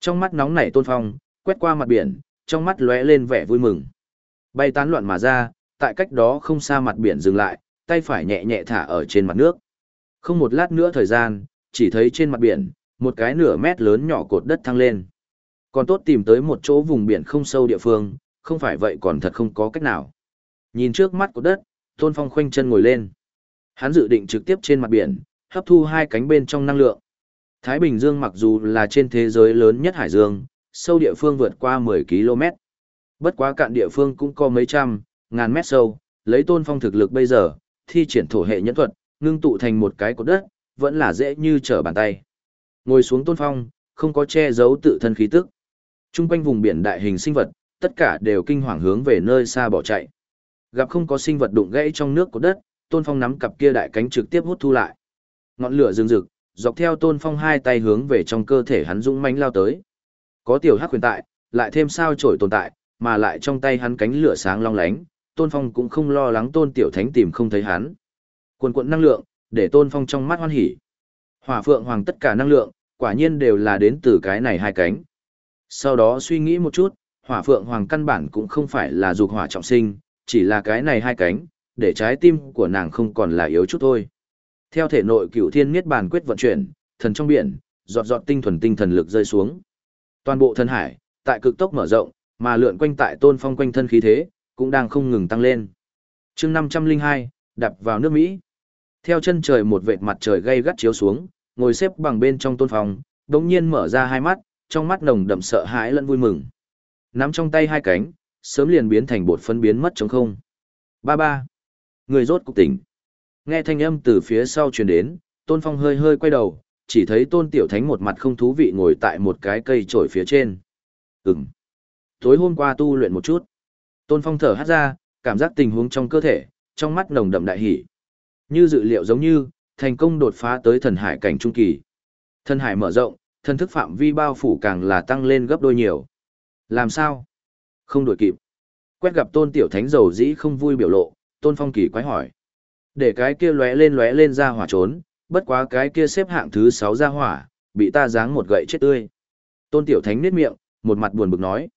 Trong mắt nóng nảy tôn phong, quét qua mặt biển, trong mắt lóe lên vẻ vui mừng. Bay tán loạn mà ra, tại cách đó không xa mặt biển dừng lại, tay phải nhẹ nhẹ thả ở trên mặt nước. Không một lát nữa thời gian, chỉ thấy trên mặt biển, một cái nửa mét lớn nhỏ cột đất thăng lên. Còn tốt tìm tới một chỗ vùng biển không sâu địa phương, không phải vậy còn thật không có cách nào. Nhìn trước mắt cột đất, Tôn Phong khoanh chân ngồi lên. Hắn dự định trực tiếp trên mặt biển, hấp thu hai cánh bên trong năng lượng. Thái Bình Dương mặc dù là trên thế giới lớn nhất hải dương, sâu địa phương vượt qua 10 km. Bất quá cạn địa phương cũng có mấy trăm, ngàn mét sâu, lấy tôn phong thực lực bây giờ, thi triển thổ hệ nhẫn thuật, ngưng tụ thành một cái cột đất, vẫn là dễ như trở bàn tay. Ngồi xuống tôn phong, không có che giấu tự thân khí tức. Trung quanh vùng biển đại hình sinh vật, tất cả đều kinh hoàng hướng về nơi xa bỏ chạy. Gặp không có sinh vật đụng gãy trong nước cột đất, tôn phong nắm cặp kia đại cánh trực tiếp hút thu lại. Ngọn lửa rừng rực, dọc theo tôn phong hai tay hướng về trong cơ thể hắn dũng mãnh lao tới. Có tiểu hắc huyền tại, lại thêm sao trổi tồn tại, mà lại trong tay hắn cánh lửa sáng long lánh, tôn phong cũng không lo lắng tôn tiểu thánh tìm không thấy hắn. Quần quận năng lượng, để tôn phong trong mắt hoan hỉ. Hỏa phượng hoàng tất cả năng lượng, quả nhiên đều là đến từ cái này hai cánh. Sau đó suy nghĩ một chút, hỏa phượng hoàng căn bản cũng không phải là dục hỏa trọng sinh, chỉ là cái này hai cánh, để trái tim của nàng không còn là yếu chút thôi. Theo thể nội cửu thiên miết bàn quyết vận chuyển, thần trong biển, giọt giọt tinh thuần tinh thần lực rơi xuống. Toàn bộ thân hải, tại cực tốc mở rộng, mà lượn quanh tại tôn phong quanh thân khí thế, cũng đang không ngừng tăng lên. chương 502, đập vào nước Mỹ. Theo chân trời một vệt mặt trời gay gắt chiếu xuống, ngồi xếp bằng bên trong tôn phong, đống nhiên mở ra hai mắt, trong mắt nồng đậm sợ hãi lẫn vui mừng. Nắm trong tay hai cánh, sớm liền biến thành bột phân biến mất trống không. Ba ba. Người rốt cục tỉnh. Nghe thanh âm từ phía sau truyền đến, tôn phong hơi hơi quay đầu, chỉ thấy tôn tiểu thánh một mặt không thú vị ngồi tại một cái cây trổi phía trên. Ừm. Tối hôm qua tu luyện một chút. Tôn phong thở hát ra, cảm giác tình huống trong cơ thể, trong mắt nồng đậm đại hỉ. Như dự liệu giống như, thành công đột phá tới thần hải cảnh trung kỳ. Thần hải mở rộng, thần thức phạm vi bao phủ càng là tăng lên gấp đôi nhiều. Làm sao? Không đổi kịp. Quét gặp tôn tiểu thánh dầu dĩ không vui biểu lộ, tôn phong kỳ quái hỏi. Để cái kia lóe lên lóe lên ra hỏa trốn, bất quá cái kia xếp hạng thứ 6 ra hỏa, bị ta giáng một gậy chết tươi. Tôn Tiểu Thánh niết miệng, một mặt buồn bực nói.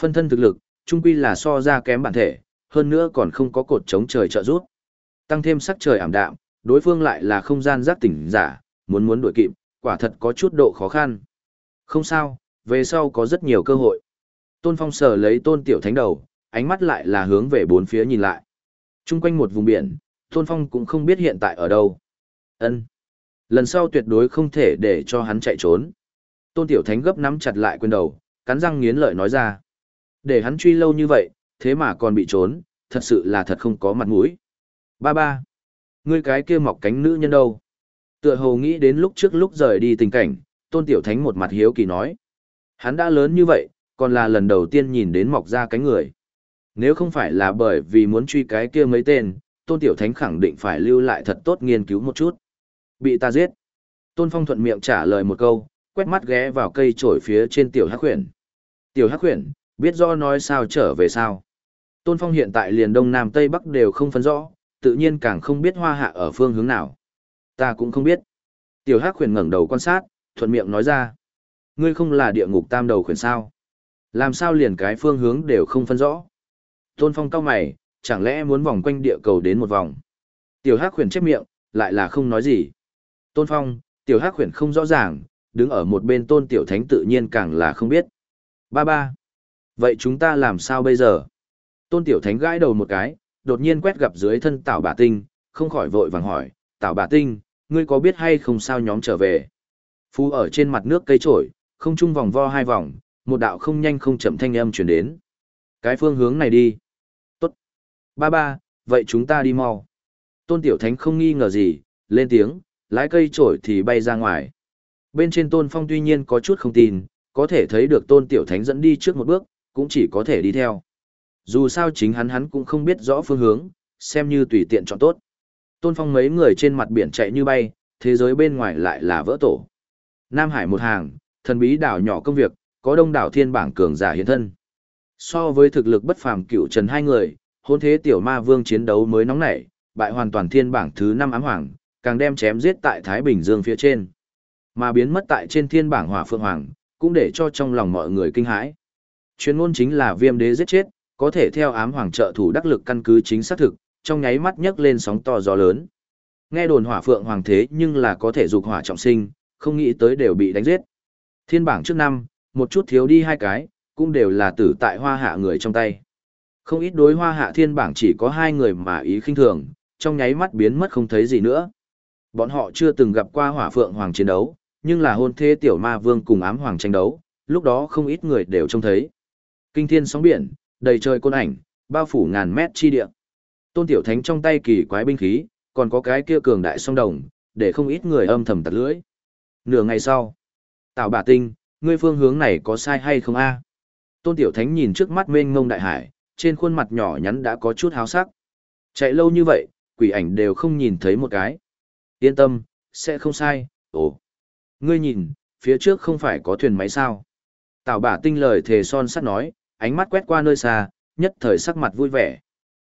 Phân thân thực lực, trung quy là so ra kém bản thể, hơn nữa còn không có cột chống trời trợ giúp. Tăng thêm sắc trời ảm đạm, đối phương lại là không gian giác tỉnh giả, muốn muốn đuổi kịp, quả thật có chút độ khó khăn. Không sao, về sau có rất nhiều cơ hội. Tôn Phong sở lấy Tôn Tiểu Thánh đầu, ánh mắt lại là hướng về bốn phía nhìn lại. Trung quanh một vùng biển, Tôn Phong cũng không biết hiện tại ở đâu. Ân, Lần sau tuyệt đối không thể để cho hắn chạy trốn. Tôn Tiểu Thánh gấp nắm chặt lại quyền đầu, cắn răng nghiến lợi nói ra. Để hắn truy lâu như vậy, thế mà còn bị trốn, thật sự là thật không có mặt mũi. Ba ba. Ngươi cái kia mọc cánh nữ nhân đâu? Tựa hồ nghĩ đến lúc trước lúc rời đi tình cảnh, Tôn Tiểu Thánh một mặt hiếu kỳ nói. Hắn đã lớn như vậy, còn là lần đầu tiên nhìn đến mọc ra cánh người. Nếu không phải là bởi vì muốn truy cái kia mấy tên, Tôn Tiểu Thánh khẳng định phải lưu lại thật tốt nghiên cứu một chút. Bị ta giết. Tôn Phong thuận miệng trả lời một câu, quét mắt ghé vào cây trổi phía trên Tiểu Hắc Huyền. Tiểu Hắc Huyền, biết rõ nói sao trở về sao. Tôn Phong hiện tại liền Đông Nam Tây Bắc đều không phân rõ, tự nhiên càng không biết hoa hạ ở phương hướng nào. Ta cũng không biết. Tiểu Hắc Huyền ngẩng đầu quan sát, thuận miệng nói ra. Ngươi không là địa ngục tam đầu khuyển sao? Làm sao liền cái phương hướng đều không phân rõ? Tôn Phong cao mày, chẳng lẽ muốn vòng quanh địa cầu đến một vòng. Tiểu Hắc khuyển chép miệng, lại là không nói gì. Tôn Phong, Tiểu Hắc khuyển không rõ ràng, đứng ở một bên Tôn Tiểu Thánh tự nhiên càng là không biết. Ba ba. Vậy chúng ta làm sao bây giờ? Tôn Tiểu Thánh gãi đầu một cái, đột nhiên quét gặp dưới thân Tảo Bà Tinh, không khỏi vội vàng hỏi, Tảo Bà Tinh, ngươi có biết hay không sao nhóm trở về? Phu ở trên mặt nước cây trổi, không chung vòng vo hai vòng, một đạo không nhanh không chậm thanh âm truyền đến. Cái phương hướng này đi. Ba ba, vậy chúng ta đi mau. Tôn Tiểu Thánh không nghi ngờ gì, lên tiếng, lái cây trổi thì bay ra ngoài. Bên trên Tôn Phong tuy nhiên có chút không tin, có thể thấy được Tôn Tiểu Thánh dẫn đi trước một bước, cũng chỉ có thể đi theo. Dù sao chính hắn hắn cũng không biết rõ phương hướng, xem như tùy tiện chọn tốt. Tôn Phong mấy người trên mặt biển chạy như bay, thế giới bên ngoài lại là vỡ tổ. Nam Hải một hàng, thần bí đảo nhỏ công việc, có đông đảo thiên bảng cường giả hiện thân. So với thực lực bất phàm cựu trần hai người, hôn thế tiểu ma vương chiến đấu mới nóng nảy, bại hoàn toàn thiên bảng thứ 5 ám hoàng, càng đem chém giết tại Thái Bình Dương phía trên. Mà biến mất tại trên thiên bảng hỏa phượng hoàng, cũng để cho trong lòng mọi người kinh hãi. Chuyên ngôn chính là viêm đế giết chết, có thể theo ám hoàng trợ thủ đắc lực căn cứ chính xác thực, trong nháy mắt nhấc lên sóng to gió lớn. Nghe đồn hỏa phượng hoàng thế nhưng là có thể dục hỏa trọng sinh, không nghĩ tới đều bị đánh giết. Thiên bảng trước năm, một chút thiếu đi hai cái, cũng đều là tử tại hoa hạ người trong tay. Không ít đối hoa hạ thiên bảng chỉ có hai người mà ý khinh thường, trong nháy mắt biến mất không thấy gì nữa. Bọn họ chưa từng gặp qua hỏa phượng hoàng chiến đấu, nhưng là hôn thế tiểu ma vương cùng ám hoàng tranh đấu, lúc đó không ít người đều trông thấy. Kinh thiên sóng biển, đầy trời côn ảnh, bao phủ ngàn mét chi địa. Tôn tiểu thánh trong tay kỳ quái binh khí, còn có cái kia cường đại song đồng, để không ít người âm thầm tật lưỡi. Nửa ngày sau, Tào bà tinh, ngươi phương hướng này có sai hay không a? Tôn tiểu thánh nhìn trước mắt mênh mông đại hải, trên khuôn mặt nhỏ nhắn đã có chút háo sắc. Chạy lâu như vậy, quỷ ảnh đều không nhìn thấy một cái. Yên tâm, sẽ không sai, ồ. Ngươi nhìn, phía trước không phải có thuyền máy sao. Tào bả tinh lời thề son sắt nói, ánh mắt quét qua nơi xa, nhất thời sắc mặt vui vẻ.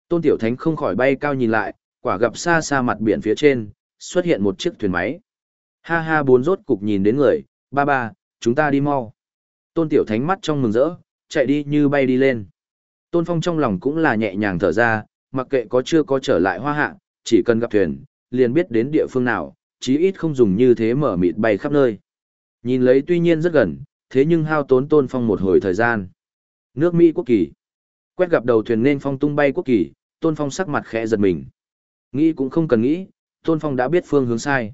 Tôn Tiểu Thánh không khỏi bay cao nhìn lại, quả gặp xa xa mặt biển phía trên, xuất hiện một chiếc thuyền máy. Ha ha bốn rốt cục nhìn đến người, ba ba, chúng ta đi mau. Tôn Tiểu Thánh mắt trong mừng rỡ, chạy đi như bay đi lên. Tôn Phong trong lòng cũng là nhẹ nhàng thở ra, mặc kệ có chưa có trở lại hoa hạ, chỉ cần gặp thuyền, liền biết đến địa phương nào, chí ít không dùng như thế mở mịt bay khắp nơi. Nhìn lấy tuy nhiên rất gần, thế nhưng hao tốn Tôn Phong một hồi thời gian. Nước Mỹ quốc kỳ. Quét gặp đầu thuyền nên phong tung bay quốc kỳ, Tôn Phong sắc mặt khẽ giật mình. Nghĩ cũng không cần nghĩ, Tôn Phong đã biết phương hướng sai.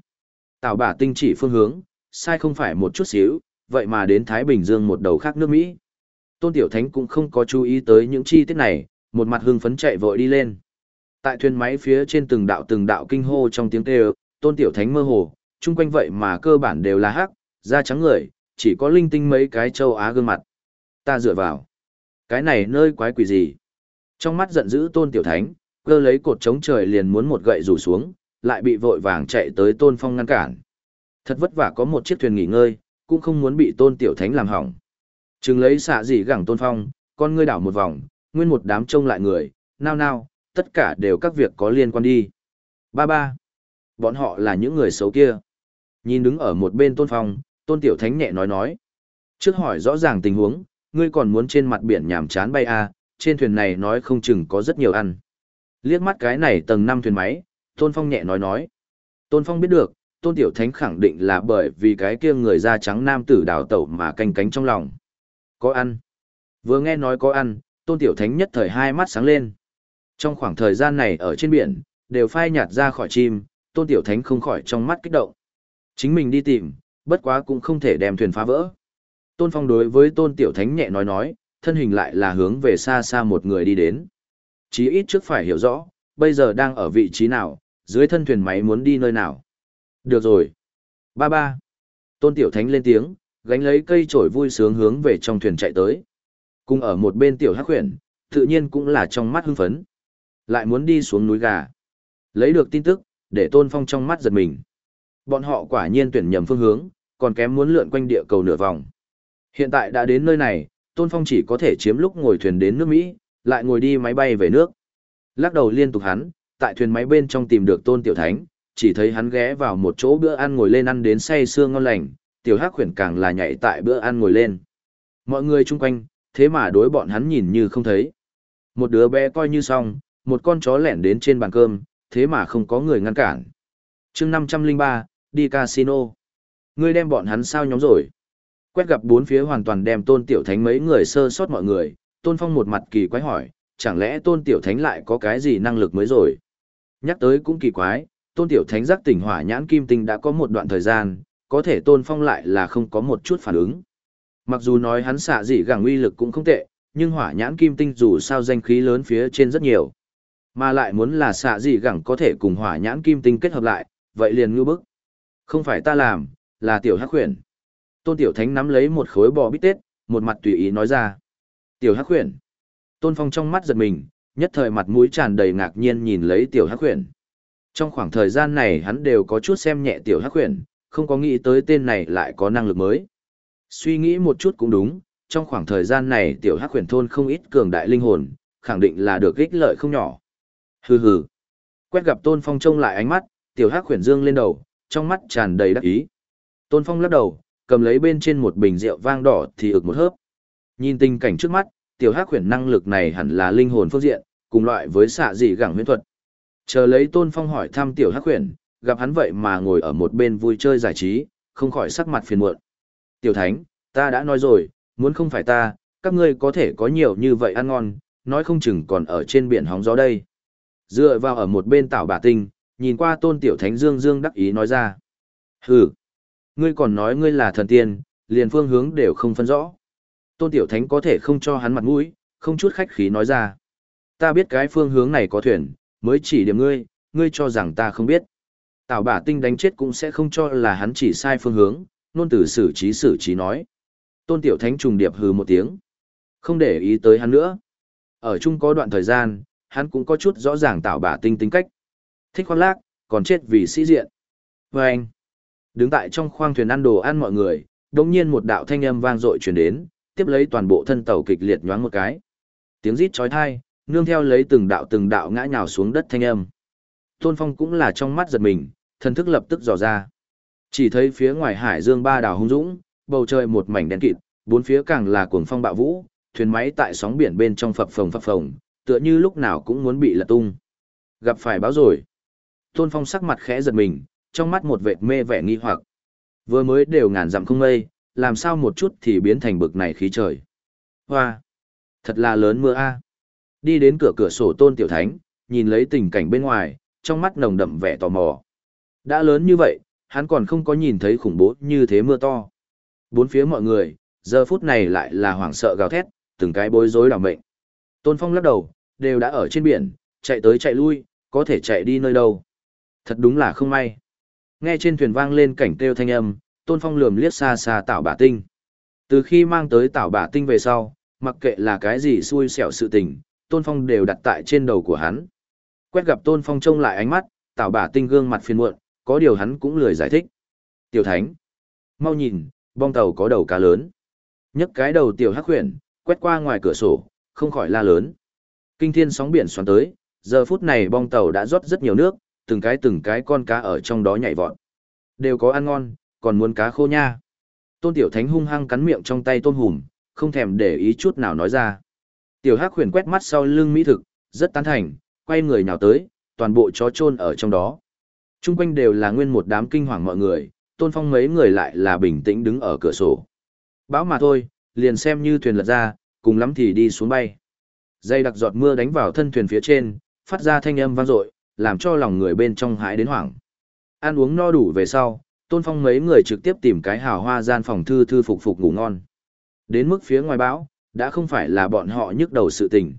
Tào bả tinh chỉ phương hướng, sai không phải một chút xíu, vậy mà đến Thái Bình Dương một đầu khác nước Mỹ. Tôn Tiểu Thánh cũng không có chú ý tới những chi tiết này, một mặt hưng phấn chạy vội đi lên. Tại thuyền máy phía trên từng đạo từng đạo kinh hô trong tiếng kêu, Tôn Tiểu Thánh mơ hồ, chung quanh vậy mà cơ bản đều là hắc, da trắng người, chỉ có linh tinh mấy cái châu Á gương mặt. Ta dựa vào. Cái này nơi quái quỷ gì? Trong mắt giận dữ Tôn Tiểu Thánh, cơ lấy cột chống trời liền muốn một gậy rủ xuống, lại bị vội vàng chạy tới Tôn Phong ngăn cản. Thật vất vả có một chiếc thuyền nghỉ ngơi, cũng không muốn bị Tôn Tiểu Thánh làm hỏng. Chừng lấy xạ gì gẳng Tôn Phong, con ngươi đảo một vòng, nguyên một đám trông lại người, nao nao, tất cả đều các việc có liên quan đi. Ba ba. Bọn họ là những người xấu kia. Nhìn đứng ở một bên Tôn Phong, Tôn Tiểu Thánh nhẹ nói nói. Trước hỏi rõ ràng tình huống, ngươi còn muốn trên mặt biển nhảm chán bay à, trên thuyền này nói không chừng có rất nhiều ăn. Liếc mắt cái này tầng 5 thuyền máy, Tôn Phong nhẹ nói nói. Tôn Phong biết được, Tôn Tiểu Thánh khẳng định là bởi vì cái kia người da trắng nam tử đào tẩu mà canh cánh trong lòng. Có ăn. Vừa nghe nói có ăn, Tôn Tiểu Thánh nhất thời hai mắt sáng lên. Trong khoảng thời gian này ở trên biển, đều phai nhạt ra khỏi chim, Tôn Tiểu Thánh không khỏi trong mắt kích động. Chính mình đi tìm, bất quá cũng không thể đem thuyền phá vỡ. Tôn Phong đối với Tôn Tiểu Thánh nhẹ nói nói, thân hình lại là hướng về xa xa một người đi đến. Chí ít trước phải hiểu rõ, bây giờ đang ở vị trí nào, dưới thân thuyền máy muốn đi nơi nào. Được rồi. Ba ba. Tôn Tiểu Thánh lên tiếng, gánh lấy cây trổi vui sướng hướng về trong thuyền chạy tới. Cùng ở một bên Tiểu Hắc Huyền, tự nhiên cũng là trong mắt hưng phấn. Lại muốn đi xuống núi gà. Lấy được tin tức, để Tôn Phong trong mắt giật mình. Bọn họ quả nhiên tuyển nhầm phương hướng, còn kém muốn lượn quanh địa cầu nửa vòng. Hiện tại đã đến nơi này, Tôn Phong chỉ có thể chiếm lúc ngồi thuyền đến nước Mỹ, lại ngồi đi máy bay về nước. Lắc đầu liên tục hắn, tại thuyền máy bên trong tìm được Tôn Tiểu Thánh, chỉ thấy hắn ghé vào một chỗ bữa ăn ngồi lên ăn đến say sương ngon lành, Tiểu Hắc khuyển càng là nhảy tại bữa ăn ngồi lên. Mọi người chung quanh, thế mà đối bọn hắn nhìn như không thấy. Một đứa bé coi như xong, một con chó lẻn đến trên bàn cơm, thế mà không có người ngăn cản. chương 503, đi casino. Ngươi đem bọn hắn sao nhóm rồi. Quét gặp bốn phía hoàn toàn đem tôn tiểu thánh mấy người sơ sót mọi người, tôn phong một mặt kỳ quái hỏi, chẳng lẽ tôn tiểu thánh lại có cái gì năng lực mới rồi? Nhắc tới cũng kỳ quái, tôn tiểu thánh giác tỉnh hỏa nhãn kim tinh đã có một đoạn thời gian, có thể tôn phong lại là không có một chút phản ứng. Mặc dù nói hắn xạ dị gẳng uy lực cũng không tệ, nhưng hỏa nhãn kim tinh dù sao danh khí lớn phía trên rất nhiều. Mà lại muốn là xạ dị gẳng có thể cùng hỏa nhãn kim tinh kết hợp lại, vậy liền ngư bức. Không phải ta làm, là tiểu hắc khuyển. Tôn Tiểu Thánh nắm lấy một khối bò bít tết, một mặt tùy ý nói ra. Tiểu Hắc khuyển Tôn Phong trong mắt giật mình, nhất thời mặt mũi tràn đầy ngạc nhiên nhìn lấy Tiểu Hắc khuyển Trong khoảng thời gian này hắn đều có chút xem nhẹ Tiểu Hắc khuyển không có nghĩ tới tên này lại có năng lực mới. Suy nghĩ một chút cũng đúng, trong khoảng thời gian này Tiểu Hắc Huyền thôn không ít cường đại linh hồn, khẳng định là được ích lợi không nhỏ. Hừ hừ. Quét gặp Tôn Phong trông lại ánh mắt, Tiểu Hắc Huyền dương lên đầu, trong mắt tràn đầy đắc ý. Tôn Phong lắc đầu, cầm lấy bên trên một bình rượu vang đỏ thì ực một hớp. Nhìn tình cảnh trước mắt, tiểu hắc huyền năng lực này hẳn là linh hồn phương diện, cùng loại với xạ dị gẳng huyễn thuật. Chờ lấy Tôn Phong hỏi thăm tiểu hắc huyền, gặp hắn vậy mà ngồi ở một bên vui chơi giải trí, không khỏi sắc mặt phiền muộn. Tiểu Thánh, ta đã nói rồi, muốn không phải ta, các ngươi có thể có nhiều như vậy ăn ngon, nói không chừng còn ở trên biển hóng gió đây. Dựa vào ở một bên tảo bà tinh, nhìn qua tôn tiểu thánh dương dương đắc ý nói ra. Hừ, ngươi còn nói ngươi là thần tiên, liền phương hướng đều không phân rõ. Tôn tiểu thánh có thể không cho hắn mặt mũi, không chút khách khí nói ra. Ta biết cái phương hướng này có thuyền, mới chỉ điểm ngươi, ngươi cho rằng ta không biết. Tào bà tinh đánh chết cũng sẽ không cho là hắn chỉ sai phương hướng, nôn tử xử trí xử trí nói. Tôn tiểu thánh trùng điệp hừ một tiếng. Không để ý tới hắn nữa. Ở chung có đoạn thời gian, hắn cũng có chút rõ ràng tạo bà tinh tính cách. Thích khoác lác, còn chết vì sĩ diện. Và anh, đứng tại trong khoang thuyền ăn đồ ăn mọi người, đồng nhiên một đạo thanh âm vang dội truyền đến, tiếp lấy toàn bộ thân tàu kịch liệt nhoáng một cái. Tiếng rít chói tai, nương theo lấy từng đạo từng đạo ngã nhào xuống đất thanh âm. Tôn Phong cũng là trong mắt giật mình, thần thức lập tức dò ra. Chỉ thấy phía ngoài hải dương ba đảo hung dũng, bầu trời một mảnh đen kịt, bốn phía càng là cuồng phong bạo vũ, thuyền máy tại sóng biển bên trong phập phồng phập phồng, tựa như lúc nào cũng muốn bị lật tung. Gặp phải báo rồi. Tôn Phong sắc mặt khẽ giật mình, trong mắt một vệt mê vẻ nghi hoặc. Vừa mới đều ngàn dặm không mây, làm sao một chút thì biến thành bực này khí trời. Hoa! Thật là lớn mưa a. Đi đến cửa cửa sổ Tôn Tiểu Thánh, nhìn lấy tình cảnh bên ngoài, trong mắt nồng đậm vẻ tò mò. Đã lớn như vậy, hắn còn không có nhìn thấy khủng bố như thế mưa to. Bốn phía mọi người, giờ phút này lại là hoảng sợ gào thét, từng cái bối rối đảm mệnh. Tôn Phong lắc đầu, đều đã ở trên biển, chạy tới chạy lui, có thể chạy đi nơi đâu. Thật đúng là không may. Nghe trên thuyền vang lên cảnh kêu thanh âm, Tôn Phong lườm liếc xa xa Tảo Bả Tinh. Từ khi mang tới Tảo Bả Tinh về sau, mặc kệ là cái gì xui xẻo sự tình, Tôn Phong đều đặt tại trên đầu của hắn. Quét gặp Tôn Phong trông lại ánh mắt, Tảo Bả Tinh gương mặt phiền muộn, có điều hắn cũng lười giải thích. Tiểu Thánh, mau nhìn, bong tàu có đầu cá lớn. nhấc cái đầu tiểu hắc huyền, quét qua ngoài cửa sổ, không khỏi la lớn. Kinh thiên sóng biển xoắn tới, giờ phút này bong tàu đã rót rất nhiều nước, từng cái từng cái con cá ở trong đó nhảy vọt. Đều có ăn ngon, còn muốn cá khô nha. Tôn Tiểu Thánh hung hăng cắn miệng trong tay tôn hùm, không thèm để ý chút nào nói ra. Tiểu Hắc huyền quét mắt sau lưng mỹ thực, rất tán thành, quay người nhào tới, toàn bộ chó chôn ở trong đó. Trung quanh đều là nguyên một đám kinh hoàng mọi người, Tôn Phong mấy người lại là bình tĩnh đứng ở cửa sổ. Báo mà thôi, liền xem như thuyền lật ra, cùng lắm thì đi xuống bay. Dây đặc giọt mưa đánh vào thân thuyền phía trên, phát ra thanh âm vang dội, làm cho lòng người bên trong hãi đến hoảng. Ăn uống no đủ về sau, Tôn Phong mấy người trực tiếp tìm cái hào hoa gian phòng thư thư phục phục ngủ ngon. Đến mức phía ngoài bão, đã không phải là bọn họ nhức đầu sự tình.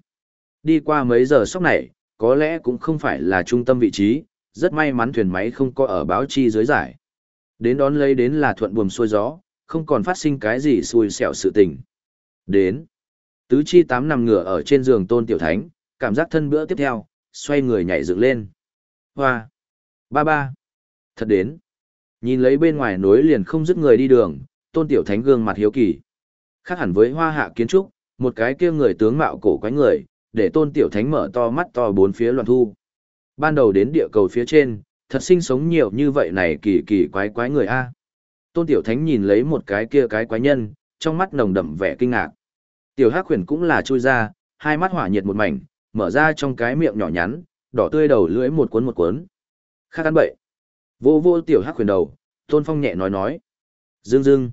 Đi qua mấy giờ sốc này, có lẽ cũng không phải là trung tâm vị trí, rất may mắn thuyền máy không có ở báo chi dưới giải. Đến đón lấy đến là thuận buồm xuôi gió, không còn phát sinh cái gì xui xẻo sự tình. Đến. Tứ chi tám nằm ngửa ở trên giường tôn tiểu thánh, cảm giác thân bữa tiếp theo, xoay người nhảy dựng lên. Hoa. Ba ba. Thật đến. Nhìn lấy bên ngoài nối liền không dứt người đi đường, tôn tiểu thánh gương mặt hiếu kỳ. Khác hẳn với hoa hạ kiến trúc, một cái kia người tướng mạo cổ quái người, để tôn tiểu thánh mở to mắt to bốn phía loạn thu. Ban đầu đến địa cầu phía trên, thật sinh sống nhiều như vậy này kỳ kỳ quái quái người A. Tôn Tiểu Thánh nhìn lấy một cái kia cái quái nhân, trong mắt nồng đậm vẻ kinh ngạc. Tiểu Hắc Huyền cũng là chui ra, hai mắt hỏa nhiệt một mảnh, mở ra trong cái miệng nhỏ nhắn, đỏ tươi đầu lưỡi một cuốn một cuốn. Khác ăn bậy. Vô vô Tiểu Hắc Huyền đầu, Tôn Phong nhẹ nói nói. Dương dương.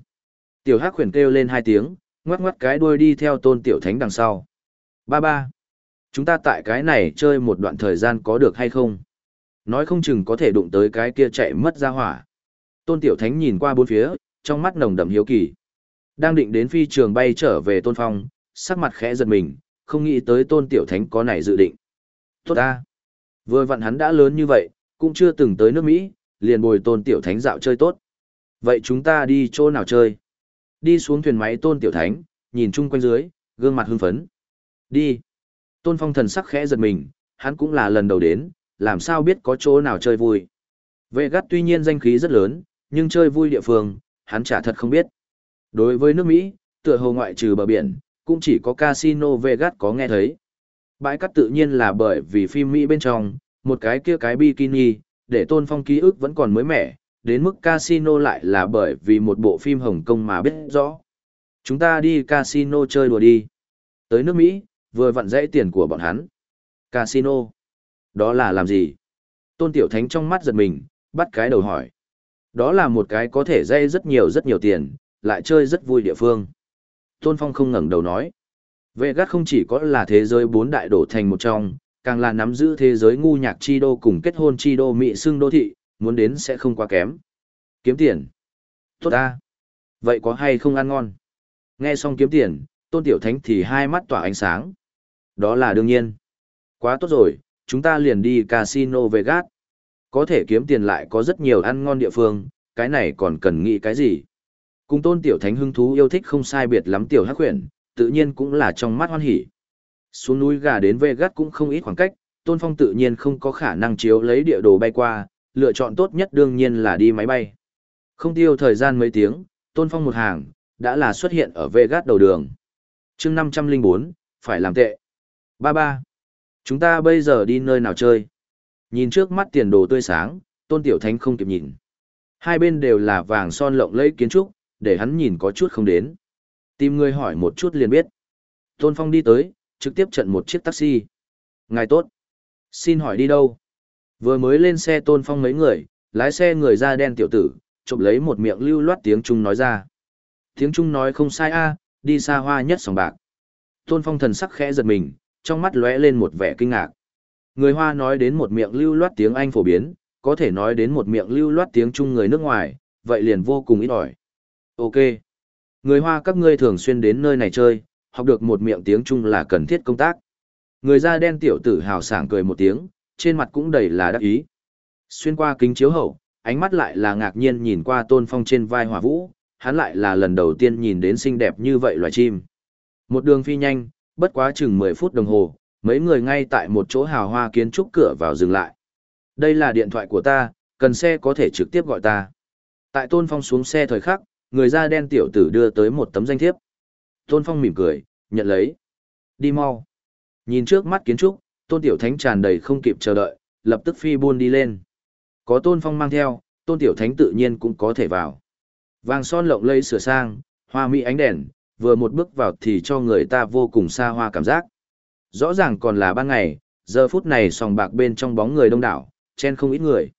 Tiểu Hắc Huyền kêu lên hai tiếng, ngoắc ngoắc cái đuôi đi theo Tôn Tiểu Thánh đằng sau. Ba ba. Chúng ta tại cái này chơi một đoạn thời gian có được hay không? Nói không chừng có thể đụng tới cái kia chạy mất ra hỏa. Tôn Tiểu Thánh nhìn qua bốn phía, trong mắt nồng đậm hiếu kỳ. Đang định đến phi trường bay trở về Tôn Phong, sắc mặt khẽ giật mình, không nghĩ tới Tôn Tiểu Thánh có này dự định. Tốt ta! Vừa vặn hắn đã lớn như vậy, cũng chưa từng tới nước Mỹ, liền bồi Tôn Tiểu Thánh dạo chơi tốt. Vậy chúng ta đi chỗ nào chơi? Đi xuống thuyền máy Tôn Tiểu Thánh, nhìn chung quanh dưới, gương mặt hưng phấn. Đi! Tôn Phong thần sắc khẽ giật mình, hắn cũng là lần đầu đến, làm sao biết có chỗ nào chơi vui. Vệ gắt tuy nhiên danh khí rất lớn, nhưng chơi vui địa phương, hắn chả thật không biết. Đối với nước Mỹ, tựa hồ ngoại trừ bờ biển, cũng chỉ có casino Vegas có nghe thấy. Bãi cắt tự nhiên là bởi vì phim Mỹ bên trong, một cái kia cái bikini, để tôn phong ký ức vẫn còn mới mẻ, đến mức casino lại là bởi vì một bộ phim Hồng Kông mà biết rõ. Chúng ta đi casino chơi đùa đi. Tới nước Mỹ, vừa vặn dãy tiền của bọn hắn. Casino. Đó là làm gì? Tôn Tiểu Thánh trong mắt giật mình, bắt cái đầu hỏi. Đó là một cái có thể dây rất nhiều rất nhiều tiền, lại chơi rất vui địa phương. Tôn Phong không ngẩng đầu nói. Vegas không chỉ có là thế giới bốn đại đổ thành một trong, càng là nắm giữ thế giới ngu nhạc chi đô cùng kết hôn chi đô mỹ xương đô thị, muốn đến sẽ không quá kém. Kiếm tiền. Tốt ta. Vậy có hay không ăn ngon? Nghe xong kiếm tiền, Tôn Tiểu Thánh thì hai mắt tỏa ánh sáng. Đó là đương nhiên. Quá tốt rồi, chúng ta liền đi casino Vegas. Có thể kiếm tiền lại có rất nhiều ăn ngon địa phương, cái này còn cần nghĩ cái gì? Cùng tôn tiểu thánh hưng thú yêu thích không sai biệt lắm tiểu hắc huyền, tự nhiên cũng là trong mắt hoan hỉ. Xuống núi gà đến Vegas cũng không ít khoảng cách, tôn phong tự nhiên không có khả năng chiếu lấy địa đồ bay qua, lựa chọn tốt nhất đương nhiên là đi máy bay. Không tiêu thời gian mấy tiếng, tôn phong một hàng, đã là xuất hiện ở Vegas đầu đường. chương 504, phải làm tệ. Ba ba. Chúng ta bây giờ đi nơi nào chơi? Nhìn trước mắt tiền đồ tươi sáng, tôn tiểu thánh không kịp nhìn. Hai bên đều là vàng son lộng lẫy kiến trúc, để hắn nhìn có chút không đến. Tìm người hỏi một chút liền biết. Tôn Phong đi tới, trực tiếp trận một chiếc taxi. Ngài tốt. Xin hỏi đi đâu? Vừa mới lên xe Tôn Phong mấy người, lái xe người da đen tiểu tử, chụp lấy một miệng lưu loát tiếng Trung nói ra. Tiếng Trung nói không sai a, đi xa hoa nhất sòng bạc. Tôn Phong thần sắc khẽ giật mình, trong mắt lóe lên một vẻ kinh ngạc. Người Hoa nói đến một miệng lưu loát tiếng Anh phổ biến, có thể nói đến một miệng lưu loát tiếng Trung người nước ngoài, vậy liền vô cùng ít ỏi. Ok. Người Hoa các ngươi thường xuyên đến nơi này chơi, học được một miệng tiếng Trung là cần thiết công tác. Người da đen tiểu tử hào sảng cười một tiếng, trên mặt cũng đầy là đắc ý. Xuyên qua kính chiếu hậu, ánh mắt lại là ngạc nhiên nhìn qua tôn phong trên vai hỏa vũ, hắn lại là lần đầu tiên nhìn đến xinh đẹp như vậy loài chim. Một đường phi nhanh, bất quá chừng 10 phút đồng hồ, mấy người ngay tại một chỗ hào hoa kiến trúc cửa vào dừng lại. Đây là điện thoại của ta, cần xe có thể trực tiếp gọi ta. Tại Tôn Phong xuống xe thời khắc, người da đen tiểu tử đưa tới một tấm danh thiếp. Tôn Phong mỉm cười, nhận lấy. Đi mau. Nhìn trước mắt kiến trúc, Tôn Tiểu Thánh tràn đầy không kịp chờ đợi, lập tức phi buôn đi lên. Có Tôn Phong mang theo, Tôn Tiểu Thánh tự nhiên cũng có thể vào. Vàng son lộng lẫy sửa sang, hoa mỹ ánh đèn, vừa một bước vào thì cho người ta vô cùng xa hoa cảm giác. Rõ ràng còn là ban ngày, giờ phút này sòng bạc bên trong bóng người đông đảo, chen không ít người.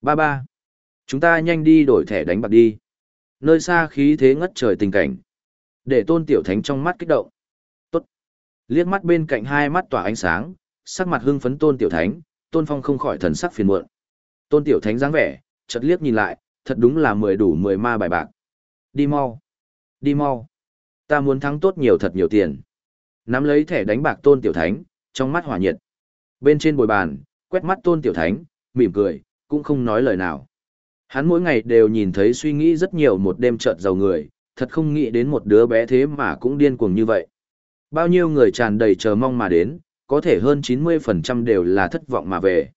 Ba ba. Chúng ta nhanh đi đổi thẻ đánh bạc đi. Nơi xa khí thế ngất trời tình cảnh. Để tôn tiểu thánh trong mắt kích động. Tốt. Liếc mắt bên cạnh hai mắt tỏa ánh sáng, sắc mặt hưng phấn tôn tiểu thánh, tôn phong không khỏi thần sắc phiền muộn. Tôn tiểu thánh dáng vẻ, chợt liếc nhìn lại, thật đúng là mười đủ mười ma bài bạc. Đi mau. Đi mau. Ta muốn thắng tốt nhiều thật nhiều tiền. Nắm lấy thẻ đánh bạc tôn tiểu thánh, trong mắt hỏa nhiệt. Bên trên bồi bàn, quét mắt tôn tiểu thánh, mỉm cười, cũng không nói lời nào. Hắn mỗi ngày đều nhìn thấy suy nghĩ rất nhiều một đêm chợt giàu người, thật không nghĩ đến một đứa bé thế mà cũng điên cuồng như vậy. Bao nhiêu người tràn đầy chờ mong mà đến, có thể hơn 90% đều là thất vọng mà về.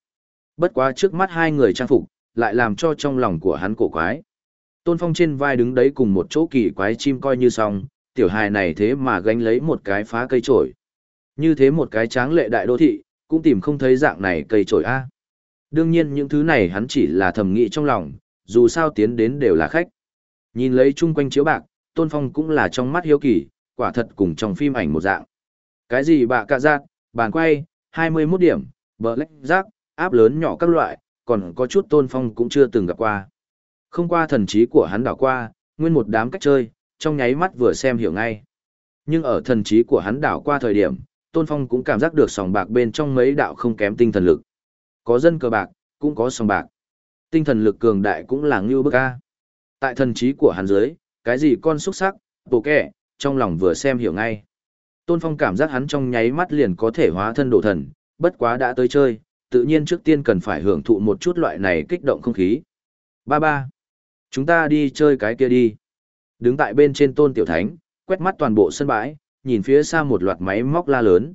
Bất quá trước mắt hai người trang phục, lại làm cho trong lòng của hắn cổ quái. Tôn Phong trên vai đứng đấy cùng một chỗ kỳ quái chim coi như xong, tiểu hài này thế mà gánh lấy một cái phá cây trổi. Như thế một cái tráng lệ đại đô thị, cũng tìm không thấy dạng này cây trổi A. Đương nhiên những thứ này hắn chỉ là thầm nghĩ trong lòng, dù sao tiến đến đều là khách. Nhìn lấy chung quanh chiếu bạc, Tôn Phong cũng là trong mắt hiếu kỳ, quả thật cùng trong phim ảnh một dạng. Cái gì bạ cạ giác, bàn quay, 21 điểm, bờ lách giác, áp lớn nhỏ các loại, còn có chút Tôn Phong cũng chưa từng gặp qua. Không qua thần trí của hắn đảo qua, nguyên một đám cách chơi, trong nháy mắt vừa xem hiểu ngay. Nhưng ở thần trí của hắn đảo qua thời điểm, Tôn Phong cũng cảm giác được sòng bạc bên trong mấy đạo không kém tinh thần lực. Có dân cờ bạc, cũng có sòng bạc. Tinh thần lực cường đại cũng là ngưu bức a. Tại thần trí của hắn dưới, cái gì con xúc sắc, tổ kẻ, trong lòng vừa xem hiểu ngay. Tôn Phong cảm giác hắn trong nháy mắt liền có thể hóa thân độ thần, bất quá đã tới chơi, tự nhiên trước tiên cần phải hưởng thụ một chút loại này kích động không khí. Ba ba. Chúng ta đi chơi cái kia đi. Đứng tại bên trên tôn tiểu thánh, quét mắt toàn bộ sân bãi, nhìn phía xa một loạt máy móc la lớn.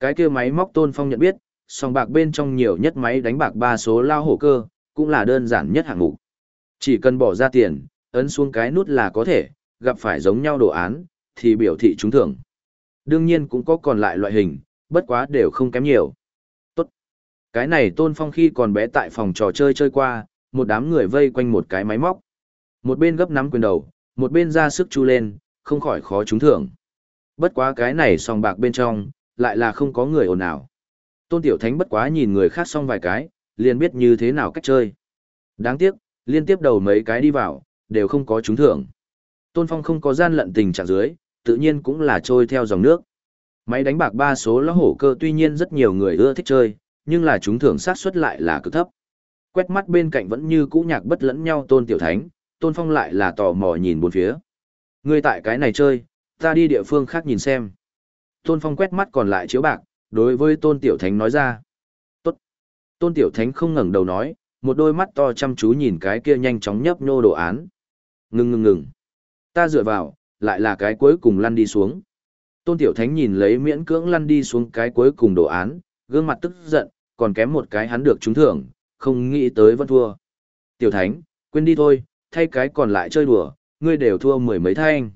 Cái kia máy móc tôn phong nhận biết, song bạc bên trong nhiều nhất máy đánh bạc ba số lao hổ cơ, cũng là đơn giản nhất hạng mục. Chỉ cần bỏ ra tiền, ấn xuống cái nút là có thể, gặp phải giống nhau đồ án, thì biểu thị trúng thưởng. Đương nhiên cũng có còn lại loại hình, bất quá đều không kém nhiều. Tốt. Cái này tôn phong khi còn bé tại phòng trò chơi chơi qua, một đám người vây quanh một cái máy móc. Một bên gấp nắm quyền đầu, một bên ra sức chu lên, không khỏi khó trúng thưởng. Bất quá cái này song bạc bên trong, lại là không có người ồn ào. Tôn Tiểu Thánh bất quá nhìn người khác xong vài cái, liền biết như thế nào cách chơi. Đáng tiếc, liên tiếp đầu mấy cái đi vào, đều không có trúng thưởng. Tôn Phong không có gian lận tình trạng dưới, tự nhiên cũng là trôi theo dòng nước. Máy đánh bạc ba số lá hổ cơ tuy nhiên rất nhiều người ưa thích chơi, nhưng là trúng thưởng xác suất lại là cực thấp. Quét mắt bên cạnh vẫn như cũ nhạc bất lẫn nhau Tôn Tiểu Thánh, Tôn Phong lại là tò mò nhìn bốn phía. Người tại cái này chơi, ta đi địa phương khác nhìn xem. Tôn Phong quét mắt còn lại chiếu bạc, đối với Tôn Tiểu Thánh nói ra. Tốt. Tôn Tiểu Thánh không ngẩng đầu nói, một đôi mắt to chăm chú nhìn cái kia nhanh chóng nhấp nhô đồ án. Ngừng ngừng ngừng. Ta dựa vào, lại là cái cuối cùng lăn đi xuống. Tôn Tiểu Thánh nhìn lấy miễn cưỡng lăn đi xuống cái cuối cùng đồ án, gương mặt tức giận, còn kém một cái hắn được trúng thưởng, không nghĩ tới vẫn thua. Tiểu Thánh, quên đi thôi, thay cái còn lại chơi đùa, ngươi đều thua mười mấy thanh.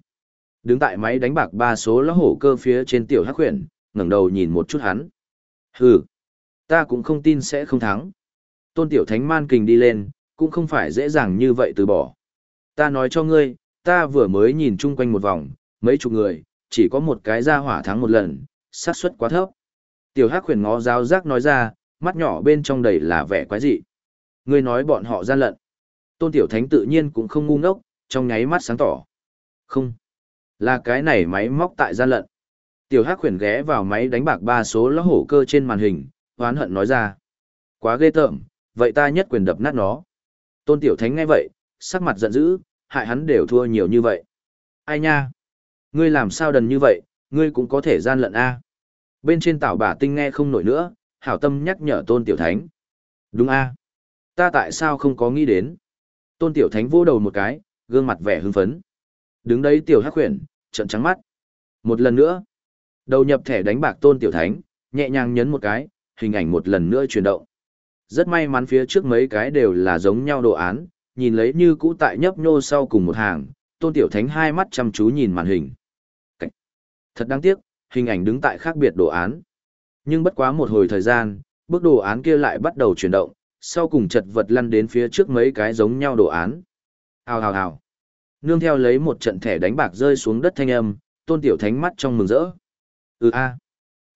Đứng tại máy đánh bạc ba số lão hổ cơ phía trên tiểu hắc huyền, ngẩng đầu nhìn một chút hắn. Hừ, ta cũng không tin sẽ không thắng. Tôn tiểu thánh man kình đi lên, cũng không phải dễ dàng như vậy từ bỏ. Ta nói cho ngươi, ta vừa mới nhìn chung quanh một vòng, mấy chục người, chỉ có một cái ra hỏa thắng một lần, xác suất quá thấp. Tiểu Hắc huyền ngó giáo giác nói ra, mắt nhỏ bên trong đầy là vẻ quái dị. Ngươi nói bọn họ gian lận. Tôn Tiểu Thánh tự nhiên cũng không ngu ngốc, trong nháy mắt sáng tỏ. Không. Là cái này máy móc tại gian lận. Tiểu Hắc khuyển ghé vào máy đánh bạc ba số lá hổ cơ trên màn hình, hoán hận nói ra. Quá ghê tởm, vậy ta nhất quyền đập nát nó. Tôn Tiểu Thánh nghe vậy, sắc mặt giận dữ, hại hắn đều thua nhiều như vậy. Ai nha? Ngươi làm sao đần như vậy, ngươi cũng có thể gian lận a. Bên trên tảo bà tinh nghe không nổi nữa, hảo tâm nhắc nhở Tôn Tiểu Thánh. Đúng a. Ta tại sao không có nghĩ đến? Tôn Tiểu Thánh vô đầu một cái, gương mặt vẻ hưng phấn. Đứng đấy Tiểu Hắc Huyền, trận trắng mắt. Một lần nữa, đầu nhập thẻ đánh bạc Tôn Tiểu Thánh, nhẹ nhàng nhấn một cái, hình ảnh một lần nữa chuyển động. Rất may mắn phía trước mấy cái đều là giống nhau đồ án, nhìn lấy như cũ tại nhấp nhô sau cùng một hàng, Tôn Tiểu Thánh hai mắt chăm chú nhìn màn hình. Cách. Thật đáng tiếc, hình ảnh đứng tại khác biệt đồ án. Nhưng bất quá một hồi thời gian, bước đồ án kia lại bắt đầu chuyển động, sau cùng chật vật lăn đến phía trước mấy cái giống nhau đồ án. Hào hào hào. Nương theo lấy một trận thẻ đánh bạc rơi xuống đất thanh âm, Tôn Tiểu Thánh mắt trong mừng rỡ. Ừ a,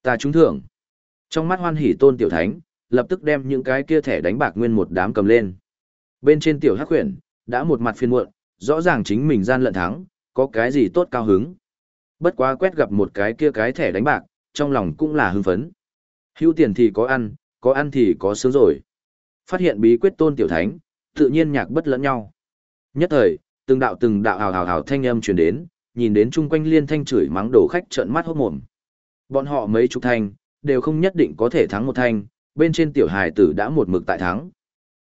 ta trúng thưởng. Trong mắt hoan hỉ Tôn Tiểu Thánh, lập tức đem những cái kia thẻ đánh bạc nguyên một đám cầm lên. Bên trên tiểu hắc huyền, đã một mặt phiền muộn, rõ ràng chính mình gian lận thắng, có cái gì tốt cao hứng. Bất quá quét gặp một cái kia cái thẻ đánh bạc, trong lòng cũng là hưng phấn. Hữu tiền thì có ăn, có ăn thì có sướng rồi. Phát hiện bí quyết tôn tiểu thánh, tự nhiên nhạc bất lẫn nhau. Nhất thời, từng đạo từng đạo hào hào hào thanh âm truyền đến, nhìn đến chung quanh liên thanh chửi mắng đổ khách trợn mắt hốt mồm. Bọn họ mấy chục thanh, đều không nhất định có thể thắng một thanh, bên trên tiểu hài tử đã một mực tại thắng.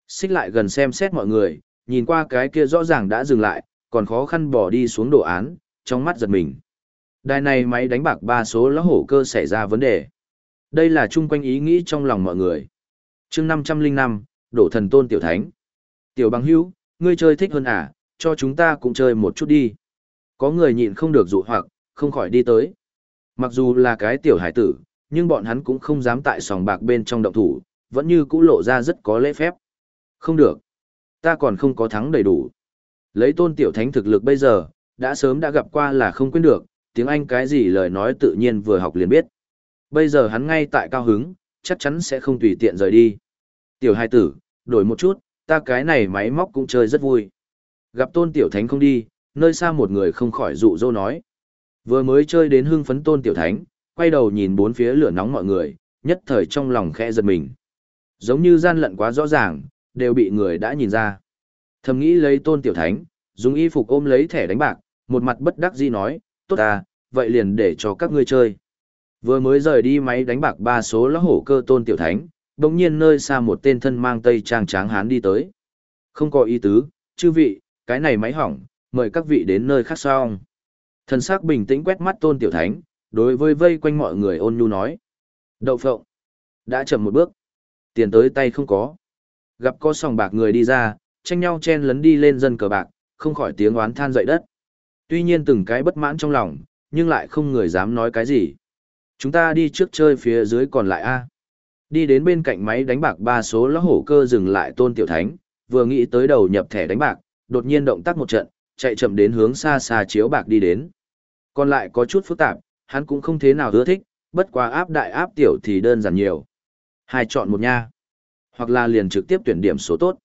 Xích lại gần xem xét mọi người, nhìn qua cái kia rõ ràng đã dừng lại, còn khó khăn bỏ đi xuống đồ án, trong mắt giật mình. Đài này máy đánh bạc ba số lá hổ cơ xảy ra vấn đề. Đây là chung quanh ý nghĩ trong lòng mọi người chương 505, đổ thần tôn tiểu thánh. Tiểu bằng hữu, ngươi chơi thích hơn à, cho chúng ta cũng chơi một chút đi. Có người nhịn không được dụ hoặc, không khỏi đi tới. Mặc dù là cái tiểu hải tử, nhưng bọn hắn cũng không dám tại sòng bạc bên trong động thủ, vẫn như cũ lộ ra rất có lễ phép. Không được. Ta còn không có thắng đầy đủ. Lấy tôn tiểu thánh thực lực bây giờ, đã sớm đã gặp qua là không quên được, tiếng Anh cái gì lời nói tự nhiên vừa học liền biết. Bây giờ hắn ngay tại cao hứng, chắc chắn sẽ không tùy tiện rời đi. Tiểu hai tử, đổi một chút, ta cái này máy móc cũng chơi rất vui. Gặp tôn tiểu thánh không đi, nơi xa một người không khỏi dụ dỗ nói. Vừa mới chơi đến hưng phấn tôn tiểu thánh, quay đầu nhìn bốn phía lửa nóng mọi người, nhất thời trong lòng khẽ giật mình. Giống như gian lận quá rõ ràng, đều bị người đã nhìn ra. Thầm nghĩ lấy tôn tiểu thánh, dùng y phục ôm lấy thẻ đánh bạc, một mặt bất đắc dĩ nói, tốt à, vậy liền để cho các ngươi chơi. Vừa mới rời đi máy đánh bạc ba số lão hổ cơ tôn tiểu thánh, đồng nhiên nơi xa một tên thân mang tây trang tráng hán đi tới. Không có ý tứ, chư vị, cái này máy hỏng, mời các vị đến nơi khác xong. Thần sắc bình tĩnh quét mắt tôn tiểu thánh, đối với vây quanh mọi người ôn nhu nói. Đậu phộng, đã chậm một bước, tiền tới tay không có. Gặp có sòng bạc người đi ra, tranh nhau chen lấn đi lên dân cờ bạc, không khỏi tiếng oán than dậy đất. Tuy nhiên từng cái bất mãn trong lòng, nhưng lại không người dám nói cái gì. Chúng ta đi trước chơi phía dưới còn lại A. Đi đến bên cạnh máy đánh bạc ba số lão hổ cơ dừng lại tôn tiểu thánh, vừa nghĩ tới đầu nhập thẻ đánh bạc, đột nhiên động tác một trận, chạy chậm đến hướng xa xa chiếu bạc đi đến. Còn lại có chút phức tạp, hắn cũng không thế nào ưa thích, bất quá áp đại áp tiểu thì đơn giản nhiều. Hai chọn một nha. Hoặc là liền trực tiếp tuyển điểm số tốt.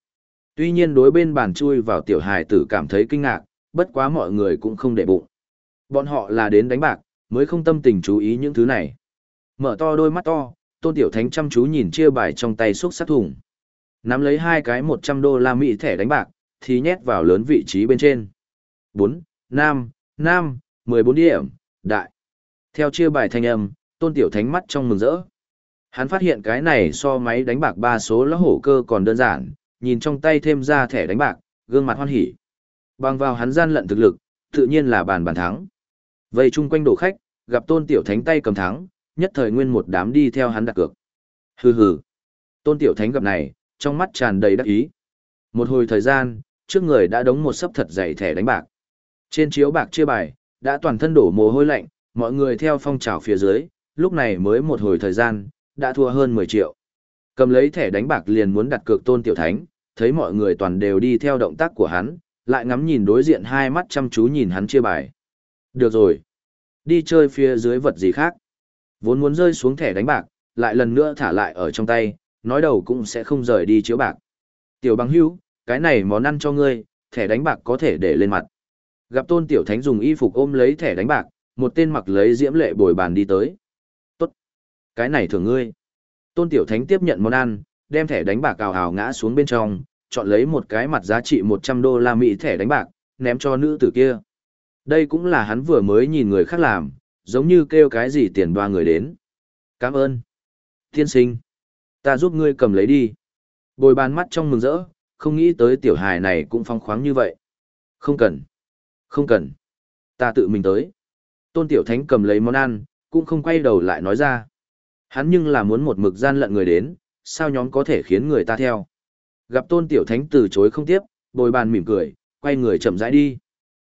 Tuy nhiên đối bên bàn chui vào tiểu hài tử cảm thấy kinh ngạc, bất quá mọi người cũng không để bụng. Bọn họ là đến đánh bạc, mới không tâm tình chú ý những thứ này. Mở to đôi mắt to, tôn tiểu thánh chăm chú nhìn chia bài trong tay xúc sát thùng. Nắm lấy hai cái 100 đô la Mỹ thẻ đánh bạc, thì nhét vào lớn vị trí bên trên. 4, Nam, Nam, 14 điểm, đại. Theo chia bài thanh âm, tôn tiểu thánh mắt trong mừng rỡ. Hắn phát hiện cái này so máy đánh bạc ba số lá hổ cơ còn đơn giản, nhìn trong tay thêm ra thẻ đánh bạc, gương mặt hoan hỉ. Bằng vào hắn gian lận thực lực, tự nhiên là bàn bàn thắng. Vây chung quanh đổ khách, gặp tôn tiểu thánh tay cầm thắng, nhất thời nguyên một đám đi theo hắn đặt cược. Hừ hừ. Tôn tiểu thánh gặp này, trong mắt tràn đầy đắc ý. Một hồi thời gian, trước người đã đóng một sấp thật dày thẻ đánh bạc. Trên chiếu bạc chia bài, đã toàn thân đổ mồ hôi lạnh, mọi người theo phong trào phía dưới, lúc này mới một hồi thời gian, đã thua hơn 10 triệu. Cầm lấy thẻ đánh bạc liền muốn đặt cược tôn tiểu thánh, thấy mọi người toàn đều đi theo động tác của hắn, lại ngắm nhìn đối diện hai mắt chăm chú nhìn hắn chia bài. Được rồi. Đi chơi phía dưới vật gì khác. Vốn muốn rơi xuống thẻ đánh bạc, lại lần nữa thả lại ở trong tay, nói đầu cũng sẽ không rời đi chiếu bạc. Tiểu bằng hữu, cái này món ăn cho ngươi, thẻ đánh bạc có thể để lên mặt. Gặp tôn tiểu thánh dùng y phục ôm lấy thẻ đánh bạc, một tên mặc lấy diễm lệ bồi bàn đi tới. Tốt. Cái này thường ngươi. Tôn tiểu thánh tiếp nhận món ăn, đem thẻ đánh bạc cào hào ngã xuống bên trong, chọn lấy một cái mặt giá trị 100 đô la Mỹ thẻ đánh bạc, ném cho nữ tử kia. Đây cũng là hắn vừa mới nhìn người khác làm, giống như kêu cái gì tiền đoa người đến. Cảm ơn. Tiên sinh. Ta giúp ngươi cầm lấy đi. Bồi bàn mắt trong mừng rỡ, không nghĩ tới tiểu hài này cũng phong khoáng như vậy. Không cần. Không cần. Ta tự mình tới. Tôn tiểu thánh cầm lấy món ăn, cũng không quay đầu lại nói ra. Hắn nhưng là muốn một mực gian lận người đến, sao nhóm có thể khiến người ta theo. Gặp tôn tiểu thánh từ chối không tiếp, bồi bàn mỉm cười, quay người chậm rãi đi.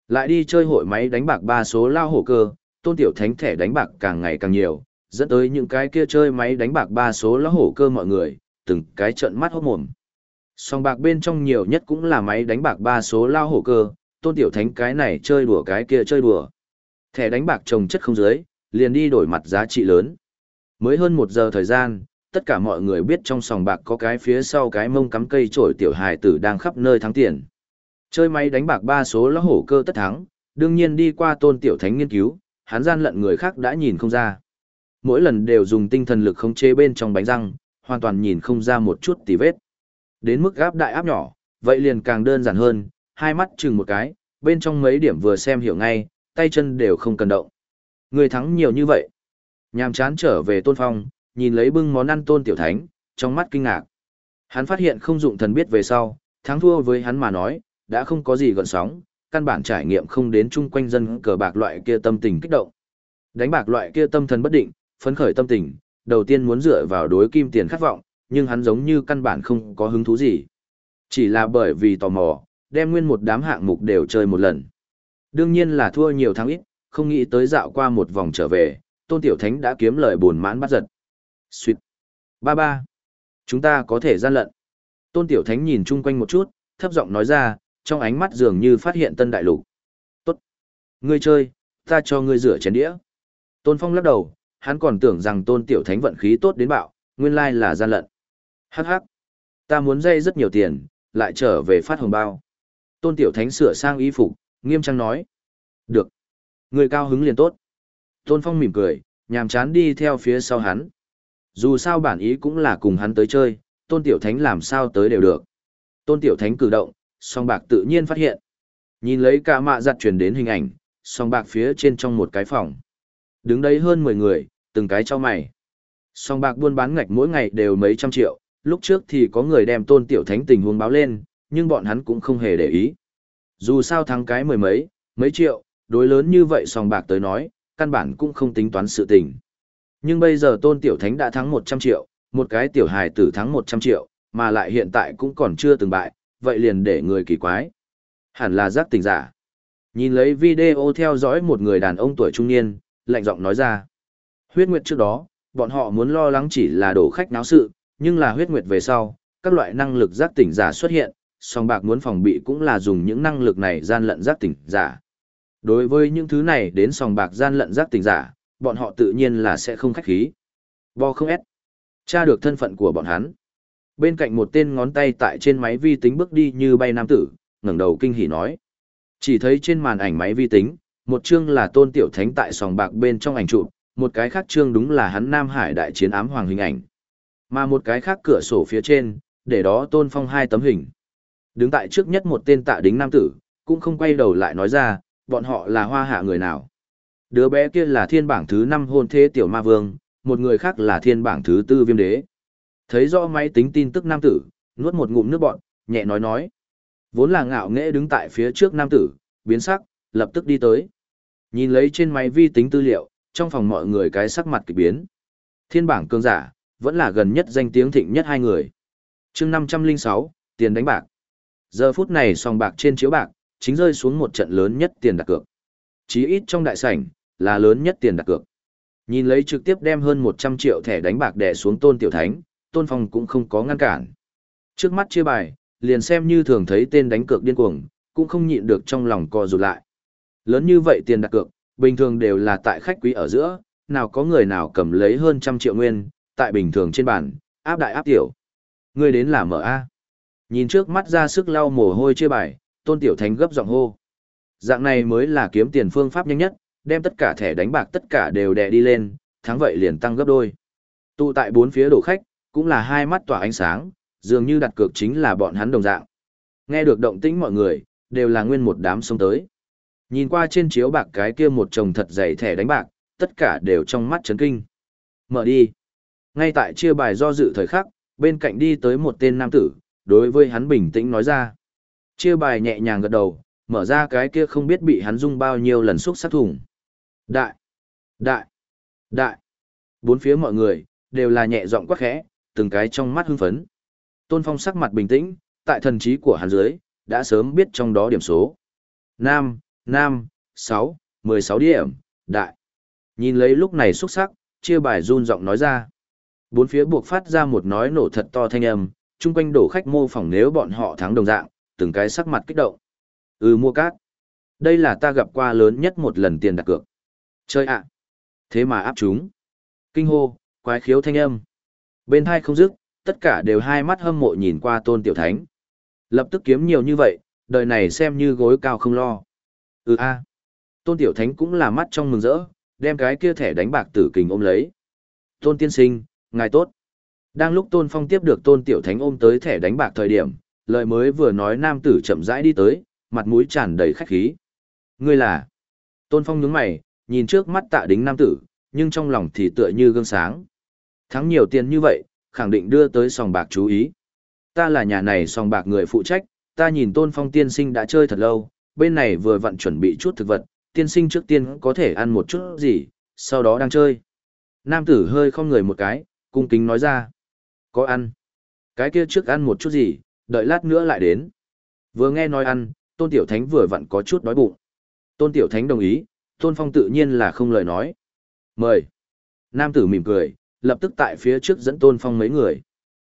Lại đi chơi hội máy đánh bạc ba số lao hổ cơ, tôn tiểu thánh thẻ đánh bạc càng ngày càng nhiều, dẫn tới những cái kia chơi máy đánh bạc ba số lao hổ cơ mọi người, từng cái trận mắt hốt mồm. Song bạc bên trong nhiều nhất cũng là máy đánh bạc ba số lao hổ cơ, tôn tiểu thánh cái này chơi đùa cái kia chơi đùa. Thẻ đánh bạc trồng chất không dưới, liền đi đổi mặt giá trị lớn. Mới hơn một giờ thời gian, tất cả mọi người biết trong sòng bạc có cái phía sau cái mông cắm cây trổi tiểu hài tử đang khắp nơi thắng tiền. Chơi máy đánh bạc ba số lão hổ cơ tất thắng, đương nhiên đi qua tôn tiểu thánh nghiên cứu, hắn gian lận người khác đã nhìn không ra. Mỗi lần đều dùng tinh thần lực khống chế bên trong bánh răng, hoàn toàn nhìn không ra một chút tì vết. Đến mức gáp đại áp nhỏ, vậy liền càng đơn giản hơn, hai mắt chừng một cái, bên trong mấy điểm vừa xem hiểu ngay, tay chân đều không cần động. Người thắng nhiều như vậy. Nhàm chán trở về tôn phong, nhìn lấy bưng món ăn tôn tiểu thánh, trong mắt kinh ngạc. Hắn phát hiện không dụng thần biết về sau, thắng thua với hắn mà nói, đã không có gì gợn sóng, căn bản trải nghiệm không đến chung quanh dân cờ bạc loại kia tâm tình kích động. Đánh bạc loại kia tâm thần bất định, phấn khởi tâm tình, đầu tiên muốn dựa vào đối kim tiền khát vọng, nhưng hắn giống như căn bản không có hứng thú gì. Chỉ là bởi vì tò mò, đem nguyên một đám hạng mục đều chơi một lần. Đương nhiên là thua nhiều thắng ít, không nghĩ tới dạo qua một vòng trở về, Tôn Tiểu Thánh đã kiếm lời buồn mãn bắt giật. Xuyệt. Ba ba. Chúng ta có thể gian lận. Tôn Tiểu Thánh nhìn chung quanh một chút, thấp giọng nói ra, trong ánh mắt dường như phát hiện tân đại lục. Tốt. Ngươi chơi, ta cho ngươi rửa chén đĩa. Tôn Phong lắc đầu, hắn còn tưởng rằng Tôn Tiểu Thánh vận khí tốt đến bạo, nguyên lai là gian lận. Hắc hắc. Ta muốn dây rất nhiều tiền, lại trở về phát hồng bao. Tôn Tiểu Thánh sửa sang y phục, nghiêm trang nói. Được. Người cao hứng liền tốt. Tôn Phong mỉm cười, nhàm chán đi theo phía sau hắn. Dù sao bản ý cũng là cùng hắn tới chơi, Tôn Tiểu Thánh làm sao tới đều được. Tôn Tiểu Thánh cử động, song bạc tự nhiên phát hiện. Nhìn lấy cả mạ giặt truyền đến hình ảnh, song bạc phía trên trong một cái phòng. Đứng đấy hơn 10 người, từng cái cho mày. Song bạc buôn bán ngạch mỗi ngày đều mấy trăm triệu, lúc trước thì có người đem Tôn Tiểu Thánh tình huống báo lên, nhưng bọn hắn cũng không hề để ý. Dù sao thắng cái mười mấy, mấy triệu, đối lớn như vậy song bạc tới nói, căn bản cũng không tính toán sự tình. Nhưng bây giờ tôn tiểu thánh đã thắng 100 triệu, một cái tiểu hài tử thắng 100 triệu, mà lại hiện tại cũng còn chưa từng bại, vậy liền để người kỳ quái. Hẳn là giác tình giả. Nhìn lấy video theo dõi một người đàn ông tuổi trung niên, lạnh giọng nói ra. Huyết nguyệt trước đó, bọn họ muốn lo lắng chỉ là đổ khách náo sự, nhưng là huyết nguyệt về sau, các loại năng lực giác tỉnh giả xuất hiện, song bạc muốn phòng bị cũng là dùng những năng lực này gian lận giác tỉnh giả. Đối với những thứ này đến sòng bạc gian lận giác tỉnh giả, bọn họ tự nhiên là sẽ không khách khí. Bo không ép. Tra được thân phận của bọn hắn. Bên cạnh một tên ngón tay tại trên máy vi tính bước đi như bay nam tử, ngẩng đầu kinh hỉ nói. Chỉ thấy trên màn ảnh máy vi tính, một chương là tôn tiểu thánh tại sòng bạc bên trong ảnh chụp, một cái khác chương đúng là hắn Nam Hải đại chiến ám hoàng hình ảnh. Mà một cái khác cửa sổ phía trên, để đó tôn phong hai tấm hình. Đứng tại trước nhất một tên tạ đính nam tử, cũng không quay đầu lại nói ra, bọn họ là hoa hạ người nào. Đứa bé kia là thiên bảng thứ 5 hôn thế tiểu ma vương, một người khác là thiên bảng thứ tư viêm đế. Thấy rõ máy tính tin tức nam tử, nuốt một ngụm nước bọn, nhẹ nói nói. Vốn là ngạo nghễ đứng tại phía trước nam tử, biến sắc, lập tức đi tới. Nhìn lấy trên máy vi tính tư liệu, trong phòng mọi người cái sắc mặt kỳ biến. Thiên bảng cường giả, vẫn là gần nhất danh tiếng thịnh nhất hai người. chương 506, tiền đánh bạc. Giờ phút này sòng bạc trên chiếu bạc, chính rơi xuống một trận lớn nhất tiền đặt cược. Chí ít trong đại sảnh, là lớn nhất tiền đặt cược. Nhìn lấy trực tiếp đem hơn 100 triệu thẻ đánh bạc đè xuống tôn tiểu thánh, tôn phong cũng không có ngăn cản. Trước mắt chia bài, liền xem như thường thấy tên đánh cược điên cuồng, cũng không nhịn được trong lòng co rụt lại. Lớn như vậy tiền đặt cược, bình thường đều là tại khách quý ở giữa, nào có người nào cầm lấy hơn trăm triệu nguyên, tại bình thường trên bàn, áp đại áp tiểu. Ngươi đến là mở A. Nhìn trước mắt ra sức lau mồ hôi chia bài, tôn tiểu thánh gấp giọng hô. Dạng này mới là kiếm tiền phương pháp nhanh nhất, đem tất cả thẻ đánh bạc tất cả đều đè đi lên, thắng vậy liền tăng gấp đôi. Tụ tại bốn phía đổ khách, cũng là hai mắt tỏa ánh sáng, dường như đặt cược chính là bọn hắn đồng dạng. Nghe được động tĩnh mọi người, đều là nguyên một đám xông tới. Nhìn qua trên chiếu bạc cái kia một chồng thật dày thẻ đánh bạc, tất cả đều trong mắt chấn kinh. Mở đi. Ngay tại chia bài do dự thời khắc, bên cạnh đi tới một tên nam tử, đối với hắn bình tĩnh nói ra. Chia bài nhẹ nhàng gật đầu, mở ra cái kia không biết bị hắn dung bao nhiêu lần xúc sát thủng. Đại, đại, đại. Bốn phía mọi người, đều là nhẹ giọng quắc khẽ, từng cái trong mắt hưng phấn. Tôn Phong sắc mặt bình tĩnh, tại thần trí của hắn dưới, đã sớm biết trong đó điểm số. Nam, Nam, 6, 16 điểm, đại. Nhìn lấy lúc này xuất sắc, chia bài run giọng nói ra. Bốn phía buộc phát ra một nói nổ thật to thanh âm, chung quanh đổ khách mô phỏng nếu bọn họ thắng đồng dạng, từng cái sắc mặt kích động. Ừ mua cát. Đây là ta gặp qua lớn nhất một lần tiền đặt cược. Chơi ạ. Thế mà áp chúng. Kinh hô, quái khiếu thanh âm. Bên hai không dứt, tất cả đều hai mắt hâm mộ nhìn qua tôn tiểu thánh. Lập tức kiếm nhiều như vậy, đời này xem như gối cao không lo. Ừ a. Tôn tiểu thánh cũng là mắt trong mừng rỡ, đem cái kia thẻ đánh bạc tử kình ôm lấy. Tôn tiên sinh, ngài tốt. Đang lúc tôn phong tiếp được tôn tiểu thánh ôm tới thẻ đánh bạc thời điểm, lời mới vừa nói nam tử chậm rãi đi tới, mặt mũi tràn đầy khách khí. Ngươi là? Tôn Phong nhướng mày, nhìn trước mắt tạ đính nam tử, nhưng trong lòng thì tựa như gương sáng. Thắng nhiều tiền như vậy, khẳng định đưa tới sòng bạc chú ý. Ta là nhà này sòng bạc người phụ trách, ta nhìn Tôn Phong tiên sinh đã chơi thật lâu, bên này vừa vặn chuẩn bị chút thực vật, tiên sinh trước tiên có thể ăn một chút gì, sau đó đang chơi. Nam tử hơi không người một cái, cung kính nói ra. Có ăn. Cái kia trước ăn một chút gì, đợi lát nữa lại đến. Vừa nghe nói ăn, Tôn Tiểu Thánh vừa vặn có chút đói bụng. Tôn Tiểu Thánh đồng ý, Tôn Phong tự nhiên là không lời nói. Mời. Nam tử mỉm cười, lập tức tại phía trước dẫn Tôn Phong mấy người.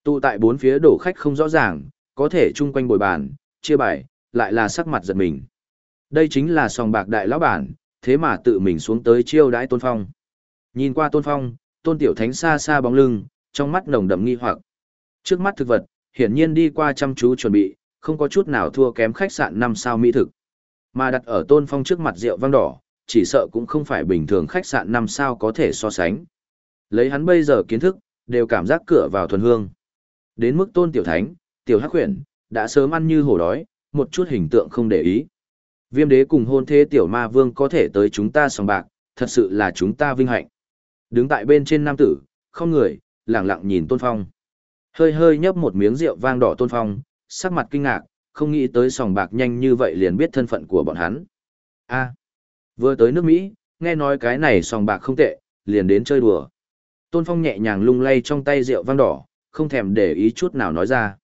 Tụ tại bốn phía đổ khách không rõ ràng, có thể chung quanh bồi bàn, chia bài, lại là sắc mặt giật mình. Đây chính là sòng bạc đại lão bản, thế mà tự mình xuống tới chiêu đãi Tôn Phong. Nhìn qua Tôn Phong, Tôn Tiểu Thánh xa xa bóng lưng, trong mắt nồng đậm nghi hoặc. Trước mắt thực vật, hiển nhiên đi qua chăm chú chuẩn bị, không có chút nào thua kém khách sạn 5 sao mỹ thực. Mà đặt ở Tôn Phong trước mặt rượu vang đỏ, chỉ sợ cũng không phải bình thường khách sạn 5 sao có thể so sánh. Lấy hắn bây giờ kiến thức, đều cảm giác cửa vào thuần hương. Đến mức Tôn Tiểu Thánh, Tiểu Hắc Huyền, đã sớm ăn như hổ đói, một chút hình tượng không để ý. Viêm đế cùng hôn thế Tiểu Ma Vương có thể tới chúng ta sòng bạc, thật sự là chúng ta vinh hạnh. Đứng tại bên trên nam tử, không người, lặng lặng nhìn Tôn Phong. Hơi hơi nhấp một miếng rượu vang đỏ tôn phong, sắc mặt kinh ngạc, không nghĩ tới sòng bạc nhanh như vậy liền biết thân phận của bọn hắn. a vừa tới nước Mỹ, nghe nói cái này sòng bạc không tệ, liền đến chơi đùa. Tôn Phong nhẹ nhàng lung lay trong tay rượu vang đỏ, không thèm để ý chút nào nói ra.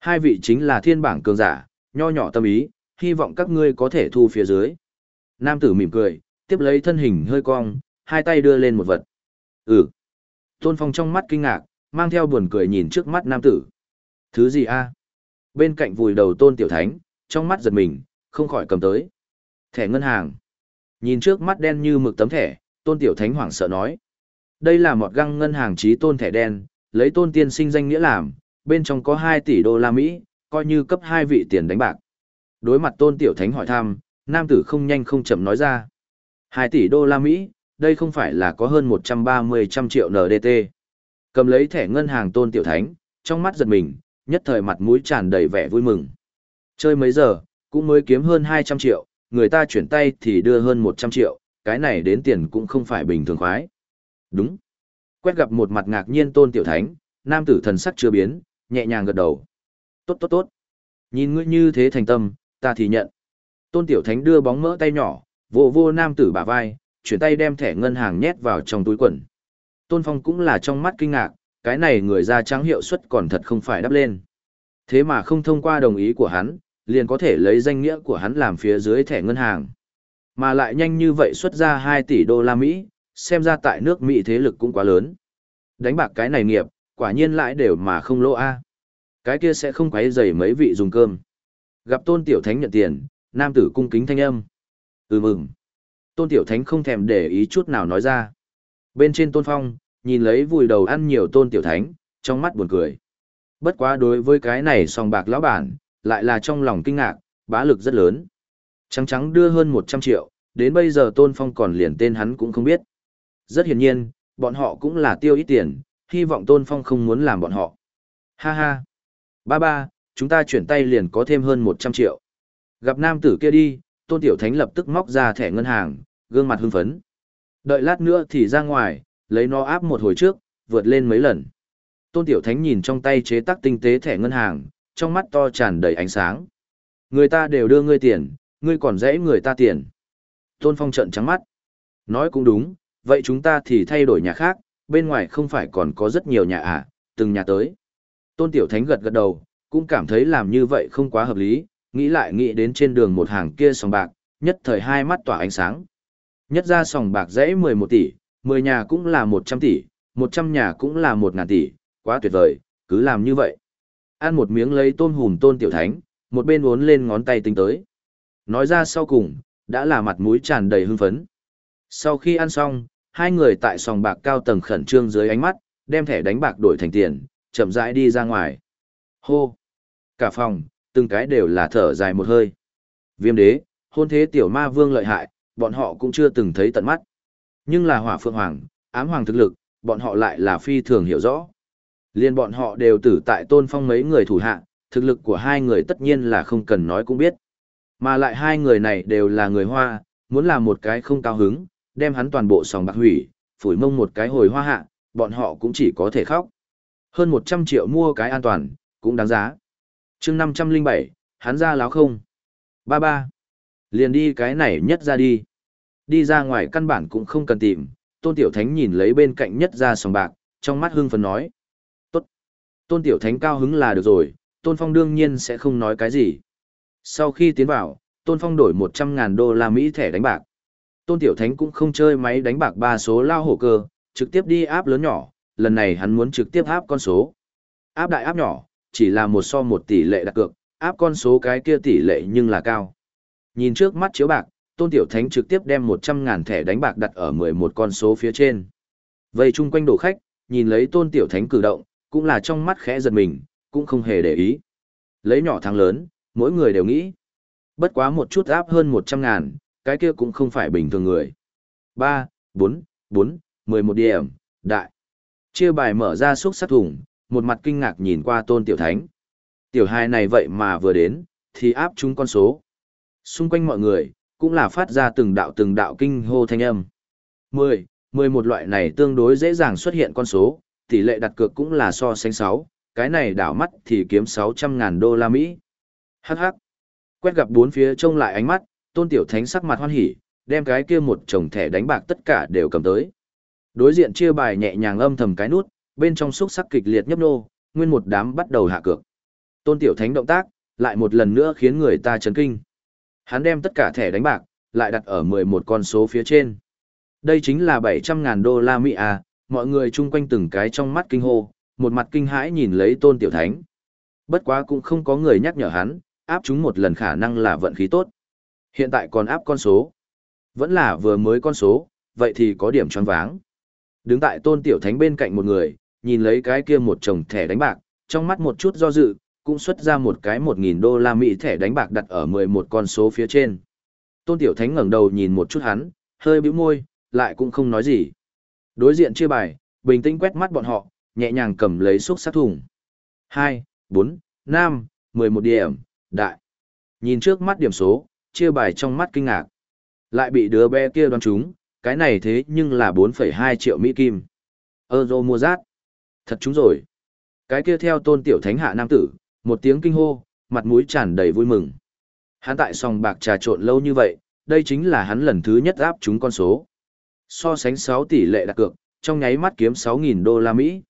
Hai vị chính là thiên bảng cường giả, nho nhỏ tâm ý, hy vọng các ngươi có thể thu phía dưới. Nam tử mỉm cười, tiếp lấy thân hình hơi cong, hai tay đưa lên một vật. Ừ. Tôn Phong trong mắt kinh ngạc, mang theo buồn cười nhìn trước mắt nam tử. Thứ gì a? Bên cạnh vùi đầu tôn tiểu thánh, trong mắt giật mình, không khỏi cầm tới. Thẻ ngân hàng. Nhìn trước mắt đen như mực tấm thẻ, tôn tiểu thánh hoảng sợ nói. Đây là một găng ngân hàng trí tôn thẻ đen, lấy tôn tiên sinh danh nghĩa làm, bên trong có 2 tỷ đô la Mỹ, coi như cấp 2 vị tiền đánh bạc. Đối mặt tôn tiểu thánh hỏi thăm, nam tử không nhanh không chậm nói ra. 2 tỷ đô la Mỹ, đây không phải là có hơn 130 trăm triệu NDT. Cầm lấy thẻ ngân hàng tôn tiểu thánh, trong mắt giật mình, nhất thời mặt mũi tràn đầy vẻ vui mừng. Chơi mấy giờ, cũng mới kiếm hơn 200 triệu, người ta chuyển tay thì đưa hơn 100 triệu, cái này đến tiền cũng không phải bình thường khoái. Đúng. Quét gặp một mặt ngạc nhiên tôn tiểu thánh, nam tử thần sắc chưa biến, nhẹ nhàng gật đầu. Tốt tốt tốt. Nhìn ngươi như thế thành tâm, ta thì nhận. Tôn tiểu thánh đưa bóng mỡ tay nhỏ, vô vô nam tử bả vai, chuyển tay đem thẻ ngân hàng nhét vào trong túi quần. Tôn Phong cũng là trong mắt kinh ngạc, cái này người da trắng hiệu suất còn thật không phải đắp lên. Thế mà không thông qua đồng ý của hắn, liền có thể lấy danh nghĩa của hắn làm phía dưới thẻ ngân hàng. Mà lại nhanh như vậy xuất ra 2 tỷ đô la Mỹ, xem ra tại nước Mỹ thế lực cũng quá lớn. Đánh bạc cái này nghiệp, quả nhiên lãi đều mà không lỗ a. Cái kia sẽ không quấy rầy mấy vị dùng cơm. Gặp Tôn Tiểu Thánh nhận tiền, nam tử cung kính thanh âm. Ừ mừng. Tôn Tiểu Thánh không thèm để ý chút nào nói ra. Bên trên Tôn Phong, nhìn lấy vùi đầu ăn nhiều Tôn Tiểu Thánh, trong mắt buồn cười. Bất quá đối với cái này song bạc lão bản, lại là trong lòng kinh ngạc, bá lực rất lớn. Trắng trắng đưa hơn 100 triệu, đến bây giờ Tôn Phong còn liền tên hắn cũng không biết. Rất hiển nhiên, bọn họ cũng là tiêu ít tiền, hy vọng Tôn Phong không muốn làm bọn họ. Ha ha. Ba ba, chúng ta chuyển tay liền có thêm hơn 100 triệu. Gặp nam tử kia đi, Tôn Tiểu Thánh lập tức móc ra thẻ ngân hàng, gương mặt hưng phấn. Đợi lát nữa thì ra ngoài, lấy nó áp một hồi trước, vượt lên mấy lần. Tôn Tiểu Thánh nhìn trong tay chế tác tinh tế thẻ ngân hàng, trong mắt to tràn đầy ánh sáng. Người ta đều đưa ngươi tiền, ngươi còn dễ người ta tiền. Tôn Phong trận trắng mắt. Nói cũng đúng, vậy chúng ta thì thay đổi nhà khác, bên ngoài không phải còn có rất nhiều nhà à, từng nhà tới. Tôn Tiểu Thánh gật gật đầu, cũng cảm thấy làm như vậy không quá hợp lý, nghĩ lại nghĩ đến trên đường một hàng kia sòng bạc, nhất thời hai mắt tỏa ánh sáng. Nhất ra sòng bạc dãy 11 tỷ, 10 nhà cũng là 100 tỷ, 100 nhà cũng là 1 ngàn tỷ, quá tuyệt vời, cứ làm như vậy. Ăn một miếng lấy tôm hùm tôn tiểu thánh, một bên uốn lên ngón tay tính tới. Nói ra sau cùng, đã là mặt mũi tràn đầy hưng phấn. Sau khi ăn xong, hai người tại sòng bạc cao tầng khẩn trương dưới ánh mắt, đem thẻ đánh bạc đổi thành tiền, chậm rãi đi ra ngoài. Hô! Cả phòng, từng cái đều là thở dài một hơi. Viêm đế, hôn thế tiểu ma vương lợi hại, bọn họ cũng chưa từng thấy tận mắt. Nhưng là hỏa phượng hoàng, ám hoàng thực lực, bọn họ lại là phi thường hiểu rõ. Liên bọn họ đều tử tại tôn phong mấy người thủ hạ, thực lực của hai người tất nhiên là không cần nói cũng biết. Mà lại hai người này đều là người hoa, muốn làm một cái không cao hứng, đem hắn toàn bộ sòng bạc hủy, phủi mông một cái hồi hoa hạ, bọn họ cũng chỉ có thể khóc. Hơn 100 triệu mua cái an toàn, cũng đáng giá. chương 507, hắn ra láo không? Ba ba. Liền đi cái này nhất ra đi. Đi ra ngoài căn bản cũng không cần tìm, Tôn Tiểu Thánh nhìn lấy bên cạnh nhất ra sòng bạc, trong mắt hưng phấn nói. Tốt. Tôn Tiểu Thánh cao hứng là được rồi, Tôn Phong đương nhiên sẽ không nói cái gì. Sau khi tiến vào, Tôn Phong đổi 100.000 đô la Mỹ thẻ đánh bạc. Tôn Tiểu Thánh cũng không chơi máy đánh bạc ba số lao hổ cơ, trực tiếp đi áp lớn nhỏ, lần này hắn muốn trực tiếp áp con số. Áp đại áp nhỏ, chỉ là một so một tỷ lệ đặt cược, áp con số cái kia tỷ lệ nhưng là cao. Nhìn trước mắt chiếu bạc, Tôn Tiểu Thánh trực tiếp đem 100.000 thẻ đánh bạc đặt ở 11 con số phía trên. Vây chung quanh đồ khách, nhìn lấy Tôn Tiểu Thánh cử động, cũng là trong mắt khẽ giật mình, cũng không hề để ý. Lấy nhỏ thắng lớn, mỗi người đều nghĩ. Bất quá một chút áp hơn 100.000, cái kia cũng không phải bình thường người. 3, 4, 4, 11 điểm, đại. Chia bài mở ra xúc sắc thùng, một mặt kinh ngạc nhìn qua Tôn Tiểu Thánh. Tiểu hài này vậy mà vừa đến, thì áp chúng con số. Xung quanh mọi người, cũng là phát ra từng đạo từng đạo kinh hô thanh âm. 10, 11 loại này tương đối dễ dàng xuất hiện con số, tỷ lệ đặt cược cũng là so sánh 6, cái này đảo mắt thì kiếm 600.000 đô la Mỹ. Hắc hắc. Quét gặp bốn phía trông lại ánh mắt, tôn tiểu thánh sắc mặt hoan hỉ, đem cái kia một chồng thẻ đánh bạc tất cả đều cầm tới. Đối diện chia bài nhẹ nhàng âm thầm cái nút, bên trong xúc sắc kịch liệt nhấp nô, nguyên một đám bắt đầu hạ cược. Tôn tiểu thánh động tác, lại một lần nữa khiến người ta chấn kinh. Hắn đem tất cả thẻ đánh bạc, lại đặt ở 11 con số phía trên. Đây chính là 700.000 đô la Mỹ à, mọi người chung quanh từng cái trong mắt kinh hô, một mặt kinh hãi nhìn lấy tôn tiểu thánh. Bất quá cũng không có người nhắc nhở hắn, áp chúng một lần khả năng là vận khí tốt. Hiện tại còn áp con số. Vẫn là vừa mới con số, vậy thì có điểm choáng váng. Đứng tại tôn tiểu thánh bên cạnh một người, nhìn lấy cái kia một chồng thẻ đánh bạc, trong mắt một chút do dự, cũng xuất ra một cái 1.000 đô la Mỹ thẻ đánh bạc đặt ở 11 con số phía trên. Tôn Tiểu Thánh ngẩng đầu nhìn một chút hắn, hơi bĩu môi, lại cũng không nói gì. Đối diện chia bài, bình tĩnh quét mắt bọn họ, nhẹ nhàng cầm lấy xúc sát thùng. 2, 4, 5, 11 điểm, đại. Nhìn trước mắt điểm số, chia bài trong mắt kinh ngạc. Lại bị đứa bé kia đoán trúng, cái này thế nhưng là 4,2 triệu Mỹ Kim. Euro mua rát. Thật trúng rồi. Cái kia theo tôn tiểu thánh hạ nam tử, một tiếng kinh hô, mặt mũi tràn đầy vui mừng. Hắn tại sòng bạc trà trộn lâu như vậy, đây chính là hắn lần thứ nhất áp trúng con số. So sánh 6 tỷ lệ đặt cược, trong nháy mắt kiếm 6.000 đô la Mỹ.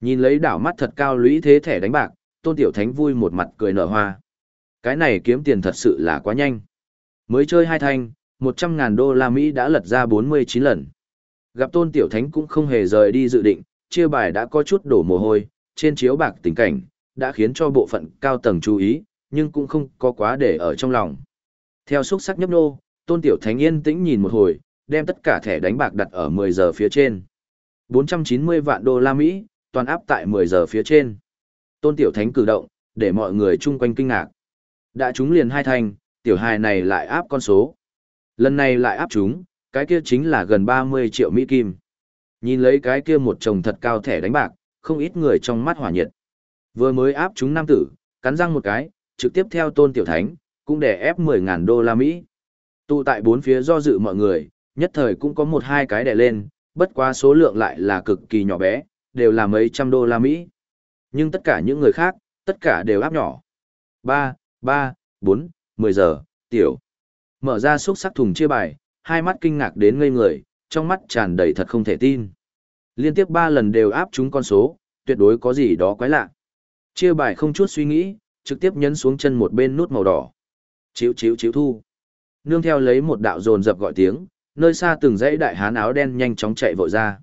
Nhìn lấy đảo mắt thật cao lũy thế thẻ đánh bạc, tôn tiểu thánh vui một mặt cười nở hoa. Cái này kiếm tiền thật sự là quá nhanh. Mới chơi hai thanh, 100.000 đô la Mỹ đã lật ra 49 lần. Gặp tôn tiểu thánh cũng không hề rời đi dự định, chia bài đã có chút đổ mồ hôi, trên chiếu bạc tình cảnh, đã khiến cho bộ phận cao tầng chú ý, nhưng cũng không có quá để ở trong lòng. Theo xúc sắc nhấp nô, tôn tiểu thánh yên tĩnh nhìn một hồi, đem tất cả thẻ đánh bạc đặt ở 10 giờ phía trên. 490 vạn đô la Mỹ, toàn áp tại 10 giờ phía trên. Tôn tiểu thánh cử động, để mọi người chung quanh kinh ngạc. Đã trúng liền hai thành, tiểu hài này lại áp con số. Lần này lại áp chúng, cái kia chính là gần 30 triệu Mỹ Kim. Nhìn lấy cái kia một chồng thật cao thẻ đánh bạc, không ít người trong mắt hỏa nhiệt. Vừa mới áp chúng nam tử, cắn răng một cái, trực tiếp theo tôn tiểu thánh, cũng để ép 10.000 đô la Mỹ. Tụ tại bốn phía do dự mọi người, nhất thời cũng có một hai cái đè lên, bất quá số lượng lại là cực kỳ nhỏ bé, đều là mấy trăm đô la Mỹ. Nhưng tất cả những người khác, tất cả đều áp nhỏ. 3, 3, 4, 10 giờ, tiểu. Mở ra xúc sắc thùng chia bài, hai mắt kinh ngạc đến ngây người, trong mắt tràn đầy thật không thể tin. Liên tiếp 3 lần đều áp chúng con số, tuyệt đối có gì đó quái lạ. Chia bài không chút suy nghĩ, trực tiếp nhấn xuống chân một bên nút màu đỏ. Chiếu chiếu chiếu thu. Nương theo lấy một đạo dồn dập gọi tiếng, nơi xa từng dãy đại hán áo đen nhanh chóng chạy vội ra.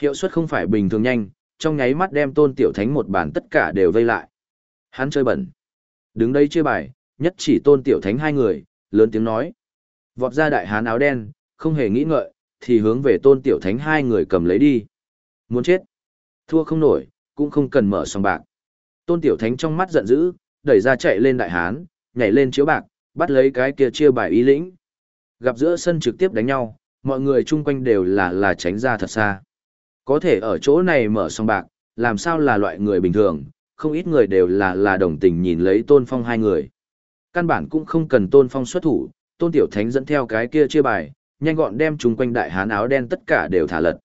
Hiệu suất không phải bình thường nhanh, trong nháy mắt đem tôn tiểu thánh một bản tất cả đều vây lại. Hắn chơi bẩn. Đứng đây chia bài, nhất chỉ tôn tiểu thánh hai người, lớn tiếng nói. Vọt ra đại hán áo đen, không hề nghĩ ngợi, thì hướng về tôn tiểu thánh hai người cầm lấy đi. Muốn chết. Thua không nổi, cũng không cần mở sòng bạc. Tôn tiểu thánh trong mắt giận dữ, đẩy ra chạy lên đại hán, nhảy lên chiếu bạc, bắt lấy cái kia chia bài ý lĩnh. Gặp giữa sân trực tiếp đánh nhau, mọi người chung quanh đều là là tránh ra thật xa. Có thể ở chỗ này mở song bạc, làm sao là loại người bình thường, không ít người đều là là đồng tình nhìn lấy tôn phong hai người. Căn bản cũng không cần tôn phong xuất thủ, tôn tiểu thánh dẫn theo cái kia chia bài, nhanh gọn đem chung quanh đại hán áo đen tất cả đều thả lật.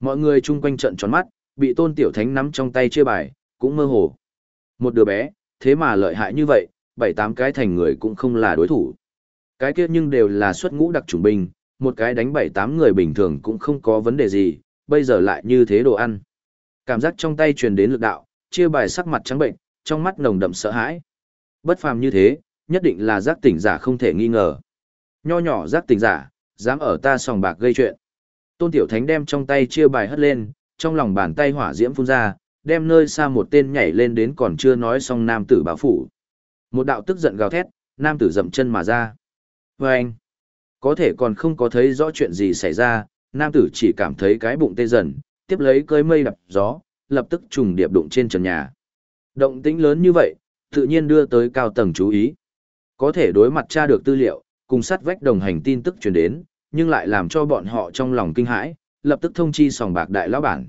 Mọi người chung quanh trận tròn mắt, bị tôn tiểu thánh nắm trong tay chia bài, cũng mơ hồ. Một đứa bé, thế mà lợi hại như vậy, bảy tám cái thành người cũng không là đối thủ. Cái kia nhưng đều là xuất ngũ đặc chủng binh, một cái đánh bảy tám người bình thường cũng không có vấn đề gì, bây giờ lại như thế đồ ăn. Cảm giác trong tay truyền đến lực đạo, chia bài sắc mặt trắng bệnh, trong mắt nồng đậm sợ hãi. Bất phàm như thế, nhất định là giác tỉnh giả không thể nghi ngờ. Nho nhỏ giác tỉnh giả, dám ở ta sòng bạc gây chuyện. Tôn Tiểu Thánh đem trong tay chia bài hất lên, trong lòng bàn tay hỏa diễm phun ra, đem nơi xa một tên nhảy lên đến còn chưa nói xong nam tử báo phủ. Một đạo tức giận gào thét, nam tử dậm chân mà ra. Và anh, có thể còn không có thấy rõ chuyện gì xảy ra, nam tử chỉ cảm thấy cái bụng tê dần, tiếp lấy cơi mây đập gió, lập tức trùng điệp đụng trên trần nhà. Động tĩnh lớn như vậy, tự nhiên đưa tới cao tầng chú ý. Có thể đối mặt tra được tư liệu, cùng sát vách đồng hành tin tức truyền đến, nhưng lại làm cho bọn họ trong lòng kinh hãi, lập tức thông chi sòng bạc đại lão bản.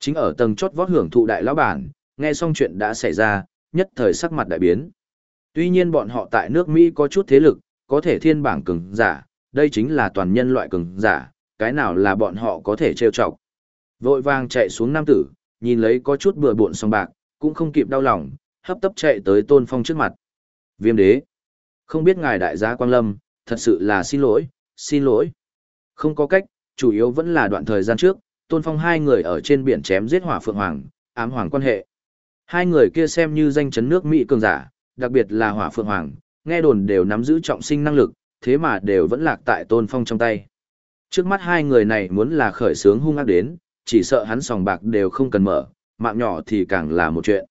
Chính ở tầng chót vót hưởng thụ đại lão bản, nghe xong chuyện đã xảy ra, nhất thời sắc mặt đại biến. Tuy nhiên bọn họ tại nước Mỹ có chút thế lực, có thể thiên bảng cường giả, đây chính là toàn nhân loại cường giả, cái nào là bọn họ có thể trêu chọc. Vội vàng chạy xuống nam tử, nhìn lấy có chút bừa bộn sòng bạc, cũng không kịp đau lòng, hấp tấp chạy tới tôn phong trước mặt. Viêm đế. Không biết ngài đại gia Quang Lâm, thật sự là xin lỗi, xin lỗi. Không có cách, chủ yếu vẫn là đoạn thời gian trước, tôn phong hai người ở trên biển chém giết hỏa phượng hoàng, ám hoàng quan hệ. Hai người kia xem như danh chấn nước Mỹ cường giả, đặc biệt là hỏa phượng hoàng, nghe đồn đều nắm giữ trọng sinh năng lực, thế mà đều vẫn lạc tại tôn phong trong tay. Trước mắt hai người này muốn là khởi sướng hung ác đến, chỉ sợ hắn sòng bạc đều không cần mở, mạng nhỏ thì càng là một chuyện.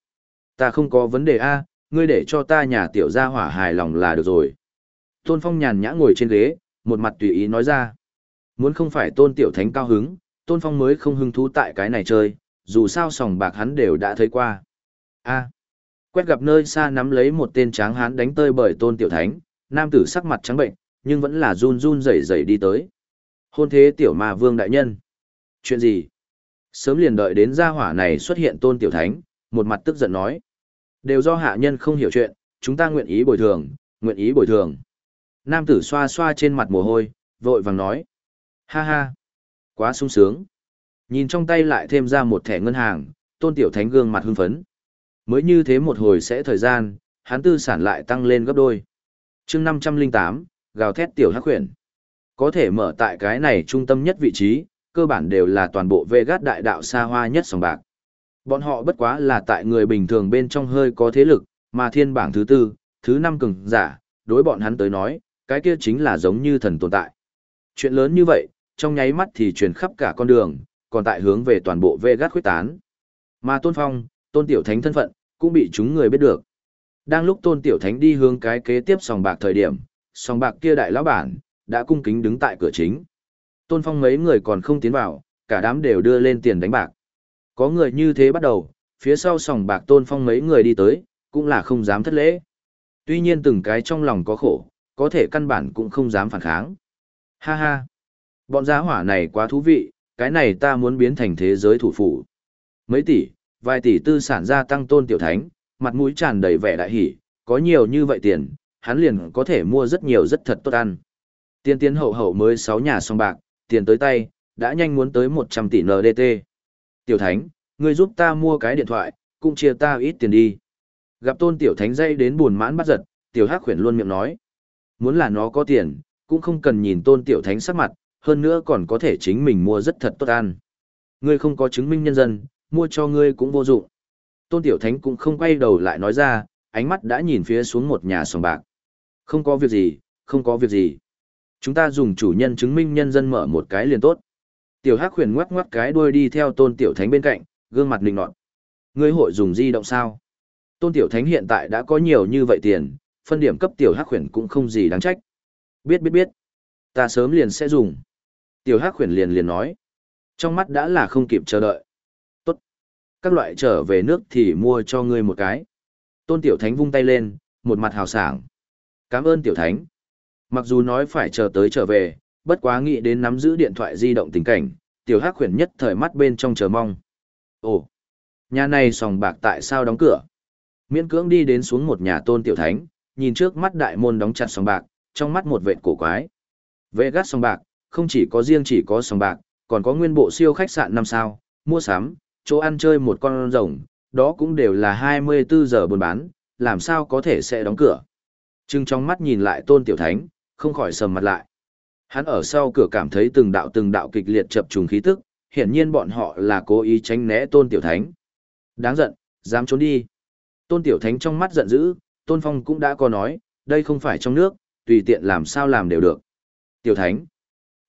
Ta không có vấn đề A, ngươi để cho ta nhà tiểu gia hỏa hài lòng là được rồi. Tôn Phong nhàn nhã ngồi trên ghế, một mặt tùy ý nói ra. Muốn không phải tôn tiểu thánh cao hứng, tôn phong mới không hứng thú tại cái này chơi, dù sao sòng bạc hắn đều đã thấy qua. A. À, quét gặp nơi xa nắm lấy một tên tráng hán đánh tơi bởi tôn tiểu thánh, nam tử sắc mặt trắng bệnh, nhưng vẫn là run run rẩy rẩy đi tới. Hôn thế tiểu ma vương đại nhân. Chuyện gì? Sớm liền đợi đến gia hỏa này xuất hiện tôn tiểu thánh, một mặt tức giận nói. Đều do hạ nhân không hiểu chuyện, chúng ta nguyện ý bồi thường, nguyện ý bồi thường. Nam tử xoa xoa trên mặt mồ hôi, vội vàng nói. Ha ha, quá sung sướng. Nhìn trong tay lại thêm ra một thẻ ngân hàng, tôn tiểu thánh gương mặt hưng phấn. Mới như thế một hồi sẽ thời gian, hắn tư sản lại tăng lên gấp đôi. chương 508, gào thét tiểu hắc huyền. Có thể mở tại cái này trung tâm nhất vị trí, cơ bản đều là toàn bộ Vegas đại đạo xa hoa nhất sòng bạc. Bọn họ bất quá là tại người bình thường bên trong hơi có thế lực, mà thiên bảng thứ tư, thứ năm cường giả, đối bọn hắn tới nói, cái kia chính là giống như thần tồn tại. Chuyện lớn như vậy, trong nháy mắt thì truyền khắp cả con đường, còn tại hướng về toàn bộ Vegas khuyết tán. Mà Tôn Phong, Tôn Tiểu Thánh thân phận, cũng bị chúng người biết được. Đang lúc Tôn Tiểu Thánh đi hướng cái kế tiếp sòng bạc thời điểm, sòng bạc kia đại lão bản, đã cung kính đứng tại cửa chính. Tôn Phong mấy người còn không tiến vào, cả đám đều đưa lên tiền đánh bạc. Có người như thế bắt đầu, phía sau sòng bạc Tôn Phong mấy người đi tới, cũng là không dám thất lễ. Tuy nhiên từng cái trong lòng có khổ, có thể căn bản cũng không dám phản kháng. Ha ha! Bọn giá hỏa này quá thú vị, cái này ta muốn biến thành thế giới thủ phủ. Mấy tỷ, vài tỷ tư sản gia tăng tôn tiểu thánh, mặt mũi tràn đầy vẻ đại hỷ, có nhiều như vậy tiền, hắn liền có thể mua rất nhiều rất thật tốt ăn. Tiên tiến hậu hậu mới 6 nhà song bạc, tiền tới tay, đã nhanh muốn tới 100 tỷ NDT. Tiểu thánh, ngươi giúp ta mua cái điện thoại, cũng chia ta ít tiền đi. Gặp tôn tiểu thánh dây đến buồn mãn bắt giật, tiểu hắc khuyển luôn miệng nói. Muốn là nó có tiền, cũng không cần nhìn tôn tiểu thánh sắc mặt, hơn nữa còn có thể chính mình mua rất thật tốt ăn. Ngươi không có chứng minh nhân dân, mua cho ngươi cũng vô dụng. Tôn tiểu thánh cũng không quay đầu lại nói ra, ánh mắt đã nhìn phía xuống một nhà sòng bạc. Không có việc gì, không có việc gì. Chúng ta dùng chủ nhân chứng minh nhân dân mở một cái liền tốt. Tiểu Hắc huyền ngoắc ngoắc cái đuôi đi theo Tôn Tiểu Thánh bên cạnh, gương mặt lình nọt. Ngươi hội dùng di động sao? Tôn Tiểu Thánh hiện tại đã có nhiều như vậy tiền, phân điểm cấp tiểu hắc Huyền cũng không gì đáng trách. Biết biết biết, ta sớm liền sẽ dùng. Tiểu hắc Huyền liền liền nói. Trong mắt đã là không kịp chờ đợi. Tốt. Các loại trở về nước thì mua cho ngươi một cái. Tôn tiểu thánh vung tay lên, một mặt hào sảng. Cảm ơn tiểu thánh. Mặc dù nói phải chờ tới trở về, bất quá nghĩ đến nắm giữ điện thoại di động tình cảnh, tiểu hắc khuyển nhất thời mắt bên trong chờ mong. Ồ, nhà này sòng bạc tại sao đóng cửa? Miễn cưỡng đi đến xuống một nhà tôn tiểu thánh, nhìn trước mắt đại môn đóng chặt sòng bạc, trong mắt một vệt cổ quái. Vegas sòng bạc, không chỉ có riêng chỉ có sòng bạc, còn có nguyên bộ siêu khách sạn năm sao, mua sắm, chỗ ăn chơi một con rồng, đó cũng đều là 24 giờ buôn bán, làm sao có thể sẽ đóng cửa. Trưng trong mắt nhìn lại tôn tiểu thánh, không khỏi sầm mặt lại. Hắn ở sau cửa cảm thấy từng đạo từng đạo kịch liệt chập trùng khí tức, hiển nhiên bọn họ là cố ý tránh né tôn tiểu thánh. Đáng giận, dám trốn đi. Tôn tiểu thánh trong mắt giận dữ, Tôn Phong cũng đã có nói, đây không phải trong nước, tùy tiện làm sao làm đều được. Tiểu Thánh,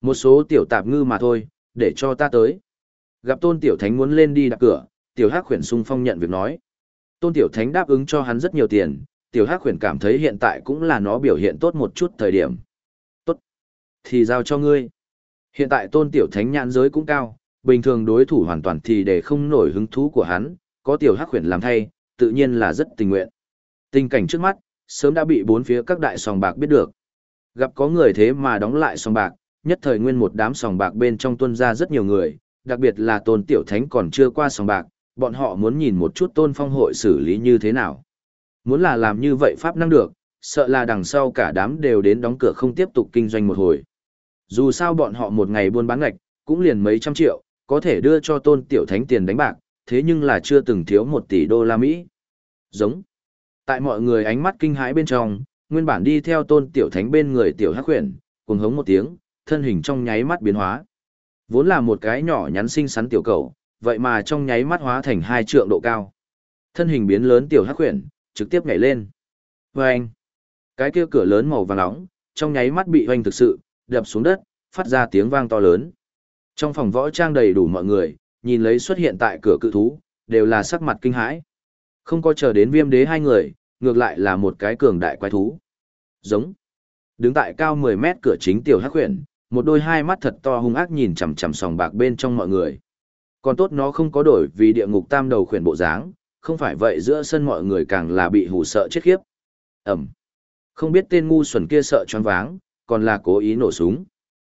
một số tiểu tạp ngư mà thôi, để cho ta tới. Gặp Tôn Tiểu Thánh muốn lên đi đặt cửa, Tiểu Hắc Huyền sung phong nhận việc nói. Tôn Tiểu Thánh đáp ứng cho hắn rất nhiều tiền, Tiểu Hắc Huyền cảm thấy hiện tại cũng là nó biểu hiện tốt một chút thời điểm. Thì giao cho ngươi. Hiện tại Tôn Tiểu Thánh nhãn giới cũng cao, bình thường đối thủ hoàn toàn thì để không nổi hứng thú của hắn, có Tiểu Hắc Huyền làm thay, tự nhiên là rất tình nguyện. Tình cảnh trước mắt, sớm đã bị bốn phía các đại sòng bạc biết được. Gặp có người thế mà đóng lại sòng bạc, nhất thời nguyên một đám sòng bạc bên trong tuân ra rất nhiều người, đặc biệt là tôn tiểu thánh còn chưa qua sòng bạc, bọn họ muốn nhìn một chút tôn phong hội xử lý như thế nào. Muốn là làm như vậy pháp năng được, sợ là đằng sau cả đám đều đến đóng cửa không tiếp tục kinh doanh một hồi. Dù sao bọn họ một ngày buôn bán ngạch, cũng liền mấy trăm triệu, có thể đưa cho tôn tiểu thánh tiền đánh bạc, thế nhưng là chưa từng thiếu một tỷ đô la Mỹ. Giống. Tại mọi người ánh mắt kinh hãi bên trong, nguyên bản đi theo tôn tiểu thánh bên người tiểu hắc huyền, cùng hống một tiếng, thân hình trong nháy mắt biến hóa. Vốn là một cái nhỏ nhắn xinh xắn tiểu cầu, vậy mà trong nháy mắt hóa thành hai trượng độ cao. Thân hình biến lớn tiểu hắc huyền, trực tiếp nhảy lên. Vâng! Cái kia cửa lớn màu vàng nóng, trong nháy mắt bị hoành thực sự, đập xuống đất, phát ra tiếng vang to lớn. Trong phòng võ trang đầy đủ mọi người, nhìn lấy xuất hiện tại cửa cự thú, đều là sắc mặt kinh hãi. Không có chờ đến viêm đế hai người, ngược lại là một cái cường đại quái thú. Giống. Đứng tại cao 10 mét cửa chính tiểu hắc huyền, một đôi hai mắt thật to hung ác nhìn chằm chằm sòng bạc bên trong mọi người. Còn tốt nó không có đổi vì địa ngục tam đầu khuyển bộ dáng, không phải vậy giữa sân mọi người càng là bị hù sợ chết khiếp. Ẩm. Không biết tên ngu xuẩn kia sợ choáng váng, còn là cố ý nổ súng.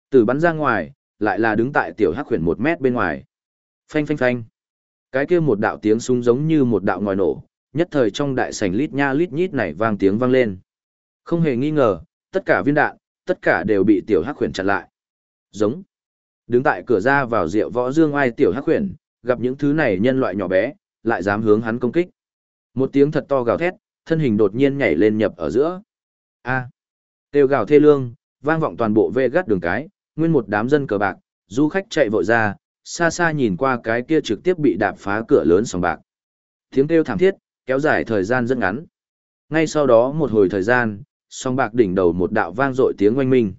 Từ bắn ra ngoài, lại là đứng tại tiểu hắc huyền một mét bên ngoài. Phanh phanh phanh. Cái kia một đạo tiếng súng giống như một đạo ngòi nổ, nhất thời trong đại sảnh lít nha lít nhít này vang tiếng vang lên. Không hề nghi ngờ, tất cả viên đạn, tất cả đều bị tiểu hắc huyền chặn lại. Giống. Đứng tại cửa ra vào rượu võ dương ai tiểu hắc huyền, gặp những thứ này nhân loại nhỏ bé, lại dám hướng hắn công kích. Một tiếng thật to gào thét, thân hình đột nhiên nhảy lên nhập ở giữa. A. À. Tiêu gào thê lương, vang vọng toàn bộ vê gắt đường cái, nguyên một đám dân cờ bạc, du khách chạy vội ra, xa xa nhìn qua cái kia trực tiếp bị đạp phá cửa lớn sòng bạc. Tiếng kêu thảm thiết, kéo dài thời gian rất ngắn. Ngay sau đó một hồi thời gian, song bạc đỉnh đầu một đạo vang dội tiếng oanh minh.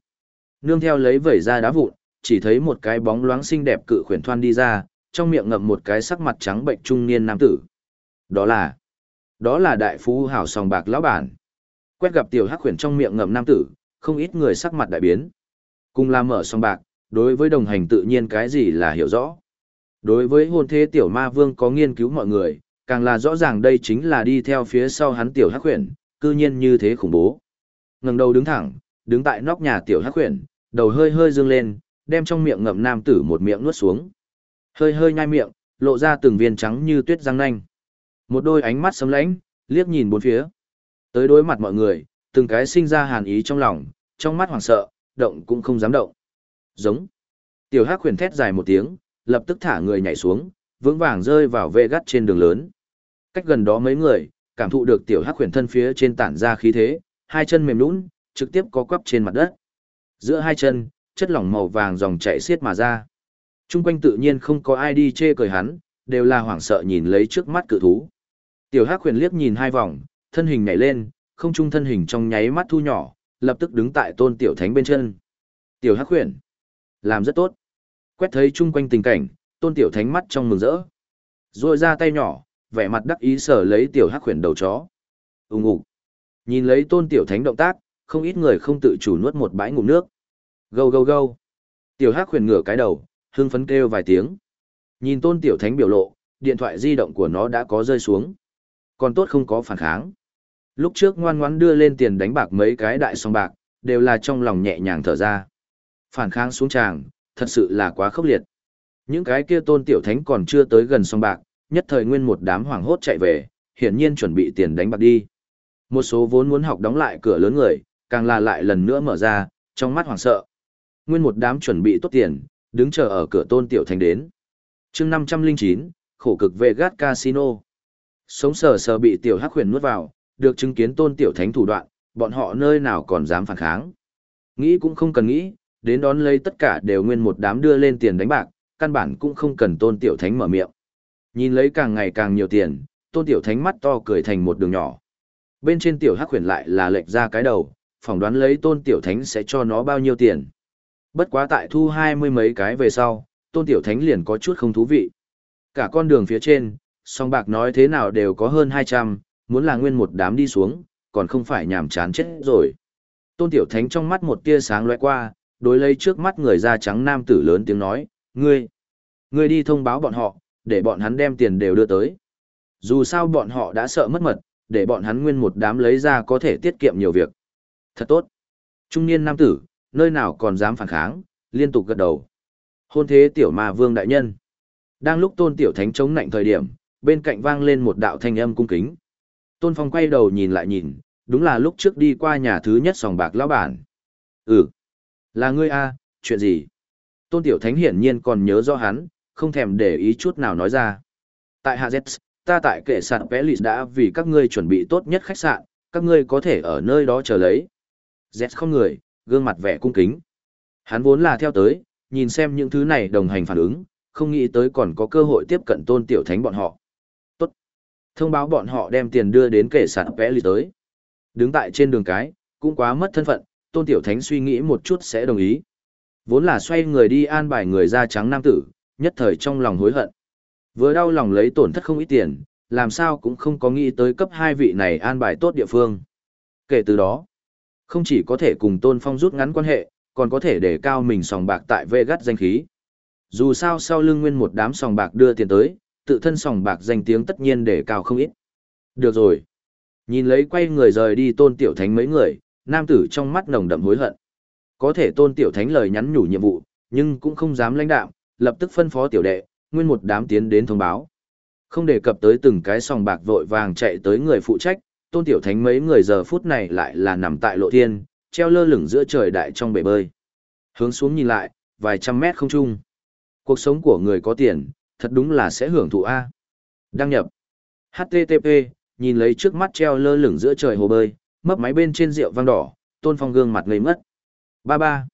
Nương theo lấy vẩy ra đá vụn, chỉ thấy một cái bóng loáng xinh đẹp cự khuyển thoan đi ra, trong miệng ngậm một cái sắc mặt trắng bệnh trung niên nam tử. Đó là, đó là đại phú hảo song bạc lão bản. Quét gặp tiểu hắc khuyển trong miệng ngậm nam tử, không ít người sắc mặt đại biến. Cùng làm mở song bạc, đối với đồng hành tự nhiên cái gì là hiểu rõ. Đối với hôn thế tiểu ma vương có nghiên cứu mọi người, càng là rõ ràng đây chính là đi theo phía sau hắn tiểu hắc khuyển, cư nhiên như thế khủng bố. ngẩng đầu đứng thẳng, đứng tại nóc nhà tiểu hắc khuyển, đầu hơi hơi dương lên, đem trong miệng ngậm nam tử một miệng nuốt xuống. Hơi hơi nhai miệng, lộ ra từng viên trắng như tuyết răng nanh. Một đôi ánh mắt sấm lãnh, liếc nhìn bốn phía. Tới đối mặt mọi người, từng cái sinh ra hàn ý trong lòng, trong mắt hoảng sợ, động cũng không dám động. Giống. Tiểu Hắc huyền thét dài một tiếng, lập tức thả người nhảy xuống, vững vàng rơi vào vệ gắt trên đường lớn. Cách gần đó mấy người, cảm thụ được tiểu Hắc huyền thân phía trên tản ra khí thế, hai chân mềm nhũn, trực tiếp có quắp trên mặt đất. Giữa hai chân, chất lỏng màu vàng dòng chảy xiết mà ra. Trung quanh tự nhiên không có ai đi chê cười hắn, đều là hoảng sợ nhìn lấy trước mắt cự thú. Tiểu Hắc huyền liếc nhìn hai vòng, thân hình nhảy lên, không trung thân hình trong nháy mắt thu nhỏ, lập tức đứng tại tôn tiểu thánh bên chân. Tiểu Hắc huyền, làm rất tốt. Quét thấy chung quanh tình cảnh, tôn tiểu thánh mắt trong mừng rỡ. Rồi ra tay nhỏ, vẻ mặt đắc ý sở lấy tiểu hắc khuyển đầu chó. Úng ủ. Nhìn lấy tôn tiểu thánh động tác, không ít người không tự chủ nuốt một bãi ngụm nước. Gâu gâu gâu. Tiểu hắc khuyển ngửa cái đầu, hưng phấn kêu vài tiếng. Nhìn tôn tiểu thánh biểu lộ, điện thoại di động của nó đã có rơi xuống. Còn tốt không có phản kháng. Lúc trước ngoan ngoãn đưa lên tiền đánh bạc mấy cái đại song bạc, đều là trong lòng nhẹ nhàng thở ra. Phản kháng xuống tràng, thật sự là quá khốc liệt. Những cái kia tôn tiểu thánh còn chưa tới gần song bạc, nhất thời nguyên một đám hoảng hốt chạy về, hiển nhiên chuẩn bị tiền đánh bạc đi. Một số vốn muốn học đóng lại cửa lớn người, càng là lại lần nữa mở ra, trong mắt hoảng sợ. Nguyên một đám chuẩn bị tốt tiền, đứng chờ ở cửa tôn tiểu thánh đến. chương 509, khổ cực về gát casino. Sống sờ sờ bị tiểu hắc huyền nuốt vào, được chứng kiến tôn tiểu thánh thủ đoạn, bọn họ nơi nào còn dám phản kháng. Nghĩ cũng không cần nghĩ, đến đón lấy tất cả đều nguyên một đám đưa lên tiền đánh bạc, căn bản cũng không cần tôn tiểu thánh mở miệng. Nhìn lấy càng ngày càng nhiều tiền, tôn tiểu thánh mắt to cười thành một đường nhỏ. Bên trên tiểu hắc huyền lại là lệch ra cái đầu, phỏng đoán lấy tôn tiểu thánh sẽ cho nó bao nhiêu tiền. Bất quá tại thu hai mươi mấy cái về sau, tôn tiểu thánh liền có chút không thú vị. Cả con đường phía trên, song bạc nói thế nào đều có hơn 200, muốn là nguyên một đám đi xuống, còn không phải nhàm chán chết rồi. Tôn tiểu thánh trong mắt một tia sáng lóe qua, đối lấy trước mắt người da trắng nam tử lớn tiếng nói, ngươi, ngươi đi thông báo bọn họ, để bọn hắn đem tiền đều đưa tới. Dù sao bọn họ đã sợ mất mật, để bọn hắn nguyên một đám lấy ra có thể tiết kiệm nhiều việc. Thật tốt. Trung niên nam tử, nơi nào còn dám phản kháng, liên tục gật đầu. Hôn thế tiểu ma vương đại nhân. Đang lúc tôn tiểu thánh chống nạnh thời điểm, bên cạnh vang lên một đạo thanh âm cung kính. Tôn phong quay đầu nhìn lại nhìn, đúng là lúc trước đi qua nhà thứ nhất sòng bạc lão bản. Ừ. Là ngươi a, chuyện gì? Tôn Tiểu Thánh hiển nhiên còn nhớ rõ hắn, không thèm để ý chút nào nói ra. Tại Hạ Z, ta tại kệ sạn Pelis đã vì các ngươi chuẩn bị tốt nhất khách sạn, các ngươi có thể ở nơi đó chờ lấy. Z không người, gương mặt vẻ cung kính. Hắn vốn là theo tới, nhìn xem những thứ này đồng hành phản ứng, không nghĩ tới còn có cơ hội tiếp cận Tôn Tiểu Thánh bọn họ. Thông báo bọn họ đem tiền đưa đến kệ sạn lì tới. Đứng tại trên đường cái, cũng quá mất thân phận, tôn tiểu thánh suy nghĩ một chút sẽ đồng ý. Vốn là xoay người đi an bài người da trắng nam tử, nhất thời trong lòng hối hận. Vừa đau lòng lấy tổn thất không ít tiền, làm sao cũng không có nghĩ tới cấp hai vị này an bài tốt địa phương. Kể từ đó, không chỉ có thể cùng Tôn Phong rút ngắn quan hệ, còn có thể để cao mình sòng bạc tại Vegas danh khí. Dù sao sau lưng nguyên một đám sòng bạc đưa tiền tới, tự thân sòng bạc danh tiếng tất nhiên để cao không ít. Được rồi. Nhìn lấy quay người rời đi Tôn Tiểu Thánh mấy người, nam tử trong mắt nồng đậm hối hận. Có thể Tôn Tiểu Thánh lời nhắn nhủ nhiệm vụ, nhưng cũng không dám lãnh đạo, lập tức phân phó tiểu đệ, nguyên một đám tiến đến thông báo. Không đề cập tới từng cái sòng bạc vội vàng chạy tới người phụ trách, tôn tiểu thánh mấy người giờ phút này lại là nằm tại lộ thiên, treo lơ lửng giữa trời đại trong bể bơi. Hướng xuống nhìn lại, vài trăm mét không trung. Cuộc sống của người có tiền, thật đúng là sẽ hưởng thụ A. Đăng nhập. HTTP, nhìn lấy trước mắt treo lơ lửng giữa trời hồ bơi, mấp máy bên trên rượu vang đỏ, tôn phong gương mặt ngây mất. Ba ba.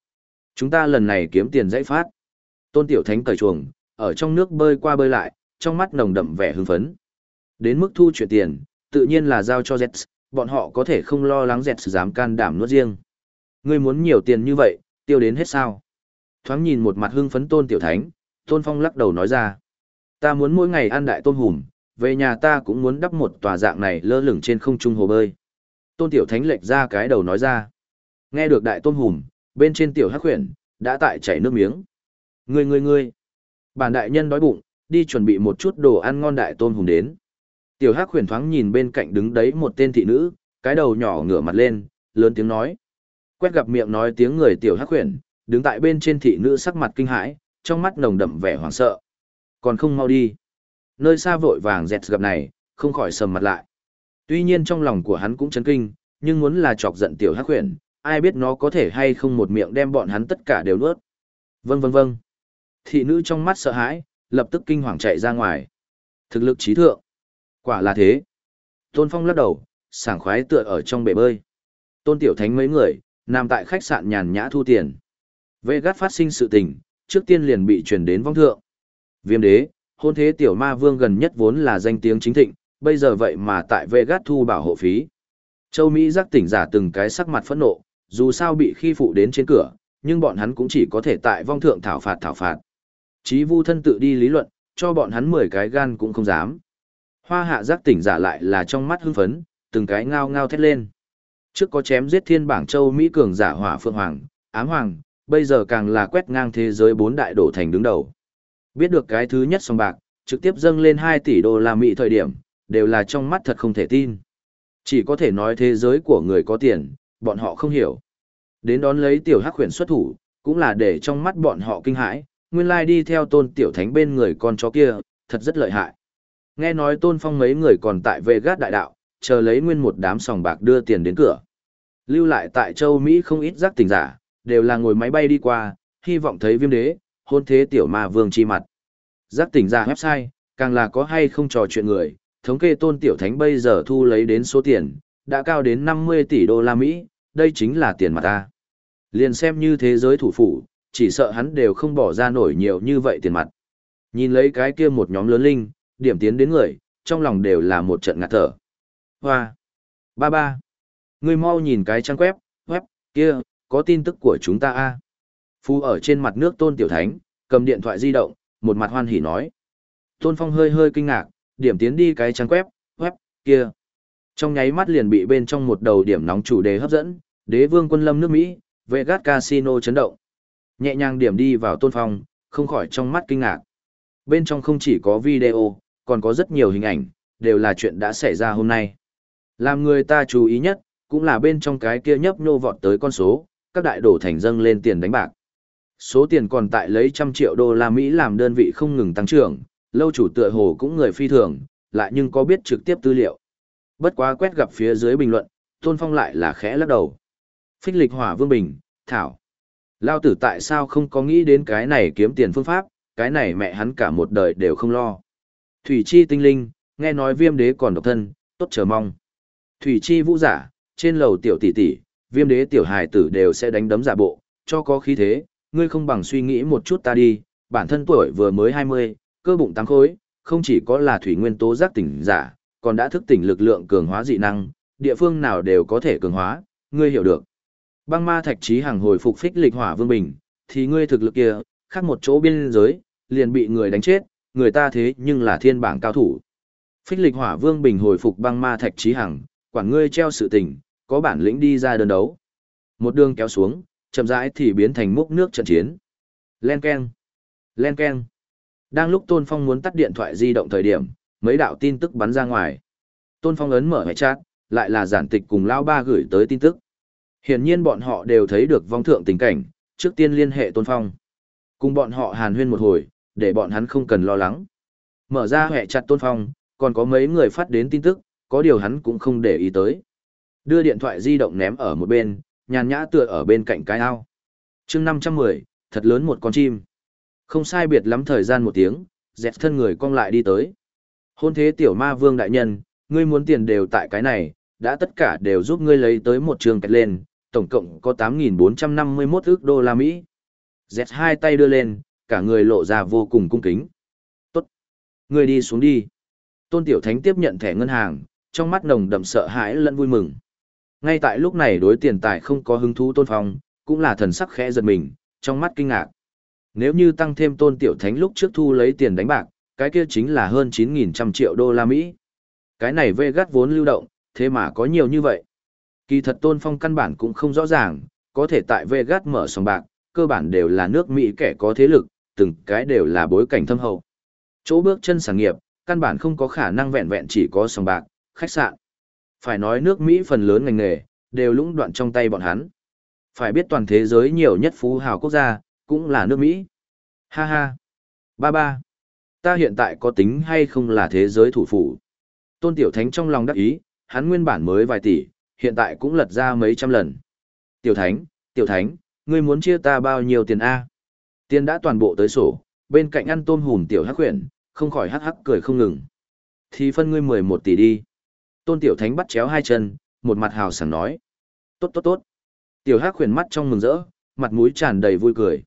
Chúng ta lần này kiếm tiền dãy phát. Tôn tiểu thánh cởi chuồng, ở trong nước bơi qua bơi lại, trong mắt nồng đậm vẻ hưng phấn. Đến mức thu chuyển tiền, tự nhiên là giao cho Jets, bọn họ có thể không lo lắng Jets dám can đảm nuốt riêng. Ngươi muốn nhiều tiền như vậy, tiêu đến hết sao? Thoáng nhìn một mặt hưng phấn Tôn Tiểu Thánh, Tôn Phong lắc đầu nói ra. Ta muốn mỗi ngày ăn đại tôm hùm, về nhà ta cũng muốn đắp một tòa dạng này lơ lửng trên không trung hồ bơi. Tôn Tiểu Thánh lệch ra cái đầu nói ra. Nghe được đại tôm hùm, bên trên Tiểu Hắc Huyền, đã tại chảy nước miếng. Ngươi ngươi ngươi. Bản đại nhân đói bụng, đi chuẩn bị một chút đồ ăn ngon đại tôm hùm đến. Tiểu Hắc huyền thoáng nhìn bên cạnh đứng đấy một tên thị nữ, cái đầu nhỏ ngửa mặt lên, lớn tiếng nói. Quét gặp miệng nói tiếng người Tiểu Hắc huyền, đứng tại bên trên thị nữ sắc mặt kinh hãi, trong mắt nồng đậm vẻ hoảng sợ. Còn không mau đi. Nơi xa vội vàng dẹt gặp này, không khỏi sầm mặt lại. Tuy nhiên trong lòng của hắn cũng chấn kinh, nhưng muốn là chọc giận Tiểu Hắc huyền, ai biết nó có thể hay không một miệng đem bọn hắn tất cả đều nuốt. Vâng vâng vâng. Thị nữ trong mắt sợ hãi, lập tức kinh hoàng chạy ra ngoài. Thực lực trí thượng. Quả là thế. Tôn Phong lắc đầu, sảng khoái tựa ở trong bể bơi. Tôn Tiểu Thánh mấy người, nằm tại khách sạn nhàn nhã thu tiền. Vegas phát sinh sự tình, trước tiên liền bị truyền đến vong thượng. Viêm đế, hôn thế tiểu ma vương gần nhất vốn là danh tiếng chính thịnh, bây giờ vậy mà tại Vegas thu bảo hộ phí. Châu Mỹ giác tỉnh giả từng cái sắc mặt phẫn nộ, dù sao bị khi phụ đến trên cửa, nhưng bọn hắn cũng chỉ có thể tại vong thượng thảo phạt thảo phạt. Chí vu thân tự đi lý luận, cho bọn hắn 10 cái gan cũng không dám. Hoa hạ giác tỉnh giả lại là trong mắt hưng phấn, từng cái ngao ngao thét lên. Trước có chém giết thiên bảng châu Mỹ cường giả hỏa phượng hoàng, ám hoàng, bây giờ càng là quét ngang thế giới bốn đại đổ thành đứng đầu. Biết được cái thứ nhất sòng bạc, trực tiếp dâng lên 2 tỷ đô la Mỹ thời điểm, đều là trong mắt thật không thể tin. Chỉ có thể nói thế giới của người có tiền, bọn họ không hiểu. Đến đón lấy tiểu hắc huyền xuất thủ, cũng là để trong mắt bọn họ kinh hãi, nguyên lai đi theo tôn tiểu thánh bên người con chó kia, thật rất lợi hại. Nghe nói tôn phong mấy người còn tại vệ gác đại đạo, chờ lấy nguyên một đám sòng bạc đưa tiền đến cửa. Lưu lại tại châu Mỹ không ít giác tình giả, đều là ngồi máy bay đi qua, hy vọng thấy viêm đế, hôn thế tiểu ma vương chi mặt. Giác tỉnh ra website, càng là có hay không trò chuyện người, thống kê tôn tiểu thánh bây giờ thu lấy đến số tiền, đã cao đến 50 tỷ đô la Mỹ, đây chính là tiền mặt ta. Liền xem như thế giới thủ phủ, chỉ sợ hắn đều không bỏ ra nổi nhiều như vậy tiền mặt. Nhìn lấy cái kia một nhóm lớn linh, điểm tiến đến người, trong lòng đều là một trận ngạt thở. Hoa! Ba ba! người mau nhìn cái trang web, web, kia, có tin tức của chúng ta a à? Phu ở trên mặt nước tôn tiểu thánh, cầm điện thoại di động, một mặt hoan hỉ nói. Tôn Phong hơi hơi kinh ngạc, điểm tiến đi cái trang web, web, kia. Trong nháy mắt liền bị bên trong một đầu điểm nóng chủ đề hấp dẫn, đế vương quân lâm nước Mỹ, Vegas Casino chấn động. Nhẹ nhàng điểm đi vào tôn phong, không khỏi trong mắt kinh ngạc. Bên trong không chỉ có video, còn có rất nhiều hình ảnh, đều là chuyện đã xảy ra hôm nay. Làm người ta chú ý nhất, cũng là bên trong cái kia nhấp nhô vọt tới con số, các đại đổ thành dâng lên tiền đánh bạc. Số tiền còn tại lấy trăm triệu đô la Mỹ làm đơn vị không ngừng tăng trưởng, lâu chủ tựa hồ cũng người phi thường, lại nhưng có biết trực tiếp tư liệu. Bất quá quét gặp phía dưới bình luận, Tôn Phong lại là khẽ lắc đầu. Phích lịch hỏa vương bình, thảo. Lao tử tại sao không có nghĩ đến cái này kiếm tiền phương pháp, cái này mẹ hắn cả một đời đều không lo. Thủy chi tinh linh, nghe nói viêm đế còn độc thân, tốt chờ mong. Thủy chi vũ giả, trên lầu tiểu tỷ tỷ, viêm đế tiểu hài tử đều sẽ đánh đấm giả bộ, cho có khí thế, ngươi không bằng suy nghĩ một chút ta đi, bản thân tuổi vừa mới 20, cơ bụng tăng khối, không chỉ có là thủy nguyên tố giác tỉnh giả, còn đã thức tỉnh lực lượng cường hóa dị năng, địa phương nào đều có thể cường hóa, ngươi hiểu được. Băng ma thạch trí hàng hồi phục phích lịch hỏa vương bình, thì ngươi thực lực kia, khác một chỗ biên giới, liền bị người đánh chết, người ta thế nhưng là thiên bảng cao thủ. Phích lịch hỏa vương bình hồi phục băng ma thạch trí hằng, quản ngươi treo sự tình, có bản lĩnh đi ra đơn đấu. Một đường kéo xuống, chậm rãi thì biến thành múc nước trận chiến. Len keng, len keng. Đang lúc Tôn Phong muốn tắt điện thoại di động thời điểm, mấy đạo tin tức bắn ra ngoài. Tôn Phong ấn mở hệ chat, lại là giản tịch cùng Lao Ba gửi tới tin tức. Hiển nhiên bọn họ đều thấy được vong thượng tình cảnh, trước tiên liên hệ Tôn Phong. Cùng bọn họ hàn huyên một hồi, để bọn hắn không cần lo lắng. Mở ra hệ chặt Tôn Phong, còn có mấy người phát đến tin tức, có điều hắn cũng không để ý tới. Đưa điện thoại di động ném ở một bên, nhàn nhã tựa ở bên cạnh cái ao. chương 510, thật lớn một con chim. Không sai biệt lắm thời gian một tiếng, dẹt thân người cong lại đi tới. Hôn thế tiểu ma vương đại nhân, ngươi muốn tiền đều tại cái này, đã tất cả đều giúp ngươi lấy tới một trường kẹt lên, tổng cộng có 8.451 ước đô la Mỹ. Dẹt hai tay đưa lên, cả người lộ ra vô cùng cung kính. Tốt. Ngươi đi xuống đi. Tôn Tiểu Thánh tiếp nhận thẻ ngân hàng, trong mắt nồng đậm sợ hãi lẫn vui mừng. Ngay tại lúc này đối tiền tài không có hứng thú Tôn Phong, cũng là thần sắc khẽ giật mình, trong mắt kinh ngạc. Nếu như tăng thêm Tôn Tiểu Thánh lúc trước thu lấy tiền đánh bạc, cái kia chính là hơn 9.000 triệu đô la Mỹ. Cái này Vegas vốn lưu động, thế mà có nhiều như vậy. Kỳ thật Tôn Phong căn bản cũng không rõ ràng, có thể tại Vegas mở sòng bạc, cơ bản đều là nước Mỹ kẻ có thế lực, từng cái đều là bối cảnh thâm hậu. Chỗ bước chân sản nghiệp, căn bản không có khả năng vẹn vẹn chỉ có sòng bạc, khách sạn. Phải nói nước Mỹ phần lớn ngành nghề, đều lũng đoạn trong tay bọn hắn. Phải biết toàn thế giới nhiều nhất phú hào quốc gia, cũng là nước Mỹ. Ha ha. Ba ba. Ta hiện tại có tính hay không là thế giới thủ phủ. Tôn Tiểu Thánh trong lòng đắc ý, hắn nguyên bản mới vài tỷ, hiện tại cũng lật ra mấy trăm lần. Tiểu Thánh, Tiểu Thánh, ngươi muốn chia ta bao nhiêu tiền A? Tiền đã toàn bộ tới sổ, bên cạnh ăn tôm hùm Tiểu Hắc quyển không khỏi hắc hắc cười không ngừng. Thì phân ngươi 11 tỷ đi. Tôn Tiểu Thánh bắt chéo hai chân, một mặt hào sảng nói. Tốt tốt tốt. Tiểu Hắc khuyển mắt trong mừng rỡ, mặt mũi tràn đầy vui cười.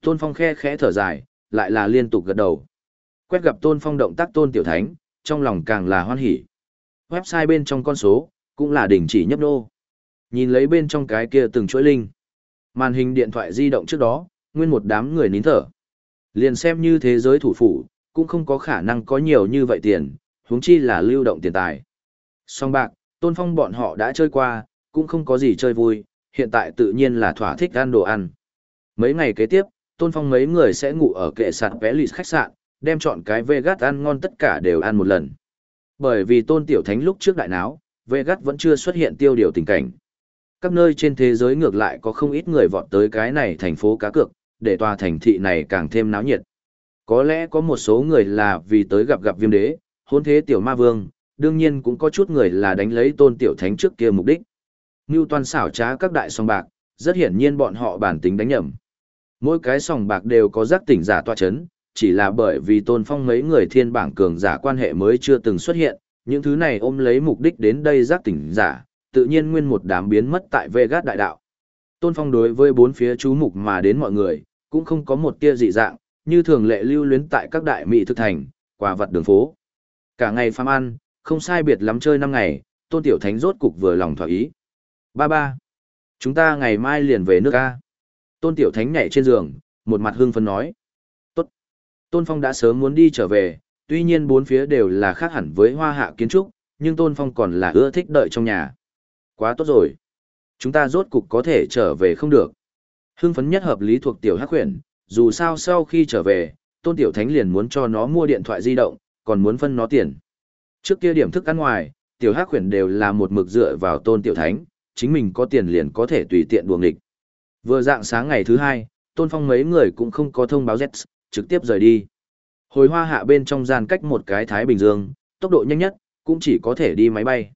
Tôn Phong khe khẽ thở dài, lại là liên tục gật đầu. Quét gặp Tôn Phong động tác Tôn Tiểu Thánh, trong lòng càng là hoan hỉ. Website bên trong con số, cũng là đỉnh chỉ nhấp nô. Nhìn lấy bên trong cái kia từng chuỗi linh. Màn hình điện thoại di động trước đó, nguyên một đám người nín thở. Liền xem như thế giới thủ phủ, cũng không có khả năng có nhiều như vậy tiền, huống chi là lưu động tiền tài. Song bạc, tôn phong bọn họ đã chơi qua, cũng không có gì chơi vui, hiện tại tự nhiên là thỏa thích ăn đồ ăn. Mấy ngày kế tiếp, tôn phong mấy người sẽ ngủ ở kệ sạt vé lì khách sạn, đem chọn cái Vegas ăn ngon tất cả đều ăn một lần. Bởi vì tôn tiểu thánh lúc trước đại náo, Vegas vẫn chưa xuất hiện tiêu điều tình cảnh. Các nơi trên thế giới ngược lại có không ít người vọt tới cái này thành phố cá cược, để tòa thành thị này càng thêm náo nhiệt. Có lẽ có một số người là vì tới gặp gặp viêm đế, hôn thế tiểu ma vương, đương nhiên cũng có chút người là đánh lấy tôn tiểu thánh trước kia mục đích. Ngưu toàn xảo trá các đại sòng bạc, rất hiển nhiên bọn họ bản tính đánh nhầm. Mỗi cái sòng bạc đều có giác tỉnh giả tọa chấn, chỉ là bởi vì tôn phong mấy người thiên bảng cường giả quan hệ mới chưa từng xuất hiện, những thứ này ôm lấy mục đích đến đây giác tỉnh giả, tự nhiên nguyên một đám biến mất tại Vegas đại đạo. Tôn phong đối với bốn phía chú mục mà đến mọi người, cũng không có một tia dị dạng, như thường lệ lưu luyến tại các đại mỹ thực thành, quà vật đường phố. Cả ngày phàm ăn, không sai biệt lắm chơi năm ngày, Tôn Tiểu Thánh rốt cục vừa lòng thỏa ý. Ba ba, chúng ta ngày mai liền về nước ca. Tôn Tiểu Thánh nhảy trên giường, một mặt hưng phấn nói. Tốt. Tôn Phong đã sớm muốn đi trở về, tuy nhiên bốn phía đều là khác hẳn với hoa hạ kiến trúc, nhưng Tôn Phong còn là ưa thích đợi trong nhà. Quá tốt rồi. Chúng ta rốt cục có thể trở về không được. Hưng phấn nhất hợp lý thuộc Tiểu Hắc Huyền, dù sao sau khi trở về, Tôn Tiểu Thánh liền muốn cho nó mua điện thoại di động, còn muốn phân nó tiền. Trước kia điểm thức ăn ngoài, Tiểu Hắc khuyển đều là một mực dựa vào Tôn Tiểu Thánh, chính mình có tiền liền có thể tùy tiện đuồng địch. Vừa dạng sáng ngày thứ hai, Tôn Phong mấy người cũng không có thông báo Z, trực tiếp rời đi. Hồi hoa hạ bên trong gian cách một cái Thái Bình Dương, tốc độ nhanh nhất, cũng chỉ có thể đi máy bay.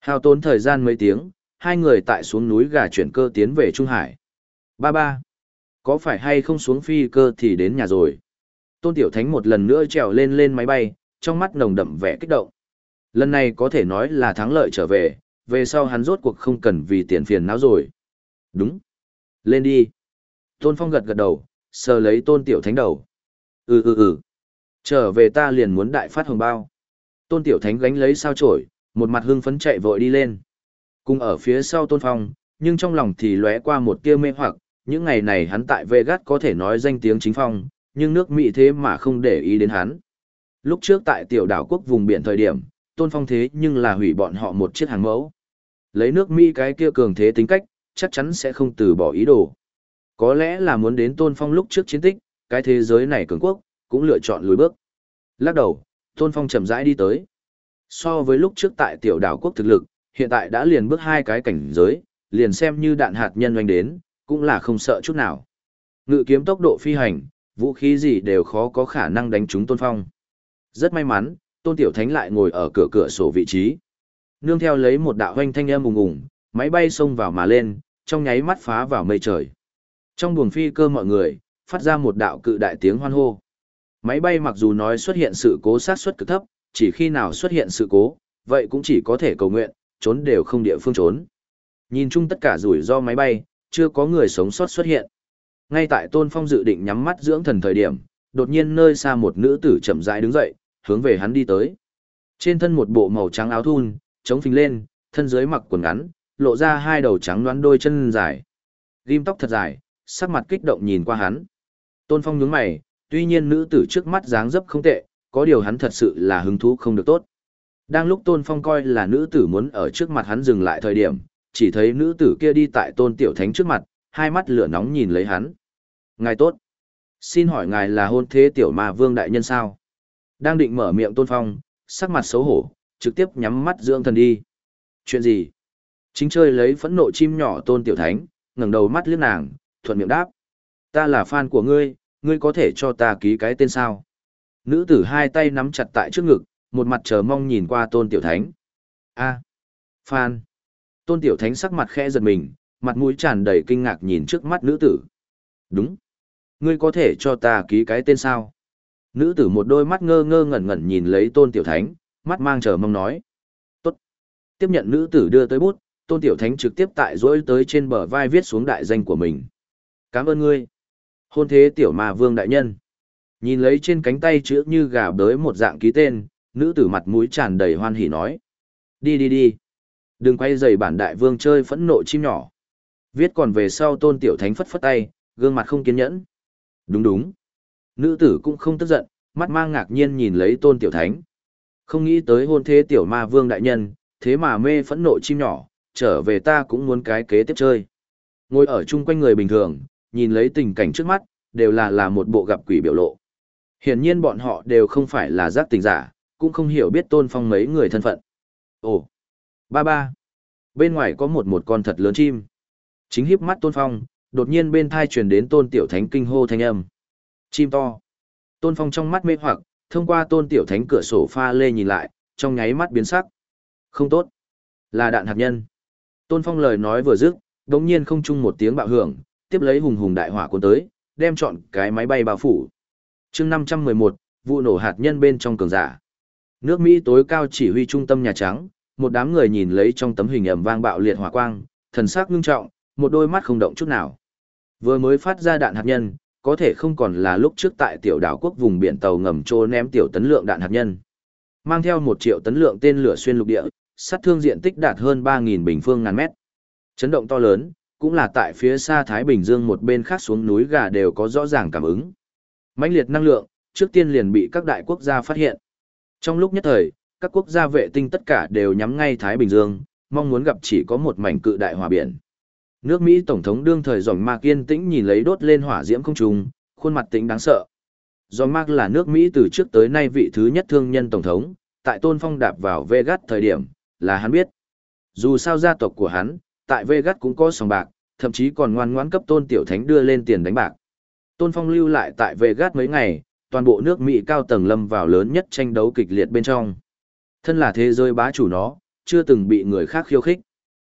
Hao tốn thời gian mấy tiếng, hai người tại xuống núi gà chuyển cơ tiến về Trung Hải. Ba ba có phải hay không xuống phi cơ thì đến nhà rồi. Tôn Tiểu Thánh một lần nữa trèo lên lên máy bay, trong mắt nồng đậm vẻ kích động. Lần này có thể nói là thắng lợi trở về, về sau hắn rốt cuộc không cần vì tiền phiền não rồi. Đúng. Lên đi. Tôn Phong gật gật đầu, sờ lấy Tôn Tiểu Thánh đầu. Ừ ừ ừ. Trở về ta liền muốn đại phát hồng bao. Tôn Tiểu Thánh gánh lấy sao trổi, một mặt hưng phấn chạy vội đi lên. Cùng ở phía sau Tôn Phong, nhưng trong lòng thì lóe qua một tia mê hoặc, những ngày này hắn tại Vegas có thể nói danh tiếng chính phong, nhưng nước Mỹ thế mà không để ý đến hắn. Lúc trước tại tiểu đảo quốc vùng biển thời điểm, Tôn Phong thế nhưng là hủy bọn họ một chiếc hàng mẫu. Lấy nước Mỹ cái kia cường thế tính cách, chắc chắn sẽ không từ bỏ ý đồ. Có lẽ là muốn đến Tôn Phong lúc trước chiến tích, cái thế giới này cường quốc, cũng lựa chọn lùi bước. Lắc đầu, Tôn Phong chậm rãi đi tới. So với lúc trước tại tiểu đảo quốc thực lực, hiện tại đã liền bước hai cái cảnh giới, liền xem như đạn hạt nhân oanh đến, cũng là không sợ chút nào. Ngự kiếm tốc độ phi hành, vũ khí gì đều khó có khả năng đánh trúng Tôn Phong. Rất may mắn, Tôn Tiểu Thánh lại ngồi ở cửa cửa sổ vị trí. Nương theo lấy một đạo hoanh thanh âm ùng ùng, máy bay xông vào mà lên, trong nháy mắt phá vào mây trời. Trong buồng phi cơ mọi người, phát ra một đạo cự đại tiếng hoan hô. Máy bay mặc dù nói xuất hiện sự cố sát suất cực thấp, chỉ khi nào xuất hiện sự cố, vậy cũng chỉ có thể cầu nguyện, trốn đều không địa phương trốn. Nhìn chung tất cả rủi ro máy bay, chưa có người sống sót xuất hiện. Ngay tại Tôn Phong dự định nhắm mắt dưỡng thần thời điểm, đột nhiên nơi xa một nữ tử chậm rãi đứng dậy, hướng về hắn đi tới. Trên thân một bộ màu trắng áo thun, chống phình lên, thân dưới mặc quần ngắn, lộ ra hai đầu trắng đoán đôi chân dài. Ghim tóc thật dài, sắc mặt kích động nhìn qua hắn. Tôn Phong nhướng mày, tuy nhiên nữ tử trước mắt dáng dấp không tệ, có điều hắn thật sự là hứng thú không được tốt. Đang lúc Tôn Phong coi là nữ tử muốn ở trước mặt hắn dừng lại thời điểm, chỉ thấy nữ tử kia đi tại Tôn Tiểu Thánh trước mặt, hai mắt lửa nóng nhìn lấy hắn. Ngài tốt. Xin hỏi ngài là hôn thế tiểu ma vương đại nhân sao? Đang định mở miệng Tôn Phong, sắc mặt xấu hổ, trực tiếp nhắm mắt dưỡng thần đi. Chuyện gì? Chính chơi lấy phẫn nộ chim nhỏ Tôn Tiểu Thánh, ngẩng đầu mắt liếc nàng, thuận miệng đáp. Ta là fan của ngươi, ngươi có thể cho ta ký cái tên sao? Nữ tử hai tay nắm chặt tại trước ngực, một mặt chờ mong nhìn qua tôn tiểu thánh. a Phan. Tôn tiểu thánh sắc mặt khẽ giật mình, mặt mũi tràn đầy kinh ngạc nhìn trước mắt nữ tử. Đúng. Ngươi có thể cho ta ký cái tên sao? Nữ tử một đôi mắt ngơ ngơ ngẩn ngẩn nhìn lấy tôn tiểu thánh, mắt mang chờ mong nói. Tốt. Tiếp nhận nữ tử đưa tới bút, tôn tiểu thánh trực tiếp tại dỗi tới trên bờ vai viết xuống đại danh của mình. Cảm ơn ngươi. Hôn thế tiểu ma vương đại nhân. Nhìn lấy trên cánh tay chữ như gà bới một dạng ký tên, nữ tử mặt mũi tràn đầy hoan hỉ nói. Đi đi đi. Đừng quay dày bản đại vương chơi phẫn nộ chim nhỏ. Viết còn về sau tôn tiểu thánh phất phất tay, gương mặt không kiên nhẫn. Đúng đúng. Nữ tử cũng không tức giận, mắt mang ngạc nhiên nhìn lấy tôn tiểu thánh. Không nghĩ tới hôn thế tiểu ma vương đại nhân, thế mà mê phẫn nộ chim nhỏ, trở về ta cũng muốn cái kế tiếp chơi. Ngồi ở chung quanh người bình thường, nhìn lấy tình cảnh trước mắt, đều là là một bộ gặp quỷ biểu lộ. Hiển nhiên bọn họ đều không phải là giác tình giả, cũng không hiểu biết tôn phong mấy người thân phận. Ồ, ba ba. Bên ngoài có một một con thật lớn chim. Chính hiếp mắt tôn phong, đột nhiên bên thai truyền đến tôn tiểu thánh kinh hô thanh âm. Chim to. Tôn phong trong mắt mê hoặc, thông qua tôn tiểu thánh cửa sổ pha lê nhìn lại, trong nháy mắt biến sắc. Không tốt. Là đạn hạt nhân. Tôn phong lời nói vừa dứt, đống nhiên không chung một tiếng bạo hưởng, tiếp lấy hùng hùng đại hỏa cuốn tới, đem chọn cái máy bay bao phủ. chương 511, vụ nổ hạt nhân bên trong cường giả. Nước Mỹ tối cao chỉ huy trung tâm Nhà Trắng, một đám người nhìn lấy trong tấm hình ẩm vang bạo liệt hỏa quang, thần sắc ngưng trọng, một đôi mắt không động chút nào. Vừa mới phát ra đạn hạt nhân, có thể không còn là lúc trước tại tiểu đảo quốc vùng biển tàu ngầm trô ném tiểu tấn lượng đạn hạt nhân. Mang theo một triệu tấn lượng tên lửa xuyên lục địa, sát thương diện tích đạt hơn 3.000 bình phương ngàn mét. Chấn động to lớn, cũng là tại phía xa Thái Bình Dương một bên khác xuống núi gà đều có rõ ràng cảm ứng. mãnh liệt năng lượng, trước tiên liền bị các đại quốc gia phát hiện. Trong lúc nhất thời, các quốc gia vệ tinh tất cả đều nhắm ngay Thái Bình Dương, mong muốn gặp chỉ có một mảnh cự đại hòa biển. Nước Mỹ Tổng thống đương thời dòng Mạc yên tĩnh nhìn lấy đốt lên hỏa diễm không trùng, khuôn mặt tĩnh đáng sợ. Dòng Mạc là nước Mỹ từ trước tới nay vị thứ nhất thương nhân Tổng thống, tại Tôn Phong đạp vào Vegas thời điểm, là hắn biết. Dù sao gia tộc của hắn, tại Vegas cũng có sòng bạc, thậm chí còn ngoan ngoãn cấp Tôn Tiểu Thánh đưa lên tiền đánh bạc. Tôn Phong lưu lại tại Vegas mấy ngày, toàn bộ nước Mỹ cao tầng lâm vào lớn nhất tranh đấu kịch liệt bên trong. Thân là thế giới bá chủ nó, chưa từng bị người khác khiêu khích.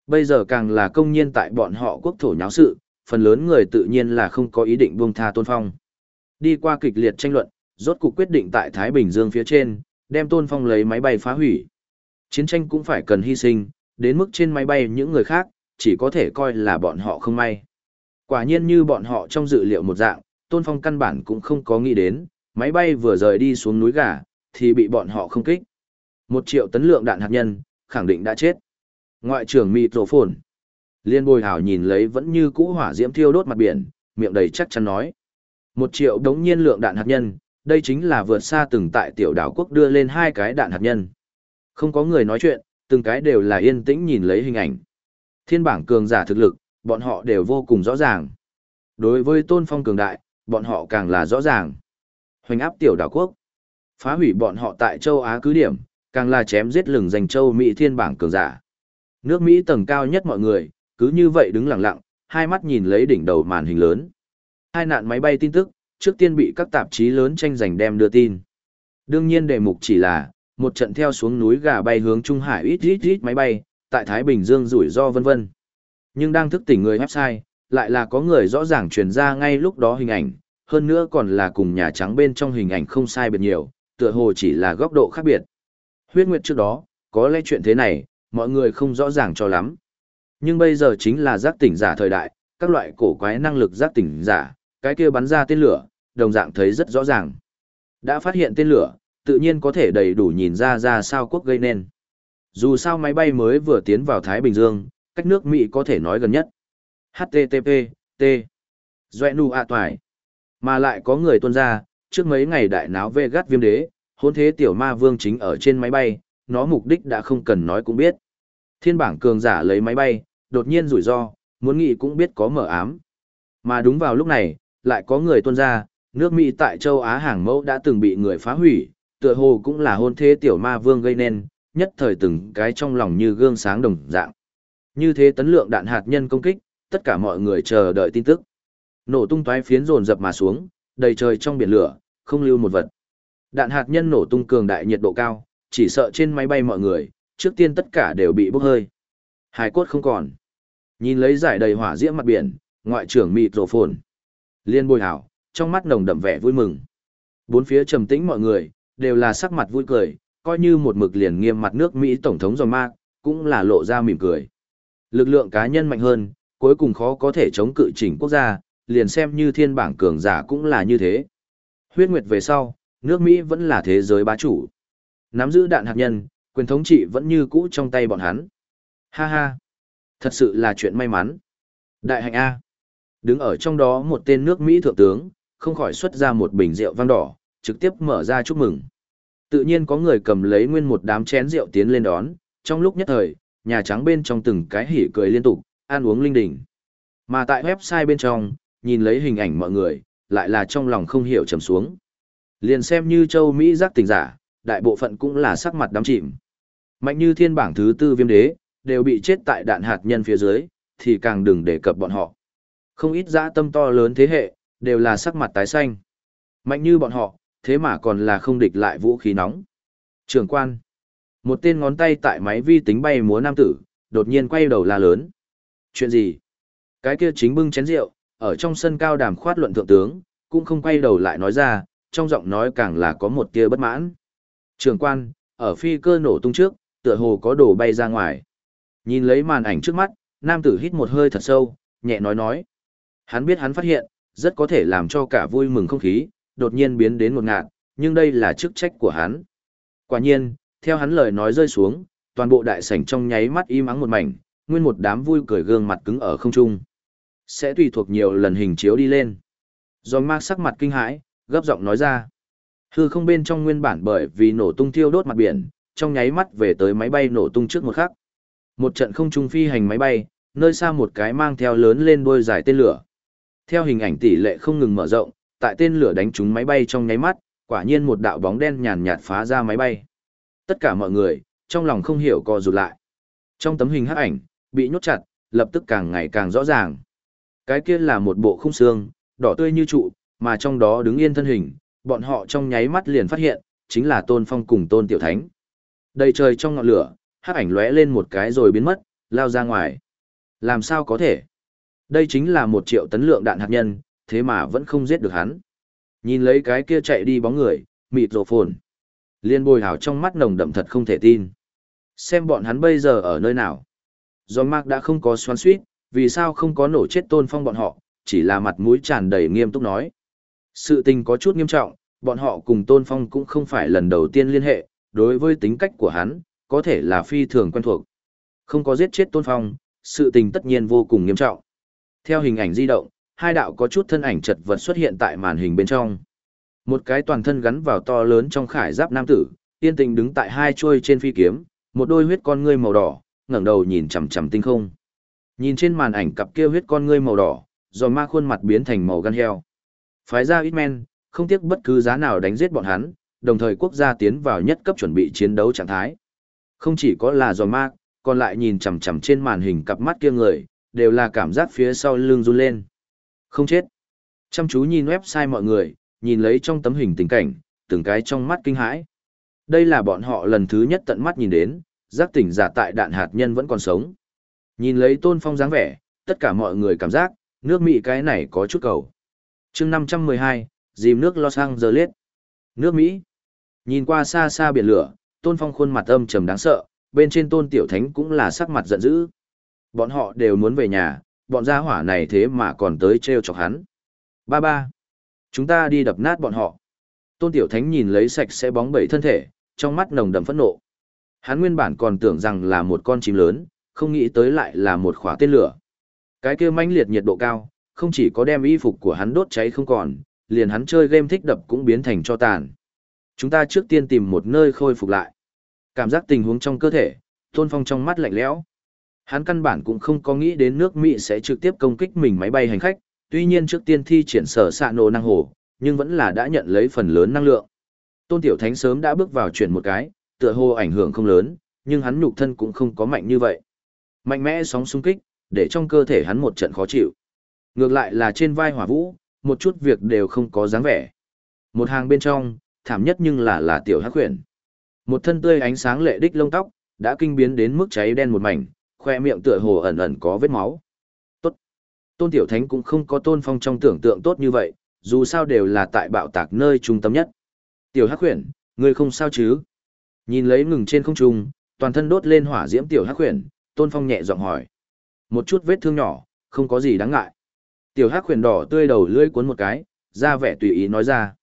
Bây giờ càng là công nhiên tại bọn họ quốc thổ nháo sự, phần lớn người tự nhiên là không có ý định buông tha Tôn Phong. Đi qua kịch liệt tranh luận, rốt cuộc quyết định tại Thái Bình Dương phía trên, đem Tôn Phong lấy máy bay phá hủy. Chiến tranh cũng phải cần hy sinh, đến mức trên máy bay những người khác, chỉ có thể coi là bọn họ không may. Quả nhiên như bọn họ trong dự liệu một dạng, Tôn Phong căn bản cũng không có nghĩ đến, máy bay vừa rời đi xuống núi gà, thì bị bọn họ không kích. Một triệu tấn lượng đạn hạt nhân, khẳng định đã chết. Ngoại trưởng mịt rổ phồn. Liên bồi hảo nhìn lấy vẫn như cũ hỏa diễm thiêu đốt mặt biển, miệng đầy chắc chắn nói. Một triệu đống nhiên lượng đạn hạt nhân, đây chính là vượt xa từng tại tiểu đảo quốc đưa lên hai cái đạn hạt nhân. Không có người nói chuyện, từng cái đều là yên tĩnh nhìn lấy hình ảnh. Thiên bảng cường giả thực lực, bọn họ đều vô cùng rõ ràng. Đối với tôn phong cường đại, bọn họ càng là rõ ràng. Hoành áp tiểu đảo quốc, phá hủy bọn họ tại châu Á cứ điểm, càng là chém giết lừng giành châu Mỹ thiên bảng cường giả. Nước Mỹ tầng cao nhất mọi người, cứ như vậy đứng lặng lặng, hai mắt nhìn lấy đỉnh đầu màn hình lớn. Hai nạn máy bay tin tức, trước tiên bị các tạp chí lớn tranh giành đem đưa tin. Đương nhiên đề mục chỉ là, một trận theo xuống núi gà bay hướng Trung Hải ít ít ít máy bay, tại Thái Bình Dương rủi ro vân vân. Nhưng đang thức tỉnh người website, lại là có người rõ ràng truyền ra ngay lúc đó hình ảnh, hơn nữa còn là cùng Nhà Trắng bên trong hình ảnh không sai biệt nhiều, tựa hồ chỉ là góc độ khác biệt. Huyết Nguyệt trước đó, có lẽ chuyện thế này, mọi người không rõ ràng cho lắm. Nhưng bây giờ chính là giác tỉnh giả thời đại, các loại cổ quái năng lực giác tỉnh giả, cái kia bắn ra tên lửa, đồng dạng thấy rất rõ ràng. Đã phát hiện tên lửa, tự nhiên có thể đầy đủ nhìn ra ra sao quốc gây nên. Dù sao máy bay mới vừa tiến vào Thái Bình Dương, cách nước Mỹ có thể nói gần nhất. HTTP, T. Doẹ nụ ạ toài. Mà lại có người tuân ra, trước mấy ngày đại náo về gắt viêm đế, hôn thế tiểu ma vương chính ở trên máy bay, nó mục đích đã không cần nói cũng biết. Thiên bảng cường giả lấy máy bay, đột nhiên rủi ro, muốn nghĩ cũng biết có mở ám. Mà đúng vào lúc này, lại có người tuôn ra, nước Mỹ tại châu Á hàng mẫu đã từng bị người phá hủy, tựa hồ cũng là hôn thế tiểu ma vương gây nên, nhất thời từng cái trong lòng như gương sáng đồng dạng. Như thế tấn lượng đạn hạt nhân công kích, tất cả mọi người chờ đợi tin tức. Nổ tung toái phiến rồn dập mà xuống, đầy trời trong biển lửa, không lưu một vật. Đạn hạt nhân nổ tung cường đại nhiệt độ cao, chỉ sợ trên máy bay mọi người, trước tiên tất cả đều bị bốc hơi. Hải cốt không còn. Nhìn lấy giải đầy hỏa diễm mặt biển, ngoại trưởng mịt rổ phồn. Liên bồi hảo, trong mắt nồng đậm vẻ vui mừng. Bốn phía trầm tĩnh mọi người, đều là sắc mặt vui cười, coi như một mực liền nghiêm mặt nước Mỹ Tổng thống John Mark, cũng là lộ ra mỉm cười. Lực lượng cá nhân mạnh hơn, cuối cùng khó có thể chống cự chỉnh quốc gia, liền xem như thiên bảng cường giả cũng là như thế. Huyết Nguyệt về sau, nước Mỹ vẫn là thế giới bá chủ. Nắm giữ đạn hạt nhân, quyền thống trị vẫn như cũ trong tay bọn hắn. Ha ha! Thật sự là chuyện may mắn. Đại hạnh A. Đứng ở trong đó một tên nước Mỹ thượng tướng, không khỏi xuất ra một bình rượu vang đỏ, trực tiếp mở ra chúc mừng. Tự nhiên có người cầm lấy nguyên một đám chén rượu tiến lên đón, trong lúc nhất thời, nhà trắng bên trong từng cái hỉ cười liên tục, ăn uống linh đình. Mà tại website bên trong, nhìn lấy hình ảnh mọi người, lại là trong lòng không hiểu trầm xuống. Liền xem như châu Mỹ giác tình giả, đại bộ phận cũng là sắc mặt đắm chìm. Mạnh như thiên bảng thứ tư viêm đế, đều bị chết tại đạn hạt nhân phía dưới, thì càng đừng đề cập bọn họ. Không ít dã tâm to lớn thế hệ, đều là sắc mặt tái xanh. Mạnh như bọn họ, thế mà còn là không địch lại vũ khí nóng. Trường quan. Một tên ngón tay tại máy vi tính bay múa nam tử, đột nhiên quay đầu la lớn. Chuyện gì? Cái kia chính bưng chén rượu, ở trong sân cao đàm khoát luận thượng tướng, cũng không quay đầu lại nói ra, trong giọng nói càng là có một tia bất mãn. Trường quan, ở phi cơ nổ tung trước, tựa hồ có đồ bay ra ngoài. Nhìn lấy màn ảnh trước mắt, nam tử hít một hơi thật sâu, nhẹ nói nói. Hắn biết hắn phát hiện, rất có thể làm cho cả vui mừng không khí, đột nhiên biến đến một ngạt, nhưng đây là chức trách của hắn. Quả nhiên, theo hắn lời nói rơi xuống, toàn bộ đại sảnh trong nháy mắt im ắng một mảnh, nguyên một đám vui cười gương mặt cứng ở không trung. Sẽ tùy thuộc nhiều lần hình chiếu đi lên. Do Mark sắc mặt kinh hãi, gấp giọng nói ra. Hư không bên trong nguyên bản bởi vì nổ tung thiêu đốt mặt biển, trong nháy mắt về tới máy bay nổ tung trước một khắc. Một trận không trung phi hành máy bay, nơi xa một cái mang theo lớn lên đuôi dài tên lửa. Theo hình ảnh tỷ lệ không ngừng mở rộng, tại tên lửa đánh trúng máy bay trong nháy mắt, quả nhiên một đạo bóng đen nhàn nhạt phá ra máy bay. Tất cả mọi người, trong lòng không hiểu co rụt lại. Trong tấm hình hắc ảnh, bị nhốt chặt, lập tức càng ngày càng rõ ràng. Cái kia là một bộ khung xương, đỏ tươi như trụ, mà trong đó đứng yên thân hình, bọn họ trong nháy mắt liền phát hiện, chính là Tôn Phong cùng Tôn Tiểu Thánh. Đầy trời trong ngọn lửa, hắc ảnh lóe lên một cái rồi biến mất, lao ra ngoài. Làm sao có thể? Đây chính là một triệu tấn lượng đạn hạt nhân, thế mà vẫn không giết được hắn. Nhìn lấy cái kia chạy đi bóng người, mịt rổ phồn. Liên bồi hào trong mắt nồng đậm thật không thể tin. Xem bọn hắn bây giờ ở nơi nào. Do Mark đã không có xoắn suýt, vì sao không có nổ chết tôn phong bọn họ, chỉ là mặt mũi tràn đầy nghiêm túc nói. Sự tình có chút nghiêm trọng, bọn họ cùng tôn phong cũng không phải lần đầu tiên liên hệ, đối với tính cách của hắn, có thể là phi thường quen thuộc. Không có giết chết tôn phong, sự tình tất nhiên vô cùng nghiêm trọng. Theo hình ảnh di động, hai đạo có chút thân ảnh chật vật xuất hiện tại màn hình bên trong. Một cái toàn thân gắn vào to lớn trong khải giáp nam tử, yên tình đứng tại hai chuôi trên phi kiếm, một đôi huyết con ngươi màu đỏ, ngẩng đầu nhìn chằm chằm tinh không. Nhìn trên màn ảnh cặp kia huyết con ngươi màu đỏ, rồi ma khuôn mặt biến thành màu gan heo. Phái ra ít men, không tiếc bất cứ giá nào đánh giết bọn hắn, đồng thời quốc gia tiến vào nhất cấp chuẩn bị chiến đấu trạng thái. Không chỉ có là giò ma, còn lại nhìn chằm chằm trên màn hình cặp mắt kia người, đều là cảm giác phía sau lưng run lên. Không chết. Chăm chú nhìn website mọi người, nhìn lấy trong tấm hình tình cảnh, từng cái trong mắt kinh hãi. Đây là bọn họ lần thứ nhất tận mắt nhìn đến, giác tỉnh giả tại đạn hạt nhân vẫn còn sống. Nhìn lấy tôn phong dáng vẻ, tất cả mọi người cảm giác, nước Mỹ cái này có chút cầu chương 512, dìm nước Los Angeles. Nước Mỹ. Nhìn qua xa xa biển lửa, tôn phong khuôn mặt âm trầm đáng sợ, bên trên tôn tiểu thánh cũng là sắc mặt giận dữ. Bọn họ đều muốn về nhà, bọn gia hỏa này thế mà còn tới treo chọc hắn. Ba ba. Chúng ta đi đập nát bọn họ. Tôn tiểu thánh nhìn lấy sạch sẽ bóng bẩy thân thể, trong mắt nồng đậm phẫn nộ. Hắn nguyên bản còn tưởng rằng là một con chim lớn, không nghĩ tới lại là một khóa tên lửa. Cái kia mãnh liệt nhiệt độ cao, không chỉ có đem y phục của hắn đốt cháy không còn, liền hắn chơi game thích đập cũng biến thành cho tàn. Chúng ta trước tiên tìm một nơi khôi phục lại. Cảm giác tình huống trong cơ thể, Tôn Phong trong mắt lạnh lẽo. Hắn căn bản cũng không có nghĩ đến nước Mỹ sẽ trực tiếp công kích mình máy bay hành khách, tuy nhiên trước tiên thi triển sở xạ nổ năng hồ, nhưng vẫn là đã nhận lấy phần lớn năng lượng. Tôn Tiểu Thánh sớm đã bước vào chuyển một cái, tựa hồ ảnh hưởng không lớn, nhưng hắn nhục thân cũng không có mạnh như vậy. Mạnh mẽ sóng xung kích, để trong cơ thể hắn một trận khó chịu. Ngược lại là trên vai hỏa vũ, một chút việc đều không có dáng vẻ. Một hàng bên trong, thảm nhất nhưng là là tiểu hắc huyền. Một thân tươi ánh sáng lệ đích lông tóc, đã kinh biến đến mức cháy đen một mảnh, khoe miệng tựa hồ ẩn ẩn có vết máu. Tốt. Tôn Tiểu Thánh cũng không có tôn phong trong tưởng tượng tốt như vậy, dù sao đều là tại bạo tạc nơi trung tâm nhất. Tiểu Hắc Huyền, ngươi không sao chứ? Nhìn lấy ngừng trên không trung, toàn thân đốt lên hỏa diễm Tiểu Hắc Huyền, Tôn Phong nhẹ giọng hỏi. Một chút vết thương nhỏ, không có gì đáng ngại. Tiểu Hắc Huyền đỏ tươi đầu lưỡi cuốn một cái, ra vẻ tùy ý nói ra.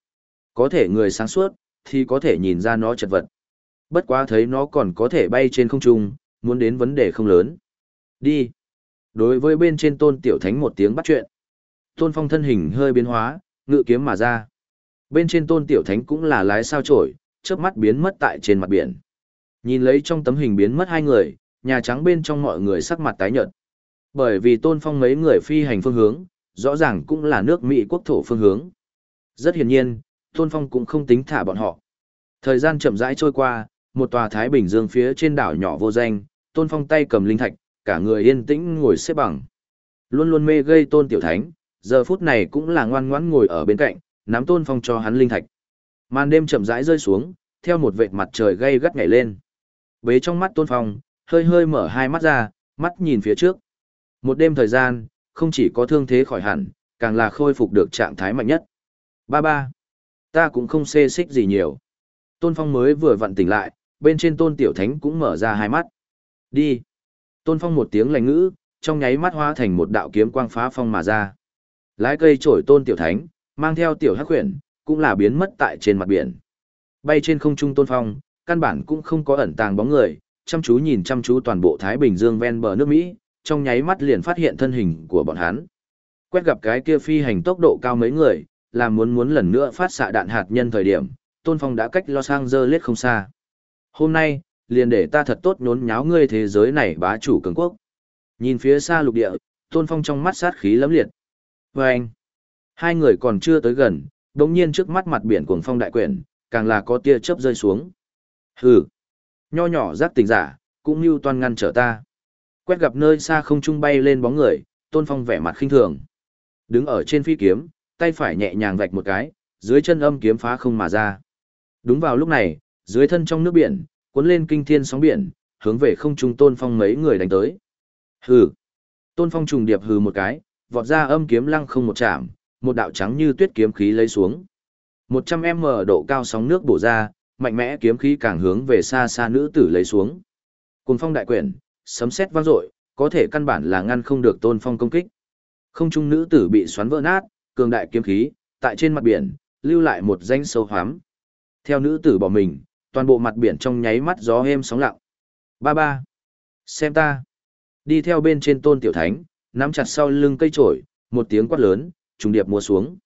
Có thể người sáng suốt, thì có thể nhìn ra nó chật vật. Bất quá thấy nó còn có thể bay trên không trung, muốn đến vấn đề không lớn. Đi. Đối với bên trên tôn tiểu thánh một tiếng bắt chuyện. Tôn phong thân hình hơi biến hóa, ngự kiếm mà ra. Bên trên tôn tiểu thánh cũng là lái sao trổi, chớp mắt biến mất tại trên mặt biển. Nhìn lấy trong tấm hình biến mất hai người, nhà trắng bên trong mọi người sắc mặt tái nhợt. Bởi vì tôn phong mấy người phi hành phương hướng, rõ ràng cũng là nước Mỹ quốc thổ phương hướng. Rất hiển nhiên, tôn phong cũng không tính thả bọn họ. Thời gian chậm rãi trôi qua, một tòa Thái Bình Dương phía trên đảo nhỏ vô danh, Tôn Phong tay cầm linh thạch, cả người yên tĩnh ngồi xếp bằng. Luôn luôn mê gây Tôn Tiểu Thánh, giờ phút này cũng là ngoan ngoãn ngồi ở bên cạnh, nắm Tôn Phong cho hắn linh thạch. Màn đêm chậm rãi rơi xuống, theo một vệt mặt trời gay gắt nhảy lên. Bế trong mắt Tôn Phong, hơi hơi mở hai mắt ra, mắt nhìn phía trước. Một đêm thời gian, không chỉ có thương thế khỏi hẳn, càng là khôi phục được trạng thái mạnh nhất. Ba ba, ta cũng không xê xích gì nhiều. Tôn Phong mới vừa vặn tỉnh lại, bên trên tôn tiểu thánh cũng mở ra hai mắt. Đi. Tôn phong một tiếng lành ngữ, trong nháy mắt hóa thành một đạo kiếm quang phá phong mà ra. Lái cây trổi tôn tiểu thánh, mang theo tiểu hắc huyền, cũng là biến mất tại trên mặt biển. Bay trên không trung tôn phong, căn bản cũng không có ẩn tàng bóng người, chăm chú nhìn chăm chú toàn bộ Thái Bình Dương ven bờ nước Mỹ, trong nháy mắt liền phát hiện thân hình của bọn hắn. Quét gặp cái kia phi hành tốc độ cao mấy người, là muốn muốn lần nữa phát xạ đạn hạt nhân thời điểm, Tôn Phong đã cách Los Angeles không xa. Hôm nay, liền để ta thật tốt nhốn nháo ngươi thế giới này bá chủ cường quốc. Nhìn phía xa lục địa, Tôn Phong trong mắt sát khí lấm liệt. Và anh, hai người còn chưa tới gần, đống nhiên trước mắt mặt biển cuồng phong đại quyển, càng là có tia chớp rơi xuống. Hừ, nho nhỏ giác tình giả, cũng như toàn ngăn trở ta. Quét gặp nơi xa không trung bay lên bóng người, Tôn Phong vẻ mặt khinh thường. Đứng ở trên phi kiếm, tay phải nhẹ nhàng vạch một cái, dưới chân âm kiếm phá không mà ra. Đúng vào lúc này, dưới thân trong nước biển, cuốn lên kinh thiên sóng biển, hướng về không trung tôn phong mấy người đánh tới. Hừ. Tôn phong trùng điệp hừ một cái, vọt ra âm kiếm lăng không một chạm, một đạo trắng như tuyết kiếm khí lấy xuống. 100m độ cao sóng nước bổ ra, mạnh mẽ kiếm khí càng hướng về xa xa nữ tử lấy xuống. Cùng phong đại quyển, sấm sét vang dội, có thể căn bản là ngăn không được tôn phong công kích. Không trung nữ tử bị xoắn vỡ nát, cường đại kiếm khí, tại trên mặt biển, lưu lại một danh sâu hoắm. Theo nữ tử bỏ mình, toàn bộ mặt biển trong nháy mắt gió êm sóng lặng. Ba ba. Xem ta. Đi theo bên trên tôn tiểu thánh, nắm chặt sau lưng cây trổi, một tiếng quát lớn, trùng điệp mua xuống.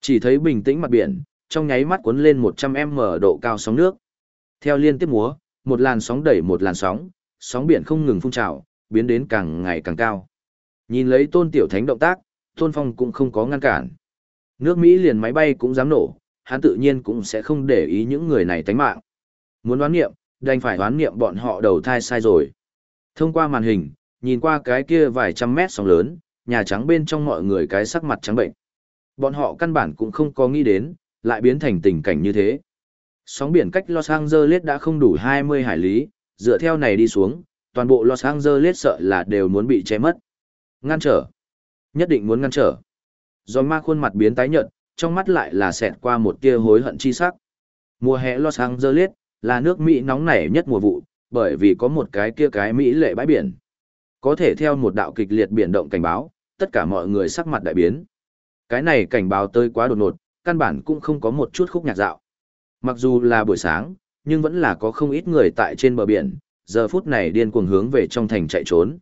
Chỉ thấy bình tĩnh mặt biển, trong nháy mắt cuốn lên 100m độ cao sóng nước. Theo liên tiếp múa, một làn sóng đẩy một làn sóng, sóng biển không ngừng phun trào, biến đến càng ngày càng cao. Nhìn lấy Tôn Tiểu Thánh động tác, Tôn Phong cũng không có ngăn cản. Nước Mỹ liền máy bay cũng dám nổ, hắn tự nhiên cũng sẽ không để ý những người này tánh mạng. Muốn đoán nghiệm, đành phải đoán nghiệm bọn họ đầu thai sai rồi. Thông qua màn hình, nhìn qua cái kia vài trăm mét sóng lớn, nhà trắng bên trong mọi người cái sắc mặt trắng bệnh. Bọn họ căn bản cũng không có nghĩ đến, lại biến thành tình cảnh như thế. Sóng biển cách Los Angeles đã không đủ 20 hải lý, dựa theo này đi xuống, toàn bộ Los Angeles sợ là đều muốn bị che mất. Ngăn trở. Nhất định muốn ngăn trở. Do ma khuôn mặt biến tái nhợt, trong mắt lại là xẹt qua một tia hối hận chi sắc. Mùa hè Los Angeles là nước Mỹ nóng nảy nhất mùa vụ, bởi vì có một cái kia cái Mỹ lệ bãi biển. Có thể theo một đạo kịch liệt biển động cảnh báo, tất cả mọi người sắc mặt đại biến. Cái này cảnh báo tới quá đột ngột, căn bản cũng không có một chút khúc nhạc dạo. Mặc dù là buổi sáng, nhưng vẫn là có không ít người tại trên bờ biển, giờ phút này điên cuồng hướng về trong thành chạy trốn.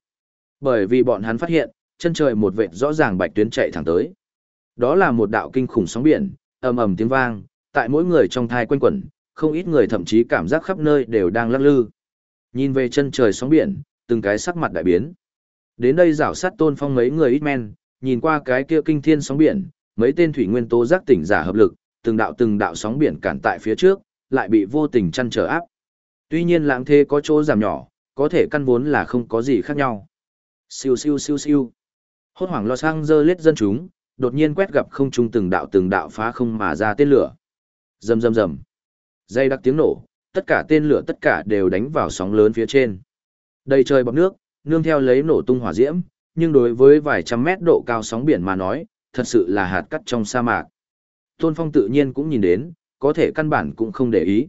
Bởi vì bọn hắn phát hiện, chân trời một vệt rõ ràng bạch tuyến chạy thẳng tới. Đó là một đạo kinh khủng sóng biển, ầm ầm tiếng vang, tại mỗi người trong thai quanh quẩn, không ít người thậm chí cảm giác khắp nơi đều đang lắc lư. Nhìn về chân trời sóng biển, từng cái sắc mặt đại biến. Đến đây rảo sát tôn phong mấy người ít men, nhìn qua cái kia kinh thiên sóng biển, mấy tên thủy nguyên tố giác tỉnh giả hợp lực, từng đạo từng đạo sóng biển cản tại phía trước, lại bị vô tình chăn trở áp. Tuy nhiên lãng thế có chỗ giảm nhỏ, có thể căn vốn là không có gì khác nhau. Siêu siêu siêu siêu. Hốt hoảng lo sang dơ lết dân chúng, đột nhiên quét gặp không trung từng đạo từng đạo phá không mà ra tên lửa. Rầm rầm rầm. Dây đặc tiếng nổ, tất cả tên lửa tất cả đều đánh vào sóng lớn phía trên. Đầy trời bọt nước, nương theo lấy nổ tung hỏa diễm, nhưng đối với vài trăm mét độ cao sóng biển mà nói, thật sự là hạt cắt trong sa mạc. Tôn Phong tự nhiên cũng nhìn đến, có thể căn bản cũng không để ý.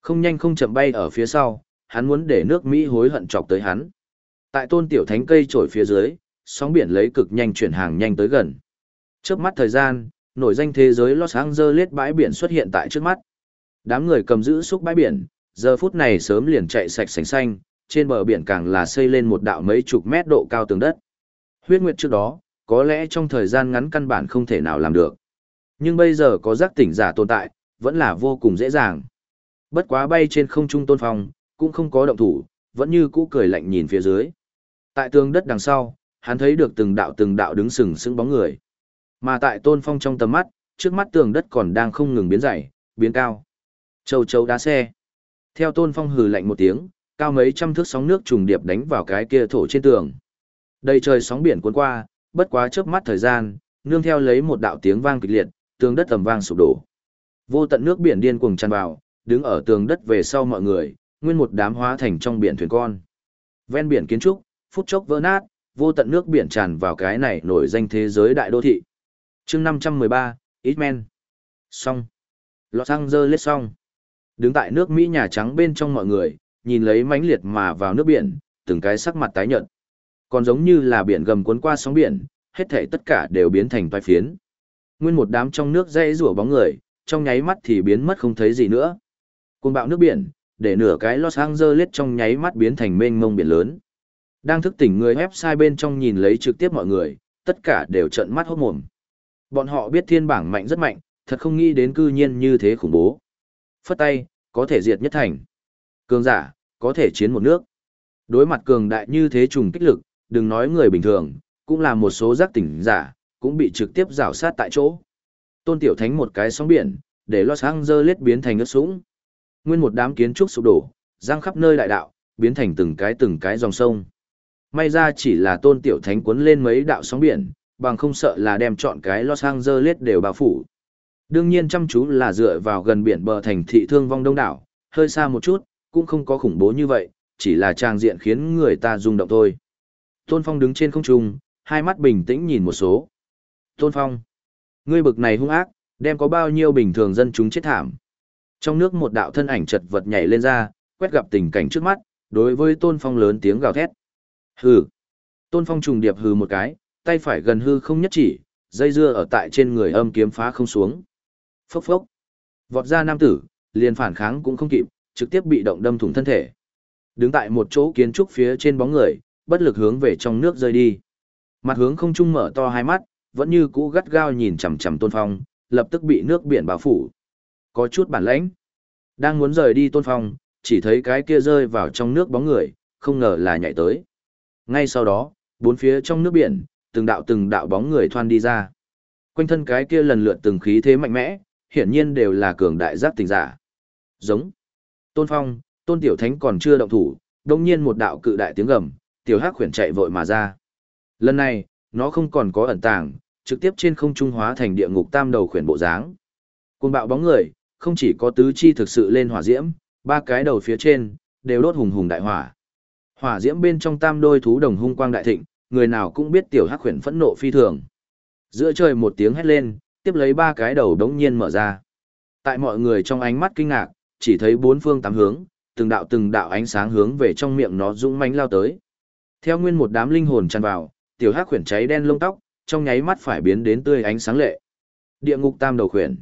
Không nhanh không chậm bay ở phía sau, hắn muốn để nước Mỹ hối hận chọc tới hắn. Tại tôn tiểu thánh cây trổi phía dưới, sóng biển lấy cực nhanh chuyển hàng nhanh tới gần. Trước mắt thời gian, nổi danh thế giới Los Angeles bãi biển xuất hiện tại trước mắt. Đám người cầm giữ xúc bãi biển, giờ phút này sớm liền chạy sạch sành xanh, trên bờ biển càng là xây lên một đạo mấy chục mét độ cao tường đất. Huyết nguyệt trước đó, có lẽ trong thời gian ngắn căn bản không thể nào làm được. Nhưng bây giờ có giác tỉnh giả tồn tại, vẫn là vô cùng dễ dàng. Bất quá bay trên không trung tôn phong, cũng không có động thủ, vẫn như cũ cười lạnh nhìn phía dưới. Tại tường đất đằng sau, hắn thấy được từng đạo từng đạo đứng sừng sững bóng người. Mà tại tôn phong trong tầm mắt, trước mắt tường đất còn đang không ngừng biến dày, biến cao. Châu châu đá xe. Theo tôn phong hừ lạnh một tiếng, cao mấy trăm thước sóng nước trùng điệp đánh vào cái kia thổ trên tường. Đầy trời sóng biển cuốn qua, bất quá chớp mắt thời gian, nương theo lấy một đạo tiếng vang kịch liệt, tường đất tầm vang sụp đổ. Vô tận nước biển điên cuồng tràn vào, đứng ở tường đất về sau mọi người, nguyên một đám hóa thành trong biển thuyền con. Ven biển kiến trúc, phút chốc vỡ nát, vô tận nước biển tràn vào cái này nổi danh thế giới đại đô thị. chương 513, Eastman. Xong. Los Angeles xong. Đứng tại nước Mỹ Nhà Trắng bên trong mọi người, nhìn lấy mãnh liệt mà vào nước biển, từng cái sắc mặt tái nhợt. Còn giống như là biển gầm cuốn qua sóng biển, hết thảy tất cả đều biến thành toái phiến. Nguyên một đám trong nước dãy rủa bóng người, trong nháy mắt thì biến mất không thấy gì nữa. Cuồng bạo nước biển, để nửa cái Los Angeles trong nháy mắt biến thành mênh mông biển lớn. Đang thức tỉnh người website bên trong nhìn lấy trực tiếp mọi người, tất cả đều trợn mắt hốt mồm. Bọn họ biết thiên bảng mạnh rất mạnh, thật không nghĩ đến cư nhiên như thế khủng bố. Phất tay, có thể diệt nhất thành. Cường giả, có thể chiến một nước. Đối mặt cường đại như thế trùng kích lực, đừng nói người bình thường, cũng là một số giác tỉnh giả, cũng bị trực tiếp rào sát tại chỗ. Tôn Tiểu Thánh một cái sóng biển, để Los Angeles biến thành ướt sũng. Nguyên một đám kiến trúc sụp đổ, giang khắp nơi đại đạo, biến thành từng cái từng cái dòng sông. May ra chỉ là Tôn Tiểu Thánh cuốn lên mấy đạo sóng biển, bằng không sợ là đem chọn cái Los Angeles đều bao phủ. Đương nhiên chăm chú là dựa vào gần biển bờ thành thị thương vong đông đảo, hơi xa một chút, cũng không có khủng bố như vậy, chỉ là trang diện khiến người ta rung động thôi. Tôn Phong đứng trên không trung, hai mắt bình tĩnh nhìn một số. Tôn Phong, ngươi bực này hung ác, đem có bao nhiêu bình thường dân chúng chết thảm. Trong nước một đạo thân ảnh chật vật nhảy lên ra, quét gặp tình cảnh trước mắt, đối với Tôn Phong lớn tiếng gào thét. Hừ. Tôn Phong trùng điệp hừ một cái, tay phải gần hư không nhất chỉ, dây dưa ở tại trên người âm kiếm phá không xuống. Phốc phốc. Vọt ra nam tử, liền phản kháng cũng không kịp, trực tiếp bị động đâm thủng thân thể. Đứng tại một chỗ kiến trúc phía trên bóng người, bất lực hướng về trong nước rơi đi. Mặt hướng không trung mở to hai mắt, vẫn như cũ gắt gao nhìn chằm chằm Tôn Phong, lập tức bị nước biển bao phủ. Có chút bản lãnh. Đang muốn rời đi tôn phong, chỉ thấy cái kia rơi vào trong nước bóng người, không ngờ là nhảy tới. Ngay sau đó, bốn phía trong nước biển, từng đạo từng đạo bóng người thoan đi ra. Quanh thân cái kia lần lượt từng khí thế mạnh mẽ, hiển nhiên đều là cường đại giác tình giả. Giống. Tôn Phong, Tôn Tiểu Thánh còn chưa động thủ, đông nhiên một đạo cự đại tiếng gầm, Tiểu Hắc khuyển chạy vội mà ra. Lần này, nó không còn có ẩn tàng, trực tiếp trên không trung hóa thành địa ngục tam đầu khuyển bộ dáng. Cuồng bạo bóng người, không chỉ có tứ chi thực sự lên hỏa diễm, ba cái đầu phía trên đều đốt hùng hùng đại hỏa. Hỏa diễm bên trong tam đôi thú đồng hung quang đại thịnh, người nào cũng biết tiểu hắc khuyển phẫn nộ phi thường. Giữa trời một tiếng hét lên, tiếp lấy ba cái đầu đống nhiên mở ra. Tại mọi người trong ánh mắt kinh ngạc, chỉ thấy bốn phương tám hướng, từng đạo từng đạo ánh sáng hướng về trong miệng nó dũng mãnh lao tới. Theo nguyên một đám linh hồn tràn vào, tiểu hắc khuyển cháy đen lông tóc, trong nháy mắt phải biến đến tươi ánh sáng lệ. Địa ngục tam đầu khuyển.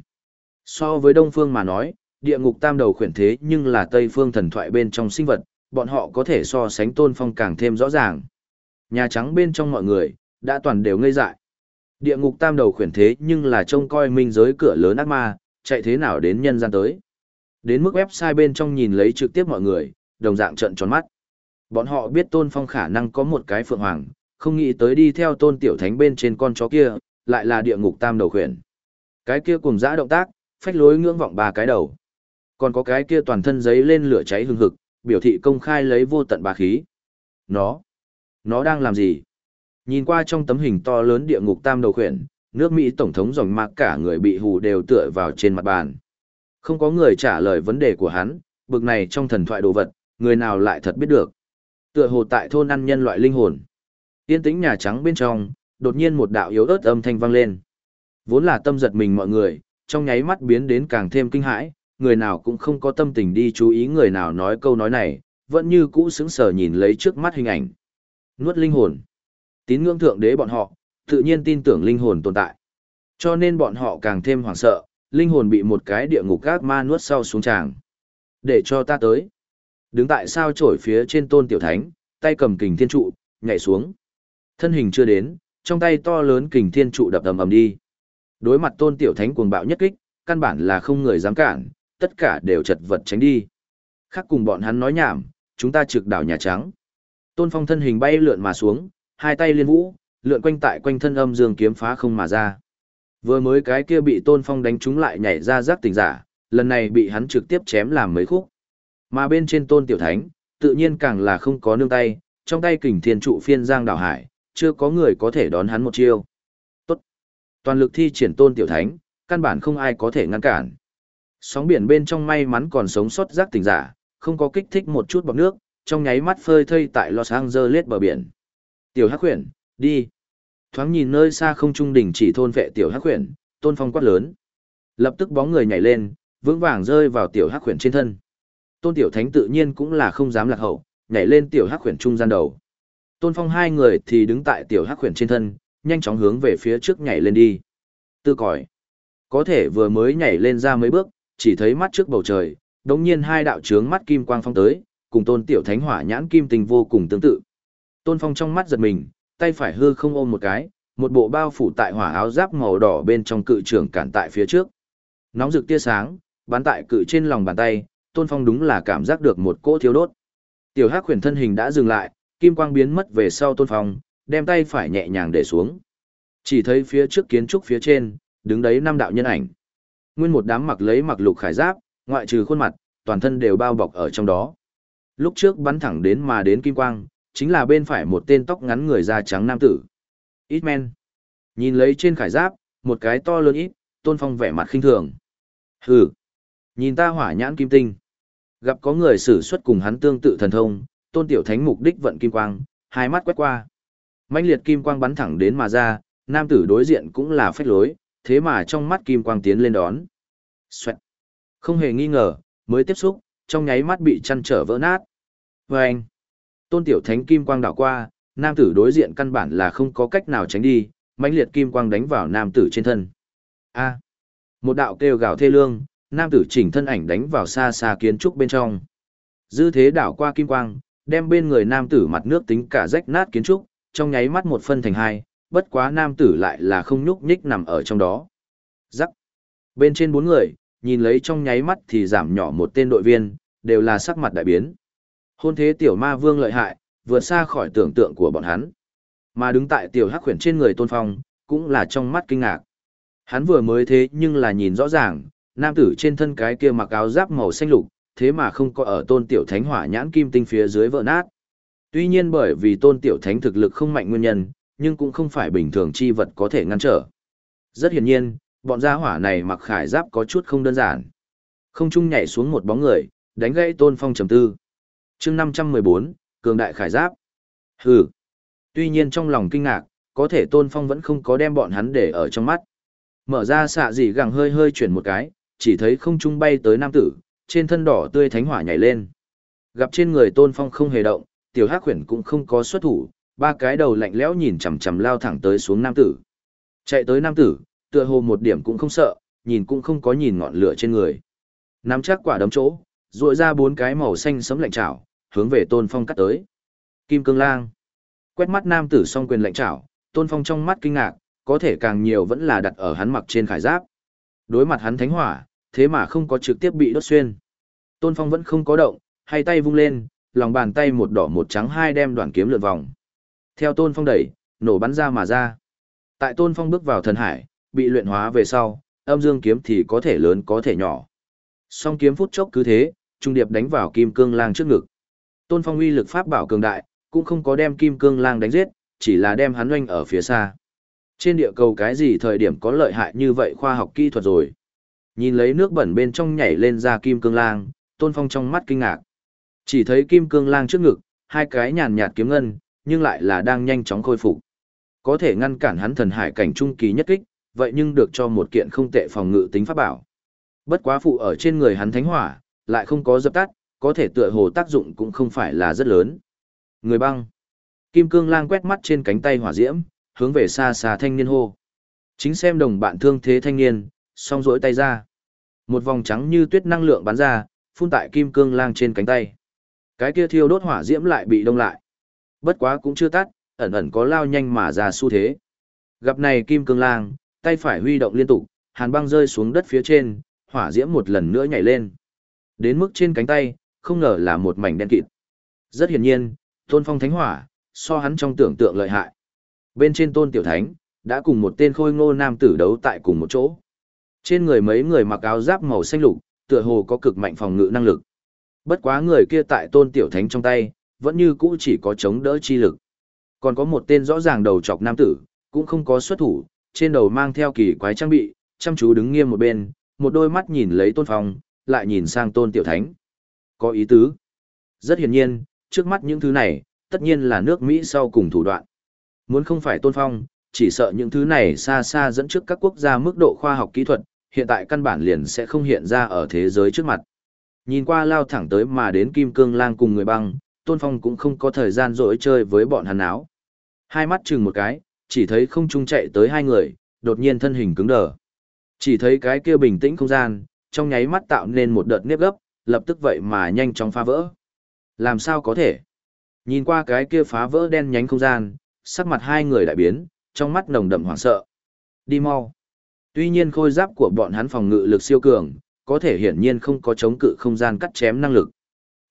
So với đông phương mà nói, địa ngục tam đầu khuyển thế nhưng là tây phương thần thoại bên trong sinh vật, bọn họ có thể so sánh tôn phong càng thêm rõ ràng. Nhà trắng bên trong mọi người, đã toàn đều ngây dại. Địa ngục tam đầu khuyển thế nhưng là trông coi minh giới cửa lớn ác ma, chạy thế nào đến nhân gian tới. Đến mức website bên trong nhìn lấy trực tiếp mọi người, đồng dạng trận tròn mắt. Bọn họ biết tôn phong khả năng có một cái phượng hoàng, không nghĩ tới đi theo tôn tiểu thánh bên trên con chó kia, lại là địa ngục tam đầu khuyển. Cái kia cùng dã động tác, phách lối ngưỡng vọng ba cái đầu. Còn có cái kia toàn thân giấy lên lửa cháy hừng hực, biểu thị công khai lấy vô tận bà khí. Nó, nó đang làm gì? Nhìn qua trong tấm hình to lớn địa ngục tam đầu khuyển, nước Mỹ Tổng thống dòng mạc cả người bị hù đều tựa vào trên mặt bàn. Không có người trả lời vấn đề của hắn, bực này trong thần thoại đồ vật, người nào lại thật biết được. Tựa hồ tại thôn ăn nhân loại linh hồn. Yên tĩnh nhà trắng bên trong, đột nhiên một đạo yếu ớt âm thanh vang lên. Vốn là tâm giật mình mọi người, trong nháy mắt biến đến càng thêm kinh hãi, người nào cũng không có tâm tình đi chú ý người nào nói câu nói này, vẫn như cũ sững sờ nhìn lấy trước mắt hình ảnh. Nuốt linh hồn. Tín ngưỡng thượng đế bọn họ, tự nhiên tin tưởng linh hồn tồn tại. Cho nên bọn họ càng thêm hoảng sợ, linh hồn bị một cái địa ngục gác ma nuốt sau xuống tràng. Để cho ta tới. Đứng tại sao trổi phía trên tôn tiểu thánh, tay cầm kình thiên trụ, nhảy xuống. Thân hình chưa đến, trong tay to lớn kình thiên trụ đập ầm ầm đi. Đối mặt tôn tiểu thánh cuồng bạo nhất kích, căn bản là không người dám cản, tất cả đều chật vật tránh đi. Khác cùng bọn hắn nói nhảm, chúng ta trực đảo Nhà Trắng. Tôn Phong thân hình bay lượn mà xuống, hai tay liên vũ, lượn quanh tại quanh thân âm dương kiếm phá không mà ra. Vừa mới cái kia bị Tôn Phong đánh trúng lại nhảy ra giác tình giả, lần này bị hắn trực tiếp chém làm mấy khúc. Mà bên trên Tôn Tiểu Thánh, tự nhiên càng là không có nương tay, trong tay kình thiên trụ phiên giang đảo hải, chưa có người có thể đón hắn một chiêu. Tốt. Toàn lực thi triển Tôn Tiểu Thánh, căn bản không ai có thể ngăn cản. Sóng biển bên trong may mắn còn sống sót giác tỉnh giả, không có kích thích một chút bọt nước, trong nháy mắt phơi thây tại Los Angeles bờ biển. Tiểu Hắc Huyền, đi. Thoáng nhìn nơi xa không trung đỉnh chỉ thôn vệ Tiểu Hắc Huyền, tôn phong quát lớn. Lập tức bóng người nhảy lên, vững vàng rơi vào Tiểu Hắc Huyền trên thân. Tôn Tiểu Thánh tự nhiên cũng là không dám lạc hậu, nhảy lên Tiểu Hắc Huyền trung gian đầu. Tôn Phong hai người thì đứng tại Tiểu Hắc Huyền trên thân, nhanh chóng hướng về phía trước nhảy lên đi. Tư còi. Có thể vừa mới nhảy lên ra mấy bước, chỉ thấy mắt trước bầu trời, đống nhiên hai đạo trướng mắt kim quang phong tới, cùng tôn tiểu thánh hỏa nhãn kim tình vô cùng tương tự. Tôn phong trong mắt giật mình, tay phải hư không ôm một cái, một bộ bao phủ tại hỏa áo giáp màu đỏ bên trong cự trưởng cản tại phía trước. Nóng rực tia sáng, bắn tại cự trên lòng bàn tay, tôn phong đúng là cảm giác được một cỗ thiếu đốt. Tiểu hắc huyền thân hình đã dừng lại, kim quang biến mất về sau tôn phong, đem tay phải nhẹ nhàng để xuống. Chỉ thấy phía trước kiến trúc phía trên, đứng đấy năm đạo nhân ảnh. Nguyên một đám mặc lấy mặc lục khải giáp, ngoại trừ khuôn mặt, toàn thân đều bao bọc ở trong đó. Lúc trước bắn thẳng đến mà đến kim quang, chính là bên phải một tên tóc ngắn người da trắng nam tử. Ít men. Nhìn lấy trên khải giáp, một cái to lớn ít, tôn phong vẻ mặt khinh thường. Hừ. Nhìn ta hỏa nhãn kim tinh. Gặp có người sử xuất cùng hắn tương tự thần thông, tôn tiểu thánh mục đích vận kim quang, hai mắt quét qua. mãnh liệt kim quang bắn thẳng đến mà ra, nam tử đối diện cũng là phách lối, thế mà trong mắt kim quang tiến lên đón. Xoẹt. Không hề nghi ngờ, mới tiếp xúc, trong nháy mắt bị chăn trở vỡ nát. Và anh, tôn tiểu thánh kim quang đảo qua, nam tử đối diện căn bản là không có cách nào tránh đi, mãnh liệt kim quang đánh vào nam tử trên thân. A. một đạo kêu gào thê lương, nam tử chỉnh thân ảnh đánh vào xa xa kiến trúc bên trong. Dư thế đảo qua kim quang, đem bên người nam tử mặt nước tính cả rách nát kiến trúc, trong nháy mắt một phân thành hai, bất quá nam tử lại là không nhúc nhích nằm ở trong đó. Rắc. Bên trên bốn người, nhìn lấy trong nháy mắt thì giảm nhỏ một tên đội viên, đều là sắc mặt đại biến. Hôn thế tiểu ma vương lợi hại, vượt xa khỏi tưởng tượng của bọn hắn. Mà đứng tại tiểu hắc khuyển trên người tôn phong, cũng là trong mắt kinh ngạc. Hắn vừa mới thế nhưng là nhìn rõ ràng, nam tử trên thân cái kia mặc áo giáp màu xanh lục, thế mà không có ở tôn tiểu thánh hỏa nhãn kim tinh phía dưới vỡ nát. Tuy nhiên bởi vì tôn tiểu thánh thực lực không mạnh nguyên nhân, nhưng cũng không phải bình thường chi vật có thể ngăn trở. Rất hiển nhiên, bọn gia hỏa này mặc khải giáp có chút không đơn giản. Không trung nhảy xuống một bóng người, đánh gãy tôn phong trầm tư. chương 514, cường đại khải giáp. Hừ. Tuy nhiên trong lòng kinh ngạc, có thể tôn phong vẫn không có đem bọn hắn để ở trong mắt. Mở ra xạ dị gẳng hơi hơi chuyển một cái, chỉ thấy không trung bay tới nam tử, trên thân đỏ tươi thánh hỏa nhảy lên. Gặp trên người tôn phong không hề động, tiểu hắc huyền cũng không có xuất thủ, ba cái đầu lạnh lẽo nhìn chằm chằm lao thẳng tới xuống nam tử. Chạy tới nam tử, tựa hồ một điểm cũng không sợ, nhìn cũng không có nhìn ngọn lửa trên người. Nắm chắc quả đấm chỗ, rội ra bốn cái màu xanh sấm lạnh chảo, hướng về tôn phong cắt tới. Kim cương lang. Quét mắt nam tử song quyền lạnh chảo, tôn phong trong mắt kinh ngạc, có thể càng nhiều vẫn là đặt ở hắn mặc trên khải giáp. Đối mặt hắn thánh hỏa, thế mà không có trực tiếp bị đốt xuyên. Tôn phong vẫn không có động, hay tay vung lên, lòng bàn tay một đỏ một trắng hai đem đoạn kiếm lượn vòng. Theo tôn phong đẩy, nổ bắn ra mà ra. Tại tôn phong bước vào thần hải, bị luyện hóa về sau, âm dương kiếm thì có thể lớn có thể nhỏ. Song kiếm phút chốc cứ thế, trung điệp đánh vào kim cương lang trước ngực. Tôn phong uy lực pháp bảo cường đại, cũng không có đem kim cương lang đánh giết, chỉ là đem hắn oanh ở phía xa. Trên địa cầu cái gì thời điểm có lợi hại như vậy khoa học kỹ thuật rồi. Nhìn lấy nước bẩn bên trong nhảy lên ra kim cương lang, tôn phong trong mắt kinh ngạc. Chỉ thấy kim cương lang trước ngực, hai cái nhàn nhạt kiếm ngân, nhưng lại là đang nhanh chóng khôi phục. Có thể ngăn cản hắn thần hải cảnh trung kỳ nhất kích, vậy nhưng được cho một kiện không tệ phòng ngự tính pháp bảo. Bất quá phụ ở trên người hắn thánh hỏa, lại không có dập tắt, có thể tựa hồ tác dụng cũng không phải là rất lớn. Người băng. Kim cương lang quét mắt trên cánh tay hỏa diễm, hướng về xa xa thanh niên hô. Chính xem đồng bạn thương thế thanh niên, song rỗi tay ra. Một vòng trắng như tuyết năng lượng bắn ra, phun tại kim cương lang trên cánh tay. Cái kia thiêu đốt hỏa diễm lại bị đông lại. Bất quá cũng chưa tắt, ẩn ẩn có lao nhanh mà ra xu thế. Gặp này kim cương lang, tay phải huy động liên tục, hàn băng rơi xuống đất phía trên, hỏa diễm một lần nữa nhảy lên. Đến mức trên cánh tay, không ngờ là một mảnh đen kịt. Rất hiển nhiên, tôn phong thánh hỏa, so hắn trong tưởng tượng lợi hại. Bên trên tôn tiểu thánh, đã cùng một tên khôi ngô nam tử đấu tại cùng một chỗ. Trên người mấy người mặc áo giáp màu xanh lục, tựa hồ có cực mạnh phòng ngự năng lực. Bất quá người kia tại tôn tiểu thánh trong tay, vẫn như cũ chỉ có chống đỡ chi lực. Còn có một tên rõ ràng đầu chọc nam tử, cũng không có xuất thủ, trên đầu mang theo kỳ quái trang bị, chăm chú đứng nghiêm một bên, một đôi mắt nhìn lấy tôn phong, lại nhìn sang tôn tiểu thánh. Có ý tứ. Rất hiển nhiên, trước mắt những thứ này, tất nhiên là nước Mỹ sau cùng thủ đoạn. Muốn không phải tôn phong, chỉ sợ những thứ này xa xa dẫn trước các quốc gia mức độ khoa học kỹ thuật, hiện tại căn bản liền sẽ không hiện ra ở thế giới trước mặt. Nhìn qua lao thẳng tới mà đến Kim Cương Lang cùng người băng, Tôn Phong cũng không có thời gian rỗi chơi với bọn hắn áo. Hai mắt chừng một cái, chỉ thấy không trung chạy tới hai người, đột nhiên thân hình cứng đờ. Chỉ thấy cái kia bình tĩnh không gian, trong nháy mắt tạo nên một đợt nếp gấp, lập tức vậy mà nhanh chóng phá vỡ. Làm sao có thể? Nhìn qua cái kia phá vỡ đen nhánh không gian, sắc mặt hai người đại biến, trong mắt nồng đậm hoảng sợ. Đi mau. Tuy nhiên khôi giáp của bọn hắn phòng ngự lực siêu cường, có thể hiển nhiên không có chống cự không gian cắt chém năng lực.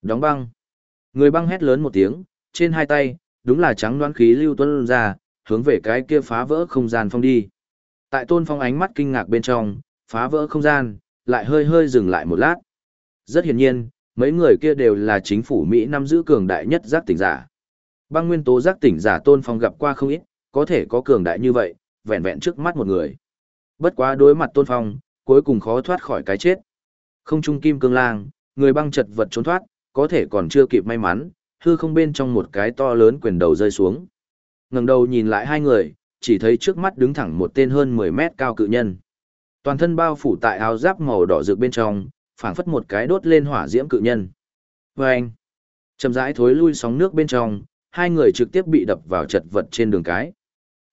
Đóng băng. Người băng hét lớn một tiếng, trên hai tay, đúng là trắng đoán khí lưu tuân ra, hướng về cái kia phá vỡ không gian phong đi. Tại tôn phong ánh mắt kinh ngạc bên trong, phá vỡ không gian, lại hơi hơi dừng lại một lát. Rất hiển nhiên, mấy người kia đều là chính phủ Mỹ nắm giữ cường đại nhất giác tỉnh giả. Băng nguyên tố giác tỉnh giả tôn phong gặp qua không ít, có thể có cường đại như vậy, vẹn vẹn trước mắt một người. Bất quá đối mặt tôn phong, cuối cùng khó thoát khỏi cái chết. Không trung kim cương lang, người băng chật vật trốn thoát, có thể còn chưa kịp may mắn, hư không bên trong một cái to lớn quyền đầu rơi xuống. ngẩng đầu nhìn lại hai người, chỉ thấy trước mắt đứng thẳng một tên hơn 10 mét cao cự nhân. Toàn thân bao phủ tại áo giáp màu đỏ rực bên trong, phảng phất một cái đốt lên hỏa diễm cự nhân. Và anh, chậm rãi thối lui sóng nước bên trong, hai người trực tiếp bị đập vào chật vật trên đường cái.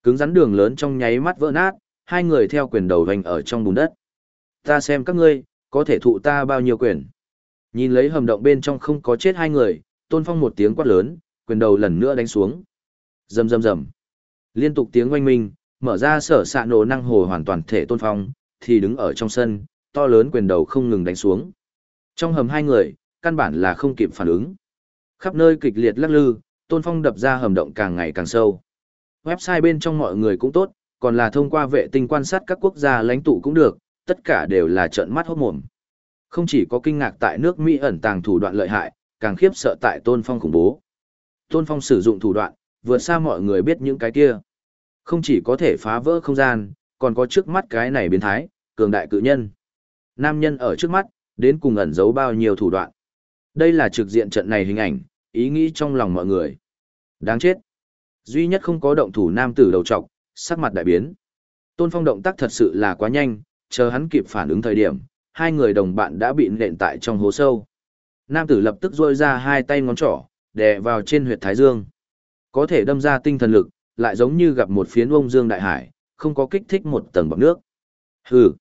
Cứng rắn đường lớn trong nháy mắt vỡ nát, hai người theo quyền đầu vành ở trong bùn đất. Ta xem các ngươi, có thể thụ ta bao nhiêu quyền. Nhìn lấy hầm động bên trong không có chết hai người, tôn phong một tiếng quát lớn, quyền đầu lần nữa đánh xuống. Rầm rầm rầm. Liên tục tiếng oanh minh, mở ra sở xạ nổ năng hồ hoàn toàn thể tôn phong, thì đứng ở trong sân, to lớn quyền đầu không ngừng đánh xuống. Trong hầm hai người, căn bản là không kịp phản ứng. Khắp nơi kịch liệt lắc lư, Tôn Phong đập ra hầm động càng ngày càng sâu. Website bên trong mọi người cũng tốt, còn là thông qua vệ tinh quan sát các quốc gia lãnh tụ cũng được, tất cả đều là trợn mắt hốt mồm. Không chỉ có kinh ngạc tại nước Mỹ ẩn tàng thủ đoạn lợi hại, càng khiếp sợ tại Tôn Phong khủng bố. Tôn Phong sử dụng thủ đoạn, vượt xa mọi người biết những cái kia. Không chỉ có thể phá vỡ không gian, còn có trước mắt cái này biến thái, cường đại cự nhân. Nam nhân ở trước mắt, đến cùng ẩn giấu bao nhiêu thủ đoạn. Đây là trực diện trận này hình ảnh, ý nghĩ trong lòng mọi người. Đáng chết. Duy nhất không có động thủ nam tử đầu trọc, sắc mặt đại biến. Tôn Phong động tác thật sự là quá nhanh, chờ hắn kịp phản ứng thời điểm, hai người đồng bạn đã bị nện tại trong hố sâu. Nam tử lập tức rôi ra hai tay ngón trỏ, đè vào trên huyệt thái dương. Có thể đâm ra tinh thần lực, lại giống như gặp một phiến ông dương đại hải, không có kích thích một tầng bọc nước. Hừ,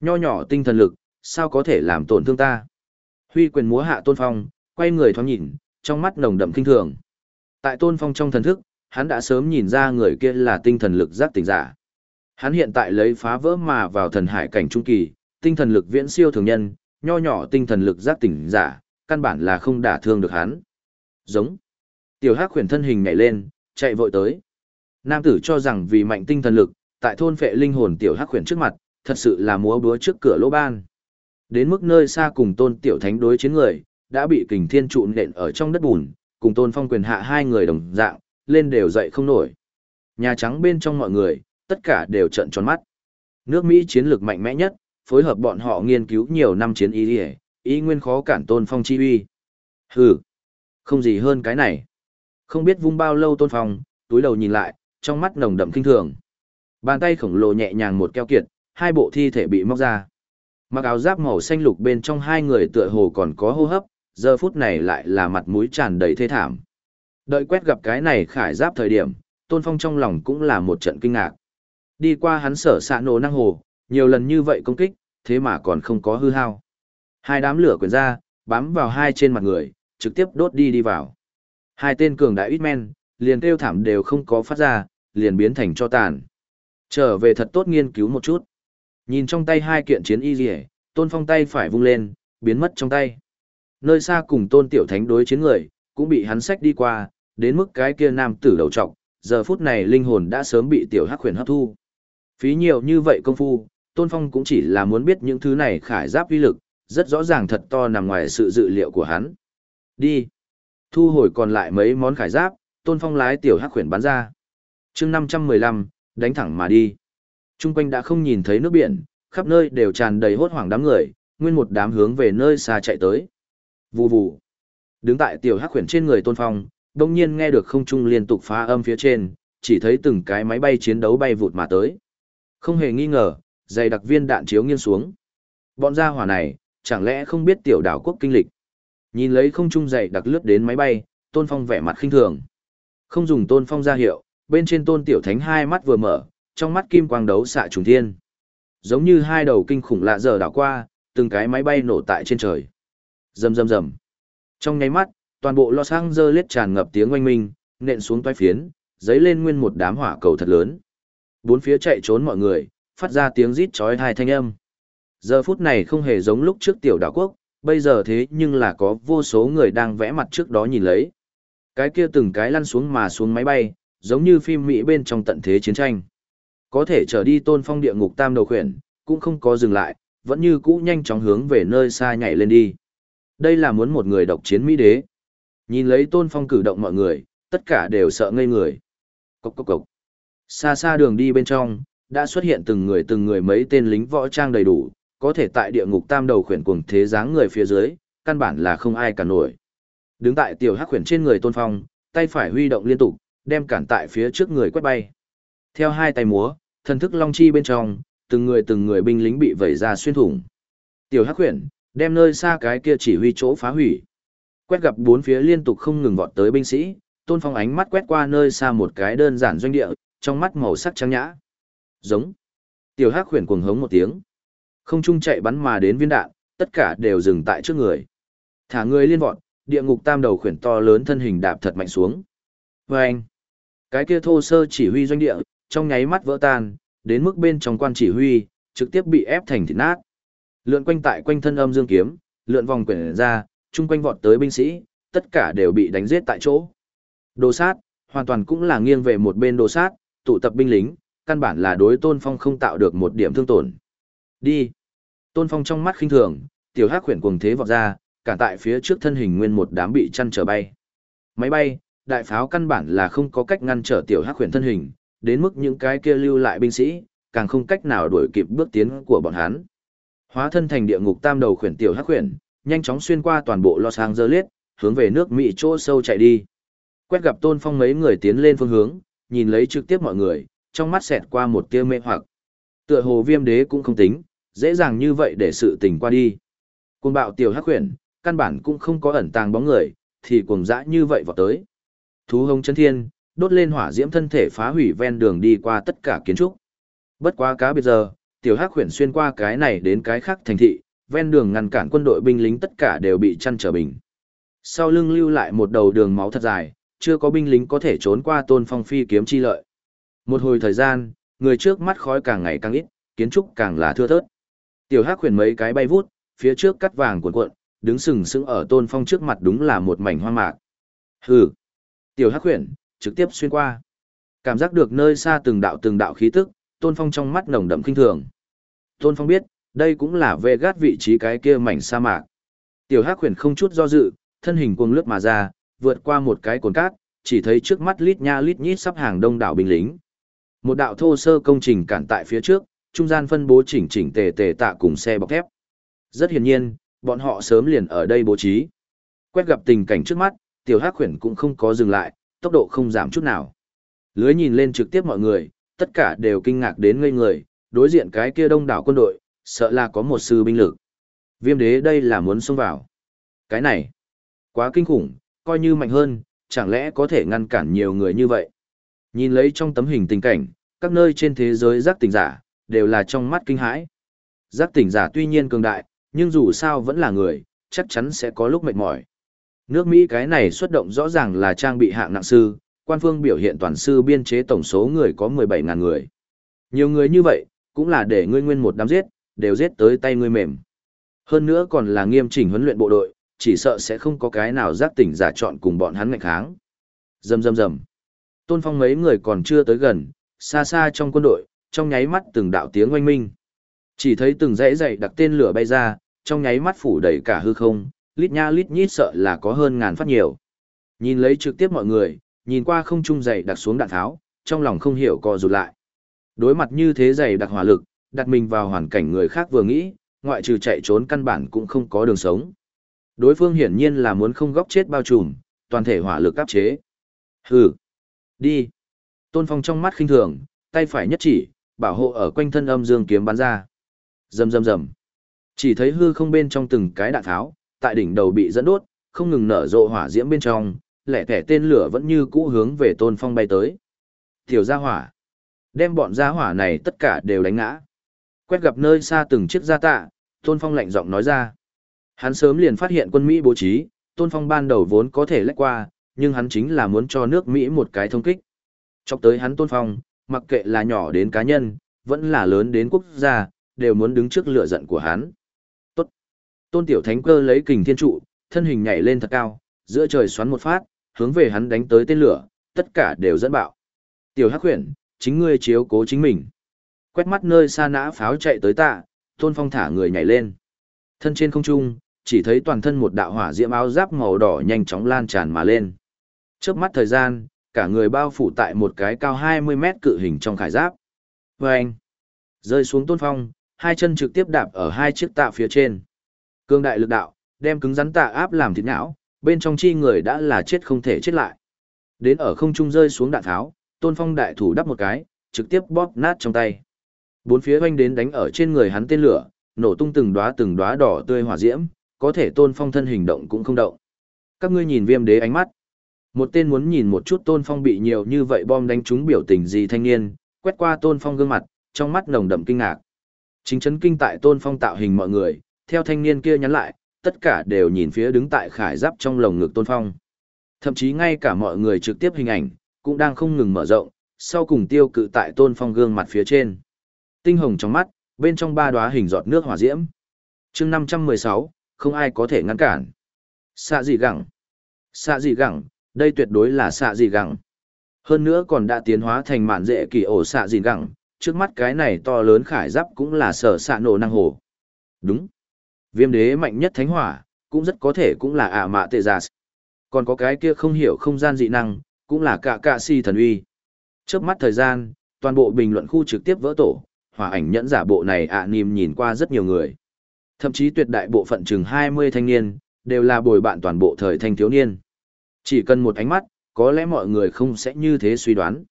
nho nhỏ tinh thần lực, sao có thể làm tổn thương ta? Huy quyền múa hạ Tôn Phong, quay người thoáng nhìn, trong mắt nồng đậm kinh thường. Tại Tôn Phong trong thần thức, hắn đã sớm nhìn ra người kia là tinh thần lực giác tỉnh giả. Hắn hiện tại lấy phá vỡ mà vào thần hải cảnh trung kỳ, tinh thần lực viễn siêu thường nhân, nho nhỏ tinh thần lực giác tỉnh giả, căn bản là không đả thương được hắn. Giống. Tiểu Hắc khuyển thân hình nhảy lên, chạy vội tới. Nam tử cho rằng vì mạnh tinh thần lực, tại thôn phệ linh hồn tiểu Hắc khuyển trước mặt, thật sự là múa búa trước cửa lỗ ban. Đến mức nơi xa cùng tôn tiểu thánh đối chiến người, đã bị kình thiên trụ nện ở trong đất bùn, cùng tôn phong quyền hạ hai người đồng dạng, lên đều dậy không nổi. Nhà trắng bên trong mọi người, tất cả đều trận tròn mắt. Nước Mỹ chiến lược mạnh mẽ nhất, phối hợp bọn họ nghiên cứu nhiều năm chiến ý đi ý nguyên khó cản tôn phong chi uy. Hừ, không gì hơn cái này. Không biết vung bao lâu tôn phong, túi đầu nhìn lại, trong mắt nồng đậm kinh thường. Bàn tay khổng lồ nhẹ nhàng một keo kiệt, hai bộ thi thể bị móc ra. Mặc áo giáp màu xanh lục bên trong hai người tựa hồ còn có hô hấp, giờ phút này lại là mặt mũi tràn đầy thê thảm. Đợi quét gặp cái này khải giáp thời điểm, Tôn Phong trong lòng cũng là một trận kinh ngạc. Đi qua hắn sở xạ nổ năng hồ, nhiều lần như vậy công kích, thế mà còn không có hư hao. Hai đám lửa quyền ra, bám vào hai trên mặt người, trực tiếp đốt đi đi vào. Hai tên cường đại ít men, liền kêu thảm đều không có phát ra, liền biến thành cho tàn. Trở về thật tốt nghiên cứu một chút. Nhìn trong tay hai kiện chiến y rỉa, tôn phong tay phải vung lên, biến mất trong tay. Nơi xa cùng tôn tiểu thánh đối chiến người, cũng bị hắn xách đi qua, đến mức cái kia nam tử đầu trọc, giờ phút này linh hồn đã sớm bị tiểu hắc huyền hấp thu. Phí nhiều như vậy công phu, tôn phong cũng chỉ là muốn biết những thứ này khải giáp uy lực, rất rõ ràng thật to nằm ngoài sự dự liệu của hắn. Đi. Thu hồi còn lại mấy món khải giáp, tôn phong lái tiểu hắc huyền bắn ra. chương 515, đánh thẳng mà đi. Trung quanh đã không nhìn thấy nước biển, khắp nơi đều tràn đầy hốt hoảng đám người, nguyên một đám hướng về nơi xa chạy tới. Vù vù. Đứng tại tiểu hắc huyền trên người tôn phong, đông nhiên nghe được không trung liên tục phá âm phía trên, chỉ thấy từng cái máy bay chiến đấu bay vụt mà tới. Không hề nghi ngờ, dày đặc viên đạn chiếu nghiêng xuống. Bọn gia hỏa này, chẳng lẽ không biết tiểu đảo quốc kinh lịch. Nhìn lấy không trung dày đặc lướt đến máy bay, tôn phong vẻ mặt khinh thường. Không dùng tôn phong ra hiệu, bên trên tôn tiểu thánh hai mắt vừa mở, trong mắt kim quang đấu xạ trùng thiên. Giống như hai đầu kinh khủng lạ giờ đảo qua, từng cái máy bay nổ tại trên trời. Rầm rầm rầm. Trong nháy mắt, toàn bộ Los Angeles tràn ngập tiếng oanh minh, nện xuống toái phiến, giấy lên nguyên một đám hỏa cầu thật lớn. Bốn phía chạy trốn mọi người, phát ra tiếng rít chói tai thanh âm. Giờ phút này không hề giống lúc trước tiểu đảo quốc, bây giờ thế nhưng là có vô số người đang vẽ mặt trước đó nhìn lấy. Cái kia từng cái lăn xuống mà xuống máy bay, giống như phim Mỹ bên trong tận thế chiến tranh. Có thể trở đi tôn phong địa ngục tam đầu khuyển, cũng không có dừng lại, vẫn như cũ nhanh chóng hướng về nơi xa nhảy lên đi. Đây là muốn một người độc chiến Mỹ đế. Nhìn lấy tôn phong cử động mọi người, tất cả đều sợ ngây người. Cốc cốc cốc. Xa xa đường đi bên trong, đã xuất hiện từng người từng người mấy tên lính võ trang đầy đủ, có thể tại địa ngục tam đầu khuyển cuồng thế dáng người phía dưới, căn bản là không ai cả nổi. Đứng tại tiểu hắc khuyển trên người tôn phong, tay phải huy động liên tục, đem cản tại phía trước người quét bay. Theo hai tay múa, thần thức long chi bên trong, từng người từng người binh lính bị vẩy ra xuyên thủng. Tiểu hắc khuyển, đem nơi xa cái kia chỉ huy chỗ phá hủy. Quét gặp bốn phía liên tục không ngừng vọt tới binh sĩ, Tôn Phong ánh mắt quét qua nơi xa một cái đơn giản doanh địa, trong mắt màu sắc trắng nhã. Giống. Tiểu Hắc huyền cuồng hống một tiếng. Không trung chạy bắn mà đến viên đạn, tất cả đều dừng tại trước người. Thả người liên vọt, địa ngục tam đầu khuyển to lớn thân hình đạp thật mạnh xuống. Vâng. Cái kia thô sơ chỉ huy doanh địa, trong nháy mắt vỡ tan, đến mức bên trong quan chỉ huy, trực tiếp bị ép thành thịt nát. Lượn quanh tại quanh thân âm dương kiếm, lượn vòng quyển ra, chung quanh vọt tới binh sĩ, tất cả đều bị đánh giết tại chỗ. Đồ sát, hoàn toàn cũng là nghiêng về một bên đồ sát, tụ tập binh lính, căn bản là đối Tôn Phong không tạo được một điểm thương tổn. Đi. Tôn Phong trong mắt khinh thường, tiểu hắc khuyển cuồng thế vọt ra, cả tại phía trước thân hình nguyên một đám bị chăn trở bay. Máy bay, đại pháo căn bản là không có cách ngăn trở tiểu hắc khuyển thân hình, đến mức những cái kia lưu lại binh sĩ, càng không cách nào đuổi kịp bước tiến của bọn hắn. Hóa thân thành địa ngục tam đầu khuyển tiểu hắc khuyển, nhanh chóng xuyên qua toàn bộ Los Angeles, hướng về nước Mỹ chỗ sâu chạy đi. Quét gặp Tôn Phong mấy người tiến lên phương hướng, nhìn lấy trực tiếp mọi người, trong mắt xẹt qua một tia mê hoặc. Tựa hồ viêm đế cũng không tính, dễ dàng như vậy để sự tình qua đi. Cùng bạo tiểu hắc khuyển, căn bản cũng không có ẩn tàng bóng người, thì cuồng dã như vậy vào tới. Thú hông chân thiên, đốt lên hỏa diễm thân thể phá hủy ven đường đi qua tất cả kiến trúc. Bất quá cá biệt giờ, tiểu hắc khuyển xuyên qua cái này đến cái khác thành thị, ven đường ngăn cản quân đội binh lính tất cả đều bị chăn trở bình. Sau lưng lưu lại một đầu đường máu thật dài, chưa có binh lính có thể trốn qua tôn phong phi kiếm chi lợi. Một hồi thời gian, người trước mắt khói càng ngày càng ít, kiến trúc càng là thưa thớt. Tiểu Hắc khuyển mấy cái bay vút, phía trước cắt vàng cuộn cuộn, đứng sừng sững ở Tôn Phong trước mặt đúng là một mảnh hoang mạc. Hừ. Tiểu Hắc khuyển trực tiếp xuyên qua. Cảm giác được nơi xa từng đạo từng đạo khí tức, Tôn Phong trong mắt nồng đậm kinh thường. Tôn Phong biết, đây cũng là về gát vị trí cái kia mảnh sa mạc. Tiểu Hắc huyền không chút do dự, thân hình cuồng lướt mà ra, vượt qua một cái cồn cát, chỉ thấy trước mắt lít nha lít nhít sắp hàng đông đảo binh lính. Một đạo thô sơ công trình cản tại phía trước, trung gian phân bố chỉnh chỉnh tề tề tạ cùng xe bọc thép. Rất hiển nhiên, bọn họ sớm liền ở đây bố trí. Quét gặp tình cảnh trước mắt, tiểu hắc khuyển cũng không có dừng lại, tốc độ không giảm chút nào. Lưới nhìn lên trực tiếp mọi người, tất cả đều kinh ngạc đến ngây người, đối diện cái kia đông đảo quân đội, sợ là có một sư binh lực. Viêm đế đây là muốn xông vào. Cái này, quá kinh khủng, coi như mạnh hơn, chẳng lẽ có thể ngăn cản nhiều người như vậy. Nhìn lấy trong tấm hình tình cảnh, các nơi trên thế giới giác tỉnh giả, đều là trong mắt kinh hãi. Giác tỉnh giả tuy nhiên cường đại, nhưng dù sao vẫn là người, chắc chắn sẽ có lúc mệt mỏi. Nước Mỹ cái này xuất động rõ ràng là trang bị hạng nặng sư, quan phương biểu hiện toàn sư biên chế tổng số người có 17.000 người. Nhiều người như vậy, cũng là để ngươi nguyên một đám giết, đều giết tới tay ngươi mềm. Hơn nữa còn là nghiêm chỉnh huấn luyện bộ đội, chỉ sợ sẽ không có cái nào giác tỉnh giả chọn cùng bọn hắn ngạch kháng. Dầm dầm dầm. Tôn Phong mấy người còn chưa tới gần, xa xa trong quân đội, trong nháy mắt từng đạo tiếng oanh minh. Chỉ thấy từng dãy dày đặc tên lửa bay ra, trong nháy mắt phủ đầy cả hư không, lít nha lít nhít sợ là có hơn ngàn phát nhiều. Nhìn lấy trực tiếp mọi người, nhìn qua không trung dày đặc xuống đạn tháo, trong lòng không hiểu co rụt lại. Đối mặt như thế dày đặc hỏa lực, đặt mình vào hoàn cảnh người khác vừa nghĩ, ngoại trừ chạy trốn căn bản cũng không có đường sống. Đối phương hiển nhiên là muốn không góc chết bao trùm, toàn thể hỏa lực áp chế. Hừ. Đi. Tôn Phong trong mắt khinh thường, tay phải nhất chỉ, bảo hộ ở quanh thân âm dương kiếm bắn ra. Rầm rầm rầm. Chỉ thấy hư không bên trong từng cái đạn tháo, tại đỉnh đầu bị dẫn đốt, không ngừng nở rộ hỏa diễm bên trong, lẻ thẻ tên lửa vẫn như cũ hướng về Tôn Phong bay tới. Tiểu gia hỏa. Đem bọn gia hỏa này tất cả đều đánh ngã. Quét gặp nơi xa từng chiếc gia tạ, Tôn Phong lạnh giọng nói ra. Hắn sớm liền phát hiện quân Mỹ bố trí, Tôn Phong ban đầu vốn có thể lách qua, nhưng hắn chính là muốn cho nước Mỹ một cái thông kích. Chọc tới hắn Tôn Phong, mặc kệ là nhỏ đến cá nhân, vẫn là lớn đến quốc gia, đều muốn đứng trước lửa giận của hắn. Tốt. Tôn Tiểu Thánh Cơ lấy kình thiên trụ, thân hình nhảy lên thật cao, giữa trời xoắn một phát, hướng về hắn đánh tới tên lửa, tất cả đều dẫn bạo. Tiểu Hắc Huyền, chính ngươi chiếu cố chính mình. Quét mắt nơi xa nã pháo chạy tới tạ, Tôn Phong thả người nhảy lên. Thân trên không trung, chỉ thấy toàn thân một đạo hỏa diễm áo giáp màu đỏ nhanh chóng lan tràn mà lên. Chớp mắt thời gian, cả người bao phủ tại một cái cao 20 mét cự hình trong khải giáp. Vâng! Rơi xuống tôn phong, hai chân trực tiếp đạp ở hai chiếc tạ phía trên. Cương đại lực đạo, đem cứng rắn tạ áp làm thịt não, bên trong chi người đã là chết không thể chết lại. Đến ở không trung rơi xuống đạn tháo, tôn phong đại thủ đắp một cái, trực tiếp bóp nát trong tay. Bốn phía oanh đến đánh ở trên người hắn tên lửa, nổ tung từng đóa từng đóa đỏ tươi hỏa diễm, có thể tôn phong thân hình động cũng không động. Các ngươi nhìn viêm đế ánh mắt. Một tên muốn nhìn một chút tôn phong bị nhiều như vậy bom đánh trúng biểu tình gì thanh niên, quét qua tôn phong gương mặt, trong mắt nồng đậm kinh ngạc. Chính chấn kinh tại tôn phong tạo hình mọi người, theo thanh niên kia nhắn lại, tất cả đều nhìn phía đứng tại khải giáp trong lồng ngực tôn phong. Thậm chí ngay cả mọi người trực tiếp hình ảnh, cũng đang không ngừng mở rộng, sau cùng tiêu cự tại tôn phong gương mặt phía trên. Tinh hồng trong mắt, bên trong ba đóa hình giọt nước hỏa diễm. chương 516, không ai có thể ngăn cản. Xạ gì gẳng? Xạ gì gẳng, đây tuyệt đối là xạ gì gẳng. Hơn nữa còn đã tiến hóa thành mạn dễ kỳ ổ xạ gì gẳng, trước mắt cái này to lớn khải giáp cũng là sở xạ nổ năng hồ. Đúng. Viêm đế mạnh nhất thánh hỏa, cũng rất có thể cũng là ả mạ tệ giả. Còn có cái kia không hiểu không gian dị năng, cũng là cả cạ si thần uy. Trước mắt thời gian, toàn bộ bình luận khu trực tiếp vỡ tổ, hỏa ảnh nhẫn giả bộ này ạ à, nìm nhìn qua rất nhiều người. Thậm chí tuyệt đại bộ phận chừng 20 thanh niên, đều là bồi bạn toàn bộ thời thanh thiếu niên. Chỉ cần một ánh mắt, có lẽ mọi người không sẽ như thế suy đoán.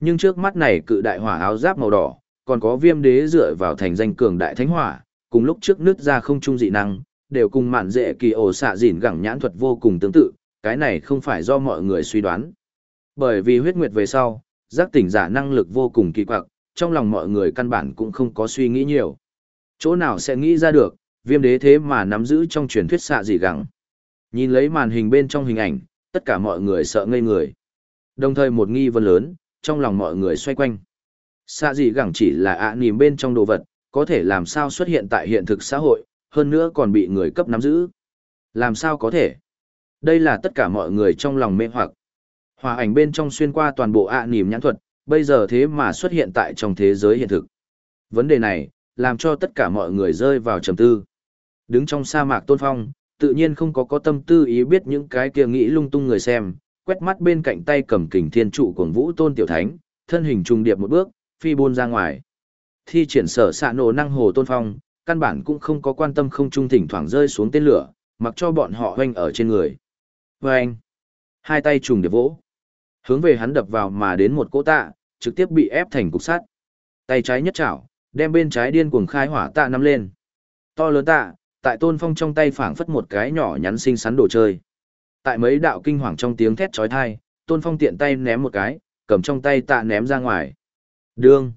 Nhưng trước mắt này cự đại hỏa áo giáp màu đỏ, còn có viêm đế dựa vào thành danh cường đại thánh hỏa, cùng lúc trước nứt ra không trung dị năng, đều cùng mạn dễ kỳ ổ xạ dỉn gẳng nhãn thuật vô cùng tương tự, cái này không phải do mọi người suy đoán. Bởi vì huyết nguyệt về sau, giác tỉnh giả năng lực vô cùng kỳ quặc, trong lòng mọi người căn bản cũng không có suy nghĩ nhiều. Chỗ nào sẽ nghĩ ra được, viêm đế thế mà nắm giữ trong truyền thuyết xạ gì gắng. Nhìn lấy màn hình bên trong hình ảnh, tất cả mọi người sợ ngây người. Đồng thời một nghi vấn lớn, trong lòng mọi người xoay quanh. Xạ gì gẳng chỉ là ạ à bên trong đồ vật, có thể làm sao xuất hiện tại hiện thực xã hội, hơn nữa còn bị người cấp nắm giữ. Làm sao có thể? Đây là tất cả mọi người trong lòng mê hoặc. Hòa ảnh bên trong xuyên qua toàn bộ ạ à nhãn thuật, bây giờ thế mà xuất hiện tại trong thế giới hiện thực. Vấn đề này, làm cho tất cả mọi người rơi vào trầm tư. Đứng trong sa mạc tôn phong, tự nhiên không có có tâm tư ý biết những cái kia nghĩ lung tung người xem, quét mắt bên cạnh tay cầm kình thiên trụ của vũ tôn tiểu thánh, thân hình trùng điệp một bước, phi buôn ra ngoài. Thi triển sở xạ nổ năng hồ tôn phong, căn bản cũng không có quan tâm không trung thỉnh thoảng rơi xuống tên lửa, mặc cho bọn họ hoanh ở trên người. Vâng! Hai tay trùng điệp vỗ. Hướng về hắn đập vào mà đến một cỗ tạ, trực tiếp bị ép thành cục sắt. Tay trái nhất chảo, đem bên trái điên cuồng khai hỏa tạ nắm lên. To lớn tạ, tại tôn phong trong tay phảng phất một cái nhỏ nhắn xinh xắn đồ chơi. Tại mấy đạo kinh hoàng trong tiếng thét chói tai, tôn phong tiện tay ném một cái, cầm trong tay tạ ném ra ngoài. Đương.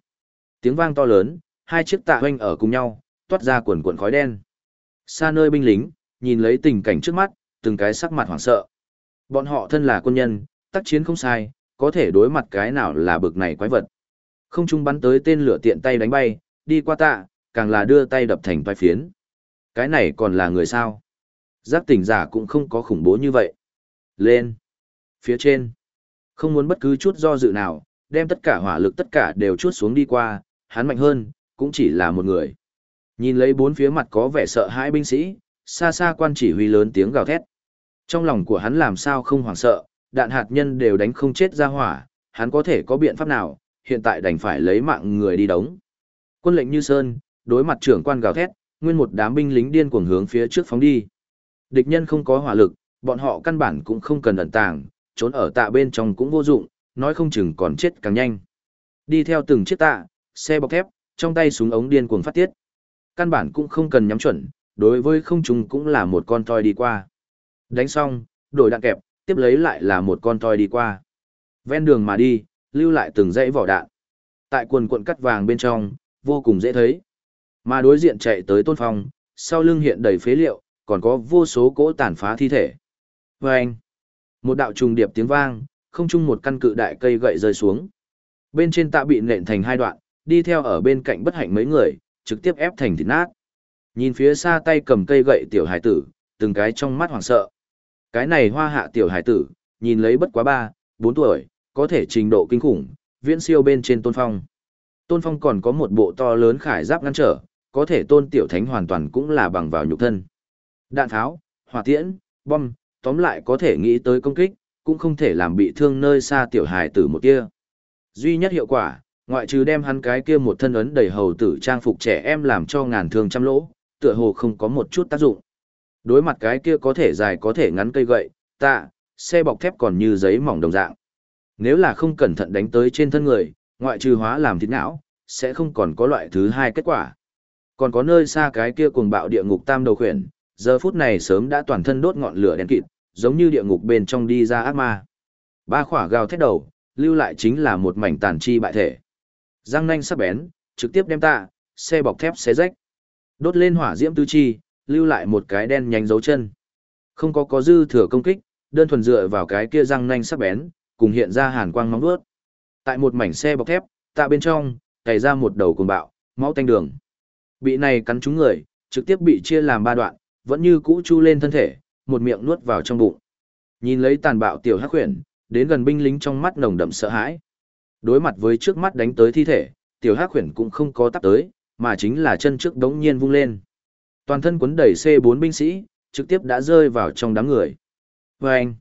Tiếng vang to lớn, hai chiếc tạ hoanh ở cùng nhau, toát ra cuồn cuộn khói đen. Xa nơi binh lính, nhìn lấy tình cảnh trước mắt, từng cái sắc mặt hoảng sợ. Bọn họ thân là quân nhân, tác chiến không sai, có thể đối mặt cái nào là bực này quái vật. Không trung bắn tới tên lửa tiện tay đánh bay, đi qua tạ, càng là đưa tay đập thành toái phiến. Cái này còn là người sao? Giác tỉnh giả cũng không có khủng bố như vậy. Lên. Phía trên. Không muốn bất cứ chút do dự nào, đem tất cả hỏa lực tất cả đều chút xuống đi qua, hắn mạnh hơn, cũng chỉ là một người. Nhìn lấy bốn phía mặt có vẻ sợ hãi binh sĩ, xa xa quan chỉ huy lớn tiếng gào thét. Trong lòng của hắn làm sao không hoảng sợ, đạn hạt nhân đều đánh không chết ra hỏa, hắn có thể có biện pháp nào, hiện tại đành phải lấy mạng người đi đóng. Quân lệnh như sơn, đối mặt trưởng quan gào thét, nguyên một đám binh lính điên cuồng hướng phía trước phóng đi. Địch nhân không có hỏa lực, bọn họ căn bản cũng không cần ẩn tàng, trốn ở tạ bên trong cũng vô dụng, nói không chừng còn chết càng nhanh. Đi theo từng chiếc tạ, xe bọc thép, trong tay súng ống điên cuồng phát tiết. Căn bản cũng không cần nhắm chuẩn, đối với không trùng cũng là một con toi đi qua. Đánh xong, đổi đạn kẹp, tiếp lấy lại là một con toi đi qua. Ven đường mà đi, lưu lại từng dãy vỏ đạn. Tại quần cuộn cắt vàng bên trong, vô cùng dễ thấy. Mà đối diện chạy tới tôn phong, sau lưng hiện đầy phế liệu, còn có vô số cỗ tàn phá thi thể. Và anh, một đạo trùng điệp tiếng vang, không chung một căn cự đại cây gậy rơi xuống. Bên trên tạ bị nện thành hai đoạn, đi theo ở bên cạnh bất hạnh mấy người, trực tiếp ép thành thịt nát. Nhìn phía xa tay cầm cây gậy tiểu hải tử, từng cái trong mắt hoảng sợ. Cái này hoa hạ tiểu hải tử, nhìn lấy bất quá ba, bốn tuổi, có thể trình độ kinh khủng, viễn siêu bên trên tôn phong. Tôn phong còn có một bộ to lớn khải giáp ngăn trở, có thể tôn tiểu thánh hoàn toàn cũng là bằng vào nhục thân. Đạn tháo, hỏa tiễn, bom, tóm lại có thể nghĩ tới công kích, cũng không thể làm bị thương nơi xa tiểu hải tử một kia. Duy nhất hiệu quả, ngoại trừ đem hắn cái kia một thân ấn đầy hầu tử trang phục trẻ em làm cho ngàn thương trăm lỗ, tựa hồ không có một chút tác dụng. Đối mặt cái kia có thể dài có thể ngắn cây gậy, tạ, xe bọc thép còn như giấy mỏng đồng dạng. Nếu là không cẩn thận đánh tới trên thân người, ngoại trừ hóa làm thịt não, sẽ không còn có loại thứ hai kết quả. Còn có nơi xa cái kia cuồng bạo địa ngục tam đầu khuyển, giờ phút này sớm đã toàn thân đốt ngọn lửa đen kịt, giống như địa ngục bên trong đi ra ác ma. Ba khỏa gào thét đầu, lưu lại chính là một mảnh tàn chi bại thể. Răng nanh sắc bén, trực tiếp đem tạ, xe bọc thép xé rách. Đốt lên hỏa diễm tứ chi, lưu lại một cái đen nhánh dấu chân. Không có có dư thừa công kích, đơn thuần dựa vào cái kia răng nanh sắc bén, cùng hiện ra hàn quang nóng vuốt. Tại một mảnh xe bọc thép, tạ bên trong, cày ra một đầu cuồng bạo, máu tanh đường. Bị này cắn trúng người, trực tiếp bị chia làm ba đoạn, vẫn như cũ chu lên thân thể, một miệng nuốt vào trong bụng. Nhìn lấy tàn bạo tiểu hắc huyền, đến gần binh lính trong mắt nồng đậm sợ hãi. Đối mặt với trước mắt đánh tới thi thể, tiểu hắc huyền cũng không có tắp tới, mà chính là chân trước đống nhiên vung lên. Toàn thân quấn đẩy C4 binh sĩ, trực tiếp đã rơi vào trong đám người. Và anh,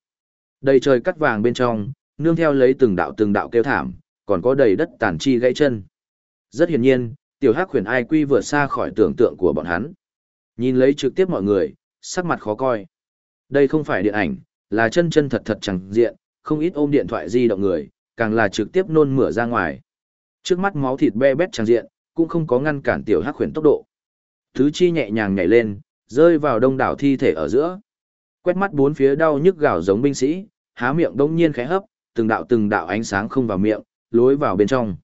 đầy trời cắt vàng bên trong, nương theo lấy từng đạo từng đạo kêu thảm, còn có đầy đất tàn chi gãy chân. Rất hiển nhiên, tiểu hắc huyền ai quy vượt xa khỏi tưởng tượng của bọn hắn. Nhìn lấy trực tiếp mọi người, sắc mặt khó coi. Đây không phải điện ảnh, là chân chân thật thật chẳng diện, không ít ôm điện thoại di động người, càng là trực tiếp nôn mửa ra ngoài. Trước mắt máu thịt be bét chẳng diện, cũng không có ngăn cản tiểu hắc huyền tốc độ. Thứ chi nhẹ nhàng nhảy lên, rơi vào đông đảo thi thể ở giữa. Quét mắt bốn phía đau nhức gào giống binh sĩ, há miệng đông nhiên khẽ hấp, từng đạo từng đạo ánh sáng không vào miệng, lối vào bên trong.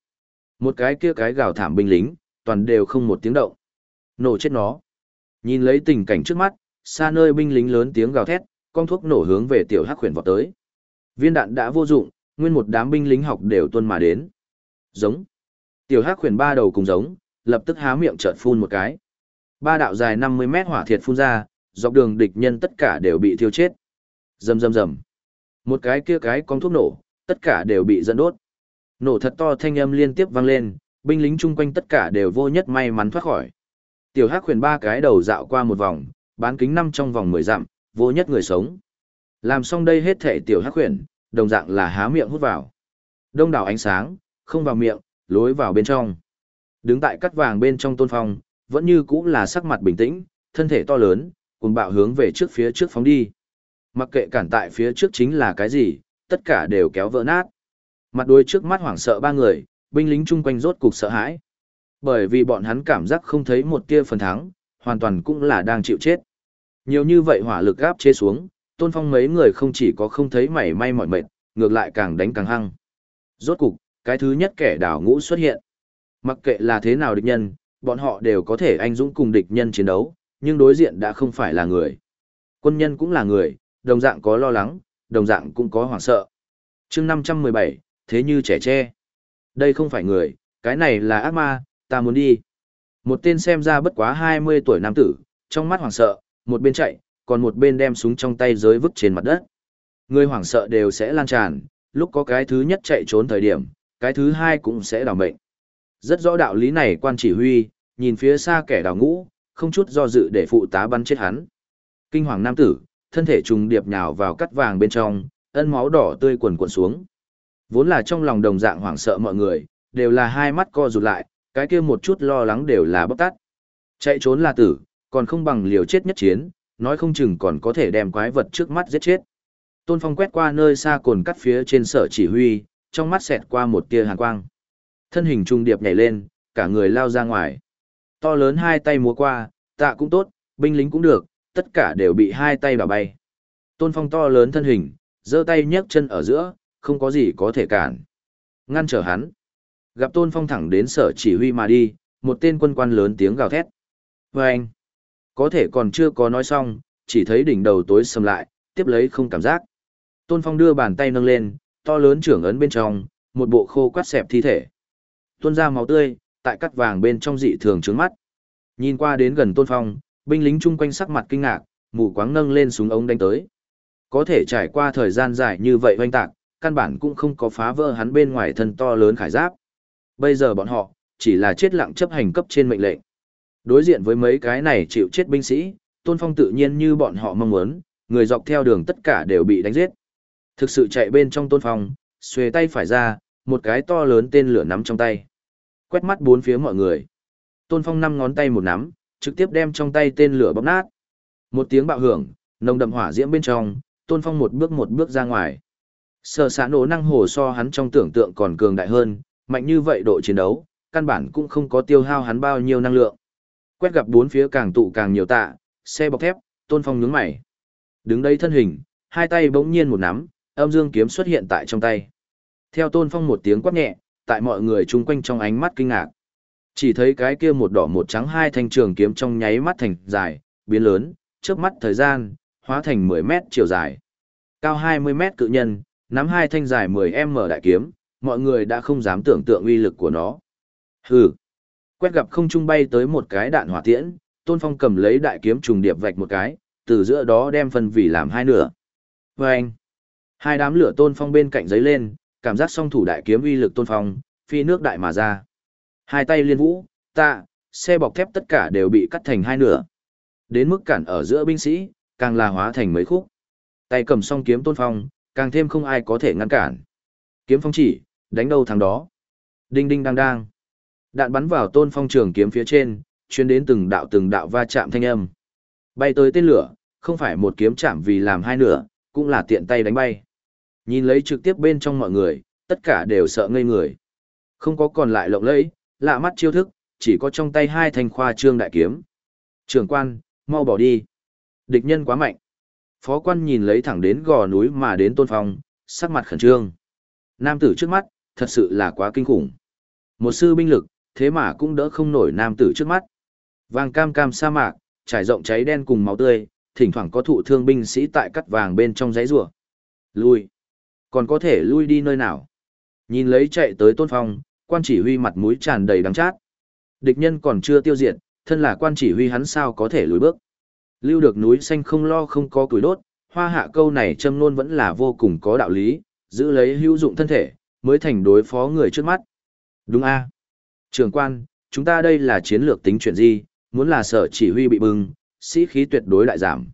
Một cái kia cái gào thảm binh lính, toàn đều không một tiếng động. Nổ chết nó. Nhìn lấy tình cảnh trước mắt, xa nơi binh lính lớn tiếng gào thét, con thuốc nổ hướng về tiểu hắc huyền vọt tới. Viên đạn đã vô dụng, nguyên một đám binh lính học đều tuân mà đến. Giống. Tiểu hắc huyền ba đầu cùng giống, lập tức há miệng trợn phun một cái. Ba đạo dài 50 mét hỏa thiệt phun ra, dọc đường địch nhân tất cả đều bị thiêu chết. Rầm rầm rầm. Một cái kia cái con thuốc nổ, tất cả đều bị dẫn đốt. Nổ thật to thanh âm liên tiếp vang lên, binh lính chung quanh tất cả đều vô nhất may mắn thoát khỏi. Tiểu Hắc huyền ba cái đầu dạo qua một vòng, bán kính năm trong vòng 10 dặm, vô nhất người sống. Làm xong đây hết thể tiểu Hắc huyền, đồng dạng là há miệng hút vào. Đông đảo ánh sáng, không vào miệng, lối vào bên trong. Đứng tại cắt vàng bên trong tôn phong, vẫn như cũng là sắc mặt bình tĩnh, thân thể to lớn, cùng bạo hướng về trước phía trước phóng đi. Mặc kệ cản tại phía trước chính là cái gì, tất cả đều kéo vỡ nát. Mặt đôi trước mắt hoảng sợ ba người, binh lính chung quanh rốt cục sợ hãi. Bởi vì bọn hắn cảm giác không thấy một tia phần thắng, hoàn toàn cũng là đang chịu chết. Nhiều như vậy hỏa lực gáp chế xuống, tôn phong mấy người không chỉ có không thấy mảy may mỏi mệt, ngược lại càng đánh càng hăng. Rốt cục, cái thứ nhất kẻ đảo ngũ xuất hiện. Mặc kệ là thế nào địch nhân, bọn họ đều có thể anh dũng cùng địch nhân chiến đấu, nhưng đối diện đã không phải là người. Quân nhân cũng là người, đồng dạng có lo lắng, đồng dạng cũng có hoảng sợ. chương 517, thế như trẻ tre. Đây không phải người, cái này là ác ma, ta muốn đi. Một tên xem ra bất quá 20 tuổi nam tử, trong mắt hoảng sợ, một bên chạy, còn một bên đem súng trong tay giới vứt trên mặt đất. Người hoảng sợ đều sẽ lan tràn, lúc có cái thứ nhất chạy trốn thời điểm, cái thứ hai cũng sẽ đảo mệnh. Rất rõ đạo lý này quan chỉ huy, nhìn phía xa kẻ đào ngũ, không chút do dự để phụ tá bắn chết hắn. Kinh hoàng nam tử, thân thể trùng điệp nhào vào cắt vàng bên trong, ân máu đỏ tươi quần cuộn xuống. Vốn là trong lòng đồng dạng hoảng sợ mọi người, đều là hai mắt co rụt lại, cái kia một chút lo lắng đều là bóc tát. Chạy trốn là tử, còn không bằng liều chết nhất chiến, nói không chừng còn có thể đem quái vật trước mắt giết chết. Tôn Phong quét qua nơi xa cồn cắt phía trên sở chỉ huy, trong mắt xẹt qua một tia hàn quang. Thân hình trung điệp nhảy lên, cả người lao ra ngoài. To lớn hai tay múa qua, tạ cũng tốt, binh lính cũng được, tất cả đều bị hai tay bà bay. Tôn Phong to lớn thân hình, giơ tay nhấc chân ở giữa, không có gì có thể cản. Ngăn trở hắn. Gặp Tôn Phong thẳng đến sở chỉ huy mà đi, một tên quân quan lớn tiếng gào thét. Và anh, có thể còn chưa có nói xong, chỉ thấy đỉnh đầu tối sầm lại, tiếp lấy không cảm giác. Tôn Phong đưa bàn tay nâng lên, to lớn trưởng ấn bên trong, một bộ khô quát xẹp thi thể. Tuôn ra máu tươi, tại cắt vàng bên trong dị thường trướng mắt. Nhìn qua đến gần Tôn Phong, binh lính chung quanh sắc mặt kinh ngạc, mù quáng nâng lên súng ống đánh tới. Có thể trải qua thời gian dài như vậy hoanh tạc, căn bản cũng không có phá vỡ hắn bên ngoài thân to lớn khải giáp. Bây giờ bọn họ, chỉ là chết lặng chấp hành cấp trên mệnh lệnh. Đối diện với mấy cái này chịu chết binh sĩ, Tôn Phong tự nhiên như bọn họ mong muốn, người dọc theo đường tất cả đều bị đánh giết. Thực sự chạy bên trong Tôn Phong, xuề tay phải ra, một cái to lớn tên lửa nắm trong tay. Quét mắt bốn phía mọi người. Tôn Phong năm ngón tay một nắm, trực tiếp đem trong tay tên lửa bóp nát. Một tiếng bạo hưởng, nồng đậm hỏa diễm bên trong, Tôn Phong một bước một bước ra ngoài. Sở xã nổ năng hồ so hắn trong tưởng tượng còn cường đại hơn, mạnh như vậy độ chiến đấu, căn bản cũng không có tiêu hao hắn bao nhiêu năng lượng. Quét gặp bốn phía càng tụ càng nhiều tạ, xe bọc thép, Tôn Phong nhướng mày. Đứng đây thân hình, hai tay bỗng nhiên một nắm, âm dương kiếm xuất hiện tại trong tay. Theo Tôn Phong một tiếng quát nhẹ, tại mọi người chung quanh trong ánh mắt kinh ngạc. Chỉ thấy cái kia một đỏ một trắng hai thanh trường kiếm trong nháy mắt thành dài, biến lớn, trước mắt thời gian, hóa thành 10 mét chiều dài. Cao 20 mét cự nhân, nắm hai thanh dài 10m đại kiếm, mọi người đã không dám tưởng tượng uy lực của nó. Hừ. Quét gặp không trung bay tới một cái đạn hỏa tiễn, Tôn Phong cầm lấy đại kiếm trùng điệp vạch một cái, từ giữa đó đem phân vì làm hai nửa. Và anh, hai đám lửa Tôn Phong bên cạnh giấy lên, cảm giác song thủ đại kiếm uy lực Tôn Phong, phi nước đại mà ra. Hai tay liên vũ, ta xe bọc thép tất cả đều bị cắt thành hai nửa. Đến mức cản ở giữa binh sĩ, càng là hóa thành mấy khúc. Tay cầm song kiếm Tôn Phong, càng thêm không ai có thể ngăn cản. Kiếm phong chỉ, đánh đâu thằng đó. Đinh đinh đang đang. Đạn bắn vào Tôn Phong trường kiếm phía trên, chuyên đến từng đạo từng đạo va chạm thanh âm. Bay tới tên lửa, không phải một kiếm chạm vì làm hai nửa, cũng là tiện tay đánh bay. Nhìn lấy trực tiếp bên trong mọi người, tất cả đều sợ ngây người. Không có còn lại lộng lẫy, lạ mắt chiêu thức, chỉ có trong tay hai thanh khoa trương đại kiếm. Trường quan, mau bỏ đi. Địch nhân quá mạnh. Phó quan nhìn lấy thẳng đến gò núi mà đến tôn phong, sắc mặt khẩn trương. Nam tử trước mắt, thật sự là quá kinh khủng. Một sư binh lực, thế mà cũng đỡ không nổi nam tử trước mắt. Vàng cam cam sa mạc, trải rộng cháy đen cùng máu tươi, thỉnh thoảng có thụ thương binh sĩ tại cắt vàng bên trong giấy rùa. Lui. Còn có thể lui đi nơi nào? Nhìn lấy chạy tới tôn phong, quan chỉ huy mặt mũi tràn đầy đắng chát. Địch nhân còn chưa tiêu diệt, thân là quan chỉ huy hắn sao có thể lùi bước. Lưu được núi xanh không lo không có củi đốt, hoa hạ câu này châm luôn vẫn là vô cùng có đạo lý, giữ lấy hữu dụng thân thể, mới thành đối phó người trước mắt. Đúng a Trường quan, chúng ta đây là chiến lược tính chuyện gì, muốn là sợ chỉ huy bị bừng, sĩ khí tuyệt đối lại giảm.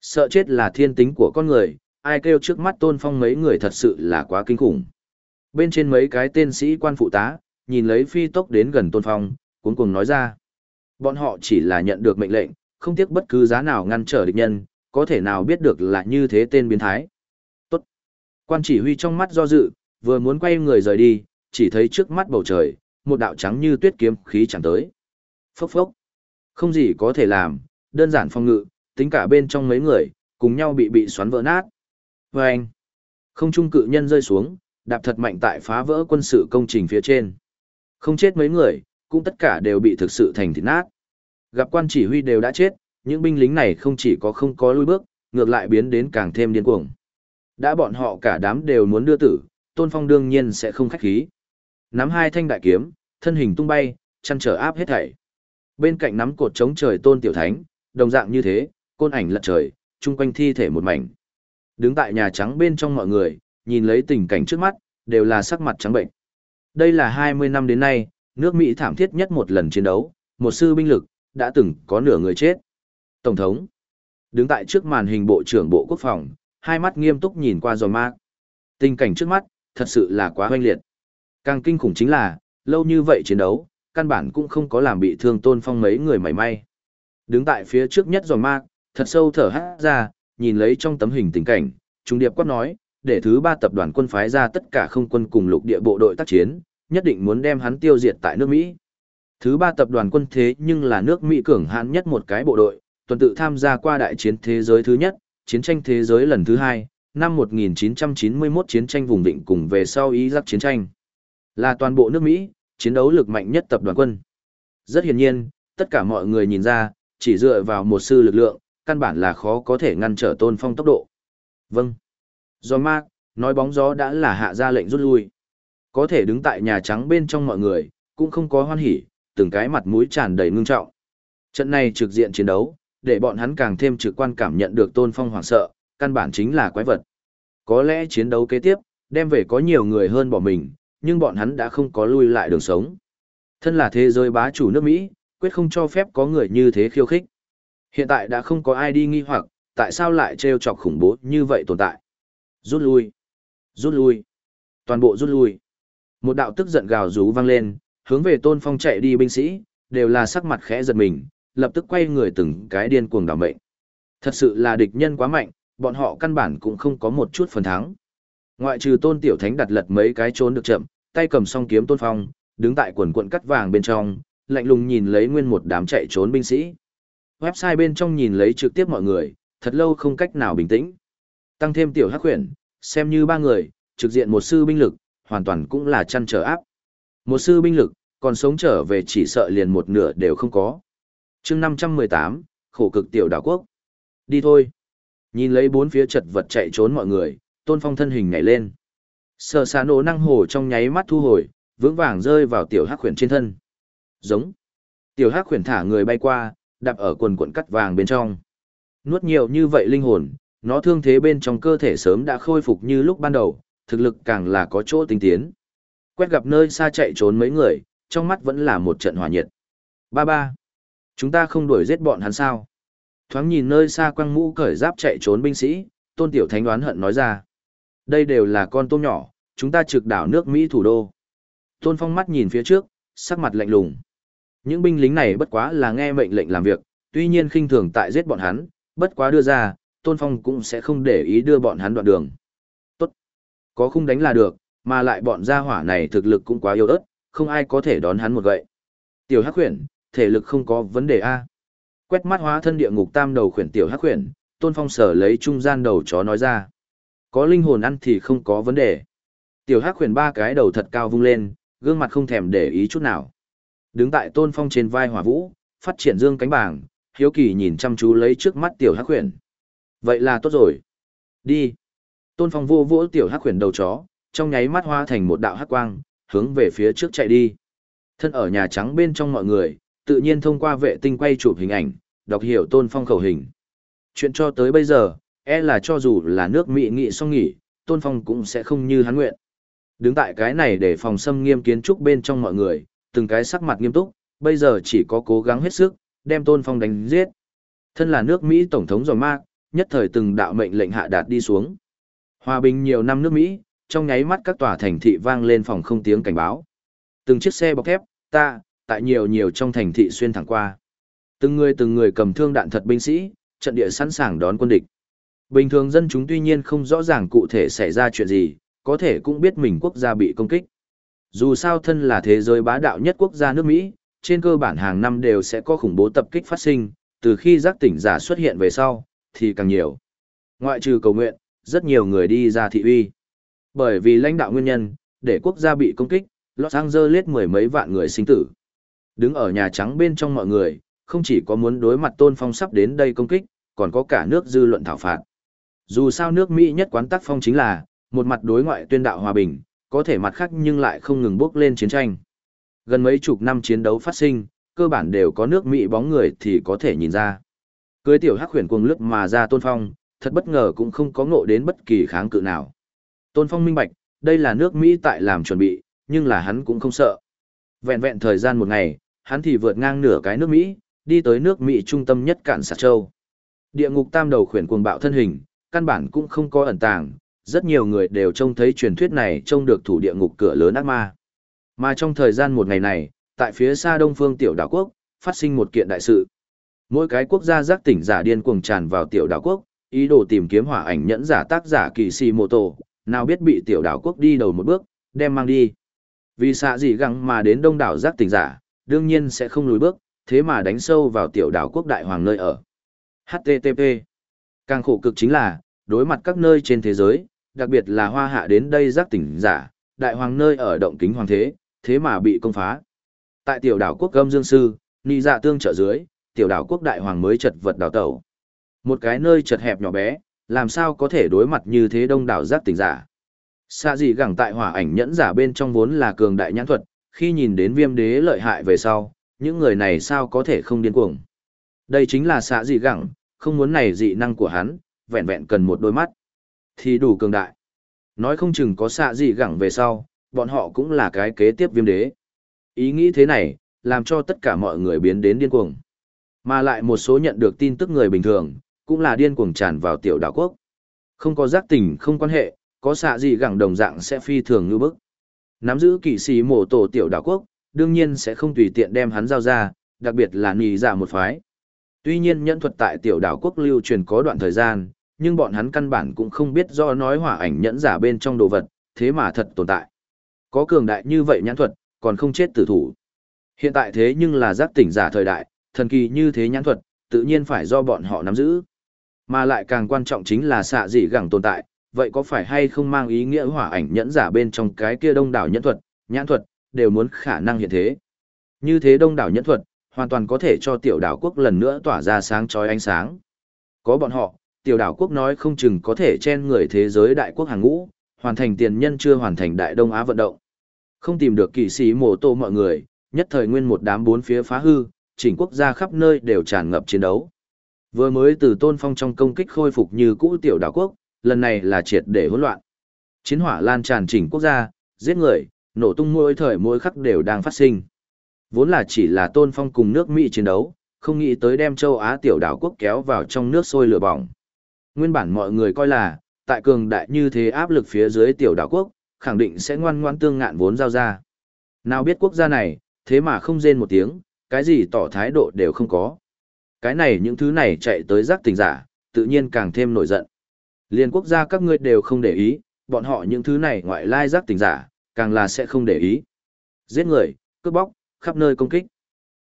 Sợ chết là thiên tính của con người, ai kêu trước mắt tôn phong mấy người thật sự là quá kinh khủng. Bên trên mấy cái tên sĩ quan phụ tá, nhìn lấy phi tốc đến gần tôn phong, cuốn cùng nói ra. Bọn họ chỉ là nhận được mệnh lệnh, không tiếc bất cứ giá nào ngăn trở địch nhân, có thể nào biết được là như thế tên biến thái. Tốt. Quan chỉ huy trong mắt do dự, vừa muốn quay người rời đi, chỉ thấy trước mắt bầu trời, một đạo trắng như tuyết kiếm khí chẳng tới. Phốc phốc. Không gì có thể làm, đơn giản phong ngự, tính cả bên trong mấy người, cùng nhau bị bị xoắn vỡ nát. Và anh. Không trung cự nhân rơi xuống, đạp thật mạnh tại phá vỡ quân sự công trình phía trên. Không chết mấy người, cũng tất cả đều bị thực sự thành thịt nát. Gặp quan chỉ huy đều đã chết, những binh lính này không chỉ có không có lui bước, ngược lại biến đến càng thêm điên cuồng. Đã bọn họ cả đám đều muốn đưa tử, Tôn Phong đương nhiên sẽ không khách khí. Nắm hai thanh đại kiếm, thân hình tung bay, chăn trở áp hết thảy. Bên cạnh nắm cột chống trời Tôn Tiểu Thánh, đồng dạng như thế, côn ảnh lật trời, chung quanh thi thể một mảnh. Đứng tại nhà trắng bên trong mọi người, nhìn lấy tình cảnh trước mắt, đều là sắc mặt trắng bệnh. Đây là 20 năm đến nay, nước Mỹ thảm thiết nhất một lần chiến đấu, một sư binh lực, đã từng có nửa người chết. Tổng thống, đứng tại trước màn hình Bộ trưởng Bộ Quốc phòng, hai mắt nghiêm túc nhìn qua giò mạc. Tình cảnh trước mắt, thật sự là quá hoanh liệt. Càng kinh khủng chính là, lâu như vậy chiến đấu, căn bản cũng không có làm bị thương tôn phong mấy người mảy may. Đứng tại phía trước nhất giò mạc, thật sâu thở hát ra, nhìn lấy trong tấm hình tình cảnh, trung điệp quát nói, để thứ ba tập đoàn quân phái ra tất cả không quân cùng lục địa bộ đội tác chiến, nhất định muốn đem hắn tiêu diệt tại nước Mỹ. Thứ ba tập đoàn quân thế nhưng là nước Mỹ cường hãn nhất một cái bộ đội, tuần tự tham gia qua đại chiến thế giới thứ nhất, chiến tranh thế giới lần thứ hai, năm 1991 chiến tranh vùng định cùng về sau Ý Iraq chiến tranh. Là toàn bộ nước Mỹ, chiến đấu lực mạnh nhất tập đoàn quân. Rất hiển nhiên, tất cả mọi người nhìn ra, chỉ dựa vào một sư lực lượng, căn bản là khó có thể ngăn trở tôn phong tốc độ. Vâng. Do Mark, nói bóng gió đã là hạ ra lệnh rút lui. Có thể đứng tại Nhà Trắng bên trong mọi người, cũng không có hoan hỉ, từng cái mặt mũi tràn đầy ngưng trọng. Trận này trực diện chiến đấu, để bọn hắn càng thêm trực quan cảm nhận được tôn phong hoảng sợ, căn bản chính là quái vật. Có lẽ chiến đấu kế tiếp, đem về có nhiều người hơn bỏ mình, nhưng bọn hắn đã không có lui lại đường sống. Thân là thế giới bá chủ nước Mỹ, quyết không cho phép có người như thế khiêu khích. Hiện tại đã không có ai đi nghi hoặc, tại sao lại trêu chọc khủng bố như vậy tồn tại. Rút lui. Rút lui. Toàn bộ rút lui. Một đạo tức giận gào rú vang lên, hướng về tôn phong chạy đi binh sĩ, đều là sắc mặt khẽ giật mình, lập tức quay người từng cái điên cuồng đảm mệnh. Thật sự là địch nhân quá mạnh, bọn họ căn bản cũng không có một chút phần thắng. Ngoại trừ tôn tiểu thánh đặt lật mấy cái trốn được chậm, tay cầm song kiếm tôn phong, đứng tại quần quận cắt vàng bên trong, lạnh lùng nhìn lấy nguyên một đám chạy trốn binh sĩ. Website bên trong nhìn lấy trực tiếp mọi người, thật lâu không cách nào bình tĩnh. Tăng thêm tiểu hắc huyền, xem như ba người, trực diện một sư binh lực, hoàn toàn cũng là chăn trở áp. Một sư binh lực, còn sống trở về chỉ sợ liền một nửa đều không có. chương 518, khổ cực tiểu đảo quốc. Đi thôi. Nhìn lấy bốn phía chật vật chạy trốn mọi người, tôn phong thân hình nhảy lên. Sở xà nổ năng hồ trong nháy mắt thu hồi, vững vàng rơi vào tiểu hắc khuyển trên thân. Giống. Tiểu hắc khuyển thả người bay qua, đạp ở quần quần cắt vàng bên trong. Nuốt nhiều như vậy linh hồn, nó thương thế bên trong cơ thể sớm đã khôi phục như lúc ban đầu, thực lực càng là có chỗ tinh tiến. Quét gặp nơi xa chạy trốn mấy người, trong mắt vẫn là một trận hòa nhiệt. Ba ba. Chúng ta không đuổi giết bọn hắn sao? Thoáng nhìn nơi xa quăng mũ cởi giáp chạy trốn binh sĩ, tôn tiểu thánh đoán hận nói ra. Đây đều là con tôm nhỏ, chúng ta trực đảo nước Mỹ thủ đô. Tôn phong mắt nhìn phía trước, sắc mặt lạnh lùng. Những binh lính này bất quá là nghe mệnh lệnh làm việc, tuy nhiên khinh thường tại giết bọn hắn, bất quá đưa ra, tôn phong cũng sẽ không để ý đưa bọn hắn đoạn đường. Tốt. Có khung đánh là được, mà lại bọn gia hỏa này thực lực cũng quá yếu ớt, không ai có thể đón hắn một gậy. Tiểu Hắc Huyền, thể lực không có vấn đề a. Quét mắt hóa thân địa ngục tam đầu khuyển tiểu Hắc Huyền, Tôn Phong sở lấy trung gian đầu chó nói ra. Có linh hồn ăn thì không có vấn đề. Tiểu Hắc Huyền ba cái đầu thật cao vung lên, gương mặt không thèm để ý chút nào. Đứng tại Tôn Phong trên vai Hỏa Vũ, phát triển dương cánh bảng, hiếu kỳ nhìn chăm chú lấy trước mắt tiểu Hắc Huyền. Vậy là tốt rồi. Đi. Tôn Phong vô vỗ tiểu Hắc Huyền đầu chó, trong nháy mắt hoa thành một đạo hắc quang, hướng về phía trước chạy đi. Thân ở Nhà Trắng bên trong mọi người, tự nhiên thông qua vệ tinh quay chụp hình ảnh, đọc hiểu Tôn Phong khẩu hình. Chuyện cho tới bây giờ, e là cho dù là nước Mỹ nghị xong nghỉ, Tôn Phong cũng sẽ không như hắn nguyện. Đứng tại cái này để phòng xâm nghiêm kiến trúc bên trong mọi người, từng cái sắc mặt nghiêm túc, bây giờ chỉ có cố gắng hết sức, đem Tôn Phong đánh giết. Thân là nước Mỹ Tổng thống Giòn Mạc, nhất thời từng đạo mệnh lệnh hạ đạt đi xuống. Hòa bình nhiều năm nước Mỹ, trong nháy mắt các tòa thành thị vang lên phòng không tiếng cảnh báo. Từng chiếc xe bọc thép, ta, tại nhiều nhiều trong thành thị xuyên thẳng qua. Từng người từng người cầm thương đạn thật binh sĩ, trận địa sẵn sàng đón quân địch. Bình thường dân chúng tuy nhiên không rõ ràng cụ thể xảy ra chuyện gì, có thể cũng biết mình quốc gia bị công kích. Dù sao thân là thế giới bá đạo nhất quốc gia nước Mỹ, trên cơ bản hàng năm đều sẽ có khủng bố tập kích phát sinh, từ khi giác tỉnh giả xuất hiện về sau, thì càng nhiều. Ngoại trừ cầu nguyện, rất nhiều người đi ra thị uy. Bởi vì lãnh đạo nguyên nhân, để quốc gia bị công kích, Los Angeles mười mấy vạn người sinh tử. Đứng ở Nhà Trắng bên trong mọi người, không chỉ có muốn đối mặt tôn phong sắp đến đây công kích, còn có cả nước dư luận thảo phạt. Dù sao nước Mỹ nhất quán tác phong chính là, một mặt đối ngoại tuyên đạo hòa bình, có thể mặt khác nhưng lại không ngừng bước lên chiến tranh. Gần mấy chục năm chiến đấu phát sinh, cơ bản đều có nước Mỹ bóng người thì có thể nhìn ra. Cưới tiểu hắc huyền cuồng lướt mà ra tôn phong, thật bất ngờ cũng không có ngộ đến bất kỳ kháng cự nào. Tôn phong minh bạch, đây là nước Mỹ tại làm chuẩn bị, nhưng là hắn cũng không sợ. Vẹn vẹn thời gian một ngày, hắn thì vượt ngang nửa cái nước Mỹ, đi tới nước Mỹ trung tâm nhất cạn sạt châu. Địa ngục tam đầu khuyển cuồng bạo thân hình, căn bản cũng không có ẩn tàng, rất nhiều người đều trông thấy truyền thuyết này trông được thủ địa ngục cửa lớn ác ma. Mà trong thời gian một ngày này, tại phía xa đông phương tiểu đảo quốc, phát sinh một kiện đại sự. Mỗi cái quốc gia giác tỉnh giả điên cuồng tràn vào tiểu đảo quốc, ý đồ tìm kiếm hỏa ảnh nhẫn giả tác giả kỳ si mô tổ, nào biết bị tiểu đảo quốc đi đầu một bước, đem mang đi. Vì xạ gì găng mà đến đông đảo giác tỉnh giả, đương nhiên sẽ không lùi bước, thế mà đánh sâu vào tiểu đảo quốc đại hoàng nơi ở. HTTP Càng khổ cực chính là, đối mặt các nơi trên thế giới, đặc biệt là hoa hạ đến đây giác tỉnh giả, đại hoàng nơi ở động kính hoàng thế, thế mà bị công phá. Tại tiểu đảo quốc gâm dương sư, ni dạ tương trợ dưới, tiểu đảo quốc đại hoàng mới chật vật đảo tẩu. Một cái nơi chật hẹp nhỏ bé, làm sao có thể đối mặt như thế đông đảo giác tỉnh giả. Xa gì gẳng tại hỏa ảnh nhẫn giả bên trong vốn là cường đại nhãn thuật, khi nhìn đến viêm đế lợi hại về sau, những người này sao có thể không điên cuồng. Đây chính là xạ dị gẳng, không muốn này dị năng của hắn, vẹn vẹn cần một đôi mắt. Thì đủ cường đại. Nói không chừng có xạ gì gẳng về sau, bọn họ cũng là cái kế tiếp viêm đế. Ý nghĩ thế này, làm cho tất cả mọi người biến đến điên cuồng. Mà lại một số nhận được tin tức người bình thường, cũng là điên cuồng tràn vào tiểu đảo quốc. Không có giác tình không quan hệ, có xạ gì gẳng đồng dạng sẽ phi thường như bức. Nắm giữ kỵ sĩ mổ tổ tiểu đảo quốc, đương nhiên sẽ không tùy tiện đem hắn giao ra, đặc biệt là nì giả một phái. Tuy nhiên nhẫn thuật tại tiểu đảo quốc lưu truyền có đoạn thời gian, nhưng bọn hắn căn bản cũng không biết do nói hỏa ảnh nhẫn giả bên trong đồ vật, thế mà thật tồn tại. Có cường đại như vậy nhãn thuật, còn không chết tử thủ. Hiện tại thế nhưng là giác tỉnh giả thời đại, thần kỳ như thế nhãn thuật, tự nhiên phải do bọn họ nắm giữ. Mà lại càng quan trọng chính là xạ dị gẳng tồn tại, vậy có phải hay không mang ý nghĩa hỏa ảnh nhẫn giả bên trong cái kia đông đảo nhẫn thuật, nhãn thuật, đều muốn khả năng hiện thế. Như thế đông đảo nhẫn thuật, hoàn toàn có thể cho tiểu đảo quốc lần nữa tỏa ra sáng chói ánh sáng. Có bọn họ, tiểu đảo quốc nói không chừng có thể chen người thế giới đại quốc hàng ngũ, hoàn thành tiền nhân chưa hoàn thành đại đông Á vận động. Không tìm được kỳ sĩ mổ tô mọi người, nhất thời nguyên một đám bốn phía phá hư, chỉnh quốc gia khắp nơi đều tràn ngập chiến đấu. Vừa mới từ tôn phong trong công kích khôi phục như cũ tiểu đảo quốc, lần này là triệt để hỗn loạn. Chiến hỏa lan tràn chỉnh quốc gia, giết người, nổ tung mỗi thời mỗi khắc đều đang phát sinh. Vốn là chỉ là tôn phong cùng nước Mỹ chiến đấu, không nghĩ tới đem châu Á tiểu đảo quốc kéo vào trong nước sôi lửa bỏng. Nguyên bản mọi người coi là, tại cường đại như thế áp lực phía dưới tiểu đảo quốc, khẳng định sẽ ngoan ngoan tương ngạn vốn giao ra. Nào biết quốc gia này, thế mà không rên một tiếng, cái gì tỏ thái độ đều không có. Cái này những thứ này chạy tới giác tình giả, tự nhiên càng thêm nổi giận. Liên quốc gia các ngươi đều không để ý, bọn họ những thứ này ngoại lai giác tình giả, càng là sẽ không để ý. Giết người, cướp bóc, khắp nơi công kích.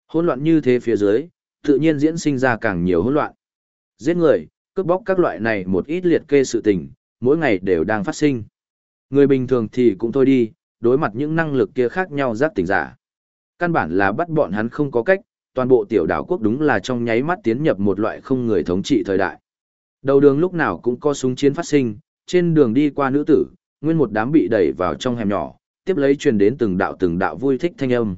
Hỗn loạn như thế phía dưới, tự nhiên diễn sinh ra càng nhiều hỗn loạn. Giết người, cướp bóc các loại này một ít liệt kê sự tình, mỗi ngày đều đang phát sinh. Người bình thường thì cũng thôi đi, đối mặt những năng lực kia khác nhau giác tỉnh giả. Căn bản là bắt bọn hắn không có cách, toàn bộ tiểu đảo quốc đúng là trong nháy mắt tiến nhập một loại không người thống trị thời đại. Đầu đường lúc nào cũng có súng chiến phát sinh, trên đường đi qua nữ tử, nguyên một đám bị đẩy vào trong hẻm nhỏ, tiếp lấy truyền đến từng đạo từng đạo vui thích thanh âm.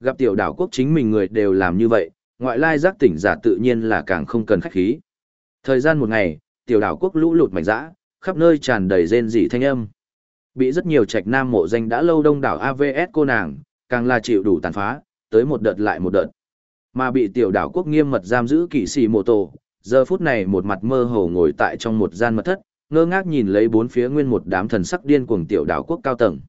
Gặp tiểu đảo quốc chính mình người đều làm như vậy, ngoại lai giác tỉnh giả tự nhiên là càng không cần khách khí. Thời gian một ngày, tiểu đảo quốc lũ lụt mạnh dã, khắp nơi tràn đầy rên rỉ thanh âm. Bị rất nhiều trạch nam mộ danh đã lâu đông đảo AVS cô nàng, càng là chịu đủ tàn phá, tới một đợt lại một đợt. Mà bị tiểu đảo quốc nghiêm mật giam giữ kỵ sĩ mộ tổ, giờ phút này một mặt mơ hồ ngồi tại trong một gian mật thất, ngơ ngác nhìn lấy bốn phía nguyên một đám thần sắc điên cuồng tiểu đảo quốc cao tầng.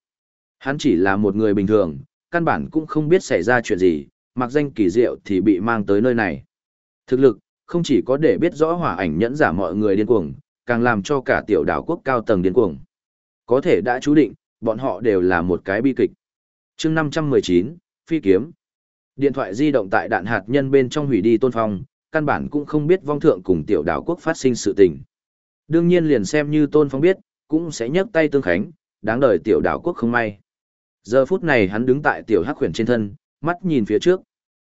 Hắn chỉ là một người bình thường, căn bản cũng không biết xảy ra chuyện gì, mặc danh kỳ diệu thì bị mang tới nơi này. Thực lực, không chỉ có để biết rõ hỏa ảnh nhẫn giả mọi người điên cuồng, càng làm cho cả tiểu đảo quốc cao tầng điên cuồng. Có thể đã chú định, bọn họ đều là một cái bi kịch. chương 519, Phi Kiếm. Điện thoại di động tại đạn hạt nhân bên trong hủy đi tôn phong, căn bản cũng không biết vong thượng cùng tiểu đảo quốc phát sinh sự tình. Đương nhiên liền xem như tôn phong biết, cũng sẽ nhấc tay tương khánh, đáng đời tiểu đảo quốc không may. Giờ phút này hắn đứng tại tiểu hắc khuyển trên thân, mắt nhìn phía trước.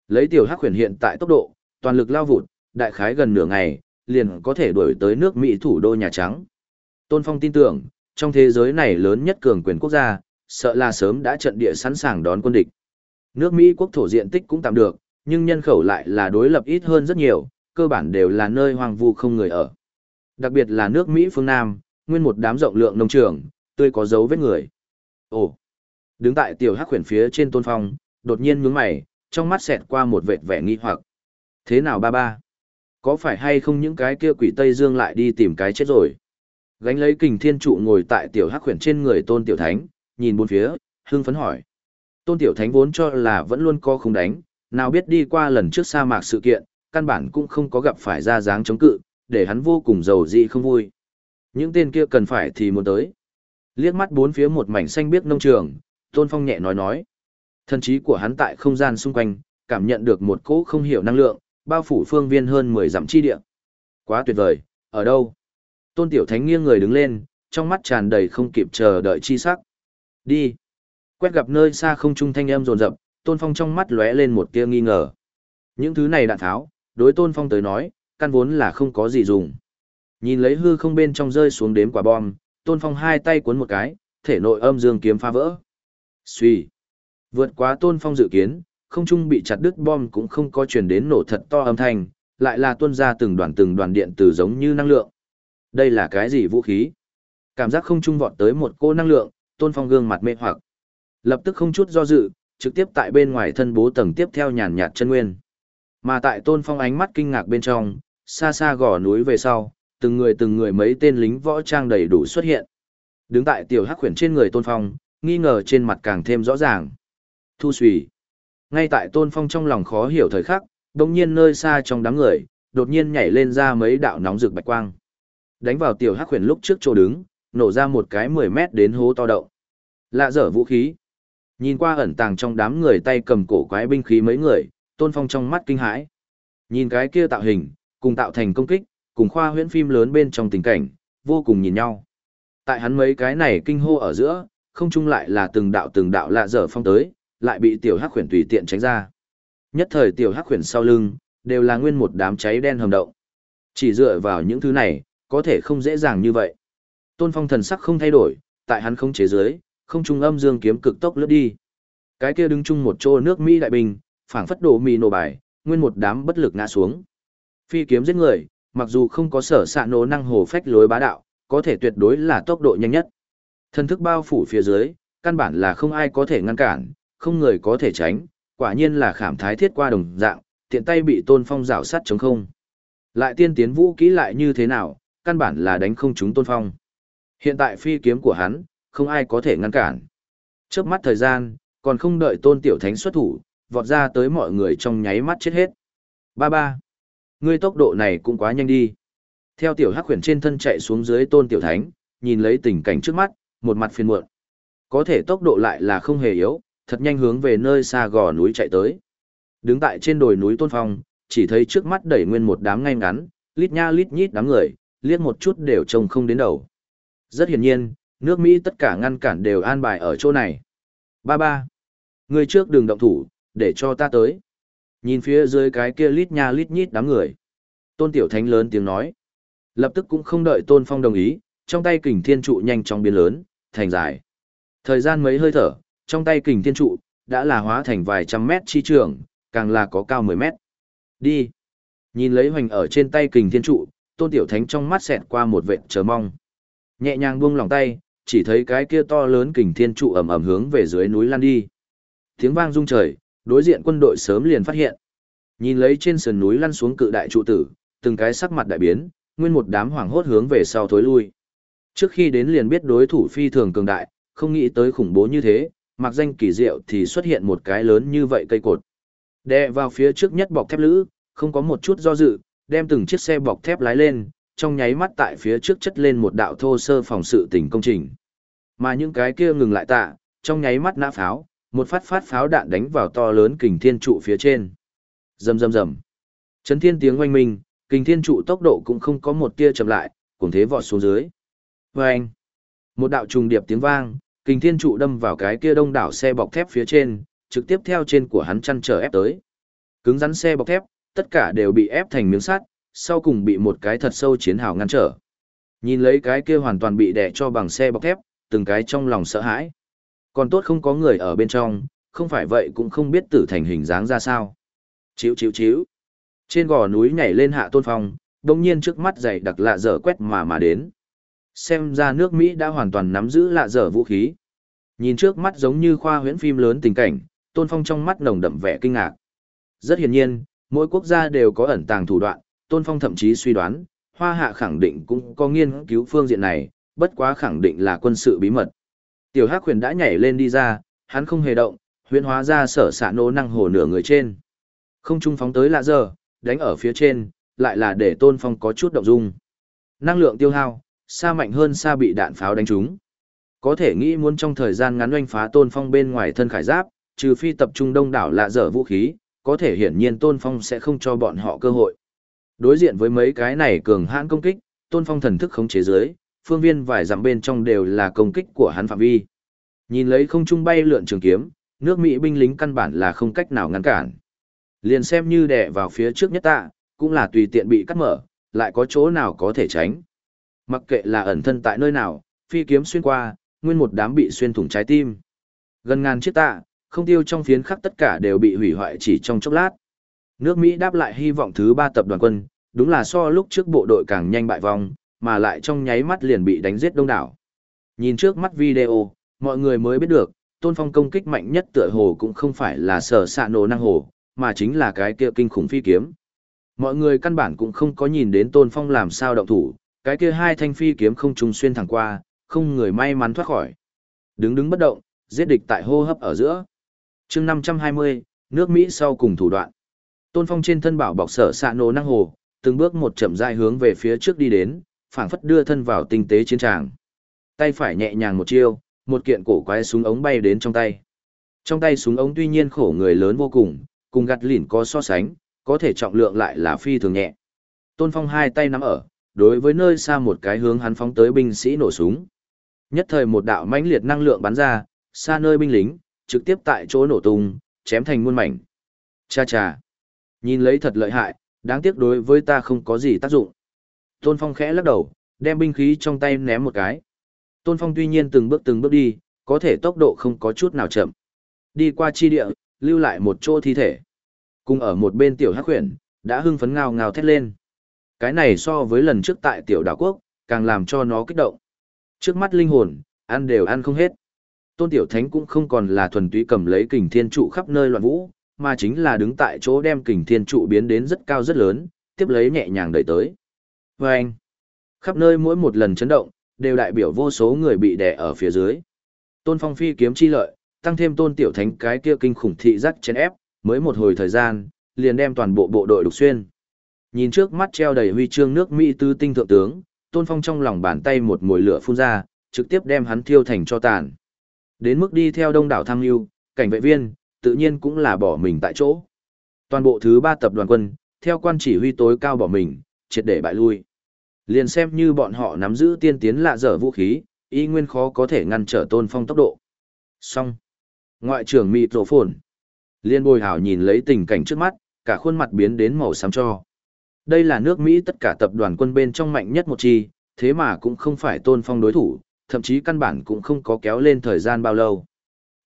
Lấy tiểu hắc khuyển hiện tại tốc độ, toàn lực lao vụt, đại khái gần nửa ngày, liền có thể đuổi tới nước Mỹ thủ đô Nhà Trắng. Tôn Phong tin tưởng, trong thế giới này lớn nhất cường quyền quốc gia, sợ là sớm đã trận địa sẵn sàng đón quân địch. Nước Mỹ quốc thổ diện tích cũng tạm được, nhưng nhân khẩu lại là đối lập ít hơn rất nhiều, cơ bản đều là nơi hoang vu không người ở. Đặc biệt là nước Mỹ phương Nam, nguyên một đám rộng lượng nông trường, tươi có dấu vết người. Ồ! Đứng tại tiểu hắc khuyển phía trên tôn phong, đột nhiên nhướng mày, trong mắt xẹt qua một vệt vẻ nghi hoặc. Thế nào ba ba? Có phải hay không những cái kia quỷ Tây Dương lại đi tìm cái chết rồi? Gánh lấy kình thiên trụ ngồi tại tiểu hắc khuyển trên người tôn tiểu thánh, nhìn bốn phía, hưng phấn hỏi. Tôn tiểu thánh vốn cho là vẫn luôn co không đánh, nào biết đi qua lần trước sa mạc sự kiện, căn bản cũng không có gặp phải ra dáng chống cự, để hắn vô cùng giàu dị không vui. Những tên kia cần phải thì muốn tới. Liếc mắt bốn phía một mảnh xanh biếc nông trường, Tôn Phong nhẹ nói nói. Thân trí của hắn tại không gian xung quanh, cảm nhận được một cỗ không hiểu năng lượng, bao phủ phương viên hơn 10 dặm chi địa. Quá tuyệt vời, ở đâu? Tôn Tiểu Thánh nghiêng người đứng lên, trong mắt tràn đầy không kịp chờ đợi chi sắc. Đi. Quét gặp nơi xa không trung thanh âm rồn rập, Tôn Phong trong mắt lóe lên một tia nghi ngờ. Những thứ này đạn tháo, đối Tôn Phong tới nói, căn vốn là không có gì dùng. Nhìn lấy hư không bên trong rơi xuống đếm quả bom, Tôn Phong hai tay cuốn một cái, thể nội âm dương kiếm phá vỡ. Suy. Vượt quá Tôn Phong dự kiến, không trung bị chặt đứt bom cũng không có truyền đến nổ thật to âm thanh, lại là tuôn ra từng đoàn từng đoàn điện từ giống như năng lượng. Đây là cái gì vũ khí? Cảm giác không trung vọt tới một cô năng lượng, Tôn Phong gương mặt mê hoặc. Lập tức không chút do dự, trực tiếp tại bên ngoài thân bố tầng tiếp theo nhàn nhạt chân nguyên. Mà tại Tôn Phong ánh mắt kinh ngạc bên trong, xa xa gò núi về sau, từng người từng người mấy tên lính võ trang đầy đủ xuất hiện. Đứng tại tiểu hắc khuyển trên người Tôn Phong, nghi ngờ trên mặt càng thêm rõ ràng. Thu xùy. Ngay tại Tôn Phong trong lòng khó hiểu thời khắc, đồng nhiên nơi xa trong đám người, đột nhiên nhảy lên ra mấy đạo nóng rực bạch quang. Đánh vào tiểu hắc huyền lúc trước chỗ đứng, nổ ra một cái 10 mét đến hố to động. Lạ dở vũ khí. Nhìn qua ẩn tàng trong đám người tay cầm cổ quái binh khí mấy người, Tôn Phong trong mắt kinh hãi. Nhìn cái kia tạo hình, cùng tạo thành công kích, cùng khoa huyễn phim lớn bên trong tình cảnh, vô cùng nhìn nhau. Tại hắn mấy cái này kinh hô ở giữa, không chung lại là từng đạo từng đạo lạ dở phong tới, lại bị tiểu hắc khuyển tùy tiện tránh ra. Nhất thời tiểu hắc khuyển sau lưng, đều là nguyên một đám cháy đen hầm động. Chỉ dựa vào những thứ này, có thể không dễ dàng như vậy. Tôn Phong thần sắc không thay đổi, tại hắn không chế giới, không trung âm dương kiếm cực tốc lướt đi. Cái kia đứng chung một chỗ nước Mỹ đại bình, phảng phất đổ mì nổ bài, nguyên một đám bất lực ngã xuống. Phi kiếm giết người, mặc dù không có sở sạ nổ năng hồ phách lối bá đạo, có thể tuyệt đối là tốc độ nhanh nhất. Thân thức bao phủ phía dưới, căn bản là không ai có thể ngăn cản, không người có thể tránh, quả nhiên là khảm thái thiết qua đồng dạng, tiện tay bị tôn phong rào sắt chống không. Lại tiên tiến vũ kỹ lại như thế nào, căn bản là đánh không chúng tôn phong. Hiện tại phi kiếm của hắn, không ai có thể ngăn cản. Trước mắt thời gian, còn không đợi tôn tiểu thánh xuất thủ, vọt ra tới mọi người trong nháy mắt chết hết. Ba ba. Ngươi tốc độ này cũng quá nhanh đi. Theo tiểu hắc khuyển trên thân chạy xuống dưới tôn tiểu thánh, nhìn lấy tình cảnh trước mắt, một mặt phiền muộn. Có thể tốc độ lại là không hề yếu, thật nhanh hướng về nơi xa gò núi chạy tới. Đứng tại trên đồi núi tôn phong, chỉ thấy trước mắt đẩy nguyên một đám ngay ngắn, lít nha lít nhít đám người, liếc một chút đều trông không đến đầu. Rất hiển nhiên, nước Mỹ tất cả ngăn cản đều an bài ở chỗ này. Ba ba. Người trước đường động thủ, để cho ta tới. Nhìn phía dưới cái kia lít nha lít nhít đám người. Tôn Tiểu Thánh lớn tiếng nói. Lập tức cũng không đợi Tôn Phong đồng ý, trong tay kình thiên trụ nhanh chóng biến lớn, thành dài. Thời gian mấy hơi thở, trong tay kình thiên trụ, đã là hóa thành vài trăm mét chi trường, càng là có cao 10 mét. Đi. Nhìn lấy hoành ở trên tay kình thiên trụ, Tôn Tiểu Thánh trong mắt xẹt qua một vệt chờ mong. Nhẹ nhàng buông lòng tay, chỉ thấy cái kia to lớn kình thiên trụ ầm ầm hướng về dưới núi lan đi. Tiếng vang rung trời, đối diện quân đội sớm liền phát hiện. Nhìn lấy trên sườn núi lăn xuống cự đại trụ tử, từng cái sắc mặt đại biến, nguyên một đám hoảng hốt hướng về sau thối lui. Trước khi đến liền biết đối thủ phi thường cường đại, không nghĩ tới khủng bố như thế, mặc danh kỳ diệu thì xuất hiện một cái lớn như vậy cây cột. Đè vào phía trước nhất bọc thép lữ, không có một chút do dự, đem từng chiếc xe bọc thép lái lên, trong nháy mắt tại phía trước chất lên một đạo thô sơ phòng sự tỉnh công trình. Mà những cái kia ngừng lại tạ, trong nháy mắt nã pháo, một phát phát pháo đạn đánh vào to lớn kình thiên trụ phía trên. Rầm rầm rầm. Chấn thiên tiếng oanh minh, kình thiên trụ tốc độ cũng không có một tia chậm lại, cùng thế vọt xuống dưới. Vâng. Một đạo trùng điệp tiếng vang, kình thiên trụ đâm vào cái kia đông đảo xe bọc thép phía trên, trực tiếp theo trên của hắn chăn trở ép tới. Cứng rắn xe bọc thép, tất cả đều bị ép thành miếng sắt, sau cùng bị một cái thật sâu chiến hào ngăn trở. Nhìn lấy cái kia hoàn toàn bị đè cho bằng xe bọc thép, từng cái trong lòng sợ hãi. Còn tốt không có người ở bên trong, không phải vậy cũng không biết tử thành hình dáng ra sao. Chíu chíu chíu. Trên gò núi nhảy lên hạ tôn phong, đồng nhiên trước mắt dày đặc lạ dở quét mà mà đến. Xem ra nước Mỹ đã hoàn toàn nắm giữ lạ dở vũ khí. Nhìn trước mắt giống như khoa huyễn phim lớn tình cảnh, tôn phong trong mắt nồng đậm vẻ kinh ngạc. Rất hiển nhiên, mỗi quốc gia đều có ẩn tàng thủ đoạn, tôn phong thậm chí suy đoán, hoa hạ khẳng định cũng có nghiên cứu phương diện này, bất quá khẳng định là quân sự bí mật. Tiểu Hắc Huyền đã nhảy lên đi ra, hắn không hề động, huyễn hóa ra sở xạ nô năng hồ nửa người trên. Không trung phóng tới lạ giờ, đánh ở phía trên, lại là để Tôn Phong có chút động dung. Năng lượng tiêu hao, xa mạnh hơn xa bị đạn pháo đánh trúng. Có thể nghĩ muốn trong thời gian ngắn oanh phá Tôn Phong bên ngoài thân khải giáp, trừ phi tập trung đông đảo lạ dở vũ khí, có thể hiển nhiên Tôn Phong sẽ không cho bọn họ cơ hội. Đối diện với mấy cái này cường hãn công kích, Tôn Phong thần thức khống chế dưới, phương viên vài dặm bên trong đều là công kích của hắn phạm vi. Nhìn lấy không trung bay lượn trường kiếm, nước Mỹ binh lính căn bản là không cách nào ngăn cản. Liền xem như đè vào phía trước nhất tạ, cũng là tùy tiện bị cắt mở, lại có chỗ nào có thể tránh. Mặc kệ là ẩn thân tại nơi nào, phi kiếm xuyên qua, nguyên một đám bị xuyên thủng trái tim. Gần ngàn chiếc tạ, không tiêu trong phiến khắc tất cả đều bị hủy hoại chỉ trong chốc lát. Nước Mỹ đáp lại hy vọng thứ ba tập đoàn quân, đúng là so lúc trước bộ đội càng nhanh bại vong, mà lại trong nháy mắt liền bị đánh giết đông đảo. Nhìn trước mắt video, mọi người mới biết được, tôn phong công kích mạnh nhất tựa hồ cũng không phải là sở xạ nổ năng hồ, mà chính là cái kia kinh khủng phi kiếm. Mọi người căn bản cũng không có nhìn đến tôn phong làm sao động thủ, cái kia hai thanh phi kiếm không trùng xuyên thẳng qua, không người may mắn thoát khỏi. Đứng đứng bất động, giết địch tại hô hấp ở giữa. chương 520, nước Mỹ sau cùng thủ đoạn. Tôn phong trên thân bảo bọc sở xạ nổ năng hồ, từng bước một chậm rãi hướng về phía trước đi đến, phảng phất đưa thân vào tinh tế chiến tràng. Tay phải nhẹ nhàng một chiêu, một kiện cổ quái súng ống bay đến trong tay. Trong tay súng ống tuy nhiên khổ người lớn vô cùng, cùng gạt lỉn có so sánh, có thể trọng lượng lại là phi thường nhẹ. Tôn Phong hai tay nắm ở, đối với nơi xa một cái hướng hắn phóng tới binh sĩ nổ súng. Nhất thời một đạo mãnh liệt năng lượng bắn ra, xa nơi binh lính, trực tiếp tại chỗ nổ tung, chém thành muôn mảnh. Cha cha. Nhìn lấy thật lợi hại, đáng tiếc đối với ta không có gì tác dụng. Tôn Phong khẽ lắc đầu, đem binh khí trong tay ném một cái. Tôn Phong tuy nhiên từng bước từng bước đi, có thể tốc độ không có chút nào chậm. Đi qua chi địa, lưu lại một chỗ thi thể. Cùng ở một bên tiểu hắc huyền, đã hưng phấn ngào ngào thét lên. Cái này so với lần trước tại tiểu đảo quốc, càng làm cho nó kích động. Trước mắt linh hồn, ăn đều ăn không hết. Tôn Tiểu Thánh cũng không còn là thuần túy cầm lấy kình thiên trụ khắp nơi loạn vũ, mà chính là đứng tại chỗ đem kình thiên trụ biến đến rất cao rất lớn, tiếp lấy nhẹ nhàng đẩy tới. Và anh, khắp nơi mỗi một lần chấn động, đều đại biểu vô số người bị đè ở phía dưới. Tôn Phong phi kiếm chi lợi, tăng thêm Tôn Tiểu Thánh cái kia kinh khủng thị giác chấn ép, mới một hồi thời gian, liền đem toàn bộ bộ đội đục xuyên. Nhìn trước mắt treo đầy huy chương nước Mỹ tư tinh thượng tướng, Tôn Phong trong lòng bàn tay một mùi lửa phun ra, trực tiếp đem hắn thiêu thành cho tàn. Đến mức đi theo đông đảo tham lưu, cảnh vệ viên, tự nhiên cũng là bỏ mình tại chỗ. Toàn bộ thứ ba tập đoàn quân, theo quan chỉ huy tối cao bỏ mình, triệt để bại lui. Liền xem như bọn họ nắm giữ tiên tiến lạ dở vũ khí, y nguyên khó có thể ngăn trở tôn phong tốc độ. Xong. Ngoại trưởng mịt rổ phồn. Liên bồi hảo nhìn lấy tình cảnh trước mắt, cả khuôn mặt biến đến màu xám cho. Đây là nước Mỹ tất cả tập đoàn quân bên trong mạnh nhất một chi, thế mà cũng không phải tôn phong đối thủ, thậm chí căn bản cũng không có kéo lên thời gian bao lâu.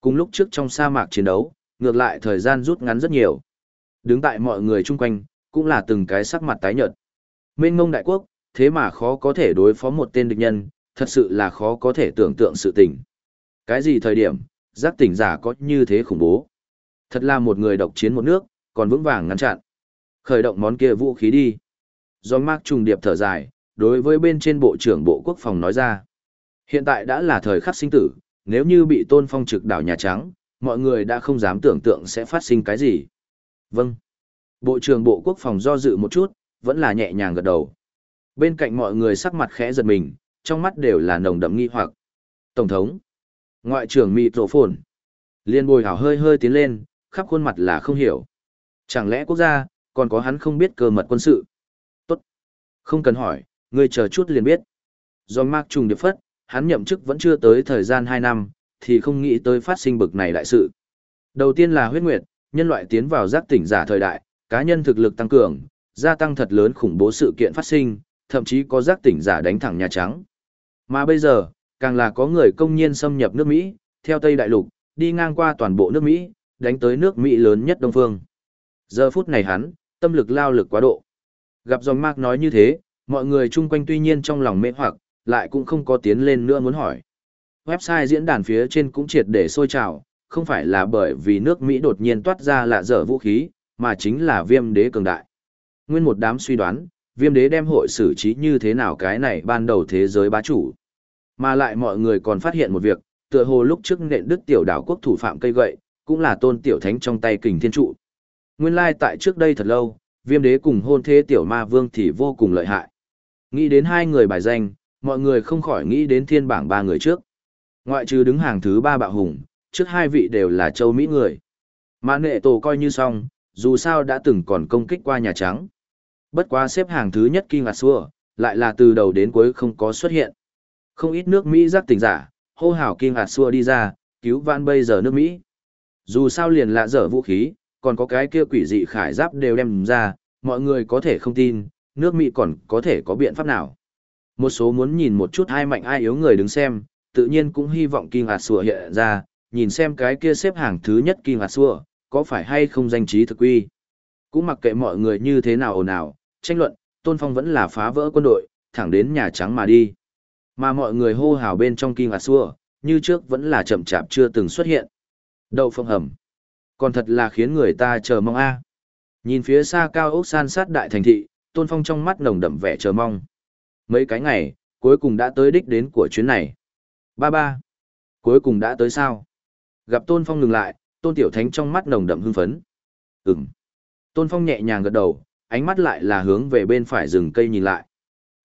Cùng lúc trước trong sa mạc chiến đấu, ngược lại thời gian rút ngắn rất nhiều. Đứng tại mọi người chung quanh, cũng là từng cái sắc mặt tái nhợt. Mênh ngông đại quốc, thế mà khó có thể đối phó một tên địch nhân, thật sự là khó có thể tưởng tượng sự tình. Cái gì thời điểm, giác tỉnh giả có như thế khủng bố. Thật là một người độc chiến một nước, còn vững vàng ngăn chặn. Khởi động món kia vũ khí đi. Do mark trùng điệp thở dài, đối với bên trên bộ trưởng bộ quốc phòng nói ra. Hiện tại đã là thời khắc sinh tử, nếu như bị tôn phong trực đảo Nhà Trắng, mọi người đã không dám tưởng tượng sẽ phát sinh cái gì. Vâng. Bộ trưởng Bộ Quốc phòng do dự một chút, vẫn là nhẹ nhàng gật đầu. Bên cạnh mọi người sắc mặt khẽ giật mình, trong mắt đều là nồng đậm nghi hoặc. Tổng thống. Ngoại trưởng Mỹ Tổ Phồn. Liên bồi hảo hơi hơi tiến lên, khắp khuôn mặt là không hiểu. Chẳng lẽ quốc gia, còn có hắn không biết cơ mật quân sự? Tốt. Không cần hỏi, người chờ chút liền biết. Do Mark Trùng Điệp Phất, hắn nhậm chức vẫn chưa tới thời gian 2 năm, thì không nghĩ tới phát sinh bực này đại sự. Đầu tiên là huyết nguyệt, nhân loại tiến vào giác tỉnh giả thời đại, cá nhân thực lực tăng cường, gia tăng thật lớn khủng bố sự kiện phát sinh, thậm chí có giác tỉnh giả đánh thẳng Nhà Trắng. Mà bây giờ, càng là có người công nhiên xâm nhập nước Mỹ, theo Tây Đại Lục, đi ngang qua toàn bộ nước Mỹ, đánh tới nước Mỹ lớn nhất Đông Phương. Giờ phút này hắn, tâm lực lao lực quá độ. Gặp dòng mạc nói như thế, mọi người chung quanh tuy nhiên trong lòng mê hoặc, lại cũng không có tiến lên nữa muốn hỏi. Website diễn đàn phía trên cũng triệt để sôi trào, không phải là bởi vì nước Mỹ đột nhiên toát ra lạ dở vũ khí, mà chính là viêm đế cường đại. Nguyên một đám suy đoán, viêm đế đem hội xử trí như thế nào cái này ban đầu thế giới bá chủ. Mà lại mọi người còn phát hiện một việc, tựa hồ lúc trước nện đức tiểu đảo quốc thủ phạm cây gậy, cũng là tôn tiểu thánh trong tay kình thiên trụ. Nguyên lai tại trước đây thật lâu, viêm đế cùng hôn thế tiểu ma vương thì vô cùng lợi hại. Nghĩ đến hai người bài danh, mọi người không khỏi nghĩ đến thiên bảng ba người trước. Ngoại trừ đứng hàng thứ ba bạo hùng, trước hai vị đều là châu Mỹ người. Mà nệ tổ coi như xong, dù sao đã từng còn công kích qua Nhà Trắng. Bất quá xếp hàng thứ nhất King Xua, lại là từ đầu đến cuối không có xuất hiện. Không ít nước Mỹ giác tỉnh giả, hô hào King Xua đi ra, cứu vãn bây giờ nước Mỹ. Dù sao liền lạ dở vũ khí, còn có cái kia quỷ dị khải giáp đều đem ra, mọi người có thể không tin, nước Mỹ còn có thể có biện pháp nào. Một số muốn nhìn một chút ai mạnh ai yếu người đứng xem, tự nhiên cũng hy vọng Kinh Hạt Sùa hiện ra, nhìn xem cái kia xếp hàng thứ nhất Kinh Hạt Sùa, có phải hay không danh trí thực quy. Cũng mặc kệ mọi người như thế nào ồn ào, tranh luận, Tôn Phong vẫn là phá vỡ quân đội, thẳng đến Nhà Trắng mà đi. Mà mọi người hô hào bên trong Kinh Hạt Sùa, như trước vẫn là chậm chạp chưa từng xuất hiện. Đậu phong hầm. Còn thật là khiến người ta chờ mong a. Nhìn phía xa cao ốc san sát đại thành thị, Tôn Phong trong mắt nồng đậm vẻ chờ mong. Mấy cái ngày, cuối cùng đã tới đích đến của chuyến này. Ba ba. Cuối cùng đã tới sao? Gặp Tôn Phong ngừng lại, Tôn Tiểu Thánh trong mắt nồng đậm hưng phấn. Ừm. Tôn Phong nhẹ nhàng gật đầu, ánh mắt lại là hướng về bên phải rừng cây nhìn lại.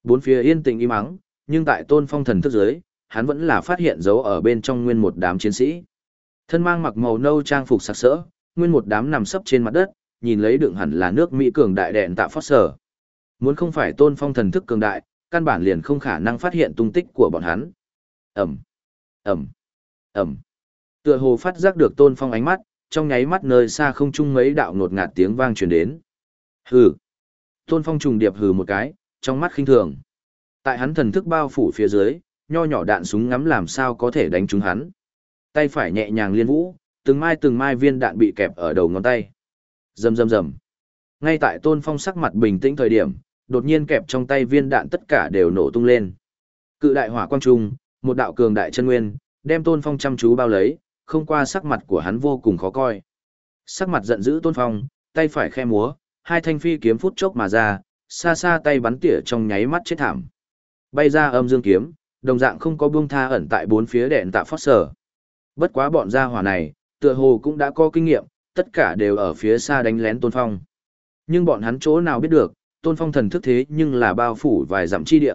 Bốn phía yên tĩnh im ắng, nhưng tại Tôn Phong thần thức dưới, hắn vẫn là phát hiện dấu ở bên trong nguyên một đám chiến sĩ. Thân mang mặc màu nâu trang phục sặc sỡ, nguyên một đám nằm sấp trên mặt đất, nhìn lấy đựng hẳn là nước Mỹ cường đại đèn tạ phát sở. Muốn không phải Tôn Phong thần thức cường đại, căn bản liền không khả năng phát hiện tung tích của bọn hắn. Ẩm, Ẩm, Ẩm. Tựa hồ phát giác được tôn phong ánh mắt, trong nháy mắt nơi xa không trung mấy đạo ngột ngạt tiếng vang truyền đến. Hừ. Tôn phong trùng điệp hừ một cái, trong mắt khinh thường. Tại hắn thần thức bao phủ phía dưới, nho nhỏ đạn súng ngắm làm sao có thể đánh trúng hắn. Tay phải nhẹ nhàng liên vũ, từng mai từng mai viên đạn bị kẹp ở đầu ngón tay. Rầm rầm rầm. Ngay tại Tôn Phong sắc mặt bình tĩnh thời điểm, đột nhiên kẹp trong tay viên đạn tất cả đều nổ tung lên. Cự đại hỏa quang trung, một đạo cường đại chân nguyên, đem Tôn Phong chăm chú bao lấy, không qua sắc mặt của hắn vô cùng khó coi. Sắc mặt giận dữ Tôn Phong, tay phải khe múa, hai thanh phi kiếm phút chốc mà ra, xa xa tay bắn tỉa trong nháy mắt chết thảm. Bay ra âm dương kiếm, đồng dạng không có buông tha ẩn tại bốn phía đèn tạ phót sở. Bất quá bọn gia hỏa này, tựa hồ cũng đã có kinh nghiệm, tất cả đều ở phía xa đánh lén Tôn Phong. Nhưng bọn hắn chỗ nào biết được, Tôn Phong thần thức thế nhưng là bao phủ vài dặm chi địa.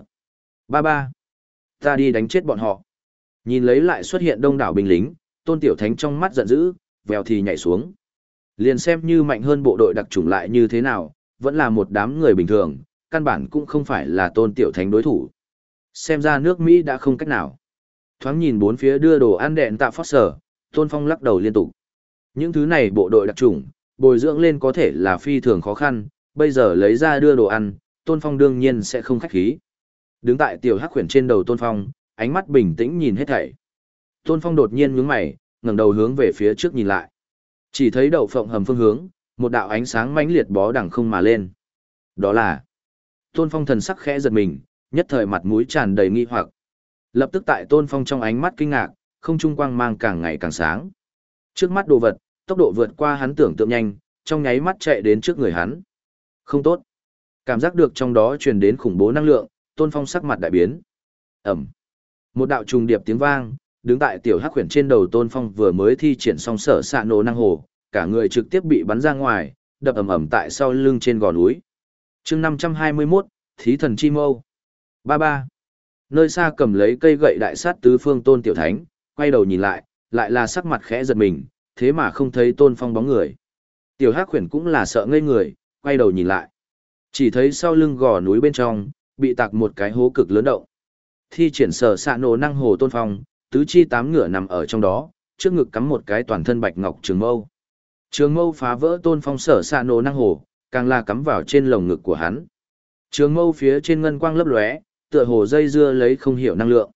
Ba ba, ta đi đánh chết bọn họ. Nhìn lấy lại xuất hiện đông đảo binh lính, Tôn Tiểu Thánh trong mắt giận dữ, vèo thì nhảy xuống. Liền xem như mạnh hơn bộ đội đặc chủng lại như thế nào, vẫn là một đám người bình thường, căn bản cũng không phải là Tôn Tiểu Thánh đối thủ. Xem ra nước Mỹ đã không cách nào. Thoáng nhìn bốn phía đưa đồ ăn đẹn tạ phót sở, Tôn Phong lắc đầu liên tục. Những thứ này bộ đội đặc trùng, bồi dưỡng lên có thể là phi thường khó khăn, bây giờ lấy ra đưa đồ ăn, Tôn Phong đương nhiên sẽ không khách khí. Đứng tại tiểu hắc khuyển trên đầu Tôn Phong, ánh mắt bình tĩnh nhìn hết thảy. Tôn Phong đột nhiên nhướng mày, ngẩng đầu hướng về phía trước nhìn lại. Chỉ thấy đậu phộng hầm phương hướng, một đạo ánh sáng mãnh liệt bó đằng không mà lên. Đó là Tôn Phong thần sắc khẽ giật mình, nhất thời mặt mũi tràn đầy nghi hoặc. Lập tức tại Tôn Phong trong ánh mắt kinh ngạc, không trung quang mang càng ngày càng sáng. Trước mắt đồ vật, tốc độ vượt qua hắn tưởng tượng nhanh, trong nháy mắt chạy đến trước người hắn. Không tốt. Cảm giác được trong đó truyền đến khủng bố năng lượng, Tôn Phong sắc mặt đại biến. Ẩm. Một đạo trùng điệp tiếng vang, đứng tại tiểu hắc huyền trên đầu Tôn Phong vừa mới thi triển xong sở xạ nổ năng hồ, cả người trực tiếp bị bắn ra ngoài, đập ầm ầm tại sau lưng trên gò núi. Chương 521, Thí thần chi mâu. Ba ba. Nơi xa cầm lấy cây gậy đại sát tứ phương Tôn Tiểu Thánh, quay đầu nhìn lại, lại là sắc mặt khẽ giật mình, thế mà không thấy tôn phong bóng người. Tiểu Hắc khuyển cũng là sợ ngây người, quay đầu nhìn lại. Chỉ thấy sau lưng gò núi bên trong, bị tạc một cái hố cực lớn động. Thi triển sở xạ nổ năng hồ tôn phong, tứ chi tám ngựa nằm ở trong đó, trước ngực cắm một cái toàn thân bạch ngọc trường mâu. Trường mâu phá vỡ tôn phong sở xạ nổ năng hồ, càng là cắm vào trên lồng ngực của hắn. Trường mâu phía trên ngân quang lấp lóe, tựa hồ dây dưa lấy không hiểu năng lượng.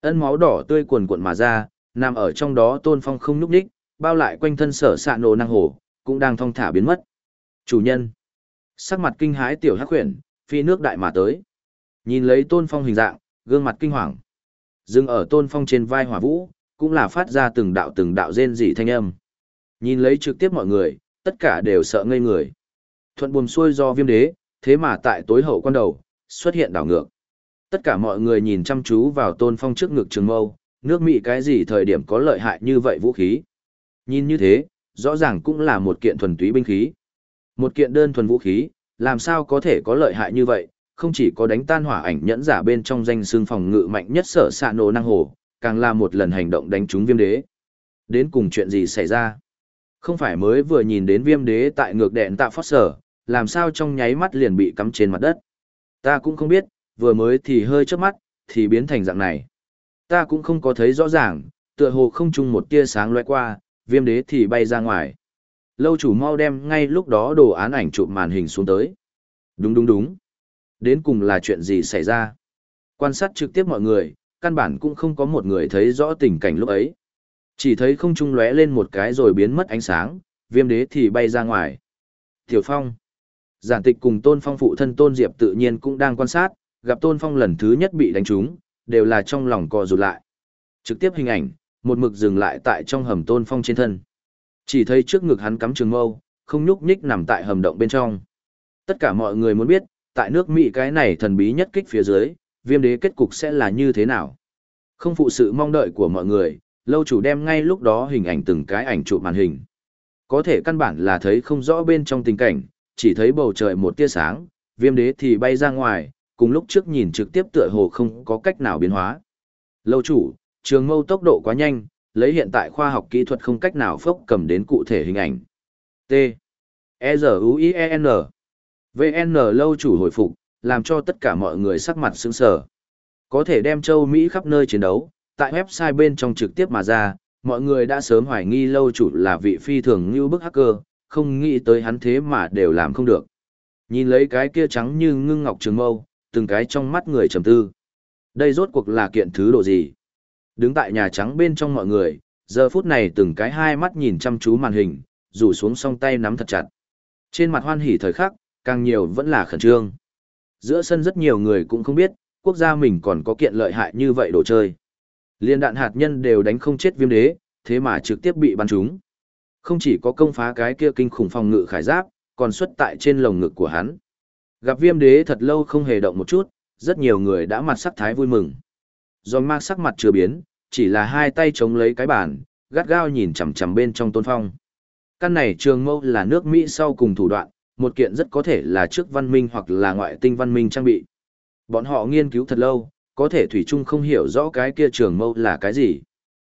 Ân máu đỏ tươi cuồn cuộn mà ra, nằm ở trong đó tôn phong không nhúc đích, bao lại quanh thân sở sạ nổ năng hồ, cũng đang thong thả biến mất. Chủ nhân. Sắc mặt kinh hãi tiểu hắc huyền, phi nước đại mà tới. Nhìn lấy tôn phong hình dạng, gương mặt kinh hoàng. Dừng ở tôn phong trên vai hỏa vũ, cũng là phát ra từng đạo từng đạo rên rỉ thanh âm. Nhìn lấy trực tiếp mọi người, tất cả đều sợ ngây người. Thuận buồm xuôi do viêm đế, thế mà tại tối hậu quan đầu, xuất hiện đảo ngược. Tất cả mọi người nhìn chăm chú vào tôn phong trước ngực trường mâu, nước Mỹ cái gì thời điểm có lợi hại như vậy vũ khí. Nhìn như thế, rõ ràng cũng là một kiện thuần túy binh khí. Một kiện đơn thuần vũ khí, làm sao có thể có lợi hại như vậy, không chỉ có đánh tan hỏa ảnh nhẫn giả bên trong danh xương phòng ngự mạnh nhất sở xạ nổ năng hồ, càng là một lần hành động đánh trúng viêm đế. Đến cùng chuyện gì xảy ra? Không phải mới vừa nhìn đến viêm đế tại ngược đèn tạ phót sở, làm sao trong nháy mắt liền bị cắm trên mặt đất. Ta cũng không biết, vừa mới thì hơi chớp mắt, thì biến thành dạng này. Ta cũng không có thấy rõ ràng, tựa hồ không chung một tia sáng lóe qua, viêm đế thì bay ra ngoài. Lâu chủ mau đem ngay lúc đó đồ án ảnh chụp màn hình xuống tới. Đúng đúng đúng. Đến cùng là chuyện gì xảy ra? Quan sát trực tiếp mọi người, căn bản cũng không có một người thấy rõ tình cảnh lúc ấy. Chỉ thấy không trung lóe lên một cái rồi biến mất ánh sáng, viêm đế thì bay ra ngoài. Tiểu Phong. Giản tịch cùng Tôn Phong phụ thân Tôn Diệp tự nhiên cũng đang quan sát, gặp Tôn Phong lần thứ nhất bị đánh trúng, đều là trong lòng co rụt lại. Trực tiếp hình ảnh, một mực dừng lại tại trong hầm tôn phong trên thân. Chỉ thấy trước ngực hắn cắm trường mâu, không nhúc nhích nằm tại hầm động bên trong. Tất cả mọi người muốn biết, tại nước Mỹ cái này thần bí nhất kích phía dưới, viêm đế kết cục sẽ là như thế nào. Không phụ sự mong đợi của mọi người, lâu chủ đem ngay lúc đó hình ảnh từng cái ảnh chụp màn hình. Có thể căn bản là thấy không rõ bên trong tình cảnh, chỉ thấy bầu trời một tia sáng, viêm đế thì bay ra ngoài, cùng lúc trước nhìn trực tiếp tựa hồ không có cách nào biến hóa. Lâu chủ, trường mâu tốc độ quá nhanh, lấy hiện tại khoa học kỹ thuật không cách nào phốc cầm đến cụ thể hình ảnh. T. E Z U I E N. VN lâu chủ hồi phục, làm cho tất cả mọi người sắc mặt sững sờ. Có thể đem châu Mỹ khắp nơi chiến đấu, tại website bên trong trực tiếp mà ra, mọi người đã sớm hoài nghi lâu chủ là vị phi thường như bức hacker, không nghĩ tới hắn thế mà đều làm không được. Nhìn lấy cái kia trắng như ngưng ngọc trường mâu, từng cái trong mắt người trầm tư. Đây rốt cuộc là kiện thứ độ gì? Đứng tại nhà trắng bên trong mọi người, giờ phút này từng cái hai mắt nhìn chăm chú màn hình, rủ xuống song tay nắm thật chặt. Trên mặt hoan hỉ thời khắc, càng nhiều vẫn là khẩn trương. Giữa sân rất nhiều người cũng không biết, quốc gia mình còn có kiện lợi hại như vậy đồ chơi. Liên đạn hạt nhân đều đánh không chết viêm đế, thế mà trực tiếp bị bắn trúng. Không chỉ có công phá cái kia kinh khủng phòng ngự khải giáp, còn xuất tại trên lồng ngực của hắn. Gặp viêm đế thật lâu không hề động một chút, rất nhiều người đã mặt sắc thái vui mừng. Giòn mạc sắc mặt chưa biến, chỉ là hai tay chống lấy cái bàn, gắt gao nhìn chằm chằm bên trong tôn phong. Căn này trường mâu là nước Mỹ sau cùng thủ đoạn, một kiện rất có thể là trước văn minh hoặc là ngoại tinh văn minh trang bị. Bọn họ nghiên cứu thật lâu, có thể Thủy Trung không hiểu rõ cái kia trường mâu là cái gì.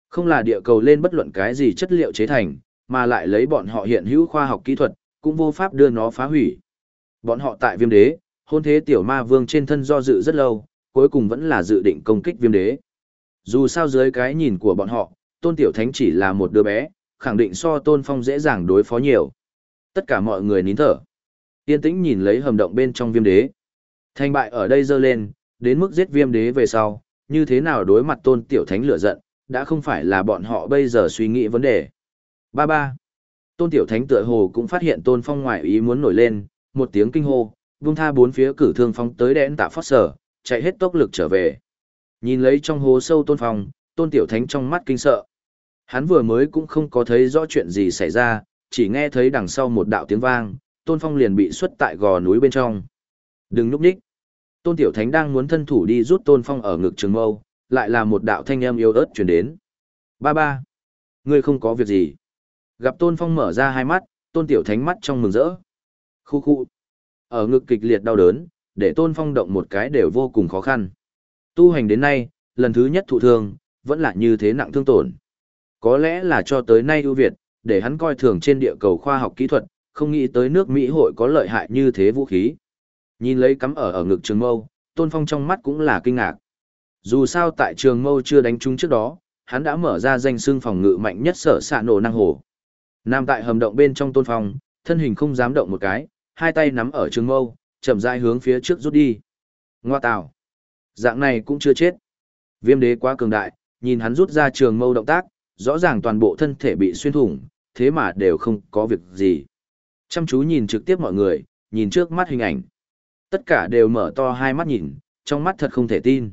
Không là địa cầu lên bất luận cái gì chất liệu chế thành, mà lại lấy bọn họ hiện hữu khoa học kỹ thuật, cũng vô pháp đưa nó phá hủy. Bọn họ tại viêm đế, hôn thế tiểu ma vương trên thân do dự rất lâu, cuối cùng vẫn là dự định công kích viêm đế. Dù sao dưới cái nhìn của bọn họ, tôn tiểu thánh chỉ là một đứa bé, khẳng định so tôn phong dễ dàng đối phó nhiều. Tất cả mọi người nín thở. Yên tĩnh nhìn lấy hầm động bên trong viêm đế. Thành bại ở đây dơ lên, đến mức giết viêm đế về sau, như thế nào đối mặt tôn tiểu thánh lửa giận, đã không phải là bọn họ bây giờ suy nghĩ vấn đề. Ba ba. Tôn tiểu thánh tựa hồ cũng phát hiện tôn phong ngoại ý muốn nổi lên, một tiếng kinh hô, vung tha bốn phía cử thương phóng tới đẽn tạ phót sở, chạy hết tốc lực trở về. Nhìn lấy trong hố sâu tôn phong, tôn tiểu thánh trong mắt kinh sợ. Hắn vừa mới cũng không có thấy rõ chuyện gì xảy ra, chỉ nghe thấy đằng sau một đạo tiếng vang, tôn phong liền bị xuất tại gò núi bên trong. Đừng núp đích. Tôn tiểu thánh đang muốn thân thủ đi rút tôn phong ở ngực trường mâu, lại là một đạo thanh âm yếu ớt chuyển đến. Ba ba. Ngươi không có việc gì. Gặp tôn phong mở ra hai mắt, tôn tiểu thánh mắt trong mừng rỡ. Khu khu. Ở ngực kịch liệt đau đớn, để tôn phong động một cái đều vô cùng khó khăn. Tu hành đến nay, lần thứ nhất thụ thương, vẫn là như thế nặng thương tổn. Có lẽ là cho tới nay ưu việt, để hắn coi thường trên địa cầu khoa học kỹ thuật, không nghĩ tới nước Mỹ hội có lợi hại như thế vũ khí. Nhìn lấy cắm ở ở ngực trường mâu, tôn phong trong mắt cũng là kinh ngạc. Dù sao tại trường mâu chưa đánh trúng trước đó, hắn đã mở ra danh xương phòng ngự mạnh nhất sở xạ nổ năng hồ. Nam tại hầm động bên trong tôn phong, thân hình không dám động một cái, hai tay nắm ở trường mâu, chậm rãi hướng phía trước rút đi. Ngoa tào. Dạng này cũng chưa chết. Viêm đế quá cường đại, nhìn hắn rút ra trường mâu động tác, rõ ràng toàn bộ thân thể bị xuyên thủng, thế mà đều không có việc gì. Chăm chú nhìn trực tiếp mọi người, nhìn trước mắt hình ảnh. Tất cả đều mở to hai mắt nhìn, trong mắt thật không thể tin.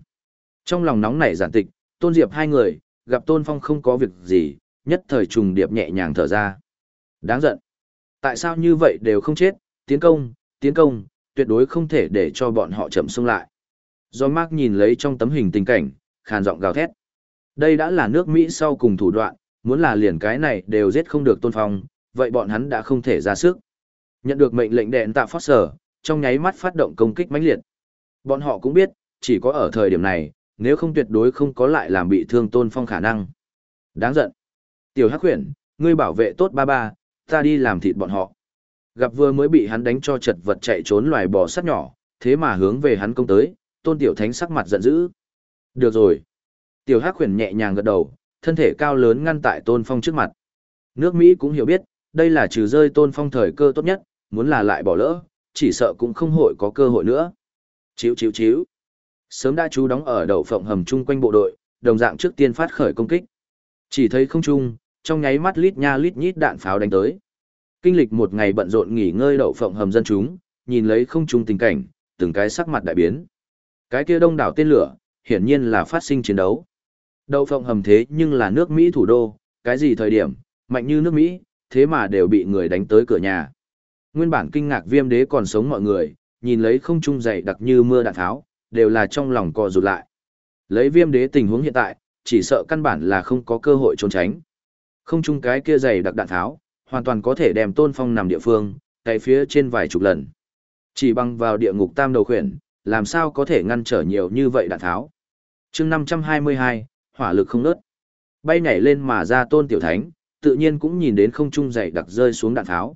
Trong lòng nóng nảy giản tịch, Tôn Diệp hai người, gặp Tôn Phong không có việc gì, nhất thời trùng điệp nhẹ nhàng thở ra. Đáng giận. Tại sao như vậy đều không chết, tiến công, tiến công, tuyệt đối không thể để cho bọn họ chậm xông lại. Do Mark nhìn lấy trong tấm hình tình cảnh, khàn giọng gào thét. Đây đã là nước Mỹ sau cùng thủ đoạn, muốn là liền cái này đều giết không được Tôn Phong, vậy bọn hắn đã không thể ra sức. Nhận được mệnh lệnh đèn tạ Foster, trong nháy mắt phát động công kích mãnh liệt. Bọn họ cũng biết, chỉ có ở thời điểm này, nếu không tuyệt đối không có lại làm bị thương Tôn Phong khả năng. Đáng giận. Tiểu Hắc Huyền, ngươi bảo vệ tốt ba ba, ta đi làm thịt bọn họ. Gặp vừa mới bị hắn đánh cho chật vật chạy trốn loài bò sắt nhỏ, thế mà hướng về hắn công tới, Tôn Tiểu Thánh sắc mặt giận dữ. Được rồi. Tiểu Hắc Huyền nhẹ nhàng gật đầu, thân thể cao lớn ngăn tại Tôn Phong trước mặt. Nước Mỹ cũng hiểu biết, đây là trừ rơi Tôn Phong thời cơ tốt nhất, muốn là lại bỏ lỡ, chỉ sợ cũng không hội có cơ hội nữa. Chíu chíu chíu. Sớm đã chú đóng ở đầu phộng hầm chung quanh bộ đội, đồng dạng trước tiên phát khởi công kích. Chỉ thấy không trung, trong nháy mắt lít nha lít nhít đạn pháo đánh tới. Kinh lịch một ngày bận rộn nghỉ ngơi đậu phộng hầm dân chúng, nhìn lấy không trung tình cảnh, từng cái sắc mặt đại biến. Cái kia đông đảo tên lửa, hiển nhiên là phát sinh chiến đấu. Đậu phộng hầm thế nhưng là nước Mỹ thủ đô, cái gì thời điểm, mạnh như nước Mỹ, thế mà đều bị người đánh tới cửa nhà. Nguyên bản kinh ngạc viêm đế còn sống mọi người, nhìn lấy không trung dày đặc như mưa đạn tháo, đều là trong lòng co rụt lại. Lấy viêm đế tình huống hiện tại, chỉ sợ căn bản là không có cơ hội trốn tránh. Không trung cái kia dày đặc đạn tháo, hoàn toàn có thể đem tôn phong nằm địa phương, cái phía trên vài chục lần. Chỉ bằng vào địa ngục tam đầu khuyển, làm sao có thể ngăn trở nhiều như vậy đạn tháo. chương 522, hỏa lực không nớt. Bay nhảy lên mà ra tôn tiểu thánh, tự nhiên cũng nhìn đến không trung dày đặc rơi xuống đạn tháo.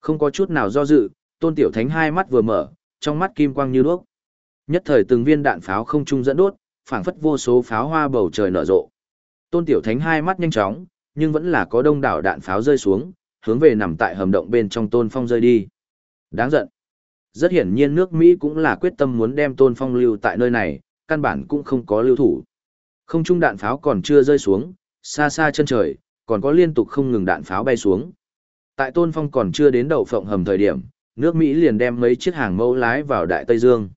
Không có chút nào do dự, tôn tiểu thánh hai mắt vừa mở, trong mắt kim quang như đuốc. Nhất thời từng viên đạn pháo không trung dẫn đốt, phảng phất vô số pháo hoa bầu trời nở rộ. Tôn tiểu thánh hai mắt nhanh chóng, nhưng vẫn là có đông đảo đạn pháo rơi xuống, hướng về nằm tại hầm động bên trong tôn phong rơi đi. Đáng giận. Rất hiển nhiên nước Mỹ cũng là quyết tâm muốn đem tôn phong lưu tại nơi này, căn bản cũng không có lưu thủ. Không trung đạn pháo còn chưa rơi xuống, xa xa chân trời, còn có liên tục không ngừng đạn pháo bay xuống. Tại Tôn Phong còn chưa đến đậu phộng hầm thời điểm, nước Mỹ liền đem mấy chiếc hàng mẫu lái vào Đại Tây Dương.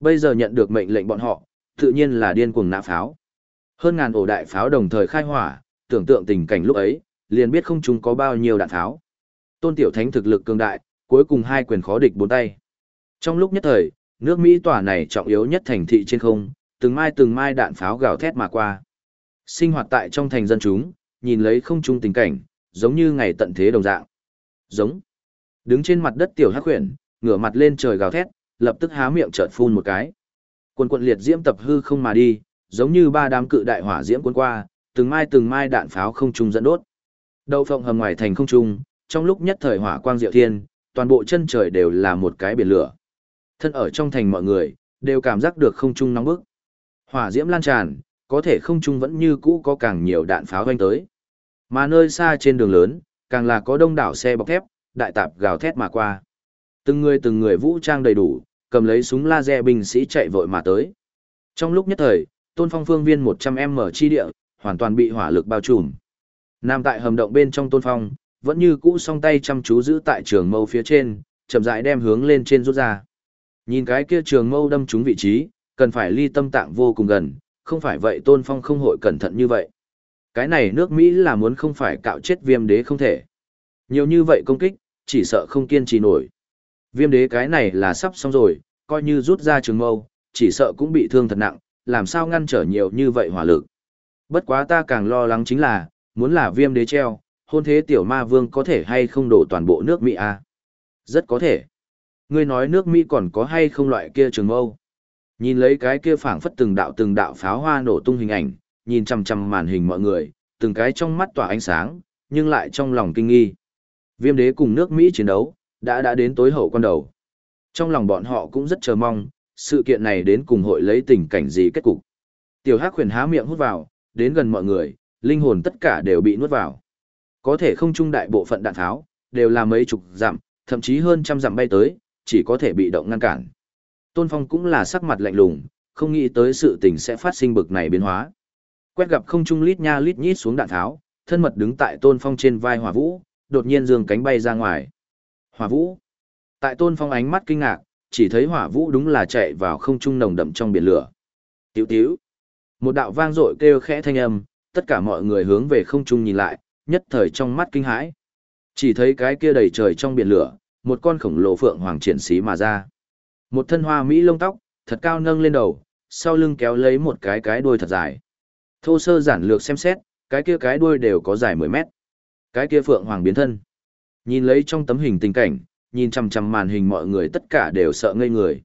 Bây giờ nhận được mệnh lệnh bọn họ, tự nhiên là điên cuồng nã pháo. Hơn ngàn ổ đại pháo đồng thời khai hỏa, tưởng tượng tình cảnh lúc ấy, liền biết không chúng có bao nhiêu đạn pháo. Tôn Tiểu Thánh thực lực cường đại, cuối cùng hai quyền khó địch bốn tay. Trong lúc nhất thời, nước Mỹ tòa này trọng yếu nhất thành thị trên không, từng mai từng mai đạn pháo gào thét mà qua. Sinh hoạt tại trong thành dân chúng, nhìn lấy không trung tình cảnh, giống như ngày tận thế đồng dạng. Giống. Đứng trên mặt đất tiểu hắc huyền, ngửa mặt lên trời gào thét, lập tức há miệng chợt phun một cái. Quần quận liệt diễm tập hư không mà đi, giống như ba đám cự đại hỏa diễm cuốn qua, từng mai từng mai đạn pháo không trung dẫn đốt. Đậu phộng hầm ngoài thành không trung, trong lúc nhất thời hỏa quang diệu thiên, toàn bộ chân trời đều là một cái biển lửa. Thân ở trong thành mọi người, đều cảm giác được không trung nóng bức. Hỏa diễm lan tràn, có thể không trung vẫn như cũ có càng nhiều đạn pháo vang tới. Mà nơi xa trên đường lớn, càng là có đông đảo xe bọc thép, đại tạp gào thét mà qua. Từng người từng người vũ trang đầy đủ, cầm lấy súng laser binh sĩ chạy vội mà tới. Trong lúc nhất thời, tôn phong phương viên 100m chi địa, hoàn toàn bị hỏa lực bao trùm. Nam tại hầm động bên trong tôn phong, vẫn như cũ song tay chăm chú giữ tại trường mâu phía trên, chậm rãi đem hướng lên trên rút ra. Nhìn cái kia trường mâu đâm trúng vị trí, cần phải ly tâm tạng vô cùng gần, không phải vậy tôn phong không hội cẩn thận như vậy. Cái này nước Mỹ là muốn không phải cạo chết viêm đế không thể. Nhiều như vậy công kích, chỉ sợ không kiên trì nổi. Viêm đế cái này là sắp xong rồi, coi như rút ra trường mâu, chỉ sợ cũng bị thương thật nặng, làm sao ngăn trở nhiều như vậy hỏa lực. Bất quá ta càng lo lắng chính là, muốn là viêm đế treo, hôn thế tiểu ma vương có thể hay không đổ toàn bộ nước Mỹ à? Rất có thể. Ngươi nói nước Mỹ còn có hay không loại kia trường mâu? Nhìn lấy cái kia phảng phất từng đạo từng đạo pháo hoa nổ tung hình ảnh, nhìn chằm chằm màn hình mọi người, từng cái trong mắt tỏa ánh sáng, nhưng lại trong lòng kinh nghi. Viêm đế cùng nước Mỹ chiến đấu, đã đã đến tối hậu quan đầu. Trong lòng bọn họ cũng rất chờ mong, sự kiện này đến cùng hội lấy tình cảnh gì kết cục. Tiểu Hắc huyền há miệng hút vào, đến gần mọi người, linh hồn tất cả đều bị nuốt vào. Có thể không trung đại bộ phận đạn tháo, đều là mấy chục dặm, thậm chí hơn trăm dặm bay tới, chỉ có thể bị động ngăn cản. Tôn Phong cũng là sắc mặt lạnh lùng, không nghĩ tới sự tình sẽ phát sinh bực này biến hóa. Quét gặp không trung lít nha lít nhít xuống đạn tháo, thân mật đứng tại Tôn Phong trên vai Hỏa Vũ, đột nhiên giương cánh bay ra ngoài. Hỏa Vũ. Tại Tôn Phong ánh mắt kinh ngạc, chỉ thấy Hỏa Vũ đúng là chạy vào không trung nồng đậm trong biển lửa. Tiểu tiểu. Một đạo vang dội kêu khẽ thanh âm, tất cả mọi người hướng về không trung nhìn lại, nhất thời trong mắt kinh hãi. Chỉ thấy cái kia đầy trời trong biển lửa, một con khổng lồ phượng hoàng triển xí mà ra. Một thân hoa mỹ lông tóc, thật cao nâng lên đầu, sau lưng kéo lấy một cái cái đuôi thật dài. Thô sơ giản lược xem xét, cái kia cái đuôi đều có dài 10 mét. Cái kia phượng hoàng biến thân. Nhìn lấy trong tấm hình tình cảnh, nhìn chằm chằm màn hình mọi người tất cả đều sợ ngây người.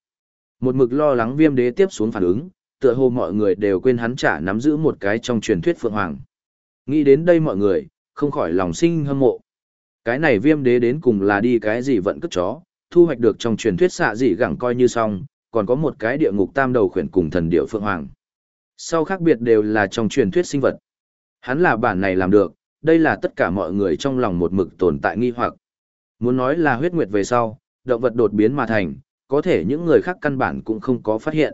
Một mực lo lắng viêm đế tiếp xuống phản ứng, tựa hồ mọi người đều quên hắn trả nắm giữ một cái trong truyền thuyết phượng hoàng. Nghĩ đến đây mọi người, không khỏi lòng sinh hâm mộ. Cái này viêm đế đến cùng là đi cái gì vận cất chó, thu hoạch được trong truyền thuyết xạ dị gẳng coi như xong, còn có một cái địa ngục tam đầu khuyển cùng thần điệu phượng hoàng. Sau khác biệt đều là trong truyền thuyết sinh vật. Hắn là bản này làm được, đây là tất cả mọi người trong lòng một mực tồn tại nghi hoặc. Muốn nói là huyết nguyệt về sau, động vật đột biến mà thành, có thể những người khác căn bản cũng không có phát hiện.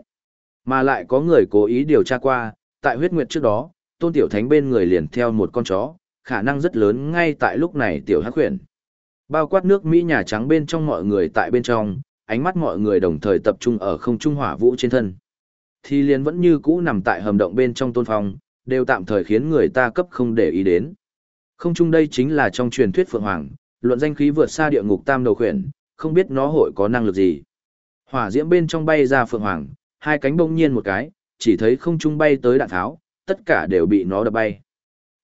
Mà lại có người cố ý điều tra qua, tại huyết nguyệt trước đó, tôn tiểu thánh bên người liền theo một con chó, khả năng rất lớn ngay tại lúc này tiểu hắc huyền. Bao quát nước Mỹ Nhà Trắng bên trong mọi người tại bên trong, ánh mắt mọi người đồng thời tập trung ở không trung hỏa vũ trên thân. Thì liền vẫn như cũ nằm tại hầm động bên trong tôn phong, đều tạm thời khiến người ta cấp không để ý đến. Không trung đây chính là trong truyền thuyết Phượng Hoàng, luận danh khí vượt xa địa ngục tam đầu khuyển, không biết nó hội có năng lực gì. Hỏa diễm bên trong bay ra Phượng Hoàng, hai cánh bỗng nhiên một cái, chỉ thấy không trung bay tới đạn tháo, tất cả đều bị nó đập bay.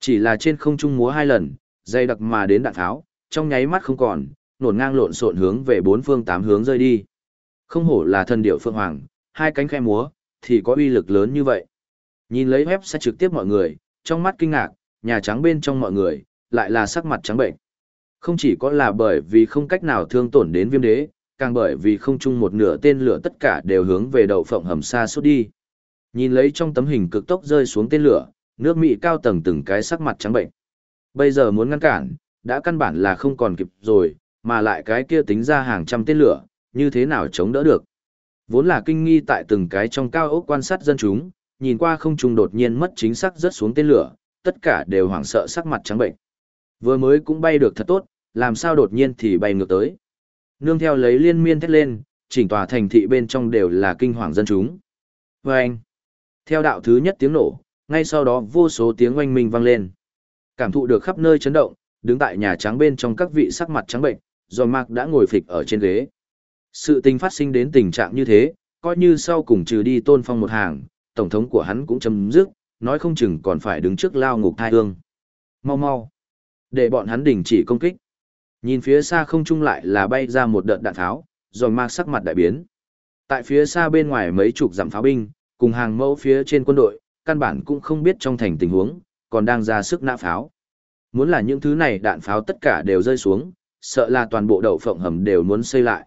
Chỉ là trên không trung múa hai lần, dây đặc mà đến đạn tháo, trong nháy mắt không còn, nổn ngang lộn xộn hướng về bốn phương tám hướng rơi đi. Không hổ là thần điệu Phượng Hoàng, hai cánh khẽ múa, thì có uy lực lớn như vậy. Nhìn lấy web sẽ trực tiếp mọi người, trong mắt kinh ngạc, nhà trắng bên trong mọi người, lại là sắc mặt trắng bệnh. Không chỉ có là bởi vì không cách nào thương tổn đến viêm đế, càng bởi vì không chung một nửa tên lửa tất cả đều hướng về đậu phộng hầm xa suốt đi. Nhìn lấy trong tấm hình cực tốc rơi xuống tên lửa, nước Mỹ cao tầng từng cái sắc mặt trắng bệnh. Bây giờ muốn ngăn cản, đã căn bản là không còn kịp rồi, mà lại cái kia tính ra hàng trăm tên lửa, như thế nào chống đỡ được. Vốn là kinh nghi tại từng cái trong cao ốc quan sát dân chúng, nhìn qua không trung đột nhiên mất chính xác rớt xuống tên lửa, tất cả đều hoảng sợ sắc mặt trắng bệnh. Vừa mới cũng bay được thật tốt, làm sao đột nhiên thì bay ngược tới. Nương theo lấy liên miên thét lên, chỉnh tòa thành thị bên trong đều là kinh hoàng dân chúng. Và anh, theo đạo thứ nhất tiếng nổ, ngay sau đó vô số tiếng oanh minh vang lên. Cảm thụ được khắp nơi chấn động, đứng tại nhà trắng bên trong các vị sắc mặt trắng bệnh, rồi Mạc đã ngồi phịch ở trên ghế. Sự tình phát sinh đến tình trạng như thế, coi như sau cùng trừ đi tôn phong một hàng, tổng thống của hắn cũng chấm dứt, nói không chừng còn phải đứng trước lao ngục thai hương. Mau mau, để bọn hắn đình chỉ công kích. Nhìn phía xa không trung lại là bay ra một đợt đạn tháo, rồi Mạc sắc mặt đại biến. Tại phía xa bên ngoài mấy chục dặm pháo binh, cùng hàng mẫu phía trên quân đội, căn bản cũng không biết trong thành tình huống, còn đang ra sức nã pháo. Muốn là những thứ này đạn pháo tất cả đều rơi xuống, sợ là toàn bộ đậu phộng hầm đều muốn xây lại.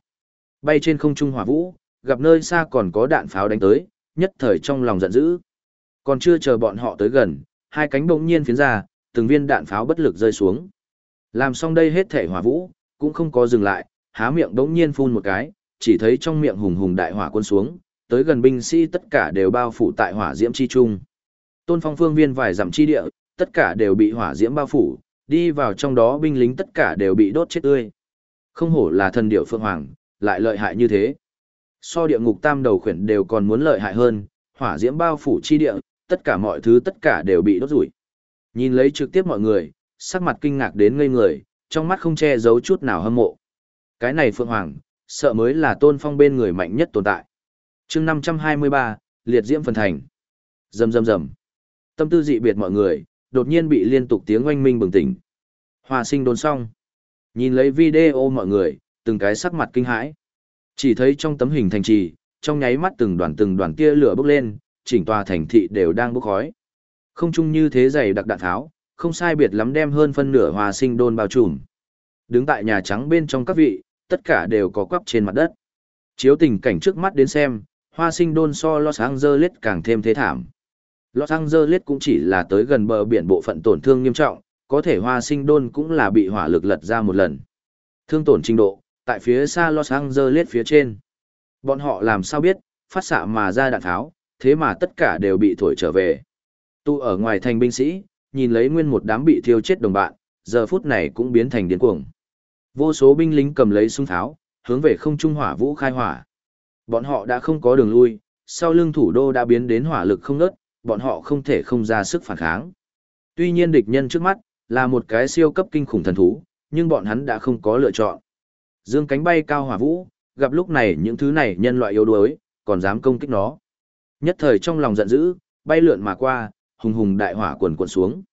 Bay trên không trung hỏa vũ, gặp nơi xa còn có đạn pháo đánh tới, nhất thời trong lòng giận dữ. Còn chưa chờ bọn họ tới gần, hai cánh bỗng nhiên phiến ra, từng viên đạn pháo bất lực rơi xuống. Làm xong đây hết thể hỏa vũ, cũng không có dừng lại, há miệng đống nhiên phun một cái, chỉ thấy trong miệng hùng hùng đại hỏa quân xuống, tới gần binh sĩ tất cả đều bao phủ tại hỏa diễm chi trung. Tôn Phong phương viên vài dặm chi địa, tất cả đều bị hỏa diễm bao phủ, đi vào trong đó binh lính tất cả đều bị đốt chết tươi. Không hổ là thần điểu phương hoàng, lại lợi hại như thế. So địa ngục tam đầu khuyển đều còn muốn lợi hại hơn, hỏa diễm bao phủ chi địa, tất cả mọi thứ tất cả đều bị đốt rủi. Nhìn lấy trực tiếp mọi người, sắc mặt kinh ngạc đến ngây người, trong mắt không che giấu chút nào hâm mộ. Cái này Phượng Hoàng, sợ mới là tôn phong bên người mạnh nhất tồn tại. chương 523, liệt diễm phần thành. Rầm rầm rầm. Tâm tư dị biệt mọi người, đột nhiên bị liên tục tiếng oanh minh bừng tỉnh. Hòa sinh đồn xong. Nhìn lấy video mọi người, từng cái sắc mặt kinh hãi. Chỉ thấy trong tấm hình thành trì, trong nháy mắt từng đoàn từng đoàn tia lửa bốc lên, chỉnh tòa thành thị đều đang bốc khói. Không chung như thế dày đặc đạn tháo, không sai biệt lắm đem hơn phân nửa hòa sinh đôn bao trùm. Đứng tại nhà trắng bên trong các vị, tất cả đều có quắp trên mặt đất. Chiếu tình cảnh trước mắt đến xem, hoa sinh đôn so Los Angeles càng thêm thế thảm. Los Angeles cũng chỉ là tới gần bờ biển bộ phận tổn thương nghiêm trọng, có thể hoa sinh đôn cũng là bị hỏa lực lật ra một lần. Thương tổn trình độ, tại phía xa Los Angeles phía trên. Bọn họ làm sao biết, phát xạ mà ra đạn tháo, thế mà tất cả đều bị thổi trở về. Tu ở ngoài thành binh sĩ, nhìn lấy nguyên một đám bị thiêu chết đồng bạn, giờ phút này cũng biến thành điên cuồng. Vô số binh lính cầm lấy súng tháo, hướng về không trung hỏa vũ khai hỏa. Bọn họ đã không có đường lui, sau lưng thủ đô đã biến đến hỏa lực không ngớt, bọn họ không thể không ra sức phản kháng. Tuy nhiên địch nhân trước mắt, là một cái siêu cấp kinh khủng thần thú, nhưng bọn hắn đã không có lựa chọn. Dương cánh bay cao hỏa vũ, gặp lúc này những thứ này nhân loại yếu đuối, còn dám công kích nó. Nhất thời trong lòng giận dữ, bay lượn mà qua, hùng hùng đại hỏa quần quần xuống.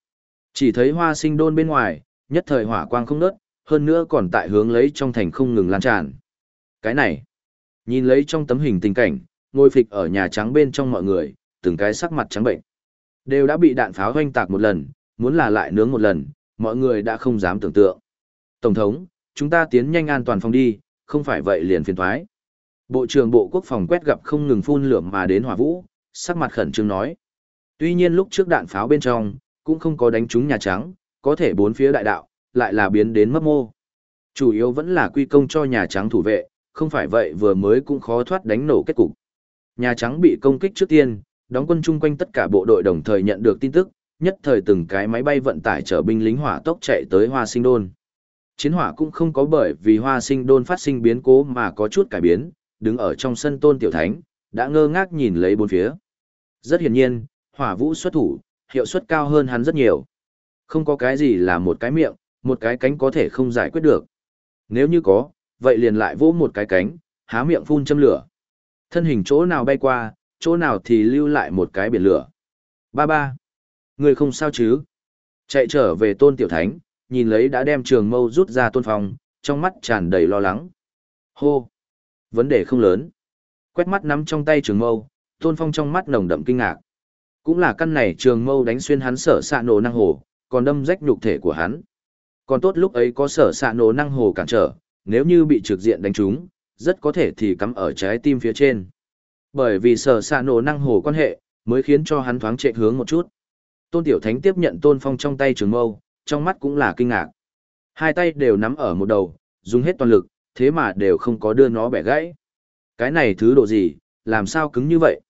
Chỉ thấy hoa sinh đôn bên ngoài, nhất thời hỏa quang không nớt, hơn nữa còn tại hướng lấy trong thành không ngừng lan tràn. Cái này, nhìn lấy trong tấm hình tình cảnh, ngôi phịch ở nhà trắng bên trong mọi người, từng cái sắc mặt trắng bệnh. Đều đã bị đạn pháo hoanh tạc một lần, muốn là lại nướng một lần, mọi người đã không dám tưởng tượng. Tổng thống, chúng ta tiến nhanh an toàn phòng đi, không phải vậy liền phiền thoái. Bộ trưởng Bộ Quốc phòng quét gặp không ngừng phun lửa mà đến hỏa vũ, sắc mặt khẩn trương nói. Tuy nhiên lúc trước đạn pháo bên trong, cũng không có đánh trúng Nhà Trắng, có thể bốn phía đại đạo, lại là biến đến mất mô. Chủ yếu vẫn là quy công cho Nhà Trắng thủ vệ, không phải vậy vừa mới cũng khó thoát đánh nổ kết cục. Nhà Trắng bị công kích trước tiên, đóng quân chung quanh tất cả bộ đội đồng thời nhận được tin tức, nhất thời từng cái máy bay vận tải chở binh lính hỏa tốc chạy tới Hoa Sinh Đôn. Chiến hỏa cũng không có bởi vì Hoa Sinh Đôn phát sinh biến cố mà có chút cải biến, đứng ở trong sân Tôn Tiểu Thánh, đã ngơ ngác nhìn lấy bốn phía. Rất hiển nhiên, hỏa vũ xuất thủ, hiệu suất cao hơn hắn rất nhiều. Không có cái gì là một cái miệng, một cái cánh có thể không giải quyết được. Nếu như có, vậy liền lại vỗ một cái cánh, há miệng phun châm lửa. Thân hình chỗ nào bay qua, chỗ nào thì lưu lại một cái biển lửa. Ba ba. Người không sao chứ? Chạy trở về tôn tiểu thánh, nhìn lấy đã đem trường mâu rút ra tôn phong, trong mắt tràn đầy lo lắng. Hô. Vấn đề không lớn. Quét mắt nắm trong tay trường mâu, tôn phong trong mắt nồng đậm kinh ngạc. Cũng là căn này trường mâu đánh xuyên hắn sở xạ nổ năng hồ, còn đâm rách nhục thể của hắn. Còn tốt lúc ấy có sở xạ nổ năng hồ cản trở, nếu như bị trực diện đánh trúng, rất có thể thì cắm ở trái tim phía trên. Bởi vì sở xạ nổ năng hồ quan hệ, mới khiến cho hắn thoáng trệ hướng một chút. Tôn Tiểu Thánh tiếp nhận Tôn Phong trong tay trường mâu, trong mắt cũng là kinh ngạc. Hai tay đều nắm ở một đầu, dùng hết toàn lực, thế mà đều không có đưa nó bẻ gãy. Cái này thứ độ gì, làm sao cứng như vậy?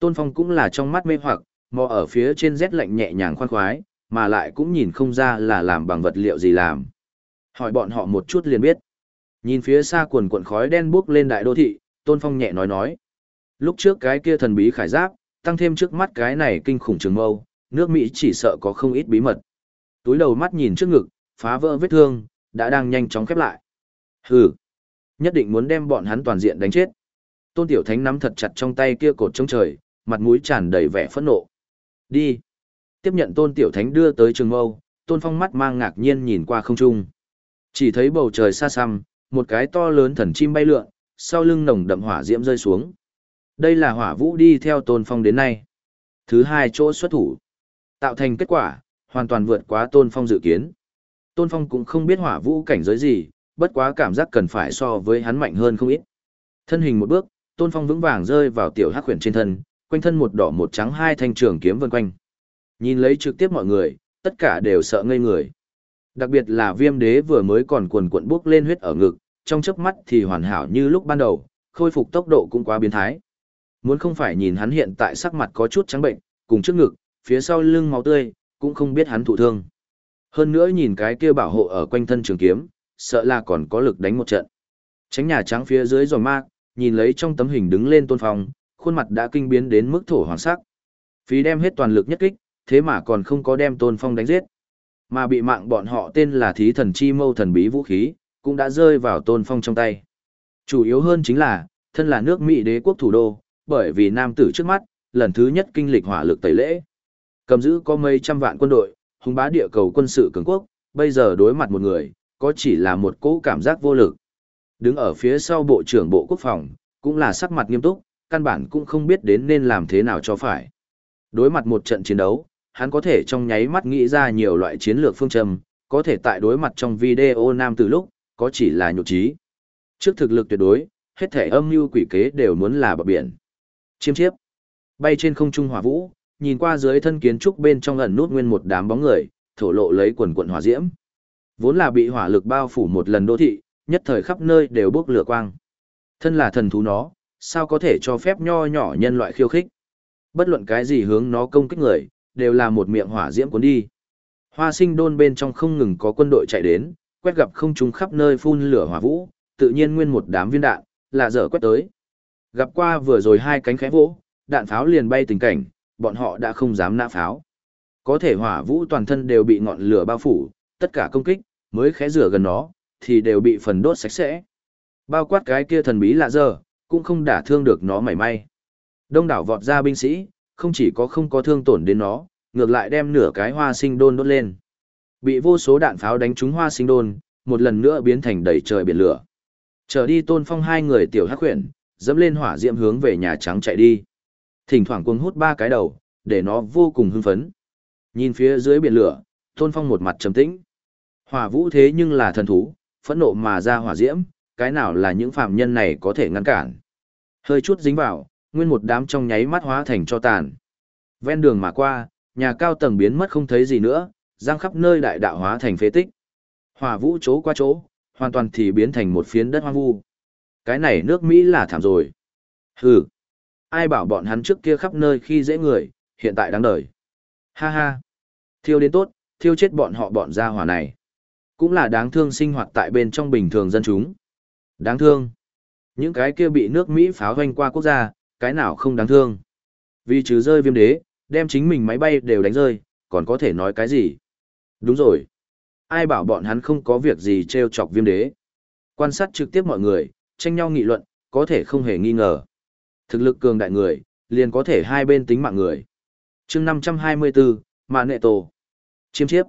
Tôn Phong cũng là trong mắt mê hoặc, mò ở phía trên rét lạnh nhẹ nhàng khoan khoái, mà lại cũng nhìn không ra là làm bằng vật liệu gì làm. Hỏi bọn họ một chút liền biết. Nhìn phía xa quần cuộn khói đen bốc lên đại đô thị, Tôn Phong nhẹ nói nói. Lúc trước cái kia thần bí khải giáp, tăng thêm trước mắt cái này kinh khủng trường mâu, nước Mỹ chỉ sợ có không ít bí mật. Túi đầu mắt nhìn trước ngực, phá vỡ vết thương, đã đang nhanh chóng khép lại. Hừ, nhất định muốn đem bọn hắn toàn diện đánh chết. Tôn Tiểu Thánh nắm thật chặt trong tay kia cột chống trời, mặt mũi tràn đầy vẻ phẫn nộ. Đi. Tiếp nhận Tôn Tiểu Thánh đưa tới trường mâu, Tôn Phong mắt mang ngạc nhiên nhìn qua không trung. Chỉ thấy bầu trời xa xăm, một cái to lớn thần chim bay lượn, sau lưng nồng đậm hỏa diễm rơi xuống. Đây là hỏa vũ đi theo Tôn Phong đến nay. Thứ hai chỗ xuất thủ. Tạo thành kết quả, hoàn toàn vượt quá Tôn Phong dự kiến. Tôn Phong cũng không biết hỏa vũ cảnh giới gì, bất quá cảm giác cần phải so với hắn mạnh hơn không ít. Thân hình một bước, Tôn Phong vững vàng rơi vào tiểu hắc huyền trên thân, quanh thân một đỏ một trắng hai thanh trường kiếm vân quanh. Nhìn lấy trực tiếp mọi người, tất cả đều sợ ngây người. Đặc biệt là viêm đế vừa mới còn cuồn cuộn bước lên huyết ở ngực, trong chớp mắt thì hoàn hảo như lúc ban đầu, khôi phục tốc độ cũng quá biến thái. Muốn không phải nhìn hắn hiện tại sắc mặt có chút trắng bệnh, cùng trước ngực, phía sau lưng máu tươi, cũng không biết hắn thụ thương. Hơn nữa nhìn cái kia bảo hộ ở quanh thân trường kiếm, sợ là còn có lực đánh một trận. Tránh nhà trắng phía dưới rồi mạc, nhìn lấy trong tấm hình đứng lên tôn phong, khuôn mặt đã kinh biến đến mức thổ hoàng sắc. Phí đem hết toàn lực nhất kích, thế mà còn không có đem tôn phong đánh giết. Mà bị mạng bọn họ tên là thí thần chi mâu thần bí vũ khí, cũng đã rơi vào tôn phong trong tay. Chủ yếu hơn chính là, thân là nước Mỹ đế quốc thủ đô, bởi vì nam tử trước mắt, lần thứ nhất kinh lịch hỏa lực tẩy lễ. Cầm giữ có mấy trăm vạn quân đội, hùng bá địa cầu quân sự cường quốc, bây giờ đối mặt một người, có chỉ là một cỗ cảm giác vô lực. Đứng ở phía sau bộ trưởng bộ quốc phòng, cũng là sắc mặt nghiêm túc, căn bản cũng không biết đến nên làm thế nào cho phải. Đối mặt một trận chiến đấu, hắn có thể trong nháy mắt nghĩ ra nhiều loại chiến lược phương châm, có thể tại đối mặt trong video nam từ lúc, có chỉ là nhục trí. Trước thực lực tuyệt đối, hết thể âm mưu quỷ kế đều muốn là bờ biển. Chiêm chiếp. Bay trên không trung hỏa vũ, nhìn qua dưới thân kiến trúc bên trong ẩn nút nguyên một đám bóng người, thổ lộ lấy quần quần hỏa diễm. Vốn là bị hỏa lực bao phủ một lần đô thị, nhất thời khắp nơi đều bốc lửa quang. Thân là thần thú nó, sao có thể cho phép nho nhỏ nhân loại khiêu khích. Bất luận cái gì hướng nó công kích người, đều là một miệng hỏa diễm cuốn đi. Hoa sinh đôn bên trong không ngừng có quân đội chạy đến, quét gặp không trung khắp nơi phun lửa hỏa vũ, tự nhiên nguyên một đám viên đạn, là dở quét tới. Gặp qua vừa rồi hai cánh khẽ vỗ, đạn pháo liền bay tình cảnh, bọn họ đã không dám nã pháo. Có thể hỏa vũ toàn thân đều bị ngọn lửa bao phủ, tất cả công kích, mới khẽ rửa gần nó, thì đều bị phần đốt sạch sẽ. Bao quát cái kia thần bí lạ dở cũng không đả thương được nó mảy may. Đông đảo vọt ra binh sĩ, không chỉ có không có thương tổn đến nó, ngược lại đem nửa cái hoa sinh đôn đốt lên. Bị vô số đạn pháo đánh trúng hoa sinh đôn, một lần nữa biến thành đầy trời biển lửa. Trở đi tôn phong hai người tiểu hắc khuyển, dẫm lên hỏa diệm hướng về Nhà Trắng chạy đi. Thỉnh thoảng cuồng hút ba cái đầu, để nó vô cùng hưng phấn. Nhìn phía dưới biển lửa, tôn phong một mặt trầm tĩnh. Hỏa vũ thế nhưng là thần thú, phẫn nộ mà ra hỏa diễm, cái nào là những phạm nhân này có thể ngăn cản. Hơi chút dính vào, nguyên một đám trong nháy mắt hóa thành cho tàn. Ven đường mà qua, nhà cao tầng biến mất không thấy gì nữa, giang khắp nơi đại đạo hóa thành phế tích. Hỏa vũ chỗ qua chỗ, hoàn toàn thì biến thành một phiến đất hoang vu. Cái này nước Mỹ là thảm rồi. Hừ. Ai bảo bọn hắn trước kia khắp nơi khi dễ người, hiện tại đáng đời. Ha ha. Thiêu đến tốt, thiêu chết bọn họ bọn gia hỏa này. Cũng là đáng thương sinh hoạt tại bên trong bình thường dân chúng. Đáng thương. Những cái kia bị nước Mỹ pháo hoanh qua quốc gia, cái nào không đáng thương. Vì trừ rơi viêm đế, đem chính mình máy bay đều đánh rơi, còn có thể nói cái gì? Đúng rồi. Ai bảo bọn hắn không có việc gì treo chọc viêm đế. Quan sát trực tiếp mọi người, tranh nhau nghị luận, có thể không hề nghi ngờ. Thực lực cường đại người, liền có thể hai bên tính mạng người. chương 524, Mạ Nệ Tổ. Chiêm chiếp.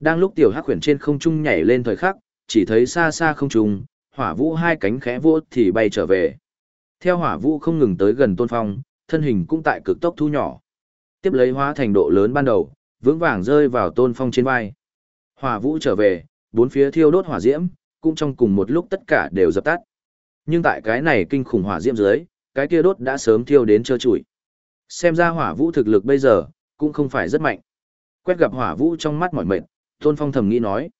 Đang lúc tiểu hắc khuyển trên không trung nhảy lên thời khắc, chỉ thấy xa xa không trung, hỏa vũ hai cánh khẽ vỗ thì bay trở về. Theo hỏa vũ không ngừng tới gần tôn phong, thân hình cũng tại cực tốc thu nhỏ. Tiếp lấy hóa thành độ lớn ban đầu, vững vàng rơi vào tôn phong trên vai. Hỏa vũ trở về, bốn phía thiêu đốt hỏa diễm, cũng trong cùng một lúc tất cả đều dập tắt. Nhưng tại cái này kinh khủng hỏa diễm dưới, cái kia đốt đã sớm thiêu đến trơ trụi. Xem ra hỏa vũ thực lực bây giờ, cũng không phải rất mạnh. Quét gặp hỏa vũ trong mắt mỏi mệt, Tôn Phong thầm nghĩ nói.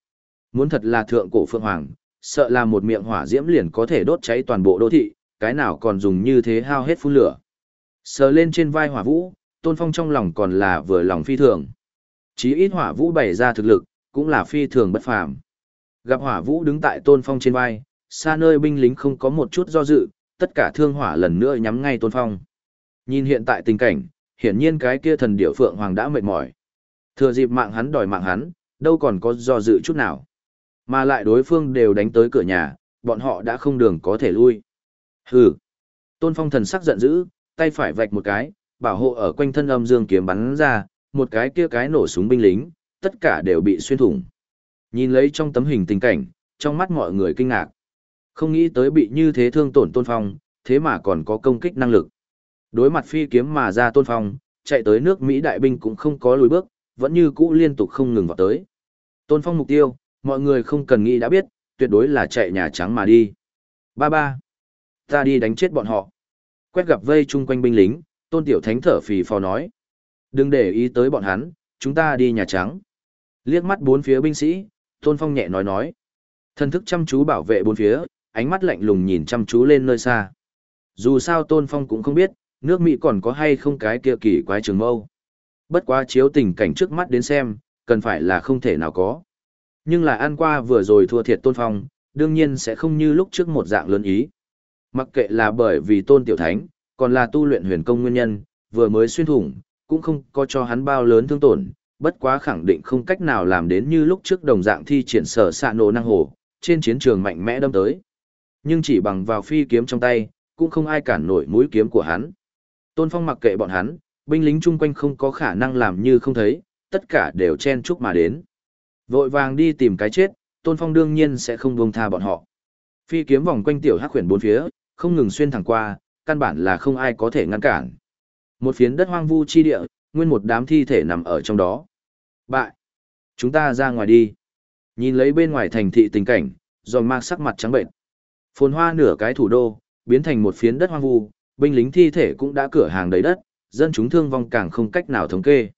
Muốn thật là thượng cổ phượng hoàng, sợ là một miệng hỏa diễm liền có thể đốt cháy toàn bộ đô thị, cái nào còn dùng như thế hao hết phun lửa. Sờ lên trên vai hỏa vũ, Tôn Phong trong lòng còn là vừa lòng phi thường. Chí ít hỏa vũ bày ra thực lực, cũng là phi thường bất phàm. Gặp hỏa vũ đứng tại tôn phong trên vai, xa nơi binh lính không có một chút do dự, tất cả thương hỏa lần nữa nhắm ngay tôn phong. Nhìn hiện tại tình cảnh, hiển nhiên cái kia thần điểu phượng hoàng đã mệt mỏi. Thừa dịp mạng hắn đòi mạng hắn, đâu còn có do dự chút nào. Mà lại đối phương đều đánh tới cửa nhà, bọn họ đã không đường có thể lui. Hừ. Tôn Phong thần sắc giận dữ, tay phải vạch một cái, bảo hộ ở quanh thân âm dương kiếm bắn ra, một cái kia cái nổ súng binh lính, tất cả đều bị xuyên thủng. Nhìn lấy trong tấm hình tình cảnh, trong mắt mọi người kinh ngạc. Không nghĩ tới bị như thế thương tổn Tôn Phong, thế mà còn có công kích năng lực. Đối mặt phi kiếm mà ra Tôn Phong, chạy tới nước Mỹ đại binh cũng không có lùi bước, vẫn như cũ liên tục không ngừng vào tới. Tôn Phong mục tiêu, mọi người không cần nghĩ đã biết, tuyệt đối là chạy nhà trắng mà đi. Ba ba, ta đi đánh chết bọn họ. Quét gặp vây chung quanh binh lính, Tôn Tiểu Thánh thở phì phò nói. Đừng để ý tới bọn hắn, chúng ta đi nhà trắng. Liếc mắt bốn phía binh sĩ, Tôn Phong nhẹ nói nói. Thần thức chăm chú bảo vệ bốn phía, ánh mắt lạnh lùng nhìn chăm chú lên nơi xa. Dù sao Tôn Phong cũng không biết, nước Mỹ còn có hay không cái kia kỳ quái trường mâu. Bất quá chiếu tình cảnh trước mắt đến xem, cần phải là không thể nào có. Nhưng là ăn qua vừa rồi thua thiệt Tôn Phong, đương nhiên sẽ không như lúc trước một dạng lớn ý. Mặc kệ là bởi vì Tôn Tiểu Thánh, còn là tu luyện huyền công nguyên nhân, vừa mới xuyên thủng, cũng không có cho hắn bao lớn thương tổn, bất quá khẳng định không cách nào làm đến như lúc trước đồng dạng thi triển sở xạ nổ năng hồ, trên chiến trường mạnh mẽ đâm tới. Nhưng chỉ bằng vào phi kiếm trong tay, cũng không ai cản nổi mũi kiếm của hắn. Tôn Phong mặc kệ bọn hắn, binh lính chung quanh không có khả năng làm như không thấy, tất cả đều chen chúc mà đến. Vội vàng đi tìm cái chết, Tôn Phong đương nhiên sẽ không buông tha bọn họ. Phi kiếm vòng quanh tiểu hắc huyền bốn phía, không ngừng xuyên thẳng qua, căn bản là không ai có thể ngăn cản. Một phiến đất hoang vu chi địa, nguyên một đám thi thể nằm ở trong đó. Bại! Chúng ta ra ngoài đi. Nhìn lấy bên ngoài thành thị tình cảnh, giòn mạc sắc mặt trắng bệnh. Phồn hoa nửa cái thủ đô, biến thành một phiến đất hoang vu, binh lính thi thể cũng đã cửa hàng đầy đất, dân chúng thương vong càng không cách nào thống kê.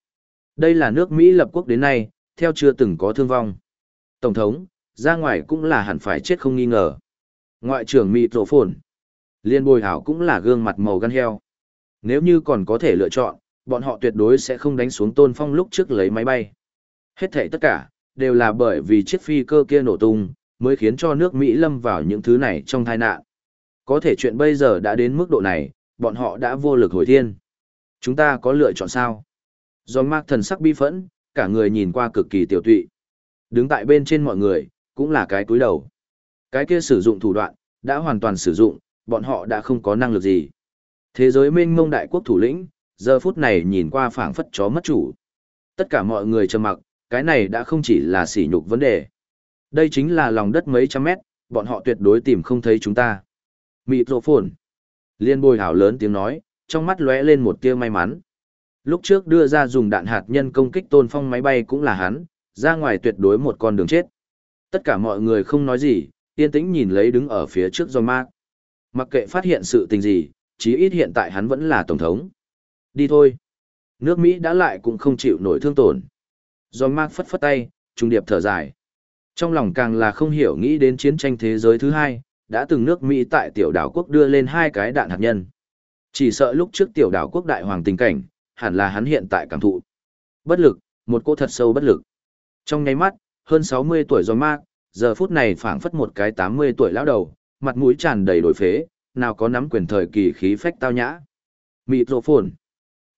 Đây là nước Mỹ lập quốc đến nay, theo chưa từng có thương vong. Tổng thống, ra ngoài cũng là hẳn phải chết không nghi ngờ. Ngoại trưởng Mỹ Trổ Phồn. Liên bồi hảo cũng là gương mặt màu gan heo. Nếu như còn có thể lựa chọn, bọn họ tuyệt đối sẽ không đánh xuống tôn phong lúc trước lấy máy bay. Hết thảy tất cả, đều là bởi vì chiếc phi cơ kia nổ tung, mới khiến cho nước Mỹ lâm vào những thứ này trong tai nạn. Có thể chuyện bây giờ đã đến mức độ này, bọn họ đã vô lực hồi thiên. Chúng ta có lựa chọn sao? John Mark thần sắc bi phẫn, cả người nhìn qua cực kỳ tiểu tụy. Đứng tại bên trên mọi người, cũng là cái túi đầu. Cái kia sử dụng thủ đoạn, đã hoàn toàn sử dụng, bọn họ đã không có năng lực gì. Thế giới mênh mông đại quốc thủ lĩnh, giờ phút này nhìn qua phảng phất chó mất chủ. Tất cả mọi người trầm mặc, cái này đã không chỉ là sỉ nhục vấn đề. Đây chính là lòng đất mấy trăm mét, bọn họ tuyệt đối tìm không thấy chúng ta. Mịt rộ phồn. Liên bồi hảo lớn tiếng nói, trong mắt lóe lên một tia may mắn. Lúc trước đưa ra dùng đạn hạt nhân công kích tôn phong máy bay cũng là hắn, ra ngoài tuyệt đối một con đường chết. Tất cả mọi người không nói gì, yên tĩnh nhìn lấy đứng ở phía trước John Mark. Mặc kệ phát hiện sự tình gì, chí ít hiện tại hắn vẫn là tổng thống. Đi thôi. Nước Mỹ đã lại cũng không chịu nổi thương tổn. John Mark phất phất tay, trung điệp thở dài. Trong lòng càng là không hiểu nghĩ đến chiến tranh thế giới thứ hai, đã từng nước Mỹ tại tiểu đảo quốc đưa lên hai cái đạn hạt nhân. Chỉ sợ lúc trước tiểu đảo quốc đại hoàng tình cảnh, hẳn là hắn hiện tại cảm thụ. Bất lực, một cô thật sâu bất lực. Trong nháy mắt, hơn 60 tuổi John Mark, giờ phút này phảng phất một cái 80 tuổi lão đầu, mặt mũi tràn đầy đổi phế, nào có nắm quyền thời kỳ khí phách tao nhã. Mịt rộ phồn.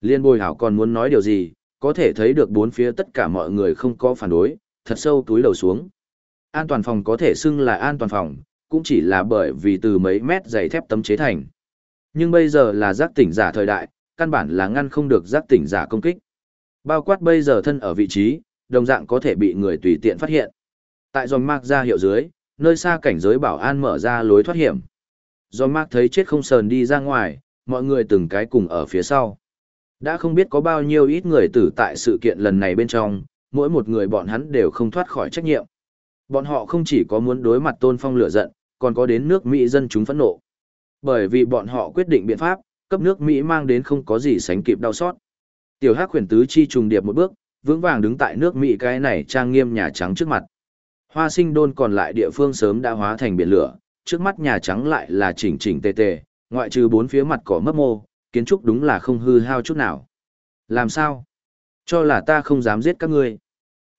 Liên bồi hảo còn muốn nói điều gì, có thể thấy được bốn phía tất cả mọi người không có phản đối, thật sâu túi đầu xuống. An toàn phòng có thể xưng là an toàn phòng, cũng chỉ là bởi vì từ mấy mét dày thép tấm chế thành. Nhưng bây giờ là giác tỉnh giả thời đại, căn bản là ngăn không được giác tỉnh giả công kích. Bao quát bây giờ thân ở vị trí, đồng dạng có thể bị người tùy tiện phát hiện. Tại dòng mạc ra hiệu dưới, nơi xa cảnh giới bảo an mở ra lối thoát hiểm. Dòng mạc thấy chết không sờn đi ra ngoài, mọi người từng cái cùng ở phía sau. Đã không biết có bao nhiêu ít người tử tại sự kiện lần này bên trong, mỗi một người bọn hắn đều không thoát khỏi trách nhiệm. Bọn họ không chỉ có muốn đối mặt tôn phong lửa giận, còn có đến nước Mỹ dân chúng phẫn nộ. Bởi vì bọn họ quyết định biện pháp, cấp nước Mỹ mang đến không có gì sánh kịp đau xót. Tiểu Hắc huyền tứ chi trùng điệp một bước, vững vàng đứng tại nước Mỹ cái này trang nghiêm nhà trắng trước mặt. Hoa sinh đôn còn lại địa phương sớm đã hóa thành biển lửa, trước mắt nhà trắng lại là chỉnh chỉnh tề tề, ngoại trừ bốn phía mặt cỏ mấp mô, kiến trúc đúng là không hư hao chút nào. Làm sao? Cho là ta không dám giết các ngươi.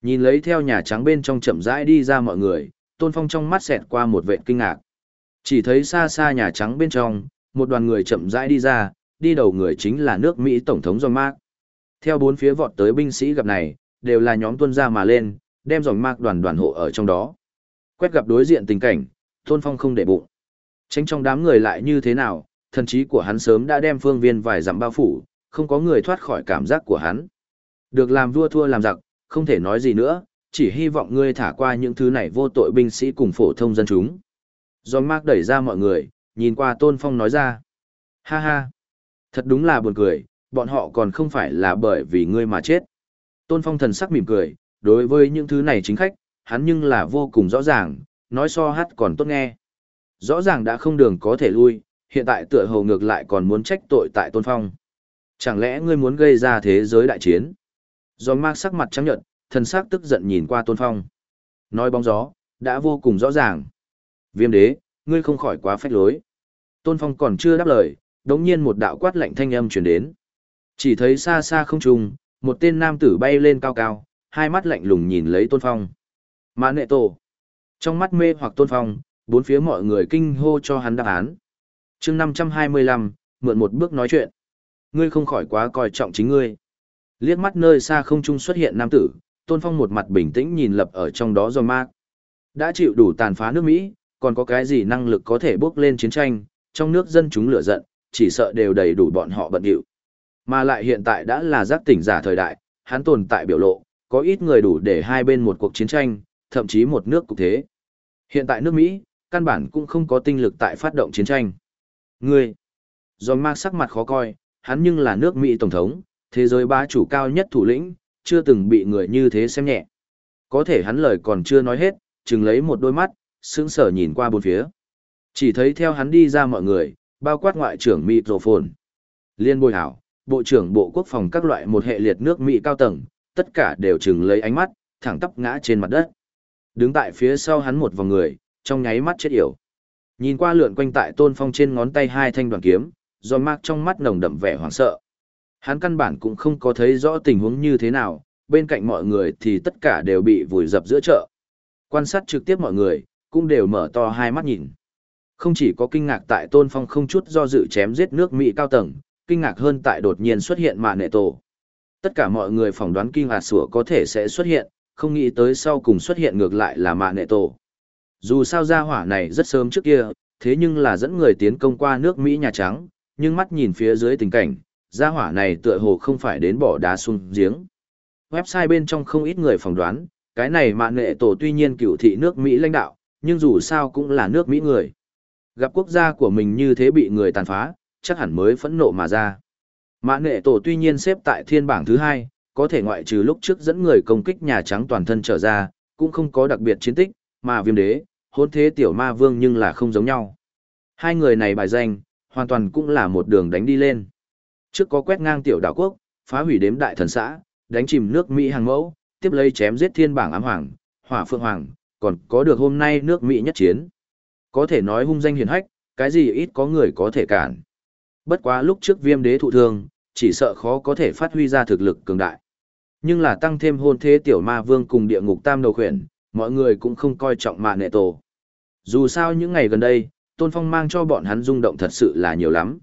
Nhìn lấy theo nhà trắng bên trong chậm rãi đi ra mọi người, Tôn Phong trong mắt xẹt qua một vệ kinh ngạc. Chỉ thấy xa xa Nhà Trắng bên trong, một đoàn người chậm rãi đi ra, đi đầu người chính là nước Mỹ Tổng thống John Mark. Theo bốn phía vọt tới binh sĩ gặp này, đều là nhóm tuân ra mà lên, đem John Mark đoàn đoàn hộ ở trong đó. Quét gặp đối diện tình cảnh, Tôn Phong không để bụng. Tránh trong đám người lại như thế nào, thần trí của hắn sớm đã đem phương viên vài dặm bao phủ, không có người thoát khỏi cảm giác của hắn. Được làm vua thua làm giặc, không thể nói gì nữa, chỉ hy vọng ngươi thả qua những thứ này vô tội binh sĩ cùng phổ thông dân chúng. John Mark đẩy ra mọi người, nhìn qua Tôn Phong nói ra. Ha ha, thật đúng là buồn cười, bọn họ còn không phải là bởi vì ngươi mà chết. Tôn Phong thần sắc mỉm cười, đối với những thứ này chính khách, hắn nhưng là vô cùng rõ ràng, nói so hát còn tốt nghe. Rõ ràng đã không đường có thể lui, hiện tại tựa hồ ngược lại còn muốn trách tội tại Tôn Phong. Chẳng lẽ ngươi muốn gây ra thế giới đại chiến? John mang sắc mặt trắng nhợt, thần sắc tức giận nhìn qua Tôn Phong. Nói bóng gió, đã vô cùng rõ ràng. Viêm đế, ngươi không khỏi quá phách lối. Tôn Phong còn chưa đáp lời, đống nhiên một đạo quát lạnh thanh âm truyền đến. Chỉ thấy xa xa không trung, một tên nam tử bay lên cao cao, hai mắt lạnh lùng nhìn lấy Tôn Phong. Mã nệ tổ. Trong mắt mê hoặc Tôn Phong, bốn phía mọi người kinh hô cho hắn đáp án. chương 525, mượn một bước nói chuyện. Ngươi không khỏi quá coi trọng chính ngươi. Liếc mắt nơi xa không trung xuất hiện nam tử, Tôn Phong một mặt bình tĩnh nhìn lập ở trong đó do mạc. Đã chịu đủ tàn phá nước Mỹ, còn có cái gì năng lực có thể bước lên chiến tranh, trong nước dân chúng lửa giận, chỉ sợ đều đầy đủ bọn họ bận điệu. Mà lại hiện tại đã là giác tỉnh giả thời đại, hắn tồn tại biểu lộ, có ít người đủ để hai bên một cuộc chiến tranh, thậm chí một nước cục thế. Hiện tại nước Mỹ, căn bản cũng không có tinh lực tại phát động chiến tranh. Ngươi, do mang sắc mặt khó coi, hắn nhưng là nước Mỹ Tổng thống, thế giới bá chủ cao nhất thủ lĩnh, chưa từng bị người như thế xem nhẹ. Có thể hắn lời còn chưa nói hết, chừng lấy một đôi mắt, sững sờ nhìn qua bốn phía. Chỉ thấy theo hắn đi ra mọi người, bao quát ngoại trưởng Mỹ rổ phồn. Liên bồi hảo, bộ trưởng bộ quốc phòng các loại một hệ liệt nước Mỹ cao tầng, tất cả đều chừng lấy ánh mắt, thẳng tắp ngã trên mặt đất. Đứng tại phía sau hắn một vòng người, trong nháy mắt chết yểu. Nhìn qua lượn quanh tại tôn phong trên ngón tay hai thanh đoàn kiếm, do mạc trong mắt nồng đậm vẻ hoảng sợ. Hắn căn bản cũng không có thấy rõ tình huống như thế nào, bên cạnh mọi người thì tất cả đều bị vùi dập giữa chợ. Quan sát trực tiếp mọi người, cũng đều mở to hai mắt nhìn. Không chỉ có kinh ngạc tại Tôn Phong không chút do dự chém giết nước Mỹ cao tầng, kinh ngạc hơn tại đột nhiên xuất hiện mạ nệ tổ. Tất cả mọi người phỏng đoán kinh ngạc sủa có thể sẽ xuất hiện, không nghĩ tới sau cùng xuất hiện ngược lại là mạ nệ tổ. Dù sao gia hỏa này rất sớm trước kia, thế nhưng là dẫn người tiến công qua nước Mỹ Nhà Trắng, nhưng mắt nhìn phía dưới tình cảnh, gia hỏa này tựa hồ không phải đến bỏ đá xuống giếng. Website bên trong không ít người phỏng đoán, cái này mạ nệ tổ tuy nhiên cựu thị nước Mỹ lãnh đạo, nhưng dù sao cũng là nước Mỹ người. Gặp quốc gia của mình như thế bị người tàn phá, chắc hẳn mới phẫn nộ mà ra. Mã nệ tổ tuy nhiên xếp tại thiên bảng thứ hai, có thể ngoại trừ lúc trước dẫn người công kích Nhà Trắng toàn thân trở ra, cũng không có đặc biệt chiến tích, mà viêm đế, hôn thế tiểu ma vương nhưng là không giống nhau. Hai người này bài danh, hoàn toàn cũng là một đường đánh đi lên. Trước có quét ngang tiểu đảo quốc, phá hủy đếm đại thần xã, đánh chìm nước Mỹ hàng mẫu, tiếp lấy chém giết thiên bảng ám hoàng, hỏa phượng hoàng, còn có được hôm nay nước Mỹ nhất chiến. Có thể nói hung danh hiển hách, cái gì ít có người có thể cản. Bất quá lúc trước viêm đế thụ thương, chỉ sợ khó có thể phát huy ra thực lực cường đại. Nhưng là tăng thêm hôn thế tiểu ma vương cùng địa ngục tam đầu khuyển, mọi người cũng không coi trọng mạ nệ tổ. Dù sao những ngày gần đây, Tôn Phong mang cho bọn hắn rung động thật sự là nhiều lắm.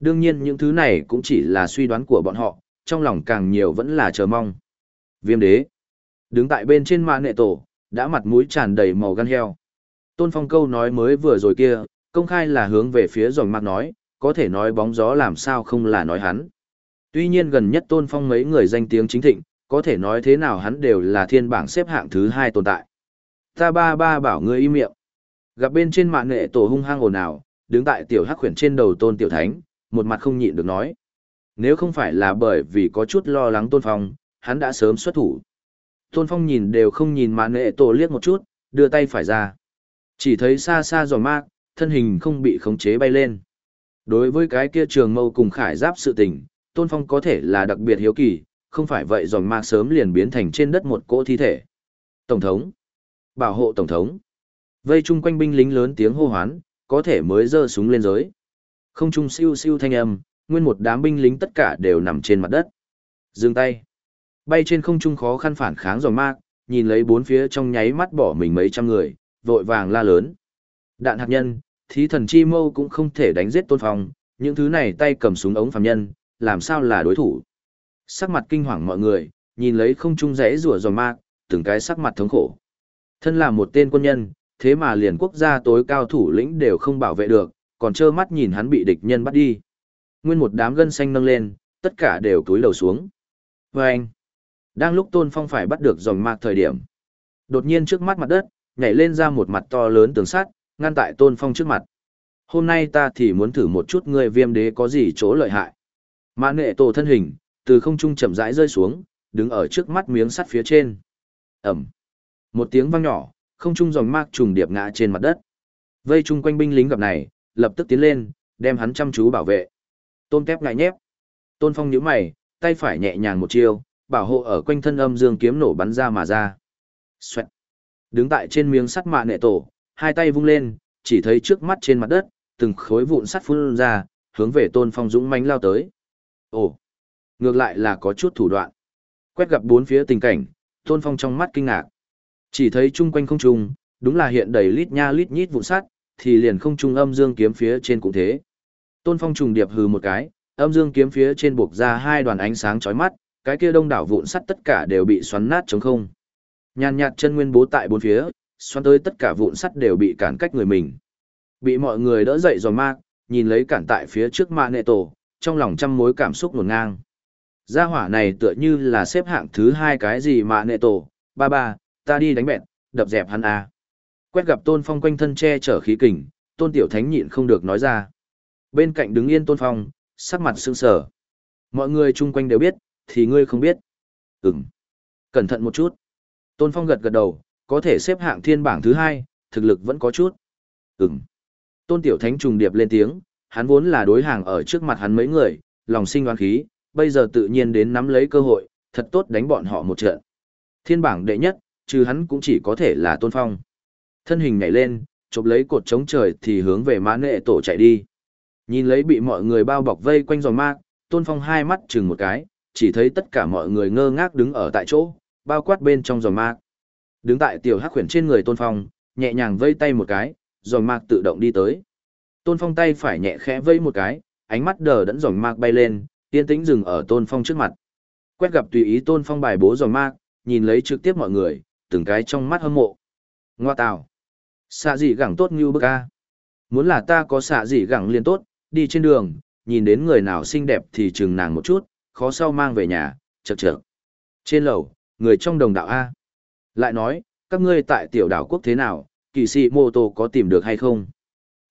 Đương nhiên những thứ này cũng chỉ là suy đoán của bọn họ, trong lòng càng nhiều vẫn là chờ mong. Viêm đế. Đứng tại bên trên mạ nệ tổ, đã mặt mũi tràn đầy màu gan heo. Tôn Phong câu nói mới vừa rồi kia, công khai là hướng về phía dòng mặt nói, có thể nói bóng gió làm sao không là nói hắn. Tuy nhiên gần nhất Tôn Phong mấy người danh tiếng chính thịnh, có thể nói thế nào hắn đều là thiên bảng xếp hạng thứ hai tồn tại. Ta ba ba bảo ngươi im miệng. Gặp bên trên mạng nghệ tổ hung hăng ồn ào, đứng tại tiểu hắc khuyển trên đầu Tôn Tiểu Thánh, một mặt không nhịn được nói. Nếu không phải là bởi vì có chút lo lắng Tôn Phong, hắn đã sớm xuất thủ. Tôn Phong nhìn đều không nhìn mạng nghệ tổ liếc một chút, đưa tay phải ra. Chỉ thấy xa xa giòn mạc, thân hình không bị khống chế bay lên. Đối với cái kia trường mâu cùng khải giáp sự tình, Tôn Phong có thể là đặc biệt hiếu kỳ, không phải vậy giòn mạc sớm liền biến thành trên đất một cỗ thi thể. Tổng thống. Bảo hộ Tổng thống. Vây chung quanh binh lính lớn tiếng hô hoán, có thể mới giơ súng lên giới. Không trung siêu siêu thanh âm, nguyên một đám binh lính tất cả đều nằm trên mặt đất. Dừng tay. Bay trên không trung khó khăn phản kháng giòn mạc, nhìn lấy bốn phía trong nháy mắt bỏ mình mấy trăm người, vội vàng la lớn. Đạn hạt nhân, thí thần chi mâu cũng không thể đánh giết tôn phong, những thứ này tay cầm súng ống phàm nhân, làm sao là đối thủ. Sắc mặt kinh hoàng mọi người, nhìn lấy không trung rẽ rùa giòn mạc, từng cái sắc mặt thống khổ. Thân là một tên quân nhân, thế mà liền quốc gia tối cao thủ lĩnh đều không bảo vệ được, còn trơ mắt nhìn hắn bị địch nhân bắt đi. Nguyên một đám gân xanh nâng lên, tất cả đều túi lầu xuống. Và anh, đang lúc Tôn Phong phải bắt được dòng mạc thời điểm. Đột nhiên trước mắt mặt đất, nhảy lên ra một mặt to lớn tường sắt, ngăn tại Tôn Phong trước mặt. Hôm nay ta thì muốn thử một chút ngươi viêm đế có gì chỗ lợi hại. Mã nệ tổ thân hình, từ không trung chậm rãi rơi xuống, đứng ở trước mắt miếng sắt phía trên. Ẩm. Một tiếng vang nhỏ, không trung dòng mạc trùng điệp ngã trên mặt đất. Vây chung quanh binh lính gặp này, lập tức tiến lên, đem hắn chăm chú bảo vệ. Tôn kép ngại nhép. Tôn Phong nhíu mày, tay phải nhẹ nhàng một chiêu, bảo hộ ở quanh thân âm dương kiếm nổ bắn ra mà ra. Xoẹt. Đứng tại trên miếng sắt mạ nệ tổ, hai tay vung lên, chỉ thấy trước mắt trên mặt đất, từng khối vụn sắt phun ra, hướng về Tôn Phong dũng mãnh lao tới. Ồ, ngược lại là có chút thủ đoạn. Quét gặp bốn phía tình cảnh, Tôn Phong trong mắt kinh ngạc. Chỉ thấy chung quanh không trung, đúng là hiện đầy lít nha lít nhít vụn sắt, thì liền không trung âm dương kiếm phía trên cũng thế. Tôn Phong trùng điệp hừ một cái, âm dương kiếm phía trên buộc ra hai đoàn ánh sáng chói mắt, cái kia đông đảo vụn sắt tất cả đều bị xoắn nát trống không. Nhàn nhạt chân nguyên bố tại bốn phía, xoắn tới tất cả vụn sắt đều bị cản cách người mình. Bị mọi người đỡ dậy giòn ma, nhìn lấy cản tại phía trước mạ nệ tổ, trong lòng trăm mối cảm xúc nguồn ngang. Gia hỏa này tựa như là xếp hạng thứ hai cái gì mạ nệ tổ, ba ba, ta đi đánh bẹt, đập dẹp hắn à. Quét gặp tôn phong quanh thân che chở khí kình, tôn tiểu thánh nhịn không được nói ra. Bên cạnh đứng yên tôn phong, sắc mặt sương sở. Mọi người chung quanh đều biết, thì ngươi không biết. Ừm. Cẩn thận một chút. Tôn phong gật gật đầu, có thể xếp hạng thiên bảng thứ hai, thực lực vẫn có chút. Ừm. Tôn tiểu thánh trùng điệp lên tiếng, hắn vốn là đối hàng ở trước mặt hắn mấy người, lòng sinh oán khí, bây giờ tự nhiên đến nắm lấy cơ hội, thật tốt đánh bọn họ một trận. Thiên bảng đệ nhất, trừ hắn cũng chỉ có thể là tôn phong. Thân hình nhảy lên, chụp lấy cột chống trời thì hướng về mã nệ tổ chạy đi. Nhìn lấy bị mọi người bao bọc vây quanh dòng ma, tôn phong hai mắt chừng một cái, chỉ thấy tất cả mọi người ngơ ngác đứng ở tại chỗ, bao quát bên trong giòn mạc. Đứng tại tiểu hắc khuyển trên người tôn phong, nhẹ nhàng vây tay một cái, giòn mạc tự động đi tới. Tôn phong tay phải nhẹ khẽ vây một cái, ánh mắt đờ đẫn giòn mạc bay lên, yên tĩnh dừng ở tôn phong trước mặt. Quét gặp tùy ý tôn phong bài bố giòn mạc, nhìn lấy trực tiếp mọi người, từng cái trong mắt hâm mộ. Ngoa tào. Xạ gì gẳng tốt như bức a. Muốn là ta có xạ gì gẳng liền tốt, đi trên đường, nhìn đến người nào xinh đẹp thì chừng nàng một chút, khó sau mang về nhà, chật chật. Trên lầu, người trong đồng đạo A. Lại nói, các ngươi tại tiểu đảo quốc thế nào, kỳ sĩ mô tô có tìm được hay không?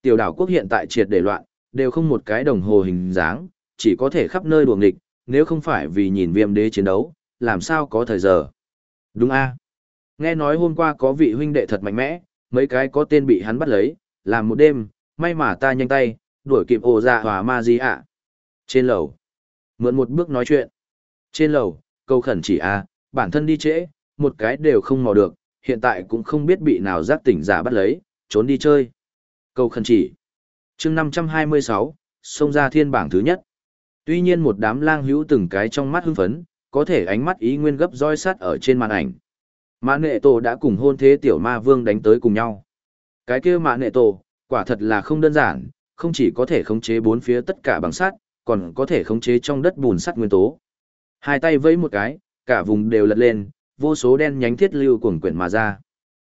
Tiểu đảo quốc hiện tại triệt để loạn, đều không một cái đồng hồ hình dáng, chỉ có thể khắp nơi đuồng địch, nếu không phải vì nhìn viêm đế chiến đấu, làm sao có thời giờ. Đúng A. Nghe nói hôm qua có vị huynh đệ thật mạnh mẽ, mấy cái có tên bị hắn bắt lấy, làm một đêm, may mà ta nhanh tay, đuổi kịp ổ dạ hòa ma gì ạ. Trên lầu, mượn một bước nói chuyện. Trên lầu, câu khẩn chỉ a, bản thân đi trễ, một cái đều không mò được, hiện tại cũng không biết bị nào giác tỉnh giả bắt lấy, trốn đi chơi. Câu khẩn chỉ. chương 526, xông ra thiên bảng thứ nhất. Tuy nhiên một đám lang hữu từng cái trong mắt hưng phấn, có thể ánh mắt ý nguyên gấp roi sắt ở trên màn ảnh. Mã nệ tổ đã cùng hôn thế tiểu ma vương đánh tới cùng nhau. Cái kia mã nệ tổ, quả thật là không đơn giản, không chỉ có thể khống chế bốn phía tất cả bằng sắt, còn có thể khống chế trong đất bùn sắt nguyên tố. Hai tay vẫy một cái, cả vùng đều lật lên, vô số đen nhánh thiết lưu cuồng quyển mà ra.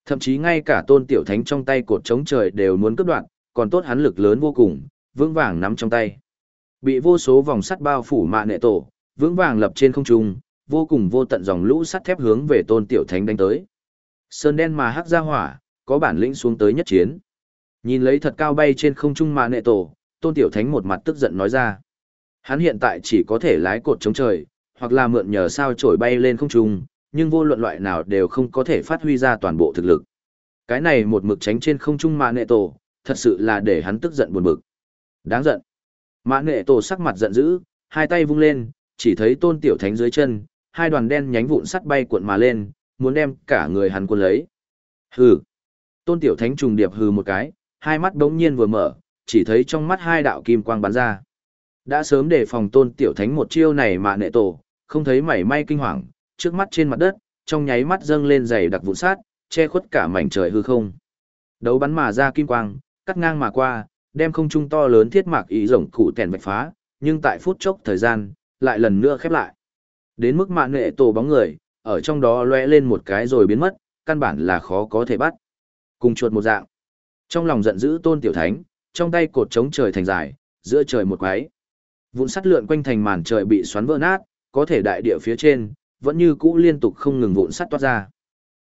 Thậm chí ngay cả tôn tiểu thánh trong tay cột chống trời đều muốn cướp đoạn, còn tốt hắn lực lớn vô cùng, vững vàng nắm trong tay. Bị vô số vòng sắt bao phủ mạ nệ tổ, vững vàng lập trên không trung, vô cùng vô tận dòng lũ sắt thép hướng về tôn tiểu thánh đánh tới. Sơn đen mà hắc ra hỏa, có bản lĩnh xuống tới nhất chiến. Nhìn lấy thật cao bay trên không trung mạ nệ tổ, tôn tiểu thánh một mặt tức giận nói ra. Hắn hiện tại chỉ có thể lái cột chống trời, hoặc là mượn nhờ sao trổi bay lên không trung, nhưng vô luận loại nào đều không có thể phát huy ra toàn bộ thực lực. Cái này một mực tránh trên không trung mà nệ tổ, thật sự là để hắn tức giận buồn bực. Đáng giận. Mã nệ tổ sắc mặt giận dữ, hai tay vung lên, chỉ thấy tôn tiểu thánh dưới chân, hai đoàn đen nhánh vụn sắt bay cuộn mà lên, muốn đem cả người hắn cuốn lấy. Hừ. Tôn tiểu thánh trùng điệp hừ một cái, hai mắt bỗng nhiên vừa mở, chỉ thấy trong mắt hai đạo kim quang bắn ra. Đã sớm đề phòng tôn tiểu thánh một chiêu này mà nệ tổ, không thấy mảy may kinh hoàng, trước mắt trên mặt đất, trong nháy mắt dâng lên dày đặc vụn sát, che khuất cả mảnh trời hư không. Đấu bắn mà ra kim quang, cắt ngang mà qua, đem không trung to lớn thiết mạc ý rồng cụ tèn vạch phá, nhưng tại phút chốc thời gian, lại lần nữa khép lại. Đến mức mạng nghệ tổ bóng người, ở trong đó lóe lên một cái rồi biến mất, căn bản là khó có thể bắt. Cùng chuột một dạng. Trong lòng giận dữ tôn tiểu thánh, trong tay cột chống trời thành dài, giữa trời một quái. Vụn sắt lượn quanh thành màn trời bị xoắn vỡ nát, có thể đại địa phía trên, vẫn như cũ liên tục không ngừng vụn sắt toát ra.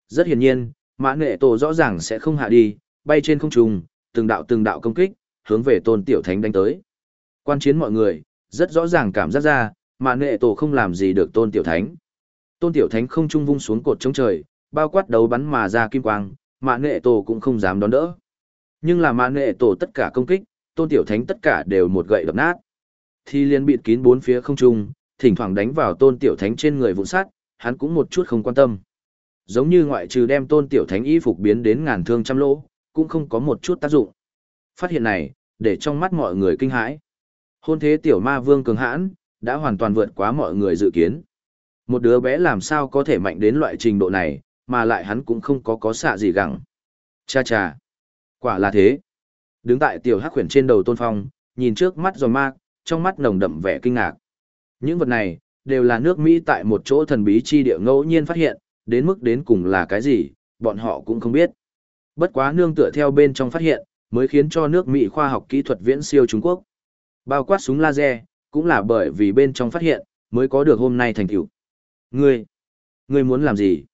Rất hiển nhiên, mã nghệ tổ rõ ràng sẽ không hạ đi, bay trên không trung, từng đạo từng đạo công kích, hướng về tôn tiểu thánh đánh tới. Quan chiến mọi người, rất rõ ràng cảm giác ra, mã nghệ tổ không làm gì được tôn tiểu thánh. Tôn tiểu thánh không trung vung xuống cột chống trời, bao quát đấu bắn mà ra kim quang, mã nghệ tổ cũng không dám đón đỡ. Nhưng là mã nghệ tổ tất cả công kích, tôn tiểu thánh tất cả đều một gậy đập nát. Thì liền bịt kín bốn phía không trung, thỉnh thoảng đánh vào tôn tiểu thánh trên người vụn sát, hắn cũng một chút không quan tâm. Giống như ngoại trừ đem tôn tiểu thánh y phục biến đến ngàn thương trăm lỗ, cũng không có một chút tác dụng. Phát hiện này, để trong mắt mọi người kinh hãi. Hôn thế tiểu ma vương cường hãn, đã hoàn toàn vượt quá mọi người dự kiến. Một đứa bé làm sao có thể mạnh đến loại trình độ này, mà lại hắn cũng không có có xạ gì gặng. Cha cha. Quả là thế. Đứng tại tiểu hắc khuyển trên đầu tôn phong, nhìn trước mắt giòn mạc, trong mắt nồng đậm vẻ kinh ngạc. Những vật này, đều là nước Mỹ tại một chỗ thần bí chi địa ngẫu nhiên phát hiện, đến mức đến cùng là cái gì, bọn họ cũng không biết. Bất quá nương tựa theo bên trong phát hiện, mới khiến cho nước Mỹ khoa học kỹ thuật viễn siêu Trung Quốc. Bao quát súng laser, cũng là bởi vì bên trong phát hiện, mới có được hôm nay thành tựu. Ngươi, ngươi muốn làm gì?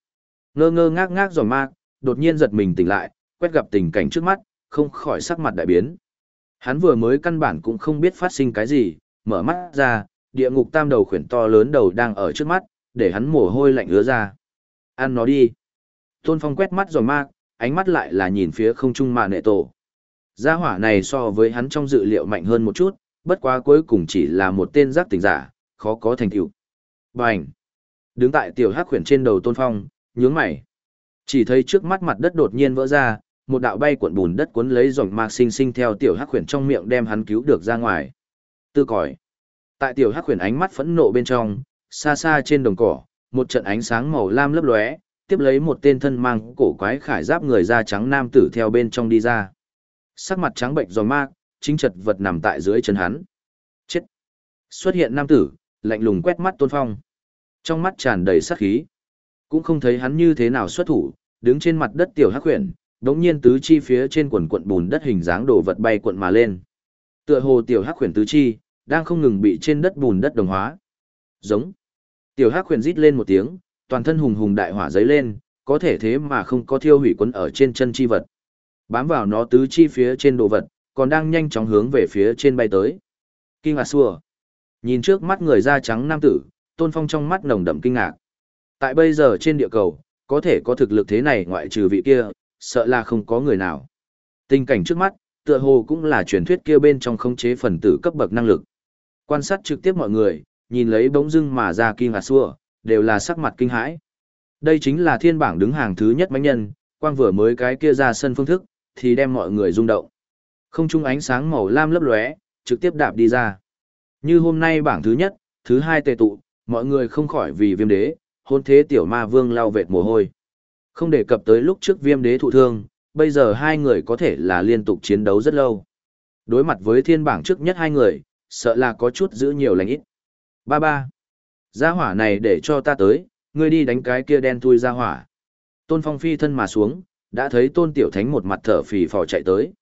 Ngơ ngơ ngác ngác giòn mạc, đột nhiên giật mình tỉnh lại, quét gặp tình cảnh trước mắt, không khỏi sắc mặt đại biến. Hắn vừa mới căn bản cũng không biết phát sinh cái gì, mở mắt ra, địa ngục tam đầu khuyển to lớn đầu đang ở trước mắt, để hắn mồ hôi lạnh ứa ra. Ăn nó đi. Tôn Phong quét mắt rồi mạc, ánh mắt lại là nhìn phía không trung mà nệ tổ. Gia hỏa này so với hắn trong dự liệu mạnh hơn một chút, bất quá cuối cùng chỉ là một tên giác tỉnh giả, khó có thành tựu. Bành! Đứng tại tiểu hắc khuyển trên đầu Tôn Phong, nhướng mày. Chỉ thấy trước mắt mặt đất đột nhiên vỡ ra, một đạo bay cuộn bùn đất cuốn lấy dòng mạc sinh sinh theo tiểu hắc khuyển trong miệng đem hắn cứu được ra ngoài. Tư còi. Tại tiểu hắc khuyển ánh mắt phẫn nộ bên trong, xa xa trên đồng cỏ, một trận ánh sáng màu lam lấp lóe, tiếp lấy một tên thân mang cổ quái khải giáp người da trắng nam tử theo bên trong đi ra. Sắc mặt trắng bệnh giòn ma, chính chật vật nằm tại dưới chân hắn. Chết. Xuất hiện nam tử, lạnh lùng quét mắt Tôn Phong. Trong mắt tràn đầy sát khí. Cũng không thấy hắn như thế nào xuất thủ, đứng trên mặt đất tiểu hắc huyền, đống nhiên tứ chi phía trên quần quận bùn đất hình dáng đồ vật bay cuộn mà lên. Tựa hồ tiểu hắc huyền tứ chi, đang không ngừng bị trên đất bùn đất đồng hóa. Giống. Tiểu hắc huyền rít lên một tiếng, toàn thân hùng hùng đại hỏa giấy lên, có thể thế mà không có thiêu hủy quấn ở trên chân chi vật. Bám vào nó tứ chi phía trên đồ vật, còn đang nhanh chóng hướng về phía trên bay tới. Kinh ngạc xua Nhìn trước mắt người da trắng nam tử, Tôn Phong trong mắt nồng đậm kinh ngạc. Tại bây giờ trên địa cầu, có thể có thực lực thế này ngoại trừ vị kia, sợ là không có người nào. Tình cảnh trước mắt, tựa hồ cũng là truyền thuyết kia bên trong khống chế phần tử cấp bậc năng lực. Quan sát trực tiếp mọi người, nhìn lấy bỗng dưng mà ra kinh hạt xua, đều là sắc mặt kinh hãi. Đây chính là thiên bảng đứng hàng thứ nhất mánh nhân, quang vừa mới cái kia ra sân phương thức, thì đem mọi người rung động. Không trung ánh sáng màu lam lấp lóe, trực tiếp đạp đi ra. Như hôm nay bảng thứ nhất, thứ hai tề tụ, mọi người không khỏi vì viêm đế, hôn thế tiểu ma vương lao vệt mồ hôi. Không đề cập tới lúc trước viêm đế thụ thương, bây giờ hai người có thể là liên tục chiến đấu rất lâu. Đối mặt với thiên bảng trước nhất hai người, sợ là có chút giữ nhiều lành ít. Ba ba. Gia hỏa này để cho ta tới, ngươi đi đánh cái kia đen thui gia hỏa. Tôn Phong phi thân mà xuống, đã thấy Tôn Tiểu Thánh một mặt thở phì phò chạy tới.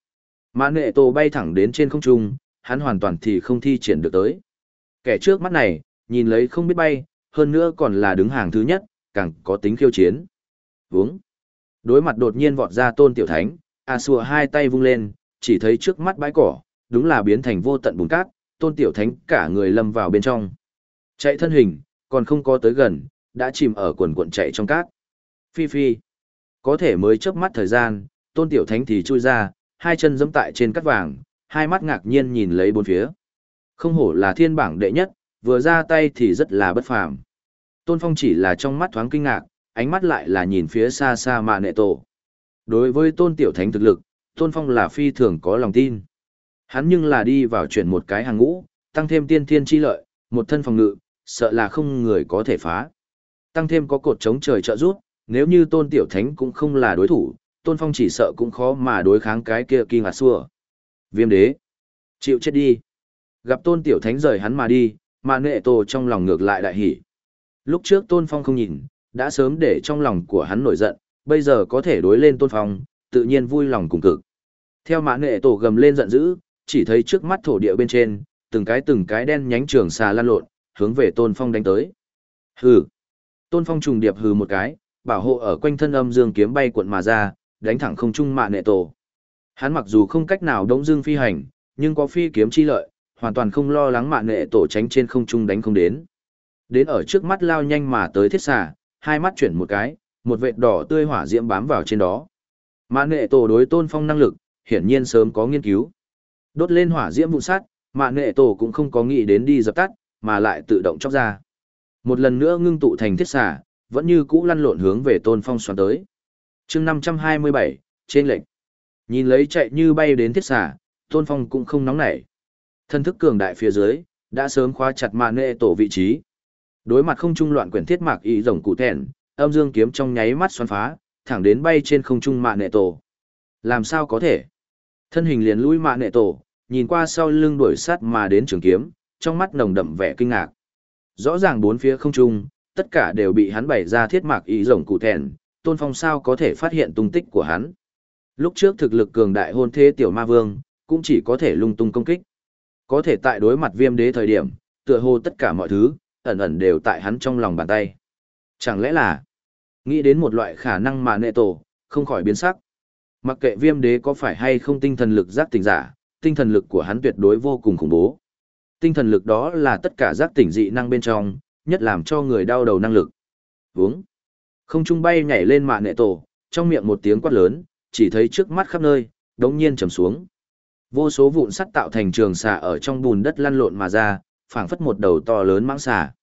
Mã nệ tổ bay thẳng đến trên không trung, hắn hoàn toàn thì không thi triển được tới. Kẻ trước mắt này, nhìn lấy không biết bay, hơn nữa còn là đứng hàng thứ nhất, càng có tính khiêu chiến. Vướng. Đối mặt đột nhiên vọt ra tôn tiểu thánh, A Sùa hai tay vung lên, chỉ thấy trước mắt bãi cỏ, đúng là biến thành vô tận bùn cát, tôn tiểu thánh cả người lâm vào bên trong. Chạy thân hình, còn không có tới gần, đã chìm ở quần cuộn chạy trong cát. Phi phi. Có thể mới chớp mắt thời gian, tôn tiểu thánh thì chui ra, hai chân giẫm tại trên cát vàng, hai mắt ngạc nhiên nhìn lấy bốn phía. Không hổ là thiên bảng đệ nhất, vừa ra tay thì rất là bất phàm. Tôn Phong chỉ là trong mắt thoáng kinh ngạc, ánh mắt lại là nhìn phía xa xa mạ nệ tổ. Đối với tôn tiểu thánh thực lực, tôn phong là phi thường có lòng tin. Hắn nhưng là đi vào chuyển một cái hàng ngũ, tăng thêm tiên thiên chi lợi, một thân phòng ngự, sợ là không người có thể phá. Tăng thêm có cột chống trời trợ giúp, nếu như tôn tiểu thánh cũng không là đối thủ, Tôn Phong chỉ sợ cũng khó mà đối kháng cái kia kỳ ngạc xua. Viêm đế. Chịu chết đi. Gặp Tôn Tiểu Thánh rời hắn mà đi, mà nệ tổ trong lòng ngược lại đại hỉ. Lúc trước Tôn Phong không nhìn, đã sớm để trong lòng của hắn nổi giận, bây giờ có thể đối lên Tôn Phong, tự nhiên vui lòng cùng cực. Theo mã nệ tổ gầm lên giận dữ, chỉ thấy trước mắt thổ địa bên trên, từng cái từng cái đen nhánh trường xà lan lộn, hướng về Tôn Phong đánh tới. Hừ. Tôn Phong trùng điệp hừ một cái, bảo hộ ở quanh thân âm dương kiếm bay cuộn mà ra, đánh thẳng không trung mạ nệ tổ. Hắn mặc dù không cách nào đống dương phi hành, nhưng có phi kiếm chi lợi, hoàn toàn không lo lắng mạ nệ tổ tránh trên không trung đánh không đến. Đến ở trước mắt lao nhanh mà tới thiết xà, hai mắt chuyển một cái, một vệt đỏ tươi hỏa diễm bám vào trên đó. Mạ nệ tổ đối tôn phong năng lực, hiển nhiên sớm có nghiên cứu. Đốt lên hỏa diễm vụn sát, mạ nghệ tổ cũng không có nghĩ đến đi dập tắt, mà lại tự động chóc ra. Một lần nữa ngưng tụ thành thiết xà, vẫn như cũ lăn lộn hướng về tôn phong xoắn tới. chương 527, trên lệnh. Nhìn lấy chạy như bay đến thiết xà, tôn phong cũng không nóng nảy. Thân thức cường đại phía dưới, đã sớm khóa chặt mạ nệ tổ vị trí. Đối mặt không trung loạn quyển thiết mạc ý rồng cụ thẹn, âm dương kiếm trong nháy mắt xoắn phá, thẳng đến bay trên không trung mạ nệ tổ. Làm sao có thể? Thân hình liền lui mạ nệ tổ, nhìn qua sau lưng đuổi sát mà đến trường kiếm, trong mắt nồng đậm vẻ kinh ngạc. Rõ ràng bốn phía không trung, tất cả đều bị hắn bày ra thiết mạc ý rồng cụ thèn, tôn phong sao có thể phát hiện tung tích của hắn. Lúc trước thực lực cường đại hôn thế tiểu ma vương, cũng chỉ có thể lung tung công kích. Có thể tại đối mặt viêm đế thời điểm, tựa hồ tất cả mọi thứ, ẩn ẩn đều tại hắn trong lòng bàn tay. Chẳng lẽ là, nghĩ đến một loại khả năng mà nệ tổ, không khỏi biến sắc. Mặc kệ viêm đế có phải hay không tinh thần lực giác tỉnh giả, tinh thần lực của hắn tuyệt đối vô cùng khủng bố. Tinh thần lực đó là tất cả giác tỉnh dị năng bên trong, nhất làm cho người đau đầu năng lực. Vướng, Không trung bay nhảy lên mạ nệ tổ, trong miệng một tiếng quát lớn, chỉ thấy trước mắt khắp nơi, đống nhiên trầm xuống. Vô số vụn sắt tạo thành trường xà ở trong bùn đất lăn lộn mà ra, phảng phất một đầu to lớn mãng xà.